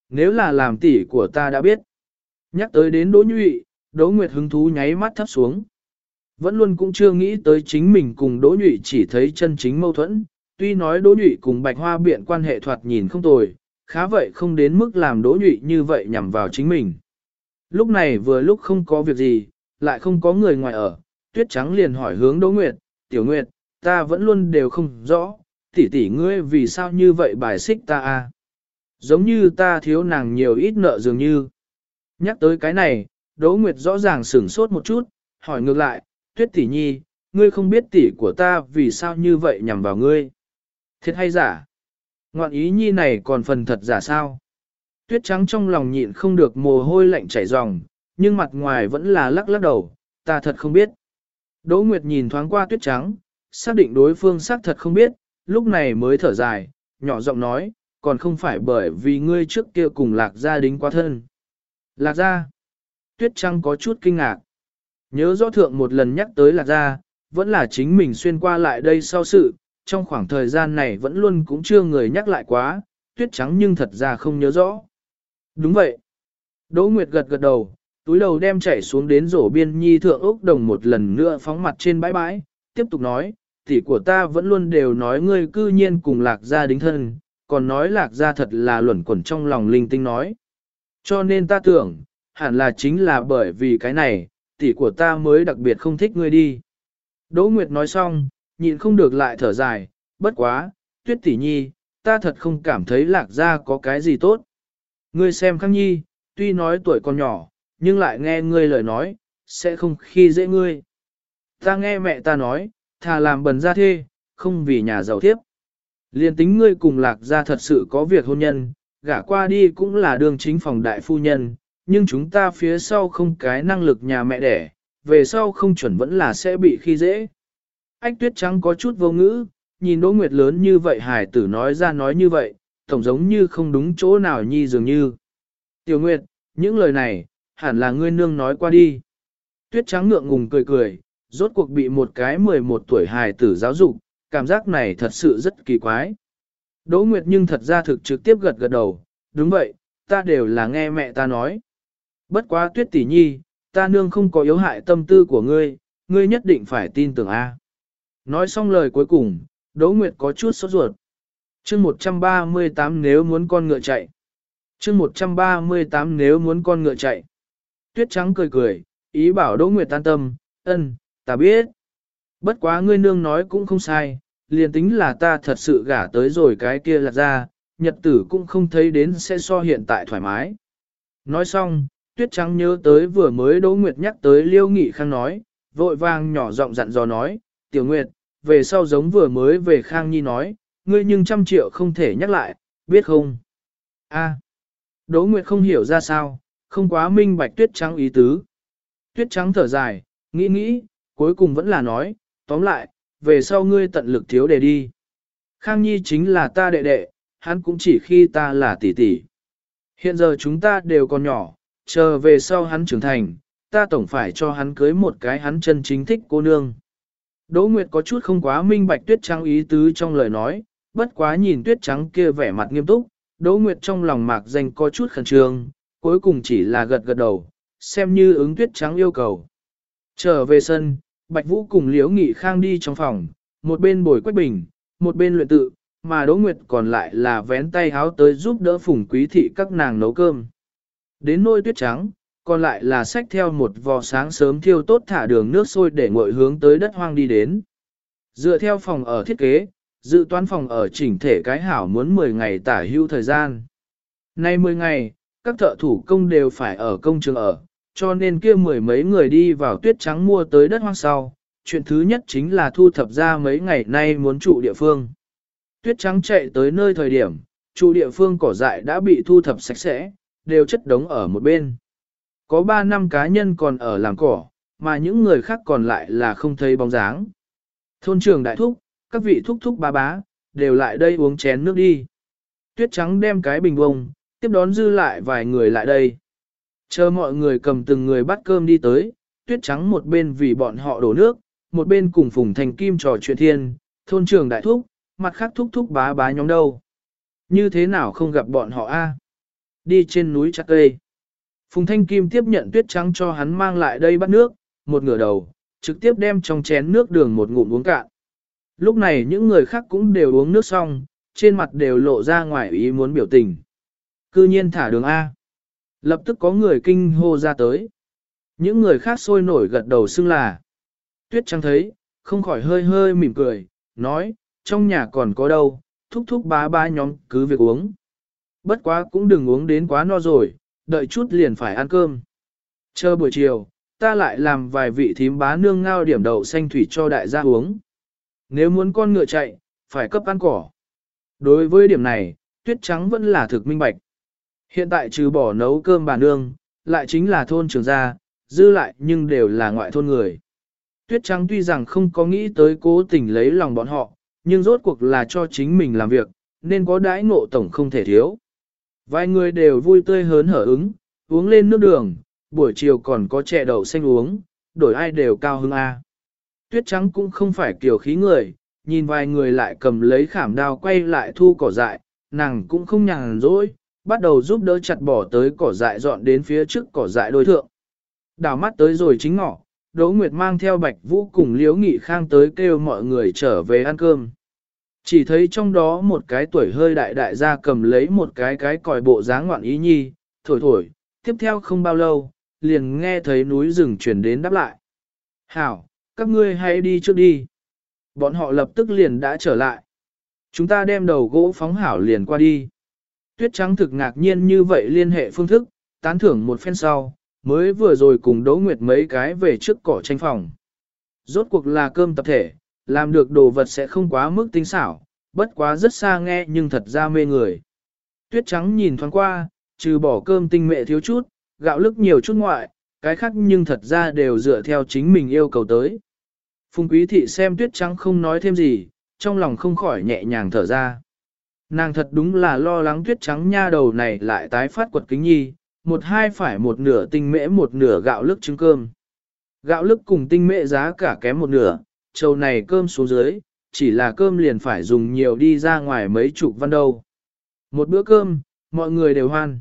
Nếu là làm tỷ của ta đã biết. Nhắc tới đến Đỗ Nhụy, Đỗ Nguyệt hứng thú nháy mắt thấp xuống. Vẫn luôn cũng chưa nghĩ tới chính mình cùng Đỗ Nhụy chỉ thấy chân chính mâu thuẫn, tuy nói Đỗ Nhụy cùng Bạch Hoa biện quan hệ thoạt nhìn không tồi, khá vậy không đến mức làm Đỗ Nhụy như vậy nhằm vào chính mình. Lúc này vừa lúc không có việc gì, lại không có người ngoài ở, Tuyết Trắng liền hỏi hướng Đỗ Nguyệt, "Tiểu Nguyệt, ta vẫn luôn đều không rõ, tỷ tỷ ngươi vì sao như vậy bài xích ta a? Giống như ta thiếu nàng nhiều ít nợ dường như." Nhắc tới cái này, Đỗ Nguyệt rõ ràng sửng sốt một chút, hỏi ngược lại, "Tuyết tỷ nhi, ngươi không biết tỷ của ta vì sao như vậy nhằm vào ngươi?" Thiệt hay giả? Ngoạn ý nhi này còn phần thật giả sao? Tuyết trắng trong lòng nhịn không được mồ hôi lạnh chảy ròng, nhưng mặt ngoài vẫn là lắc lắc đầu, ta thật không biết. Đỗ Nguyệt nhìn thoáng qua tuyết trắng, xác định đối phương xác thật không biết, lúc này mới thở dài, nhỏ giọng nói, còn không phải bởi vì ngươi trước kia cùng lạc gia đính quá thân. Lạc gia, tuyết trắng có chút kinh ngạc. Nhớ rõ thượng một lần nhắc tới lạc gia, vẫn là chính mình xuyên qua lại đây sau sự, trong khoảng thời gian này vẫn luôn cũng chưa người nhắc lại quá, tuyết trắng nhưng thật ra không nhớ rõ. Đúng vậy. Đỗ Nguyệt gật gật đầu, túi đầu đem chảy xuống đến rổ biên nhi thượng ốc đồng một lần nữa phóng mặt trên bãi bãi, tiếp tục nói, tỷ của ta vẫn luôn đều nói ngươi cư nhiên cùng lạc gia đính thân, còn nói lạc gia thật là luẩn quẩn trong lòng linh tinh nói. Cho nên ta tưởng, hẳn là chính là bởi vì cái này, tỷ của ta mới đặc biệt không thích ngươi đi. Đỗ Nguyệt nói xong, nhịn không được lại thở dài, bất quá, tuyết tỷ nhi, ta thật không cảm thấy lạc gia có cái gì tốt. Ngươi xem khắc nhi, tuy nói tuổi còn nhỏ, nhưng lại nghe ngươi lời nói, sẽ không khi dễ ngươi. Ta nghe mẹ ta nói, thà làm bần gia thê, không vì nhà giàu thiếp. Liên tính ngươi cùng lạc gia thật sự có việc hôn nhân, gả qua đi cũng là đường chính phòng đại phu nhân, nhưng chúng ta phía sau không cái năng lực nhà mẹ đẻ, về sau không chuẩn vẫn là sẽ bị khi dễ. Ách tuyết trắng có chút vô ngữ, nhìn Đỗ Nguyệt lớn như vậy hải tử nói ra nói như vậy, tổng giống như không đúng chỗ nào nhi dường như. Tiểu Nguyệt, những lời này, hẳn là ngươi nương nói qua đi. Tuyết trắng ngượng ngùng cười cười, rốt cuộc bị một cái 11 tuổi hài tử giáo dục, cảm giác này thật sự rất kỳ quái. Đỗ Nguyệt nhưng thật ra thực trực tiếp gật gật đầu, đúng vậy, ta đều là nghe mẹ ta nói. Bất quá tuyết tỷ nhi, ta nương không có yếu hại tâm tư của ngươi, ngươi nhất định phải tin tưởng A. Nói xong lời cuối cùng, Đỗ Nguyệt có chút sốt ruột. chương 138 nếu muốn con ngựa chạy. chương 138 nếu muốn con ngựa chạy. Tuyết trắng cười cười, ý bảo Đỗ Nguyệt tan tâm, ân, ta biết. Bất quá ngươi nương nói cũng không sai, liền tính là ta thật sự gả tới rồi cái kia lạc ra, nhật tử cũng không thấy đến sẽ so hiện tại thoải mái. Nói xong, Tuyết Trắng nhớ tới vừa mới Đỗ Nguyệt nhắc tới Liêu Nghị Khang nói, vội vàng nhỏ giọng dặn dò nói, Tiểu Nguyệt, về sau giống vừa mới về Khang Nhi nói, ngươi nhưng trăm triệu không thể nhắc lại, biết không? A. Đỗ Nguyệt không hiểu ra sao, không quá minh bạch tuyết trắng ý tứ. Tuyết trắng thở dài, nghĩ nghĩ, cuối cùng vẫn là nói, tóm lại, về sau ngươi tận lực thiếu để đi. Khang Nhi chính là ta đệ đệ, hắn cũng chỉ khi ta là tỷ tỷ. Hiện giờ chúng ta đều còn nhỏ, chờ về sau hắn trưởng thành, ta tổng phải cho hắn cưới một cái hắn chân chính thích cô nương. Đỗ Nguyệt có chút không quá minh bạch tuyết trắng ý tứ trong lời nói, bất quá nhìn tuyết trắng kia vẻ mặt nghiêm túc, Đỗ Nguyệt trong lòng mạc danh có chút khẩn trương, cuối cùng chỉ là gật gật đầu, xem như ứng tuyết trắng yêu cầu. Trở về sân, Bạch Vũ cùng Liễu Nghị Khang đi trong phòng, một bên bồi quách bình, một bên luyện tự, mà Đỗ Nguyệt còn lại là vén tay háo tới giúp đỡ phùng quý thị các nàng nấu cơm. Đến nôi tuyết trắng, còn lại là xách theo một vò sáng sớm thiêu tốt thả đường nước sôi để ngội hướng tới đất hoang đi đến. Dựa theo phòng ở thiết kế, dự toán phòng ở chỉnh thể cái hảo muốn 10 ngày tả hưu thời gian. Nay 10 ngày, các thợ thủ công đều phải ở công trường ở, cho nên kia mười mấy người đi vào tuyết trắng mua tới đất hoang sau. Chuyện thứ nhất chính là thu thập ra mấy ngày nay muốn trụ địa phương. Tuyết trắng chạy tới nơi thời điểm, trụ địa phương cỏ dại đã bị thu thập sạch sẽ, đều chất đống ở một bên. Có 3 năm cá nhân còn ở làm cỏ, mà những người khác còn lại là không thấy bóng dáng. Thôn trường đại thúc, các vị thúc thúc ba bá, đều lại đây uống chén nước đi. Tuyết trắng đem cái bình bông, tiếp đón dư lại vài người lại đây. Chờ mọi người cầm từng người bắt cơm đi tới, tuyết trắng một bên vì bọn họ đổ nước, một bên cùng Phùng Thành Kim trò chuyện thiên, thôn trường đại thúc, mặt khác thúc thúc bá bá nhóm đâu. Như thế nào không gặp bọn họ a? Đi trên núi chặt cây. Phùng Thanh Kim tiếp nhận tuyết trắng cho hắn mang lại đây bắt nước, một ngửa đầu, trực tiếp đem trong chén nước đường một ngụm uống cạn. Lúc này những người khác cũng đều uống nước xong, trên mặt đều lộ ra ngoài ý muốn biểu tình. Cư nhiên thả đường A. Lập tức có người kinh hô ra tới. Những người khác sôi nổi gật đầu xưng là. Tuyết trắng thấy, không khỏi hơi hơi mỉm cười, nói, trong nhà còn có đâu, thúc thúc bá ba nhóm cứ việc uống. Bất quá cũng đừng uống đến quá no rồi, đợi chút liền phải ăn cơm. Chờ buổi chiều, ta lại làm vài vị thím bá nương ngao điểm đậu xanh thủy cho đại gia uống. Nếu muốn con ngựa chạy, phải cấp ăn cỏ. Đối với điểm này, tuyết trắng vẫn là thực minh bạch. Hiện tại trừ bỏ nấu cơm bà nương, lại chính là thôn trường gia, dư lại nhưng đều là ngoại thôn người. Tuyết trắng tuy rằng không có nghĩ tới cố tình lấy lòng bọn họ, nhưng rốt cuộc là cho chính mình làm việc, nên có đãi ngộ tổng không thể thiếu. Vài người đều vui tươi hớn hở ứng, uống lên nước đường, buổi chiều còn có chè đậu xanh uống, đổi ai đều cao hứng A. Tuyết trắng cũng không phải kiểu khí người, nhìn vài người lại cầm lấy khảm đao quay lại thu cỏ dại, nàng cũng không nhàn rỗi, bắt đầu giúp đỡ chặt bỏ tới cỏ dại dọn đến phía trước cỏ dại đối thượng. Đào mắt tới rồi chính ngọ, Đỗ Nguyệt mang theo Bạch Vũ cùng Liễu Nghị Khang tới kêu mọi người trở về ăn cơm. Chỉ thấy trong đó một cái tuổi hơi đại đại gia cầm lấy một cái cái còi bộ dáng ngoạn ý nhi, thổi thổi, tiếp theo không bao lâu, liền nghe thấy núi rừng chuyển đến đáp lại. Hảo, các ngươi hãy đi trước đi. Bọn họ lập tức liền đã trở lại. Chúng ta đem đầu gỗ phóng hảo liền qua đi. Tuyết trắng thực ngạc nhiên như vậy liên hệ phương thức, tán thưởng một phen sau, mới vừa rồi cùng Đỗ Nguyệt mấy cái về trước cỏ tranh phòng. Rốt cuộc là cơm tập thể, làm được đồ vật sẽ không quá mức tinh xảo, bất quá rất xa nghe nhưng thật ra mê người. Tuyết trắng nhìn thoáng qua, trừ bỏ cơm tinh mệ thiếu chút, gạo lức nhiều chút ngoại, cái khác nhưng thật ra đều dựa theo chính mình yêu cầu tới. Phùng quý thị xem tuyết trắng không nói thêm gì, trong lòng không khỏi nhẹ nhàng thở ra. Nàng thật đúng là lo lắng tuyết trắng nha đầu này lại tái phát quật kính nhi, một hai phải một nửa tinh mễ một nửa gạo lức trứng cơm. Gạo lức cùng tinh mễ giá cả kém một nửa, trầu này cơm xuống dưới, chỉ là cơm liền phải dùng nhiều đi ra ngoài mấy chục văn đâu. Một bữa cơm, mọi người đều hoan.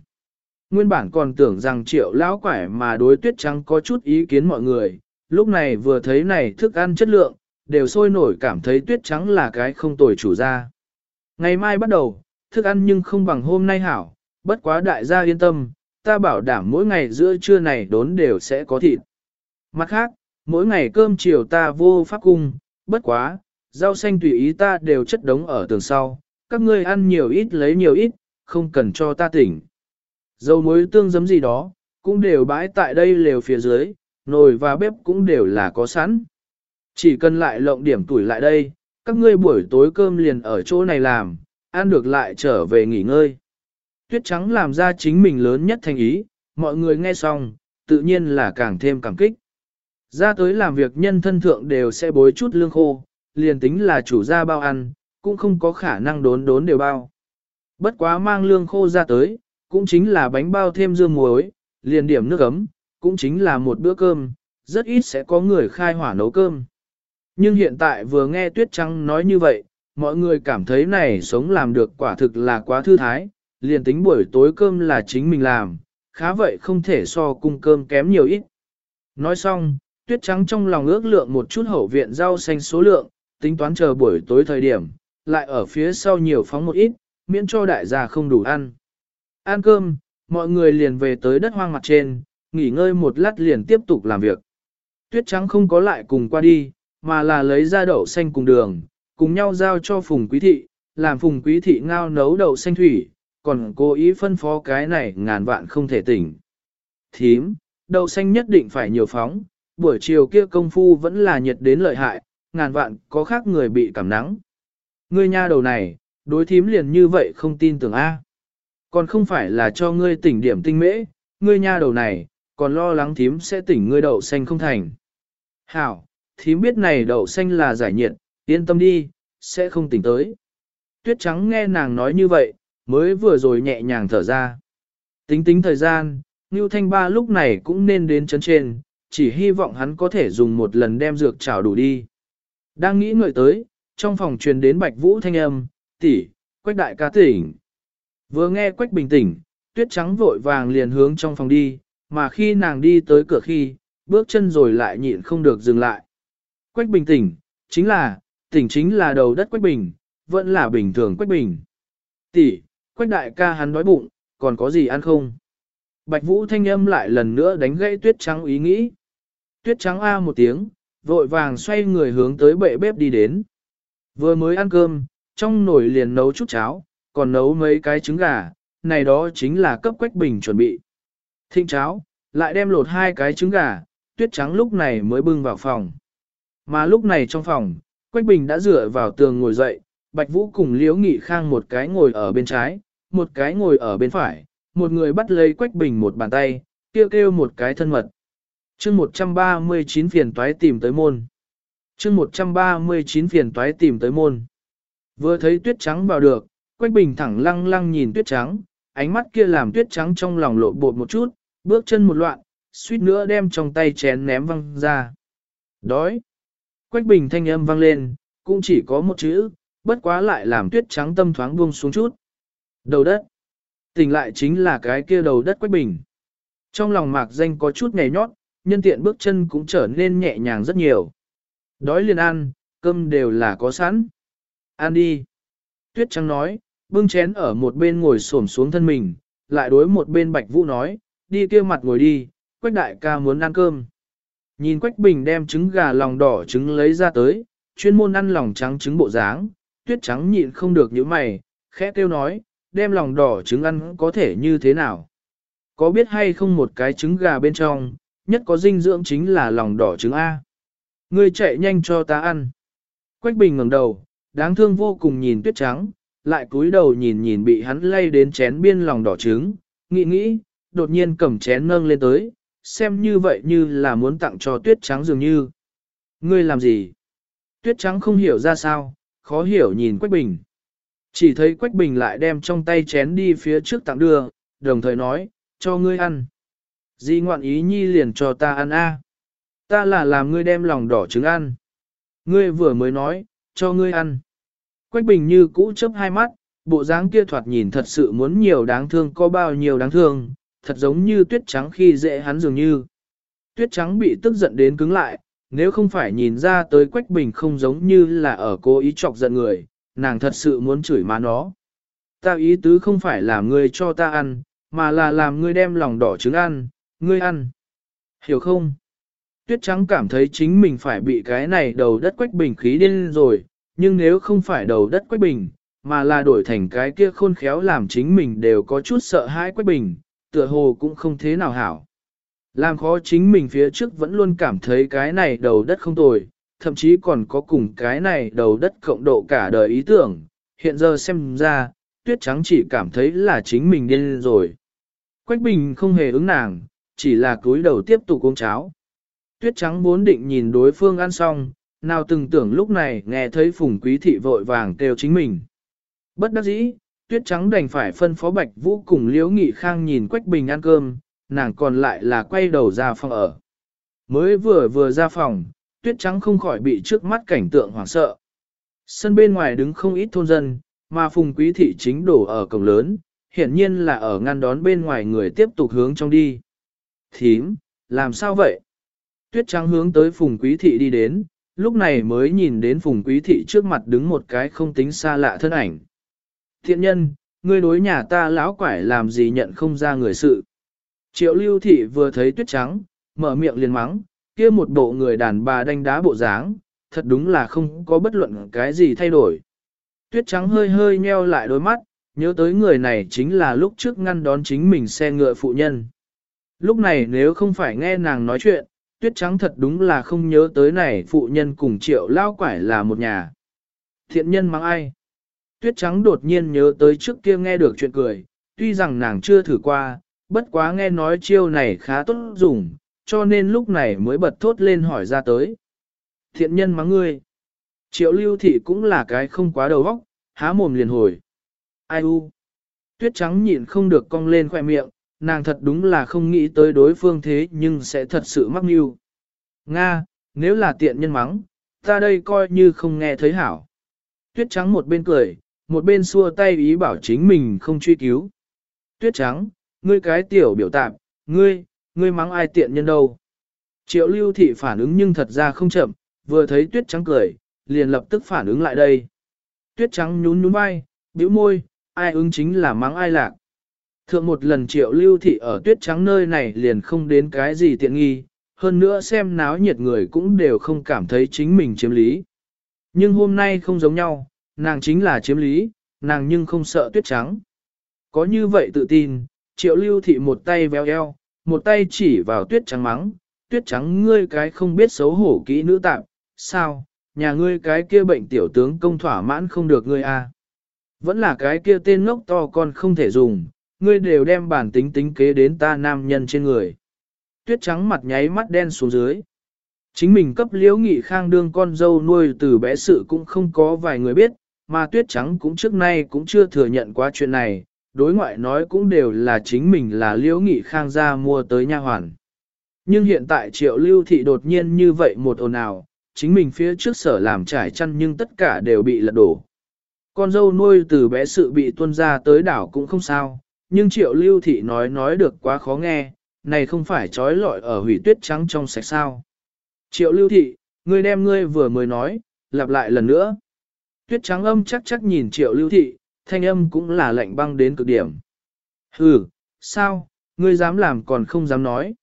Nguyên bản còn tưởng rằng triệu lão quải mà đối tuyết trắng có chút ý kiến mọi người, lúc này vừa thấy này thức ăn chất lượng, đều sôi nổi cảm thấy tuyết trắng là cái không tồi chủ ra. Ngày mai bắt đầu, thức ăn nhưng không bằng hôm nay hảo, bất quá đại gia yên tâm, ta bảo đảm mỗi ngày giữa trưa này đốn đều sẽ có thịt. Mặt khác, mỗi ngày cơm chiều ta vô pháp cung, bất quá, rau xanh tùy ý ta đều chất đống ở tường sau, các ngươi ăn nhiều ít lấy nhiều ít, không cần cho ta tỉnh. Dầu muối tương giấm gì đó, cũng đều bãi tại đây lều phía dưới, nồi và bếp cũng đều là có sẵn. Chỉ cần lại lộng điểm tuổi lại đây, các ngươi buổi tối cơm liền ở chỗ này làm, ăn được lại trở về nghỉ ngơi. Tuyết trắng làm ra chính mình lớn nhất thành ý, mọi người nghe xong, tự nhiên là càng thêm cảm kích. Ra tới làm việc nhân thân thượng đều sẽ bối chút lương khô, liền tính là chủ gia bao ăn, cũng không có khả năng đốn đốn đều bao. Bất quá mang lương khô ra tới, cũng chính là bánh bao thêm dưa muối, liền điểm nước ấm, cũng chính là một bữa cơm, rất ít sẽ có người khai hỏa nấu cơm. Nhưng hiện tại vừa nghe Tuyết Trắng nói như vậy, mọi người cảm thấy này sống làm được quả thực là quá thư thái, liền tính buổi tối cơm là chính mình làm, khá vậy không thể so cung cơm kém nhiều ít. Nói xong, Tuyết Trắng trong lòng ước lượng một chút hậu viện rau xanh số lượng, tính toán chờ buổi tối thời điểm, lại ở phía sau nhiều phóng một ít, miễn cho đại gia không đủ ăn. Ăn cơm, mọi người liền về tới đất hoang mặt trên, nghỉ ngơi một lát liền tiếp tục làm việc. Tuyết trắng không có lại cùng qua đi, mà là lấy ra đậu xanh cùng đường, cùng nhau giao cho Phùng Quý Thị, làm Phùng Quý Thị ngao nấu đậu xanh thủy, còn cố ý phân phó cái này ngàn vạn không thể tỉnh. Thím, đậu xanh nhất định phải nhiều phóng, buổi chiều kia công phu vẫn là nhiệt đến lợi hại, ngàn vạn có khác người bị cảm nắng. Ngươi nha đầu này, đối thím liền như vậy không tin tưởng A. Còn không phải là cho ngươi tỉnh điểm tinh mễ, ngươi nha đầu này, còn lo lắng thím sẽ tỉnh ngươi đậu xanh không thành. Hảo, thím biết này đậu xanh là giải nhiệt, yên tâm đi, sẽ không tỉnh tới. Tuyết trắng nghe nàng nói như vậy, mới vừa rồi nhẹ nhàng thở ra. Tính tính thời gian, Ngưu Thanh Ba lúc này cũng nên đến chấn trên, chỉ hy vọng hắn có thể dùng một lần đem dược trào đủ đi. Đang nghĩ ngợi tới, trong phòng truyền đến Bạch Vũ thanh âm, tỷ, Quách đại ca tỉnh. Vừa nghe Quách bình tĩnh, tuyết trắng vội vàng liền hướng trong phòng đi, mà khi nàng đi tới cửa khi, bước chân rồi lại nhịn không được dừng lại. Quách bình tĩnh, chính là, tỉnh chính là đầu đất Quách bình, vẫn là bình thường Quách bình. Tỷ, Quách đại ca hắn đói bụng, còn có gì ăn không? Bạch Vũ thanh âm lại lần nữa đánh gãy tuyết trắng ý nghĩ. Tuyết trắng a một tiếng, vội vàng xoay người hướng tới bệ bếp đi đến. Vừa mới ăn cơm, trong nồi liền nấu chút cháo, còn nấu mấy cái trứng gà, này đó chính là cấp quách bình chuẩn bị. Thịnh cháo, lại đem lột hai cái trứng gà, tuyết trắng lúc này mới bưng vào phòng. Mà lúc này trong phòng, quách bình đã dựa vào tường ngồi dậy, bạch vũ cùng liễu nghị khang một cái ngồi ở bên trái, một cái ngồi ở bên phải, một người bắt lấy quách bình một bàn tay, kêu kêu một cái thân mật. chương 139 phiền toái tìm tới môn. chương 139 phiền toái tìm tới môn. Vừa thấy tuyết trắng vào được, Quách Bình thẳng lăng lăng nhìn tuyết trắng, ánh mắt kia làm tuyết trắng trong lòng lộ bột một chút, bước chân một loạn, suýt nữa đem trong tay chén ném văng ra. Đói. Quách Bình thanh âm vang lên, cũng chỉ có một chữ, bất quá lại làm tuyết trắng tâm thoáng buông xuống chút. Đầu đất. Tỉnh lại chính là cái kia đầu đất Quách Bình. Trong lòng mạc danh có chút nhẹ nhót, nhân tiện bước chân cũng trở nên nhẹ nhàng rất nhiều. Đói liền ăn, cơm đều là có sẵn. Ăn đi. Tuyết trắng nói, bưng chén ở một bên ngồi xổm xuống thân mình, lại đối một bên Bạch Vũ nói, đi kia mặt ngồi đi, Quách đại ca muốn ăn cơm. Nhìn Quách Bình đem trứng gà lòng đỏ trứng lấy ra tới, chuyên môn ăn lòng trắng trứng bộ dáng, tuyết trắng nhịn không được những mày, khẽ kêu nói, đem lòng đỏ trứng ăn có thể như thế nào. Có biết hay không một cái trứng gà bên trong, nhất có dinh dưỡng chính là lòng đỏ trứng A. Ngươi chạy nhanh cho ta ăn. Quách Bình ngẩng đầu, đáng thương vô cùng nhìn tuyết trắng, lại cúi đầu nhìn nhìn bị hắn lay đến chén biên lòng đỏ trứng, nghĩ nghĩ, đột nhiên cầm chén nâng lên tới, xem như vậy như là muốn tặng cho tuyết trắng dường như. Ngươi làm gì? Tuyết trắng không hiểu ra sao, khó hiểu nhìn Quách Bình. Chỉ thấy Quách Bình lại đem trong tay chén đi phía trước tặng đưa, đồng thời nói, cho ngươi ăn. Di ngoạn ý nhi liền cho ta ăn a. Ta là làm ngươi đem lòng đỏ trứng ăn. Ngươi vừa mới nói, cho ngươi ăn. Quách Bình như cũ chớp hai mắt, bộ dáng kia thoạt nhìn thật sự muốn nhiều đáng thương có bao nhiêu đáng thương, thật giống như tuyết trắng khi dễ hắn dường như. Tuyết trắng bị tức giận đến cứng lại, nếu không phải nhìn ra tới Quách Bình không giống như là ở cố ý chọc giận người, nàng thật sự muốn chửi má nó. Ta ý tứ không phải làm ngươi cho ta ăn, mà là làm ngươi đem lòng đỏ trứng ăn, ngươi ăn. Hiểu không? Tuyết trắng cảm thấy chính mình phải bị cái này đầu đất Quách Bình khí điên rồi, nhưng nếu không phải đầu đất Quách Bình, mà là đổi thành cái kia khôn khéo làm chính mình đều có chút sợ hãi Quách Bình, tựa hồ cũng không thế nào hảo. Làm khó chính mình phía trước vẫn luôn cảm thấy cái này đầu đất không tồi, thậm chí còn có cùng cái này đầu đất cộng độ cả đời ý tưởng, hiện giờ xem ra, tuyết trắng chỉ cảm thấy là chính mình điên rồi. Quách Bình không hề ứng nàng, chỉ là cúi đầu tiếp tục uống cháo. Tuyết trắng bốn định nhìn đối phương ăn xong, nào từng tưởng lúc này nghe thấy phùng quý thị vội vàng kêu chính mình. Bất đắc dĩ, tuyết trắng đành phải phân phó Bạch Vũ cùng Liễu Nghị Khang nhìn Quách Bình ăn cơm, nàng còn lại là quay đầu ra phòng ở. Mới vừa vừa ra phòng, tuyết trắng không khỏi bị trước mắt cảnh tượng hoảng sợ. Sân bên ngoài đứng không ít thôn dân, mà phùng quý thị chính đổ ở cổng lớn, hiển nhiên là ở ngăn đón bên ngoài người tiếp tục hướng trong đi. Thím, làm sao vậy? Tuyết trắng hướng tới phùng quý thị đi đến, lúc này mới nhìn đến phùng quý thị trước mặt đứng một cái không tính xa lạ thân ảnh. Thiện nhân, ngươi đối nhà ta lão quải làm gì nhận không ra người sự. Triệu lưu thị vừa thấy tuyết trắng, mở miệng liền mắng, kia một bộ người đàn bà đánh đá bộ dáng, thật đúng là không có bất luận cái gì thay đổi. Tuyết trắng hơi hơi nheo lại đôi mắt, nhớ tới người này chính là lúc trước ngăn đón chính mình xe ngựa phụ nhân. Lúc này nếu không phải nghe nàng nói chuyện, tuyết trắng thật đúng là không nhớ tới này phụ nhân cùng triệu lao quải là một nhà. Thiện nhân mắng ai? Tuyết trắng đột nhiên nhớ tới trước kia nghe được chuyện cười, tuy rằng nàng chưa thử qua, bất quá nghe nói chiêu này khá tốt dùng, cho nên lúc này mới bật thốt lên hỏi ra tới. Thiện nhân mắng ngươi. Triệu lưu thị cũng là cái không quá đầu óc, há mồm liền hồi. Ai u? Tuyết trắng nhịn không được cong lên khoẻ miệng, nàng thật đúng là không nghĩ tới đối phương thế nhưng sẽ thật sự mắc mưu. Nga, nếu là tiện nhân mắng, ta đây coi như không nghe thấy hảo. Tuyết trắng một bên cười, một bên xua tay ý bảo chính mình không truy cứu. Tuyết trắng, ngươi cái tiểu biểu tạm, ngươi, ngươi mắng ai tiện nhân đâu. Triệu lưu thị phản ứng nhưng thật ra không chậm, vừa thấy tuyết trắng cười, liền lập tức phản ứng lại đây. Tuyết trắng nhún nhún vai, bĩu môi, ai ứng chính là mắng ai lạc. Thượng một lần triệu lưu thị ở tuyết trắng nơi này liền không đến cái gì tiện nghi, hơn nữa xem náo nhiệt người cũng đều không cảm thấy chính mình chiếm lý. Nhưng hôm nay không giống nhau, nàng chính là chiếm lý, nàng nhưng không sợ tuyết trắng. Có như vậy tự tin, triệu lưu thị một tay véo eo, một tay chỉ vào tuyết trắng mắng, tuyết trắng ngươi cái không biết xấu hổ kỹ nữ tạm, sao, nhà ngươi cái kia bệnh tiểu tướng công thỏa mãn không được ngươi à. Vẫn là cái kia tên ngốc to con không thể dùng, ngươi đều đem bản tính tính kế đến ta nam nhân trên người. Tuyết trắng mặt nháy mắt đen xuống dưới. Chính mình cấp liễu nghị khang đương con dâu nuôi từ bé sự cũng không có vài người biết, mà tuyết trắng cũng trước nay cũng chưa thừa nhận qua chuyện này, đối ngoại nói cũng đều là chính mình là liễu nghị khang gia mua tới nha hoàn. Nhưng hiện tại triệu lưu thị đột nhiên như vậy một ồn ào, chính mình phía trước sở làm trải chăn nhưng tất cả đều bị lật đổ. Con dâu nuôi từ bé sự bị tuân ra tới đảo cũng không sao, nhưng triệu lưu thị nói nói được quá khó nghe, này không phải trói lọi ở hủy tuyết trắng trong sạch sao. Triệu lưu thị, ngươi đem ngươi vừa mới nói, lặp lại lần nữa. Tuyết trắng âm chắc chắc nhìn triệu lưu thị, thanh âm cũng là lạnh băng đến cực điểm. Hừ, sao, ngươi dám làm còn không dám nói.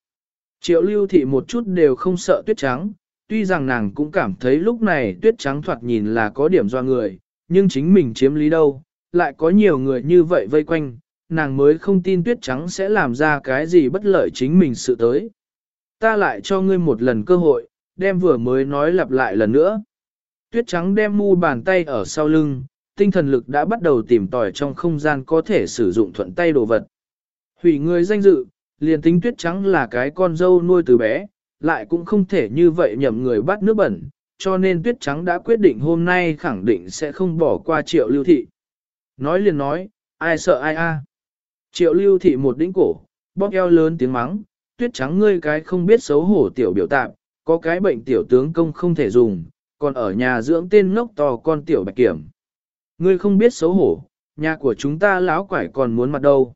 Triệu lưu thị một chút đều không sợ tuyết trắng, tuy rằng nàng cũng cảm thấy lúc này tuyết trắng thoạt nhìn là có điểm do người, nhưng chính mình chiếm lý đâu, lại có nhiều người như vậy vây quanh, nàng mới không tin tuyết trắng sẽ làm ra cái gì bất lợi chính mình sự tới. Ta lại cho ngươi một lần cơ hội, đem vừa mới nói lặp lại lần nữa. Tuyết trắng đem mu bàn tay ở sau lưng, tinh thần lực đã bắt đầu tìm tòi trong không gian có thể sử dụng thuận tay đồ vật. Hủy người danh dự, liền tính tuyết trắng là cái con dâu nuôi từ bé, lại cũng không thể như vậy nhậm người bắt nước bẩn, cho nên tuyết trắng đã quyết định hôm nay khẳng định sẽ không bỏ qua triệu lưu thị. Nói liền nói, ai sợ ai a? Triệu lưu thị một đĩnh cổ, bóp eo lớn tiếng mắng, tuyết trắng ngươi cái không biết xấu hổ tiểu biểu tạm, có cái bệnh tiểu tướng công không thể dùng, còn ở nhà dưỡng tên ngốc to con tiểu bạch kiểm. Ngươi không biết xấu hổ, nhà của chúng ta lão quải còn muốn mặt đâu.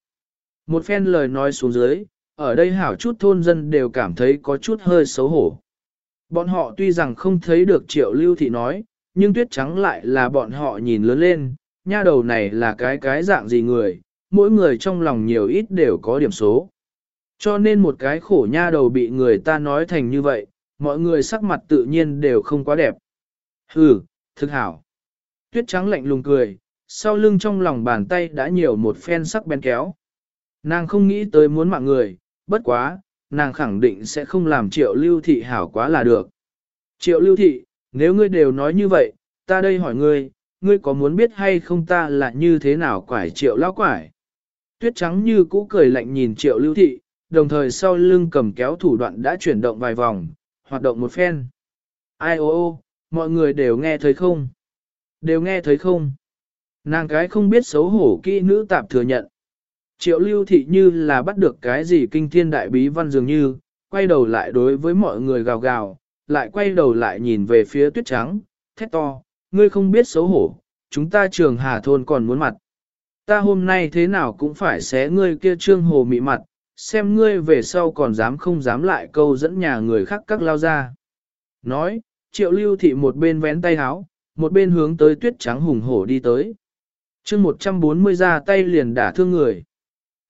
Một phen lời nói xuống dưới, ở đây hảo chút thôn dân đều cảm thấy có chút hơi xấu hổ. Bọn họ tuy rằng không thấy được triệu lưu thị nói, nhưng tuyết trắng lại là bọn họ nhìn lớn lên, nha đầu này là cái cái dạng gì người, mỗi người trong lòng nhiều ít đều có điểm số. Cho nên một cái khổ nha đầu bị người ta nói thành như vậy, mọi người sắc mặt tự nhiên đều không quá đẹp. Hừ, thực hảo. Tuyết trắng lạnh lùng cười, sau lưng trong lòng bàn tay đã nhiều một phen sắc bén kéo. Nàng không nghĩ tới muốn mạng người, bất quá, nàng khẳng định sẽ không làm triệu lưu thị hảo quá là được. Triệu lưu thị, nếu ngươi đều nói như vậy, ta đây hỏi ngươi, ngươi có muốn biết hay không ta là như thế nào quải triệu lão quải? Tuyết trắng như cũ cười lạnh nhìn triệu lưu thị, đồng thời sau lưng cầm kéo thủ đoạn đã chuyển động vài vòng, hoạt động một phen. Ai ô ô, mọi người đều nghe thấy không? Đều nghe thấy không? Nàng cái không biết xấu hổ kỹ nữ tạp thừa nhận. Triệu lưu thị như là bắt được cái gì kinh thiên đại bí văn dường như, quay đầu lại đối với mọi người gào gào, lại quay đầu lại nhìn về phía tuyết trắng, thét to, ngươi không biết xấu hổ, chúng ta trường hà thôn còn muốn mặt. Ta hôm nay thế nào cũng phải xé ngươi kia trương hồ mị mặt, xem ngươi về sau còn dám không dám lại câu dẫn nhà người khác các lao ra. Nói, triệu lưu thị một bên vén tay háo, một bên hướng tới tuyết trắng hùng hổ đi tới. chương 140 ra tay liền đả thương người.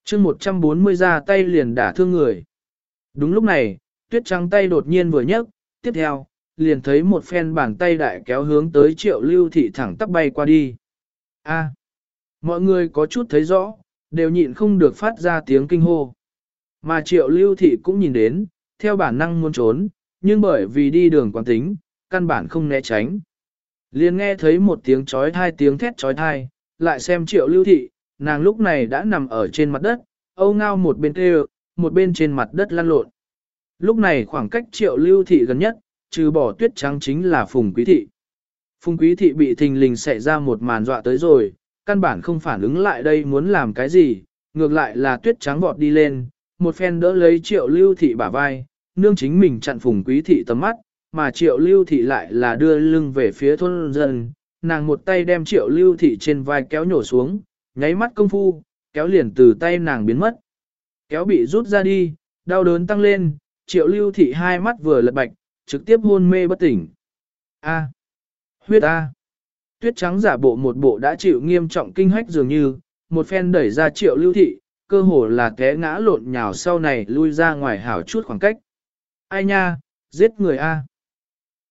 chương 140 ra tay liền đả thương người. Đúng lúc này, tuyết trắng tay đột nhiên vừa nhấc, tiếp theo, liền thấy một phen bàn tay đại kéo hướng tới triệu lưu thị thẳng tắp bay qua đi. A, mọi người có chút thấy rõ, đều nhịn không được phát ra tiếng kinh hô. Mà triệu lưu thị cũng nhìn đến, theo bản năng muốn trốn, nhưng bởi vì đi đường quán tính, căn bản không né tránh. Liền nghe thấy một tiếng chói thai tiếng thét chói thai, lại xem triệu lưu thị, nàng lúc này đã nằm ở trên mặt đất, âu ngao một bên kêu, một bên trên mặt đất lăn lộn. Lúc này khoảng cách triệu lưu thị gần nhất, trừ bỏ tuyết trắng chính là phùng quý thị. Phùng quý thị bị thình lình xảy ra một màn dọa tới rồi, căn bản không phản ứng lại đây muốn làm cái gì, ngược lại là tuyết trắng vọt đi lên, một phen đỡ lấy triệu lưu thị bả vai, nương chính mình chặn phùng quý thị tầm mắt, mà triệu lưu thị lại là đưa lưng về phía thôn dân, nàng một tay đem triệu lưu thị trên vai kéo nhổ xuống, nháy mắt công phu, kéo liền từ tay nàng biến mất. Kéo bị rút ra đi, đau đớn tăng lên, triệu lưu thị hai mắt vừa lật bạch, trực tiếp hôn mê bất tỉnh. A. huyết A. Tuyết trắng giả bộ một bộ đã chịu nghiêm trọng kinh hách dường như, một phen đẩy ra triệu lưu thị, cơ hồ là té ngã lộn nhào sau này lui ra ngoài hảo chút khoảng cách. Ai nha, giết người A.